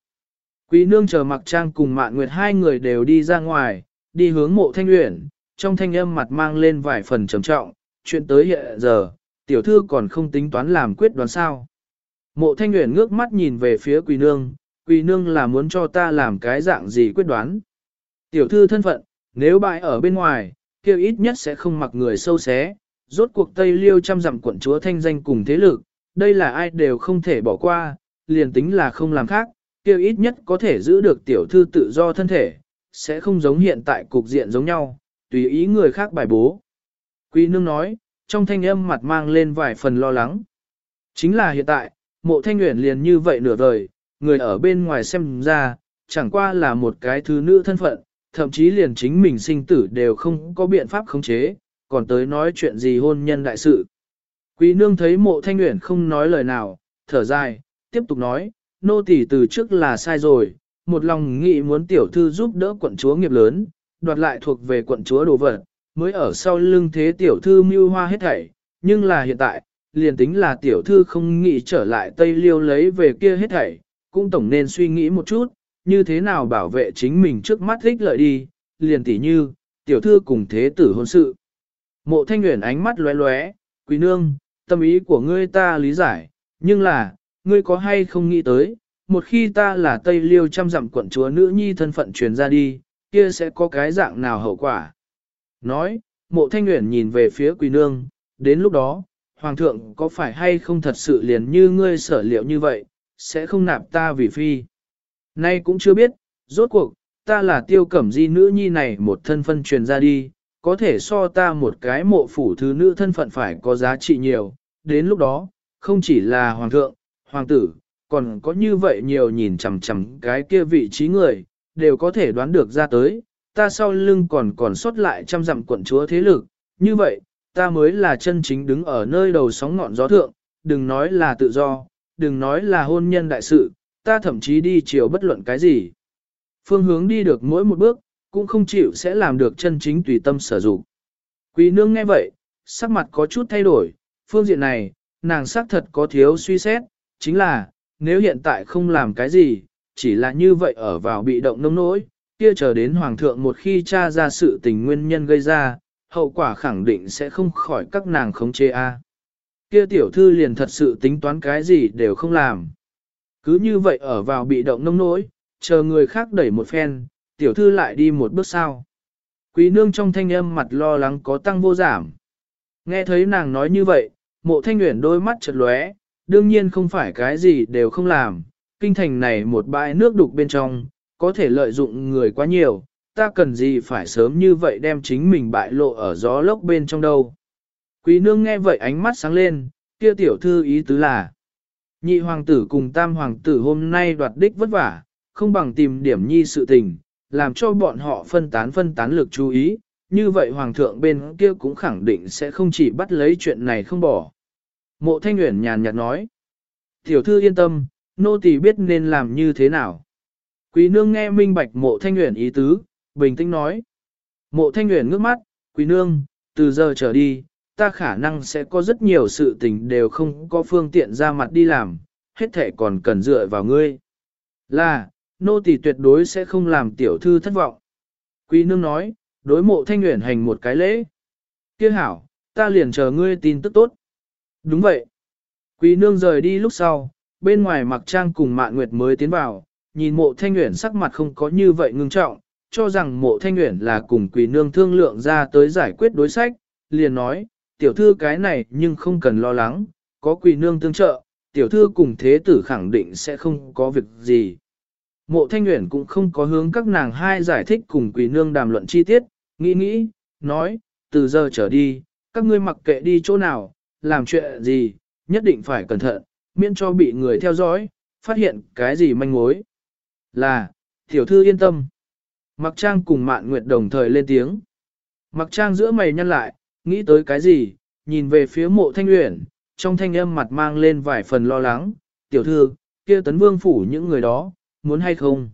[SPEAKER 1] Quý nương chờ mặc trang cùng mạn nguyệt hai người đều đi ra ngoài, đi hướng mộ thanh uyển, trong thanh âm mặt mang lên vài phần trầm trọng, chuyện tới hiện giờ, tiểu thư còn không tính toán làm quyết đoán sao. Mộ thanh uyển ngước mắt nhìn về phía quý nương, quý nương là muốn cho ta làm cái dạng gì quyết đoán. Tiểu thư thân phận, nếu bại ở bên ngoài, kia ít nhất sẽ không mặc người sâu xé, rốt cuộc Tây Liêu trăm dặm quận chúa thanh danh cùng thế lực, đây là ai đều không thể bỏ qua, liền tính là không làm khác, kia ít nhất có thể giữ được tiểu thư tự do thân thể, sẽ không giống hiện tại cục diện giống nhau, tùy ý người khác bài bố. Quý nương nói, trong thanh âm mặt mang lên vài phần lo lắng. Chính là hiện tại, mộ thanh nguyện liền như vậy nửa vời, người ở bên ngoài xem ra, chẳng qua là một cái thứ nữ thân phận, thậm chí liền chính mình sinh tử đều không có biện pháp khống chế, còn tới nói chuyện gì hôn nhân đại sự. Quý nương thấy mộ thanh nguyện không nói lời nào, thở dài, tiếp tục nói, nô tỳ từ trước là sai rồi, một lòng nghĩ muốn tiểu thư giúp đỡ quận chúa nghiệp lớn, đoạt lại thuộc về quận chúa đồ vật, mới ở sau lưng thế tiểu thư mưu hoa hết thảy, nhưng là hiện tại, liền tính là tiểu thư không nghĩ trở lại Tây Liêu lấy về kia hết thảy, cũng tổng nên suy nghĩ một chút, như thế nào bảo vệ chính mình trước mắt thích lợi đi, liền tỉ như, tiểu thư cùng thế tử hôn sự. Mộ thanh nguyện ánh mắt lóe lóe, quý nương, tâm ý của ngươi ta lý giải, nhưng là, ngươi có hay không nghĩ tới, một khi ta là Tây Liêu trăm dặm quận chúa nữ nhi thân phận truyền ra đi, kia sẽ có cái dạng nào hậu quả. Nói, mộ thanh nguyện nhìn về phía quỳ nương, đến lúc đó, Hoàng thượng có phải hay không thật sự liền như ngươi sở liệu như vậy, sẽ không nạp ta vì phi. Nay cũng chưa biết, rốt cuộc, ta là tiêu cẩm di nữ nhi này một thân phân truyền ra đi, có thể so ta một cái mộ phủ thứ nữ thân phận phải có giá trị nhiều, đến lúc đó, không chỉ là hoàng thượng, hoàng tử, còn có như vậy nhiều nhìn chằm chằm cái kia vị trí người, đều có thể đoán được ra tới, ta sau lưng còn còn sót lại trăm dặm quận chúa thế lực, như vậy, ta mới là chân chính đứng ở nơi đầu sóng ngọn gió thượng, đừng nói là tự do, đừng nói là hôn nhân đại sự, ta thậm chí đi chiều bất luận cái gì. Phương hướng đi được mỗi một bước, cũng không chịu sẽ làm được chân chính tùy tâm sở dụng. Quý nương nghe vậy, sắc mặt có chút thay đổi, phương diện này, nàng xác thật có thiếu suy xét, chính là, nếu hiện tại không làm cái gì, chỉ là như vậy ở vào bị động nông nỗi, kia chờ đến hoàng thượng một khi tra ra sự tình nguyên nhân gây ra, hậu quả khẳng định sẽ không khỏi các nàng khống chế a. Kia tiểu thư liền thật sự tính toán cái gì đều không làm. Cứ như vậy ở vào bị động nông nỗi, chờ người khác đẩy một phen, tiểu thư lại đi một bước sau. Quý nương trong thanh âm mặt lo lắng có tăng vô giảm. Nghe thấy nàng nói như vậy, mộ thanh nguyện đôi mắt chật lóe, đương nhiên không phải cái gì đều không làm, kinh thành này một bãi nước đục bên trong, có thể lợi dụng người quá nhiều, ta cần gì phải sớm như vậy đem chính mình bại lộ ở gió lốc bên trong đâu. Quý nương nghe vậy ánh mắt sáng lên, kia tiểu thư ý tứ là, nhị hoàng tử cùng tam hoàng tử hôm nay đoạt đích vất vả, không bằng tìm điểm nhi sự tình, làm cho bọn họ phân tán phân tán lực chú ý, như vậy hoàng thượng bên kia cũng khẳng định sẽ không chỉ bắt lấy chuyện này không bỏ. Mộ thanh nguyện nhàn nhạt nói, tiểu thư yên tâm, nô tỳ biết nên làm như thế nào. Quý nương nghe minh bạch mộ thanh nguyện ý tứ, bình tĩnh nói. Mộ thanh nguyện ngước mắt, quý nương, từ giờ trở đi, ta khả năng sẽ có rất nhiều sự tình đều không có phương tiện ra mặt đi làm, hết thể còn cần dựa vào ngươi. Là, nô tỳ tuyệt đối sẽ không làm tiểu thư thất vọng. Quý nương nói, đối mộ thanh nguyện hành một cái lễ. Kia hảo, ta liền chờ ngươi tin tức tốt. Đúng vậy. Quý nương rời đi lúc sau, bên ngoài mặc trang cùng mạn nguyệt mới tiến vào, nhìn mộ thanh nguyện sắc mặt không có như vậy ngưng trọng, cho rằng mộ thanh nguyện là cùng Quý nương thương lượng ra tới giải quyết đối sách, liền nói, tiểu thư cái này nhưng không cần lo lắng, có quỳ nương tương trợ, tiểu thư cùng thế tử khẳng định sẽ không có việc gì. Mộ thanh nguyện cũng không có hướng các nàng hai giải thích cùng quỳ nương đàm luận chi tiết, nghĩ nghĩ, nói, từ giờ trở đi, các ngươi mặc kệ đi chỗ nào, làm chuyện gì, nhất định phải cẩn thận, miễn cho bị người theo dõi, phát hiện cái gì manh mối. Là, tiểu thư yên tâm. Mặc trang cùng mạn nguyệt đồng thời lên tiếng. Mặc trang giữa mày nhăn lại, nghĩ tới cái gì, nhìn về phía mộ thanh uyển, trong thanh âm mặt mang lên vài phần lo lắng, tiểu thư, kia tấn vương phủ những người đó, muốn hay không?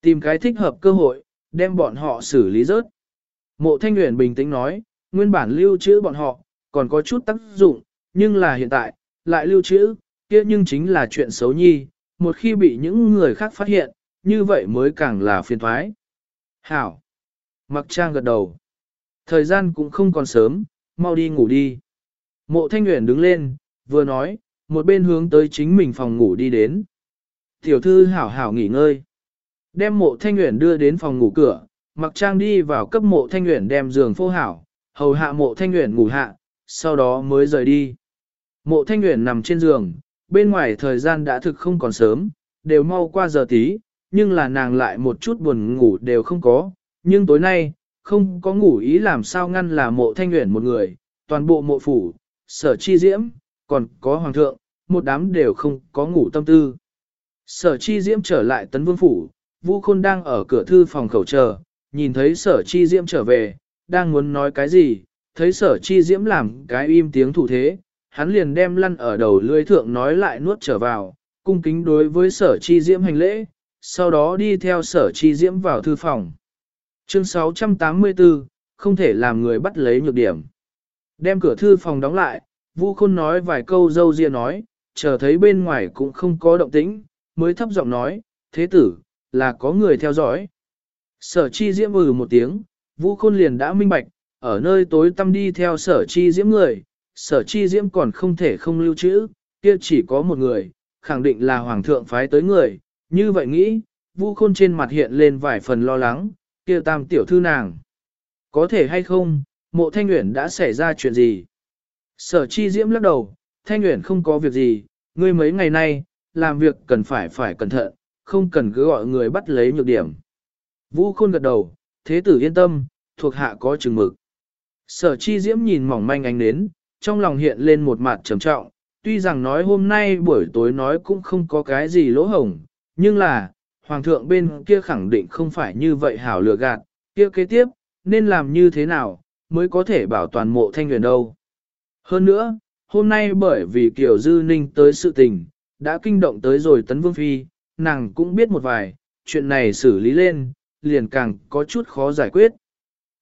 [SPEAKER 1] Tìm cái thích hợp cơ hội, đem bọn họ xử lý rớt. Mộ thanh uyển bình tĩnh nói, nguyên bản lưu trữ bọn họ, còn có chút tác dụng, nhưng là hiện tại, lại lưu trữ, kia nhưng chính là chuyện xấu nhi, một khi bị những người khác phát hiện, như vậy mới càng là phiền thoái. Hảo! Mặc trang gật đầu. Thời gian cũng không còn sớm, mau đi ngủ đi. Mộ thanh nguyện đứng lên, vừa nói, một bên hướng tới chính mình phòng ngủ đi đến. Tiểu thư hảo hảo nghỉ ngơi. Đem mộ thanh nguyện đưa đến phòng ngủ cửa, mặc trang đi vào cấp mộ thanh nguyện đem giường phô hảo, hầu hạ mộ thanh nguyện ngủ hạ, sau đó mới rời đi. Mộ thanh nguyện nằm trên giường, bên ngoài thời gian đã thực không còn sớm, đều mau qua giờ tí, nhưng là nàng lại một chút buồn ngủ đều không có, nhưng tối nay, không có ngủ ý làm sao ngăn là mộ thanh nguyện một người, toàn bộ mộ phủ, sở chi diễm, còn có hoàng thượng, một đám đều không có ngủ tâm tư. Sở chi diễm trở lại tấn vương phủ, vũ Khôn đang ở cửa thư phòng khẩu chờ, nhìn thấy sở chi diễm trở về, đang muốn nói cái gì, thấy sở chi diễm làm cái im tiếng thủ thế, hắn liền đem lăn ở đầu lưỡi thượng nói lại nuốt trở vào, cung kính đối với sở chi diễm hành lễ, sau đó đi theo sở chi diễm vào thư phòng. Chương 684, không thể làm người bắt lấy nhược điểm. Đem cửa thư phòng đóng lại, Vu Khôn nói vài câu dâu ria nói, chờ thấy bên ngoài cũng không có động tĩnh, mới thấp giọng nói, thế tử, là có người theo dõi. Sở chi diễm ừ một tiếng, Vu Khôn liền đã minh bạch, ở nơi tối tăm đi theo sở chi diễm người, sở chi diễm còn không thể không lưu trữ, kia chỉ có một người, khẳng định là hoàng thượng phái tới người, như vậy nghĩ, Vu Khôn trên mặt hiện lên vài phần lo lắng, kia tam tiểu thư nàng. Có thể hay không, mộ thanh nguyện đã xảy ra chuyện gì? Sở chi diễm lắc đầu, thanh nguyện không có việc gì, ngươi mấy ngày nay, làm việc cần phải phải cẩn thận, không cần cứ gọi người bắt lấy nhược điểm. Vũ khôn gật đầu, thế tử yên tâm, thuộc hạ có chừng mực. Sở chi diễm nhìn mỏng manh ánh đến, trong lòng hiện lên một mặt trầm trọng, tuy rằng nói hôm nay buổi tối nói cũng không có cái gì lỗ hổng, nhưng là, hoàng thượng bên kia khẳng định không phải như vậy hảo lừa gạt, kia kế tiếp, nên làm như thế nào, mới có thể bảo toàn mộ thanh huyền đâu. Hơn nữa, hôm nay bởi vì Kiều Dư Ninh tới sự tình, đã kinh động tới rồi Tấn Vương Phi, nàng cũng biết một vài, chuyện này xử lý lên, liền càng có chút khó giải quyết.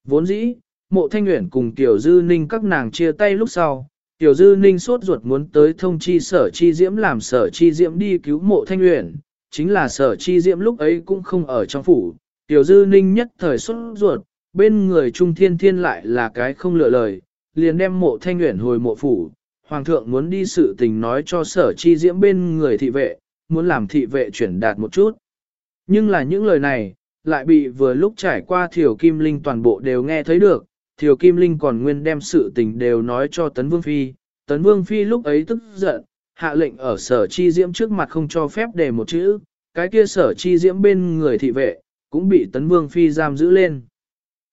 [SPEAKER 1] Vốn dĩ, mộ thanh nguyện cùng Tiểu Dư Ninh các nàng chia tay lúc sau, Tiểu Dư Ninh sốt ruột muốn tới thông chi sở chi diễm làm sở chi diễm đi cứu mộ thanh nguyện, chính là sở chi diễm lúc ấy cũng không ở trong phủ, tiểu Dư Ninh nhất thời xuất ruột, bên người Trung Thiên Thiên lại là cái không lựa lời, liền đem mộ thanh nguyện hồi mộ phủ, Hoàng thượng muốn đi sự tình nói cho sở chi diễm bên người thị vệ, muốn làm thị vệ chuyển đạt một chút. Nhưng là những lời này, lại bị vừa lúc trải qua Thiều Kim Linh toàn bộ đều nghe thấy được, Thiều Kim Linh còn nguyên đem sự tình đều nói cho Tấn Vương Phi, Tấn Vương Phi lúc ấy tức giận, hạ lệnh ở sở chi diễm trước mặt không cho phép đề một chữ, cái kia sở chi diễm bên người thị vệ, cũng bị Tấn Vương Phi giam giữ lên.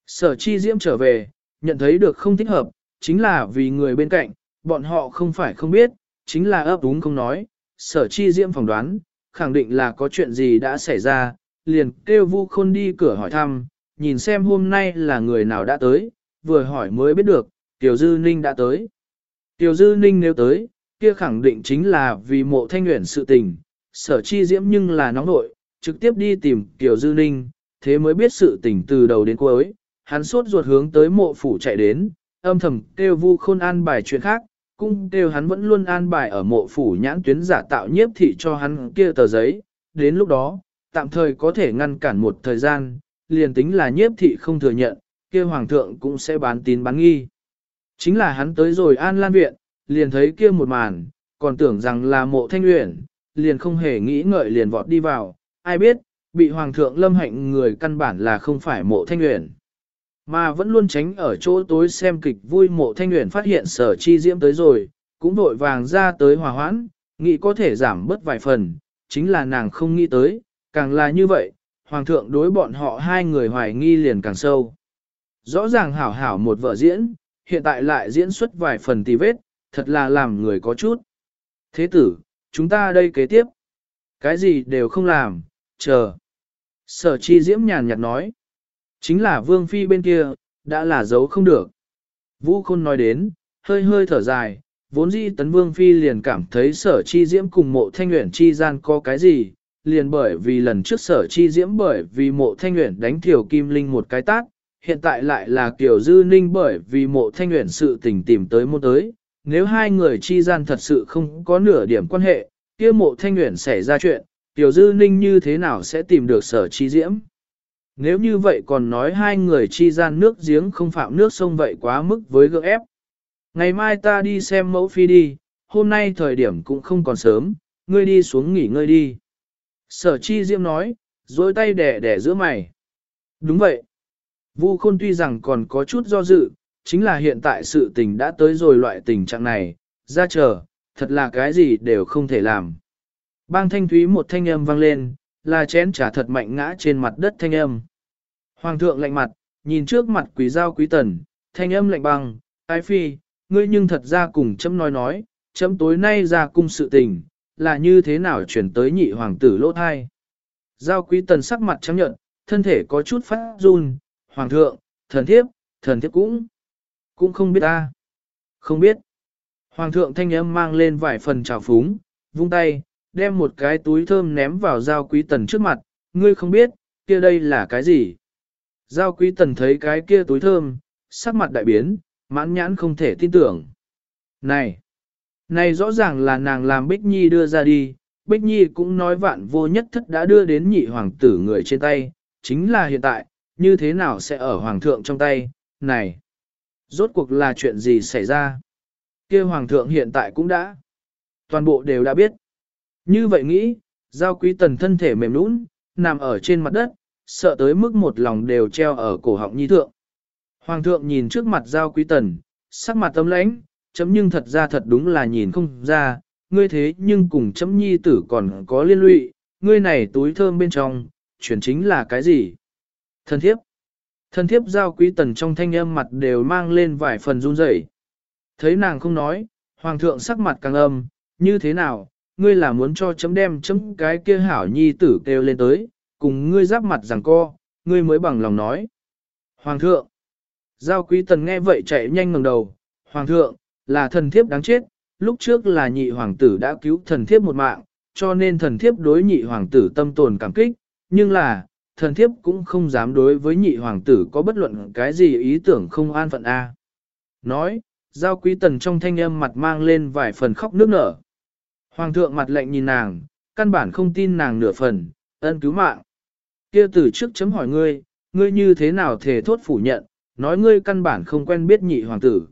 [SPEAKER 1] Sở chi diễm trở về, nhận thấy được không thích hợp, chính là vì người bên cạnh, bọn họ không phải không biết, chính là ấp úng không nói, sở chi diễm phỏng đoán, khẳng định là có chuyện gì đã xảy ra, liền kêu vu khôn đi cửa hỏi thăm, nhìn xem hôm nay là người nào đã tới, vừa hỏi mới biết được, Tiểu Dư Ninh đã tới. Tiểu Dư Ninh nếu tới, kia khẳng định chính là vì mộ thanh nguyện sự tình, sở chi diễm nhưng là nóng nội, trực tiếp đi tìm kiều Dư Ninh, thế mới biết sự tình từ đầu đến cuối, hắn sốt ruột hướng tới mộ phủ chạy đến, âm thầm kêu vu khôn an bài chuyện khác, cũng kêu hắn vẫn luôn an bài ở mộ phủ nhãn tuyến giả tạo nhiếp thị cho hắn kia tờ giấy, đến lúc đó, tạm thời có thể ngăn cản một thời gian, liền tính là nhiếp thị không thừa nhận, kia hoàng thượng cũng sẽ bán tín bán nghi. Chính là hắn tới rồi an lan viện, liền thấy kia một màn, còn tưởng rằng là mộ thanh uyển, liền không hề nghĩ ngợi liền vọt đi vào, ai biết, bị hoàng thượng lâm hạnh người căn bản là không phải mộ thanh uyển. Mà vẫn luôn tránh ở chỗ tối xem kịch vui mộ thanh luyện phát hiện sở chi diễm tới rồi, cũng vội vàng ra tới hòa hoãn, nghĩ có thể giảm bớt vài phần, chính là nàng không nghĩ tới, càng là như vậy, hoàng thượng đối bọn họ hai người hoài nghi liền càng sâu. Rõ ràng hảo hảo một vợ diễn, hiện tại lại diễn xuất vài phần tì vết, thật là làm người có chút. Thế tử, chúng ta đây kế tiếp. Cái gì đều không làm, chờ. Sở chi diễm nhàn nhạt nói. Chính là vương phi bên kia, đã là giấu không được. Vũ Khôn nói đến, hơi hơi thở dài, vốn dĩ tấn vương phi liền cảm thấy sở chi diễm cùng mộ thanh nguyện chi gian có cái gì, liền bởi vì lần trước sở chi diễm bởi vì mộ thanh nguyện đánh thiểu kim linh một cái tát, hiện tại lại là kiểu dư ninh bởi vì mộ thanh nguyện sự tình tìm tới môn tới. Nếu hai người chi gian thật sự không có nửa điểm quan hệ, kia mộ thanh nguyện xảy ra chuyện, Tiểu Dư Ninh như thế nào sẽ tìm được sở chi diễm? Nếu như vậy còn nói hai người chi gian nước giếng không phạm nước sông vậy quá mức với gỡ ép. Ngày mai ta đi xem mẫu phi đi, hôm nay thời điểm cũng không còn sớm, ngươi đi xuống nghỉ ngơi đi. Sở chi diễm nói, dối tay đẻ đẻ giữa mày. Đúng vậy. Vu Khôn tuy rằng còn có chút do dự, chính là hiện tại sự tình đã tới rồi loại tình trạng này, ra chờ, thật là cái gì đều không thể làm. Bang thanh thúy một thanh âm vang lên, là chén trà thật mạnh ngã trên mặt đất thanh âm. Hoàng thượng lạnh mặt, nhìn trước mặt quý giao quý tần, thanh âm lạnh băng, ái phi, ngươi nhưng thật ra cùng chấm nói nói, chấm tối nay ra cung sự tình, là như thế nào chuyển tới nhị hoàng tử lỗ thai. Giao quý tần sắc mặt trắng nhận, thân thể có chút phát run, hoàng thượng, thần thiếp, thần thiếp cũng, cũng không biết ta. Không biết. Hoàng thượng thanh âm mang lên vài phần trào phúng, vung tay, đem một cái túi thơm ném vào giao quý tần trước mặt, ngươi không biết, kia đây là cái gì. Giao quý tần thấy cái kia túi thơm, sắc mặt đại biến, mãn nhãn không thể tin tưởng. Này! Này rõ ràng là nàng làm Bích Nhi đưa ra đi, Bích Nhi cũng nói vạn vô nhất thất đã đưa đến nhị hoàng tử người trên tay, chính là hiện tại, như thế nào sẽ ở hoàng thượng trong tay, này! Rốt cuộc là chuyện gì xảy ra? kia hoàng thượng hiện tại cũng đã, toàn bộ đều đã biết. Như vậy nghĩ, giao quý tần thân thể mềm nũng, nằm ở trên mặt đất, sợ tới mức một lòng đều treo ở cổ họng nhi thượng. Hoàng thượng nhìn trước mặt giao quý tần, sắc mặt tâm lãnh, chấm nhưng thật ra thật đúng là nhìn không ra, ngươi thế nhưng cùng chấm nhi tử còn có liên lụy, ngươi này túi thơm bên trong, chuyển chính là cái gì? Thân thiếp. Thân thiếp giao quý tần trong thanh âm mặt đều mang lên vài phần run rẩy. Thấy nàng không nói, hoàng thượng sắc mặt càng âm, như thế nào, ngươi là muốn cho chấm đem chấm cái kia hảo nhi tử kêu lên tới, cùng ngươi giáp mặt rằng co, ngươi mới bằng lòng nói. Hoàng thượng, giao quý tần nghe vậy chạy nhanh ngẩng đầu, Hoàng thượng, là thần thiếp đáng chết, lúc trước là nhị hoàng tử đã cứu thần thiếp một mạng, cho nên thần thiếp đối nhị hoàng tử tâm tồn cảm kích, nhưng là, thần thiếp cũng không dám đối với nhị hoàng tử có bất luận cái gì ý tưởng không an phận a. Nói, giao quý tần trong thanh âm mặt mang lên vài phần khóc nước nở. Hoàng thượng mặt lạnh nhìn nàng, căn bản không tin nàng nửa phần, ân cứu mạng. Kia từ trước chấm hỏi ngươi, ngươi như thế nào thể thốt phủ nhận, nói ngươi căn bản không quen biết nhị hoàng tử.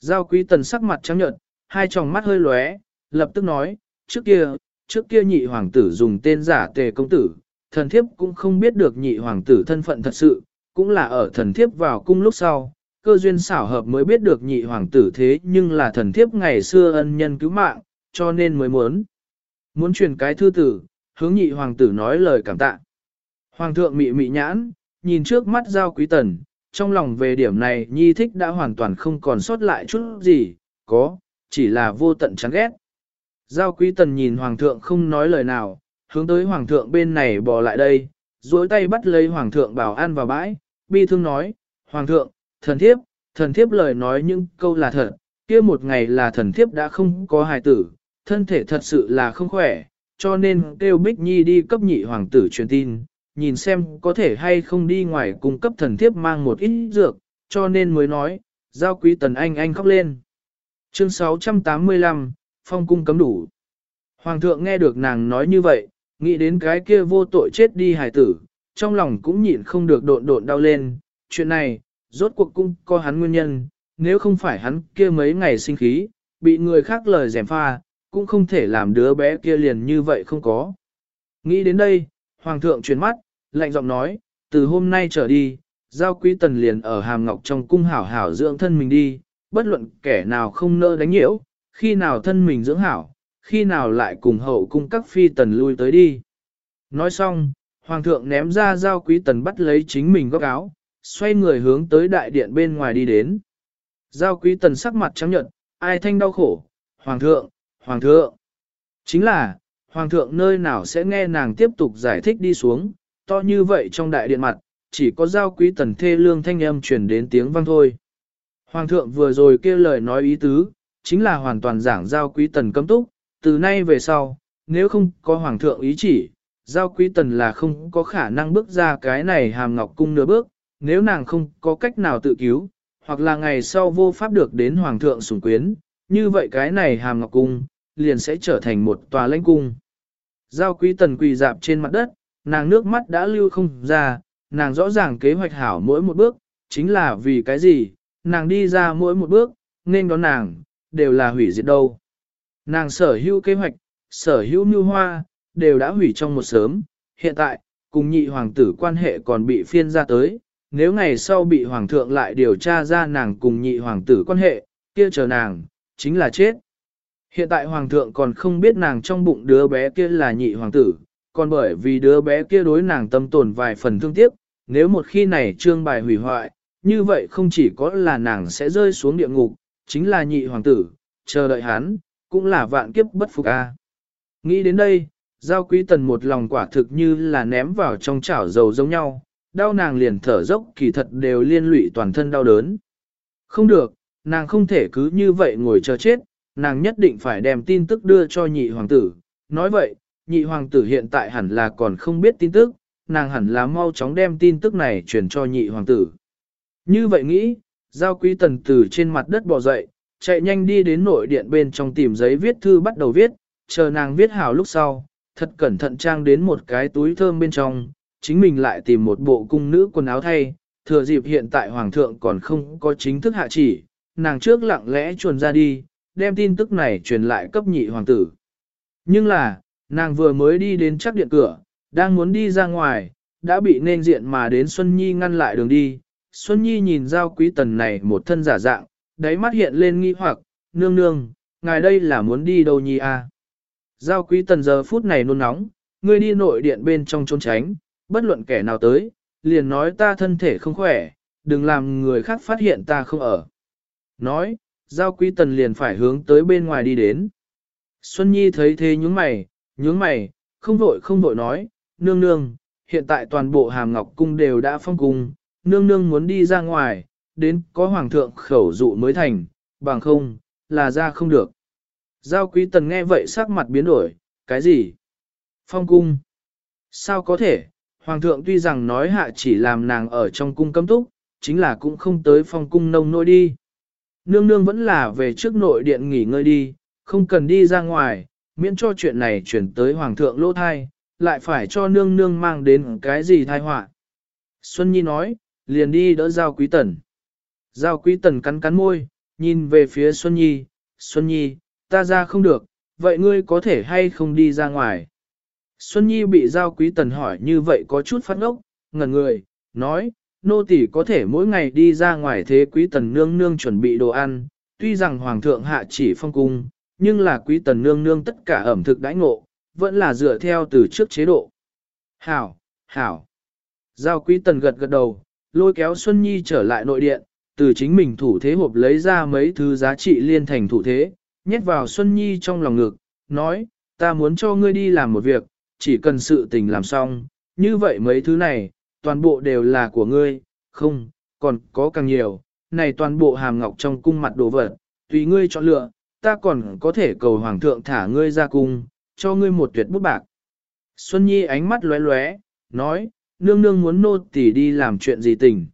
[SPEAKER 1] Giao quý tần sắc mặt trắng nhợt, hai tròng mắt hơi lóe, lập tức nói, trước kia, trước kia nhị hoàng tử dùng tên giả tề công tử, thần thiếp cũng không biết được nhị hoàng tử thân phận thật sự, cũng là ở thần thiếp vào cung lúc sau, cơ duyên xảo hợp mới biết được nhị hoàng tử thế nhưng là thần thiếp ngày xưa ân nhân cứu mạng, cho nên mới muốn. Muốn truyền cái thư tử, hướng nhị hoàng tử nói lời cảm tạ. Hoàng thượng mị mị nhãn, nhìn trước mắt giao quý tần, trong lòng về điểm này nhi thích đã hoàn toàn không còn sót lại chút gì, có, chỉ là vô tận chán ghét. Giao quý tần nhìn hoàng thượng không nói lời nào, hướng tới hoàng thượng bên này bò lại đây, duỗi tay bắt lấy hoàng thượng bảo an vào bãi, bi thương nói, hoàng thượng, thần thiếp, thần thiếp lời nói những câu là thật, kia một ngày là thần thiếp đã không có hài tử, thân thể thật sự là không khỏe, cho nên kêu Bích Nhi đi cấp nhị hoàng tử truyền tin, nhìn xem có thể hay không đi ngoài cung cấp thần thiếp mang một ít dược, cho nên mới nói, giao quý tần anh anh khóc lên. Chương 685, Phong cung cấm đủ. Hoàng thượng nghe được nàng nói như vậy, nghĩ đến cái kia vô tội chết đi hải tử, trong lòng cũng nhịn không được độn độn đau lên. Chuyện này, rốt cuộc cũng có hắn nguyên nhân, nếu không phải hắn kia mấy ngày sinh khí, bị người khác lời dèm pha, cũng không thể làm đứa bé kia liền như vậy không có. Nghĩ đến đây, Hoàng thượng chuyển mắt, lạnh giọng nói, từ hôm nay trở đi, giao quý tần liền ở hàm ngọc trong cung hảo hảo dưỡng thân mình đi, bất luận kẻ nào không nỡ đánh nhiễu, khi nào thân mình dưỡng hảo, khi nào lại cùng hậu cung các phi tần lui tới đi. Nói xong, hoàng thượng ném ra giao quý tần bắt lấy chính mình góc áo, xoay người hướng tới đại điện bên ngoài đi đến. Giao quý tần sắc mặt trắng nhợt, ai thanh đau khổ, hoàng thượng, hoàng thượng. Chính là, hoàng thượng nơi nào sẽ nghe nàng tiếp tục giải thích đi xuống, to như vậy trong đại điện mặt, chỉ có giao quý tần thê lương thanh âm truyền đến tiếng vang thôi. Hoàng thượng vừa rồi kêu lời nói ý tứ, chính là hoàn toàn giảng giao quý tần cấm túc, từ nay về sau, nếu không có hoàng thượng ý chỉ, giao quý tần là không có khả năng bước ra cái này hàm ngọc cung nửa bước, nếu nàng không có cách nào tự cứu, hoặc là ngày sau vô pháp được đến hoàng thượng sủng quyến, như vậy cái này hàm ngọc cung, liền sẽ trở thành một tòa lãnh cung. Giao quý tần quỳ dạp trên mặt đất, nàng nước mắt đã lưu không ra, nàng rõ ràng kế hoạch hảo mỗi một bước, chính là vì cái gì, nàng đi ra mỗi một bước, nên đón nàng, đều là hủy diệt đâu. Nàng sở hữu kế hoạch, sở hữu mưu hoa, đều đã hủy trong một sớm, hiện tại, cùng nhị hoàng tử quan hệ còn bị phiên ra tới, nếu ngày sau bị hoàng thượng lại điều tra ra nàng cùng nhị hoàng tử quan hệ, kia chờ nàng, chính là chết. Hiện tại hoàng thượng còn không biết nàng trong bụng đứa bé kia là nhị hoàng tử, còn bởi vì đứa bé kia đối nàng tâm tồn vài phần thương tiếc, nếu một khi này trương bài hủy hoại, như vậy không chỉ có là nàng sẽ rơi xuống địa ngục, chính là nhị hoàng tử, chờ đợi hắn, cũng là vạn kiếp bất phục a. Nghĩ đến đây, giao quý tần một lòng quả thực như là ném vào trong chảo dầu giống nhau, đau nàng liền thở dốc kỳ thật đều liên lụy toàn thân đau đớn. Không được, nàng không thể cứ như vậy ngồi chờ chết, nàng nhất định phải đem tin tức đưa cho nhị hoàng tử. Nói vậy, nhị hoàng tử hiện tại hẳn là còn không biết tin tức, nàng hẳn là mau chóng đem tin tức này truyền cho nhị hoàng tử. Như vậy nghĩ, giao quý tần từ trên mặt đất bò dậy, chạy nhanh đi đến nội điện bên trong tìm giấy viết thư bắt đầu viết, chờ nàng viết hảo lúc sau, thật cẩn thận trang đến một cái túi thơm bên trong, chính mình lại tìm một bộ cung nữ quần áo thay, thừa dịp hiện tại hoàng thượng còn không có chính thức hạ chỉ, nàng trước lặng lẽ chuồn ra đi, đem tin tức này truyền lại cấp nhị hoàng tử. Nhưng là, nàng vừa mới đi đến chắc điện cửa, đang muốn đi ra ngoài, đã bị nên diện mà đến Xuân Nhi ngăn lại đường đi. Xuân Nhi nhìn giao quý tần này một thân giả dạng, đáy mắt hiện lên nghi hoặc, nương nương, ngài đây là muốn đi đâu nhi à? Giao quý tần giờ phút này nôn nóng, ngươi đi nội điện bên trong trốn tránh, bất luận kẻ nào tới, liền nói ta thân thể không khỏe, đừng làm người khác phát hiện ta không ở. Nói, giao quý tần liền phải hướng tới bên ngoài đi đến. Xuân Nhi thấy thế nhướng mày, nhướng mày, không vội không vội nói, nương nương, hiện tại toàn bộ hàm ngọc cung đều đã phong cung, nương nương muốn đi ra ngoài, đến có hoàng thượng khẩu dụ mới thành, bằng không, là ra không được. Giao quý tần nghe vậy sắc mặt biến đổi, cái gì? Phong cung? Sao có thể? Hoàng thượng tuy rằng nói hạ chỉ làm nàng ở trong cung cấm túc, chính là cũng không tới phong cung nông nôi đi. Nương nương vẫn là về trước nội điện nghỉ ngơi đi, không cần đi ra ngoài, miễn cho chuyện này chuyển tới hoàng thượng lỗ thai, lại phải cho nương nương mang đến cái gì thai họa. Xuân Nhi nói, liền đi đỡ Giao Quý Tần. Giao Quý Tần cắn cắn môi, nhìn về phía Xuân Nhi, Xuân Nhi, ta ra không được, vậy ngươi có thể hay không đi ra ngoài? Xuân Nhi bị Giao Quý Tần hỏi như vậy có chút phát ngốc, ngẩn người, nói, nô tỳ có thể mỗi ngày đi ra ngoài thế Quý Tần nương nương chuẩn bị đồ ăn, tuy rằng Hoàng thượng hạ chỉ phong cung, nhưng là Quý Tần nương nương tất cả ẩm thực đãi ngộ, vẫn là dựa theo từ trước chế độ. Hảo, hảo. Giao Quý Tần gật gật đầu, lôi kéo Xuân Nhi trở lại nội điện, từ chính mình thủ thế hộp lấy ra mấy thứ giá trị liên thành thủ thế, nhét vào Xuân Nhi trong lòng ngực, nói, ta muốn cho ngươi đi làm một việc, chỉ cần sự tình làm xong, như vậy mấy thứ này, toàn bộ đều là của ngươi, không, còn có càng nhiều, này toàn bộ hàm ngọc trong cung mặt đồ vật, tùy ngươi chọn lựa, ta còn có thể cầu hoàng thượng thả ngươi ra cung, cho ngươi một tuyệt bút bạc. Xuân Nhi ánh mắt lóe lóe, nói, nương nương muốn nô tỳ đi làm chuyện gì tình.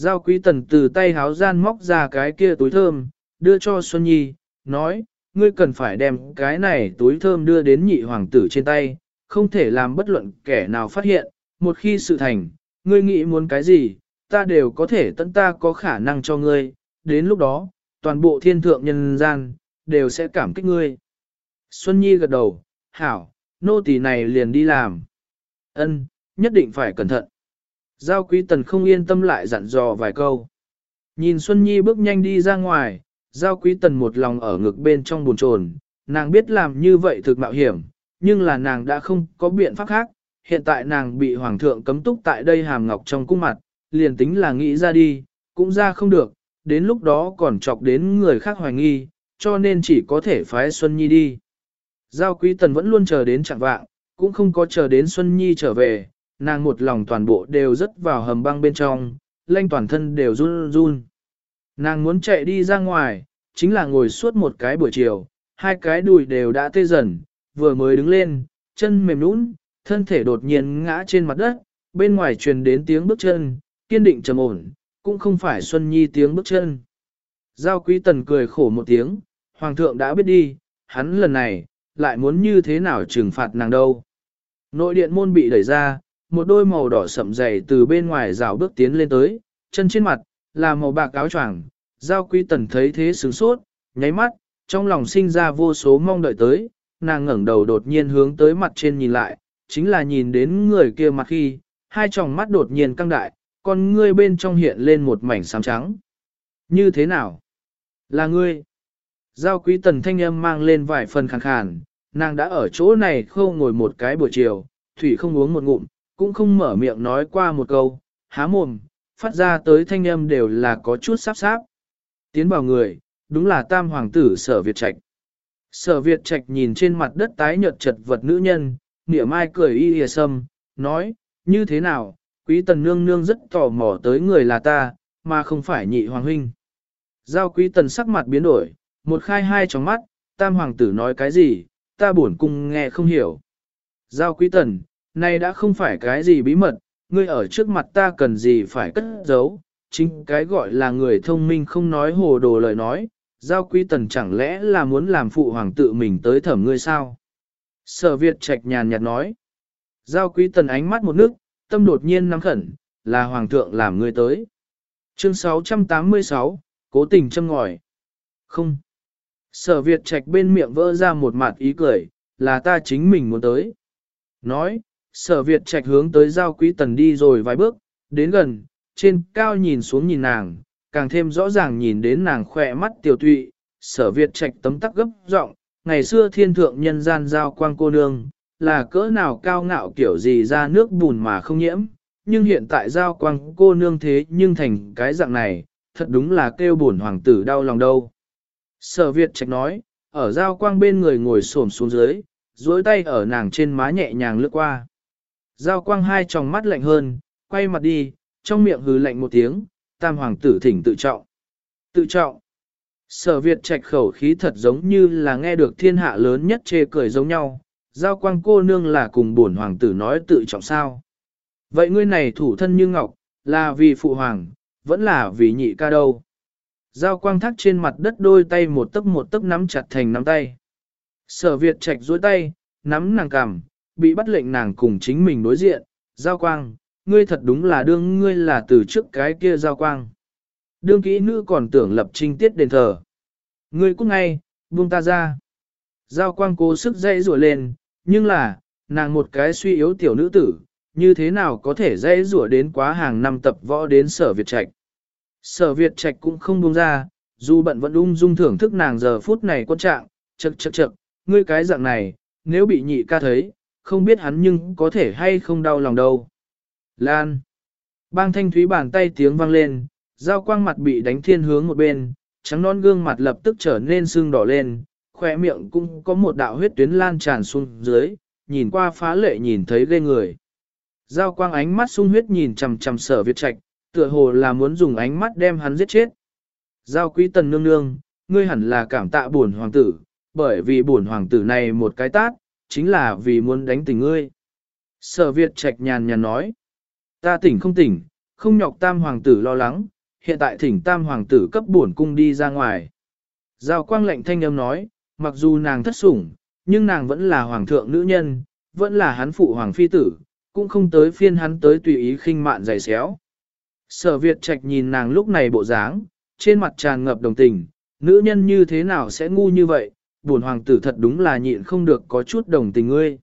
[SPEAKER 1] Giao quý tần từ tay háo gian móc ra cái kia túi thơm, đưa cho Xuân Nhi, nói, ngươi cần phải đem cái này túi thơm đưa đến nhị hoàng tử trên tay, không thể làm bất luận kẻ nào phát hiện, một khi sự thành, ngươi nghĩ muốn cái gì, ta đều có thể tận ta có khả năng cho ngươi, đến lúc đó, toàn bộ thiên thượng nhân gian, đều sẽ cảm kích ngươi. Xuân Nhi gật đầu, hảo, nô tỳ này liền đi làm. Ân, nhất định phải cẩn thận. Giao quý tần không yên tâm lại dặn dò vài câu. Nhìn Xuân Nhi bước nhanh đi ra ngoài, giao quý tần một lòng ở ngực bên trong buồn chồn, nàng biết làm như vậy thực mạo hiểm, nhưng là nàng đã không có biện pháp khác, hiện tại nàng bị hoàng thượng cấm túc tại đây hàm ngọc trong cung mặt, liền tính là nghĩ ra đi, cũng ra không được, đến lúc đó còn chọc đến người khác hoài nghi, cho nên chỉ có thể phái Xuân Nhi đi. Giao Quý Tần vẫn luôn chờ đến chẳng vạng, cũng không có chờ đến Xuân Nhi trở về, nàng một lòng toàn bộ đều rất vào hầm băng bên trong, lanh toàn thân đều run run. Nàng muốn chạy đi ra ngoài, chính là ngồi suốt một cái buổi chiều, hai cái đùi đều đã tê dần, vừa mới đứng lên, chân mềm nũng, thân thể đột nhiên ngã trên mặt đất, bên ngoài truyền đến tiếng bước chân, kiên định trầm ổn, cũng không phải Xuân Nhi tiếng bước chân. Giao Quý Tần cười khổ một tiếng, Hoàng thượng đã biết đi, hắn lần này, lại muốn như thế nào trừng phạt nàng đâu. Nội điện môn bị đẩy ra, một đôi màu đỏ sậm dày từ bên ngoài rào bước tiến lên tới, chân trên mặt, là màu bạc áo choàng. Giao quý tần thấy thế sướng sốt, nháy mắt, trong lòng sinh ra vô số mong đợi tới, nàng ngẩng đầu đột nhiên hướng tới mặt trên nhìn lại, chính là nhìn đến người kia mặt khi, hai tròng mắt đột nhiên căng đại, con ngươi bên trong hiện lên một mảnh xám trắng. Như thế nào? Là ngươi. Giao quý tần thanh âm mang lên vài phần khàn khàn, nàng đã ở chỗ này không ngồi một cái buổi chiều, thủy không uống một ngụm, cũng không mở miệng nói qua một câu, há mồm, phát ra tới thanh âm đều là có chút sáp sáp. Tiến vào người, đúng là tam hoàng tử sở Việt Trạch. Sở Việt Trạch nhìn trên mặt đất tái nhợt chật vật nữ nhân, nỉa mai cười y hìa sâm, nói, như thế nào, quý tần nương nương rất tò mò tới người là ta, mà không phải nhị hoàng huynh. Giao quý tần sắc mặt biến đổi, một khai hai trong mắt, tam hoàng tử nói cái gì, ta buồn cung nghe không hiểu. Giao quý tần, này đã không phải cái gì bí mật, ngươi ở trước mặt ta cần gì phải cất giấu, chính cái gọi là người thông minh không nói hồ đồ lời nói, giao quý tần chẳng lẽ là muốn làm phụ hoàng tự mình tới thẩm ngươi sao? Sở Việt trạch nhàn nhạt nói, giao quý tần ánh mắt một nước, tâm đột nhiên nắm khẩn, là hoàng thượng làm ngươi tới. Chương 686, cố tình châm ngòi. Không. Sở Việt trạch bên miệng vỡ ra một mặt ý cười, là ta chính mình muốn tới. Nói, sở Việt trạch hướng tới giao quý tần đi rồi vài bước, đến gần, trên cao nhìn xuống nhìn nàng, càng thêm rõ ràng nhìn đến nàng khỏe mắt tiểu tụy, sở Việt trạch tấm tắc gấp giọng ngày xưa thiên thượng nhân gian giao quang cô nương, là cỡ nào cao ngạo kiểu gì ra nước bùn mà không nhiễm, nhưng hiện tại giao quang cô nương thế nhưng thành cái dạng này, thật đúng là kêu buồn hoàng tử đau lòng đâu. Sở Việt trạch nói, ở giao quang bên người ngồi xổm xuống dưới, duỗi tay ở nàng trên má nhẹ nhàng lướt qua. Giao quang hai tròng mắt lạnh hơn, quay mặt đi, trong miệng hừ lạnh một tiếng, tam hoàng tử thỉnh tự trọng. Tự trọng. Sở Việt trạch khẩu khí thật giống như là nghe được thiên hạ lớn nhất chê cười giống nhau, giao quang cô nương là cùng bổn hoàng tử nói tự trọng sao. Vậy ngươi này thủ thân như ngọc, là vì phụ hoàng, vẫn là vì nhị ca đâu. Giao quang thắt trên mặt đất đôi tay một tấc một tấc nắm chặt thành nắm tay. Sở Việt trạch duỗi tay, nắm nàng cằm, bị bắt lệnh nàng cùng chính mình đối diện. Giao quang, ngươi thật đúng là đương ngươi là từ trước cái kia giao quang. Đương kỹ nữ còn tưởng lập trinh tiết đền thờ. Ngươi cút ngay, buông ta ra. Giao quang cố sức dây rủa lên, nhưng là, nàng một cái suy yếu tiểu nữ tử, như thế nào có thể dây rủa đến quá hàng năm tập võ đến sở Việt Trạch. Sở Việt Trạch cũng không buông ra, dù bận vẫn ung dung thưởng thức nàng giờ phút này quan trạng, chật chật chật, ngươi cái dạng này, nếu bị nhị ca thấy, không biết hắn nhưng có thể hay không đau lòng đâu. Lan. Bang thanh thúy bàn tay tiếng vang lên, giao quang mặt bị đánh thiên hướng một bên, trắng non gương mặt lập tức trở nên sưng đỏ lên, khỏe miệng cũng có một đạo huyết tuyến lan tràn xuống dưới, nhìn qua phá lệ nhìn thấy ghê người. Giao quang ánh mắt sung huyết nhìn chằm chằm sở Việt Trạch, tựa hồ là muốn dùng ánh mắt đem hắn giết chết. Giao quý tần nương nương, ngươi hẳn là cảm tạ bổn hoàng tử, bởi vì bổn hoàng tử này một cái tát, chính là vì muốn đánh tỉnh ngươi. Sở Việt Trạch nhàn nhàn nói, ta tỉnh không tỉnh, không nhọc tam hoàng tử lo lắng, hiện tại thỉnh tam hoàng tử cấp bổn cung đi ra ngoài. Giao quang lệnh thanh âm nói, mặc dù nàng thất sủng, nhưng nàng vẫn là hoàng thượng nữ nhân, vẫn là hắn phụ hoàng phi tử, cũng không tới phiên hắn tới tùy ý khinh mạn giày xéo. Sở Việt Trạch nhìn nàng lúc này bộ dáng, trên mặt tràn ngập đồng tình, nữ nhân như thế nào sẽ ngu như vậy, buồn hoàng tử thật đúng là nhịn không được có chút đồng tình ngươi.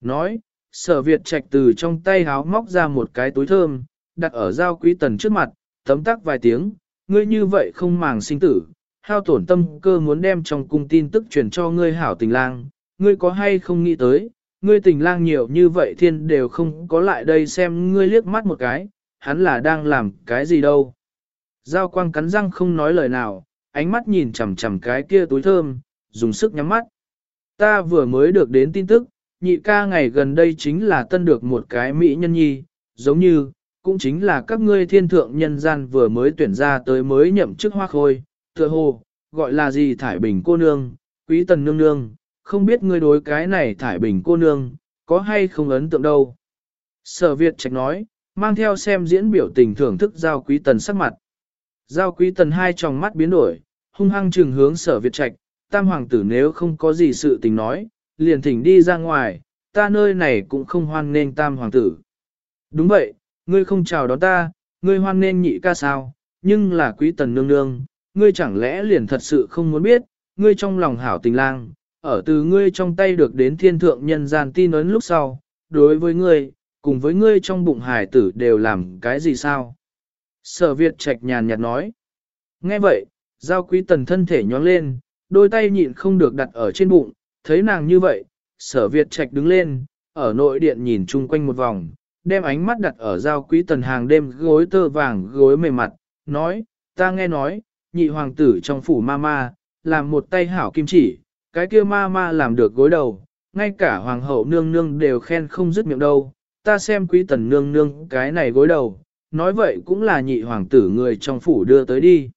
[SPEAKER 1] Nói, sở Việt Trạch từ trong tay háo móc ra một cái túi thơm, đặt ở giao quý tần trước mặt, tấm tắc vài tiếng, ngươi như vậy không màng sinh tử, hao tổn tâm cơ muốn đem trong cung tin tức truyền cho ngươi hảo tình lang, ngươi có hay không nghĩ tới, ngươi tình lang nhiều như vậy thiên đều không có lại đây xem ngươi liếc mắt một cái, hắn là đang làm cái gì đâu. Giao quang cắn răng không nói lời nào, ánh mắt nhìn chằm chằm cái kia túi thơm, dùng sức nhắm mắt. Ta vừa mới được đến tin tức, nhị ca ngày gần đây chính là tân được một cái mỹ nhân nhi, giống như, cũng chính là các ngươi thiên thượng nhân gian vừa mới tuyển ra tới mới nhậm chức hoa khôi, tựa hồ, gọi là gì thải bình cô nương, quý tần nương nương, không biết ngươi đối cái này thải bình cô nương, có hay không ấn tượng đâu. Sở Việt trạch nói, mang theo xem diễn biểu tình thưởng thức giao quý tần sắc mặt. Giao quý tần hai tròng mắt biến đổi, hung hăng trừng hướng sở Việt trạch, tam hoàng tử nếu không có gì sự tình nói, liền thỉnh đi ra ngoài, ta nơi này cũng không hoan nên tam hoàng tử. Đúng vậy, ngươi không chào đón ta, ngươi hoan nên nhị ca sao, nhưng là quý tần nương nương, ngươi chẳng lẽ liền thật sự không muốn biết, ngươi trong lòng hảo tình lang, ở từ ngươi trong tay được đến thiên thượng nhân gian tin ấn lúc sau, đối với ngươi, cùng với ngươi trong bụng hải tử đều làm cái gì sao? Sở Việt trạch nhàn nhạt nói. Nghe vậy, giao quý tần thân thể nhón lên, đôi tay nhịn không được đặt ở trên bụng, thấy nàng như vậy, sở Việt trạch đứng lên, ở nội điện nhìn chung quanh một vòng, đem ánh mắt đặt ở giao quý tần hàng đêm gối tơ vàng gối mềm mặt, nói, ta nghe nói, nhị hoàng tử trong phủ ma ma, làm một tay hảo kim chỉ, cái kia ma ma làm được gối đầu, ngay cả hoàng hậu nương nương đều khen không dứt miệng đâu, ta xem quý tần nương nương cái này gối đầu, nói vậy cũng là nhị hoàng tử người trong phủ đưa tới đi.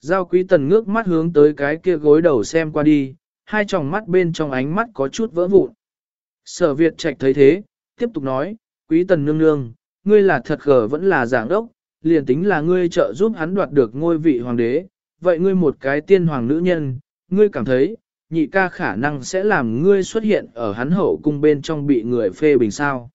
[SPEAKER 1] Giao quý tần ngước mắt hướng tới cái kia gối đầu xem qua đi, hai tròng mắt bên trong ánh mắt có chút vỡ vụn. Sở Việt Trạch thấy thế, tiếp tục nói, quý tần nương nương, ngươi là thật gở vẫn là giảng đốc, liền tính là ngươi trợ giúp hắn đoạt được ngôi vị hoàng đế, vậy ngươi một cái tiên hoàng nữ nhân, ngươi cảm thấy, nhị ca khả năng sẽ làm ngươi xuất hiện ở hắn hậu cung bên trong bị người phê bình sao.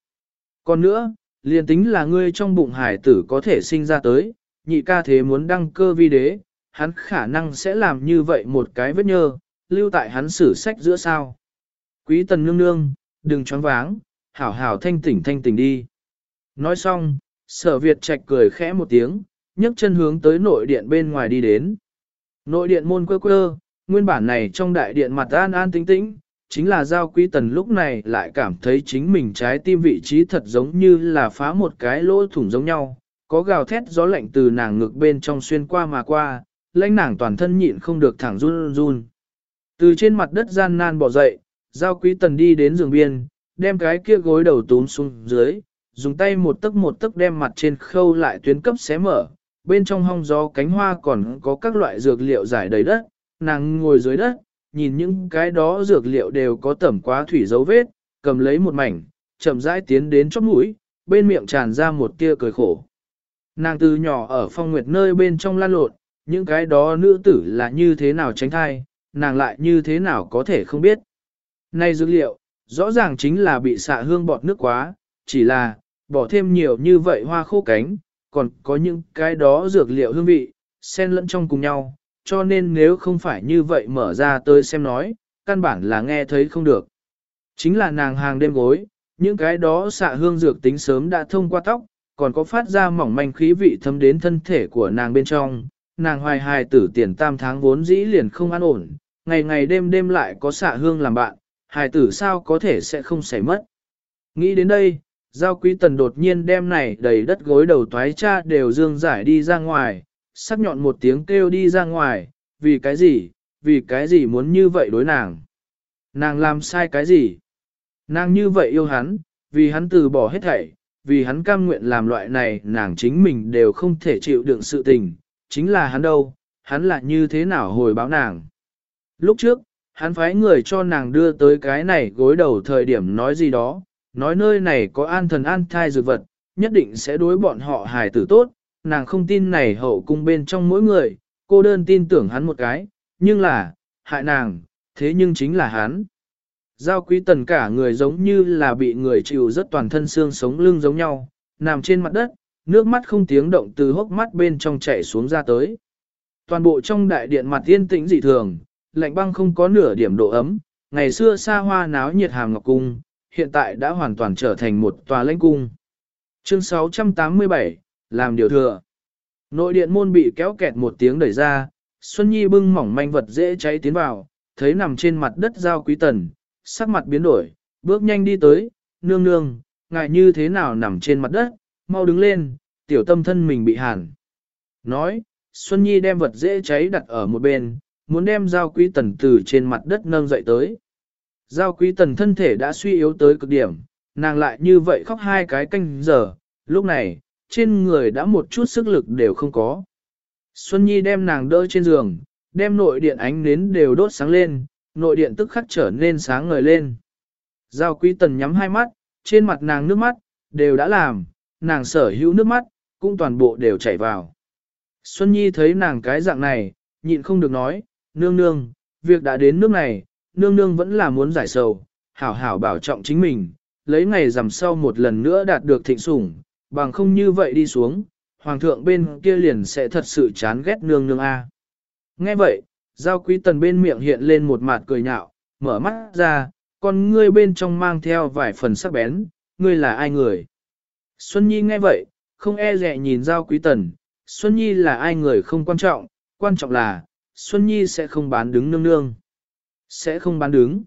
[SPEAKER 1] Còn nữa, liền tính là ngươi trong bụng hải tử có thể sinh ra tới, nhị ca thế muốn đăng cơ vi đế, hắn khả năng sẽ làm như vậy một cái vết nhơ, lưu tại hắn sử sách giữa sao. Quý tần nương nương, đừng choáng váng, hảo hảo thanh tỉnh thanh tỉnh đi. Nói xong, sở Việt trạch cười khẽ một tiếng, nhấc chân hướng tới nội điện bên ngoài đi đến. Nội điện môn quơ quơ, nguyên bản này trong đại điện mặt an an tĩnh tĩnh, chính là giao quý tần lúc này lại cảm thấy chính mình trái tim vị trí thật giống như là phá một cái lỗ thủng giống nhau, có gào thét gió lạnh từ nàng ngực bên trong xuyên qua mà qua, lãnh nàng toàn thân nhịn không được thẳng run run. Từ trên mặt đất gian nan bỏ dậy, giao quý tần đi đến giường biên, đem cái kia gối đầu túm xuống dưới, dùng tay một tấc một tấc đem mặt trên khâu lại tuyến cấp xé mở, bên trong hong gió cánh hoa còn có các loại dược liệu giải đầy đất, nàng ngồi dưới đất, nhìn những cái đó dược liệu đều có tẩm quá thủy dấu vết, cầm lấy một mảnh, chậm rãi tiến đến chóp mũi, bên miệng tràn ra một tia cười khổ. Nàng từ nhỏ ở phong nguyệt nơi bên trong lan lộn, những cái đó nữ tử là như thế nào tránh thai, nàng lại như thế nào có thể không biết. Nay dược liệu, rõ ràng chính là bị xạ hương bọt nước quá, chỉ là, bỏ thêm nhiều như vậy hoa khô cánh, còn có những cái đó dược liệu hương vị, xen lẫn trong cùng nhau, cho nên nếu không phải như vậy mở ra tới xem nói, căn bản là nghe thấy không được. Chính là nàng hàng đêm gối, những cái đó xạ hương dược tính sớm đã thông qua tóc, còn có phát ra mỏng manh khí vị thấm đến thân thể của nàng bên trong, nàng hoài hài tử tiền tam tháng vốn dĩ liền không an ổn, ngày ngày đêm đêm lại có xạ hương làm bạn, hài tử sao có thể sẽ không xảy mất. Nghĩ đến đây, giao quý tần đột nhiên đem này đầy đất gối đầu toái cha đều dương giải đi ra ngoài, sắc nhọn một tiếng kêu đi ra ngoài, vì cái gì, vì cái gì muốn như vậy đối nàng. Nàng làm sai cái gì? Nàng như vậy yêu hắn, vì hắn từ bỏ hết thảy, vì hắn cam nguyện làm loại này nàng chính mình đều không thể chịu đựng sự tình, chính là hắn đâu, hắn là như thế nào hồi báo nàng. Lúc trước, hắn phái người cho nàng đưa tới cái này gối đầu thời điểm nói gì đó, nói nơi này có an thần an thai dược vật, nhất định sẽ đối bọn họ hài tử tốt, nàng không tin này hậu cung bên trong mỗi người, cô đơn tin tưởng hắn một cái, nhưng là, hại nàng, thế nhưng chính là hắn. Giao quý tần cả người giống như là bị người chịu rất toàn thân xương sống lưng giống nhau, nằm trên mặt đất, nước mắt không tiếng động từ hốc mắt bên trong chảy xuống ra tới. Toàn bộ trong đại điện mặt yên tĩnh dị thường, lạnh băng không có nửa điểm độ ấm, ngày xưa xa hoa náo nhiệt hàm ngọc cung, hiện tại đã hoàn toàn trở thành một tòa lãnh cung. Chương 687, làm điều thừa. Nội điện môn bị kéo kẹt một tiếng đẩy ra, Xuân Nhi bưng mỏng manh vật dễ cháy tiến vào, thấy nằm trên mặt đất giao quý tần, sắc mặt biến đổi, bước nhanh đi tới, nương nương, ngại như thế nào nằm trên mặt đất, mau đứng lên, tiểu tâm thân mình bị hàn. Nói, Xuân Nhi đem vật dễ cháy đặt ở một bên, muốn đem giao quý tần từ trên mặt đất nâng dậy tới. Giao quý tần thân thể đã suy yếu tới cực điểm, nàng lại như vậy khóc hai cái canh giờ, lúc này, trên người đã một chút sức lực đều không có. Xuân Nhi đem nàng đỡ trên giường, đem nội điện ánh nến đều đốt sáng lên, nội điện tức khắc trở nên sáng ngời lên. Giao quý tần nhắm hai mắt, trên mặt nàng nước mắt, đều đã làm, nàng sở hữu nước mắt, cũng toàn bộ đều chảy vào. Xuân Nhi thấy nàng cái dạng này, nhịn không được nói, nương nương, việc đã đến nước này, nương nương vẫn là muốn giải sầu, hảo hảo bảo trọng chính mình, lấy ngày rằm sau một lần nữa đạt được thịnh sủng, bằng không như vậy đi xuống, hoàng thượng bên kia liền sẽ thật sự chán ghét nương nương A. Nghe vậy, giao quý tần bên miệng hiện lên một mặt cười nhạo, mở mắt ra, con ngươi bên trong mang theo vài phần sắc bén, ngươi là ai người? Xuân Nhi nghe vậy, không e dè nhìn giao quý tần, Xuân Nhi là ai người không quan trọng, quan trọng là, Xuân Nhi sẽ không bán đứng nương nương. Sẽ không bán đứng.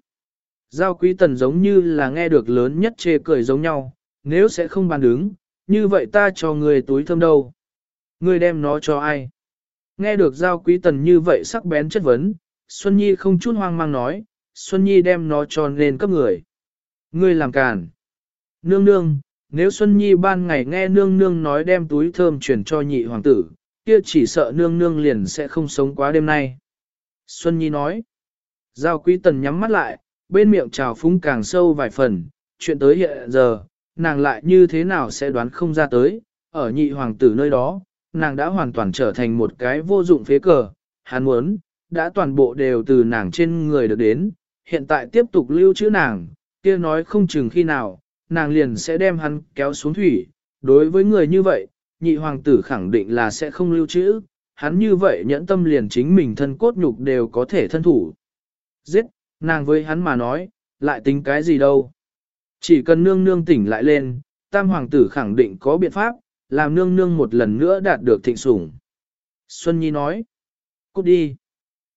[SPEAKER 1] Giao quý tần giống như là nghe được lớn nhất chê cười giống nhau, nếu sẽ không bán đứng, như vậy ta cho người túi thơm đâu. Người đem nó cho ai? Nghe được giao quý tần như vậy sắc bén chất vấn, Xuân Nhi không chút hoang mang nói, Xuân Nhi đem nó cho nên cấp người. Ngươi làm càn. Nương nương, nếu Xuân Nhi ban ngày nghe nương nương nói đem túi thơm chuyển cho nhị hoàng tử, kia chỉ sợ nương nương liền sẽ không sống quá đêm nay. Xuân Nhi nói. Giao quý tần nhắm mắt lại, bên miệng trào phúng càng sâu vài phần, chuyện tới hiện giờ, nàng lại như thế nào sẽ đoán không ra tới, ở nhị hoàng tử nơi đó, nàng đã hoàn toàn trở thành một cái vô dụng phế cờ, hắn muốn, đã toàn bộ đều từ nàng trên người được đến, hiện tại tiếp tục lưu trữ nàng, kia nói không chừng khi nào, nàng liền sẽ đem hắn kéo xuống thủy, đối với người như vậy, nhị hoàng tử khẳng định là sẽ không lưu trữ, hắn như vậy nhẫn tâm liền chính mình thân cốt nhục đều có thể thân thủ. Giết, nàng với hắn mà nói, lại tính cái gì đâu. Chỉ cần nương nương tỉnh lại lên, tam hoàng tử khẳng định có biện pháp, làm nương nương một lần nữa đạt được thịnh sủng. Xuân Nhi nói, cút đi.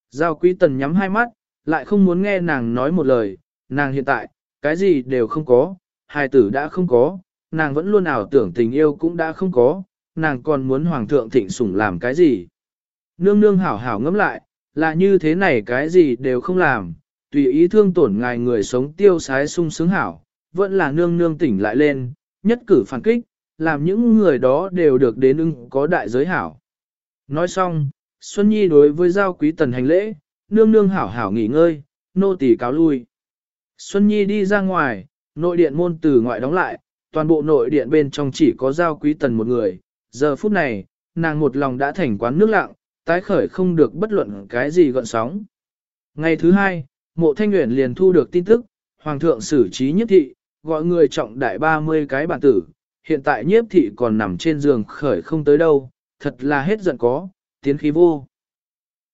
[SPEAKER 1] Giao quý tần nhắm hai mắt, lại không muốn nghe nàng nói một lời, nàng hiện tại, cái gì đều không có, hài tử đã không có, nàng vẫn luôn ảo tưởng tình yêu cũng đã không có, nàng còn muốn hoàng thượng thịnh sủng làm cái gì. Nương nương hảo hảo ngẫm lại, là như thế này cái gì đều không làm, tùy ý thương tổn ngài người sống tiêu sái sung sướng hảo, vẫn là nương nương tỉnh lại lên, nhất cử phản kích, làm những người đó đều được đến ưng có đại giới hảo. Nói xong, Xuân Nhi đối với giao quý tần hành lễ, nương nương hảo hảo nghỉ ngơi, nô tỳ cáo lui. Xuân Nhi đi ra ngoài, nội điện môn từ ngoại đóng lại, toàn bộ nội điện bên trong chỉ có giao quý tần một người. Giờ phút này, nàng một lòng đã thành quán nước lặng, tái khởi không được bất luận cái gì gọn sóng. Ngày thứ hai, mộ thanh nguyện liền thu được tin tức, Hoàng thượng xử trí nhiếp thị, gọi người trọng đại 30 cái bản tử, hiện tại nhiếp thị còn nằm trên giường khởi không tới đâu, thật là hết giận có, tiến khí vô.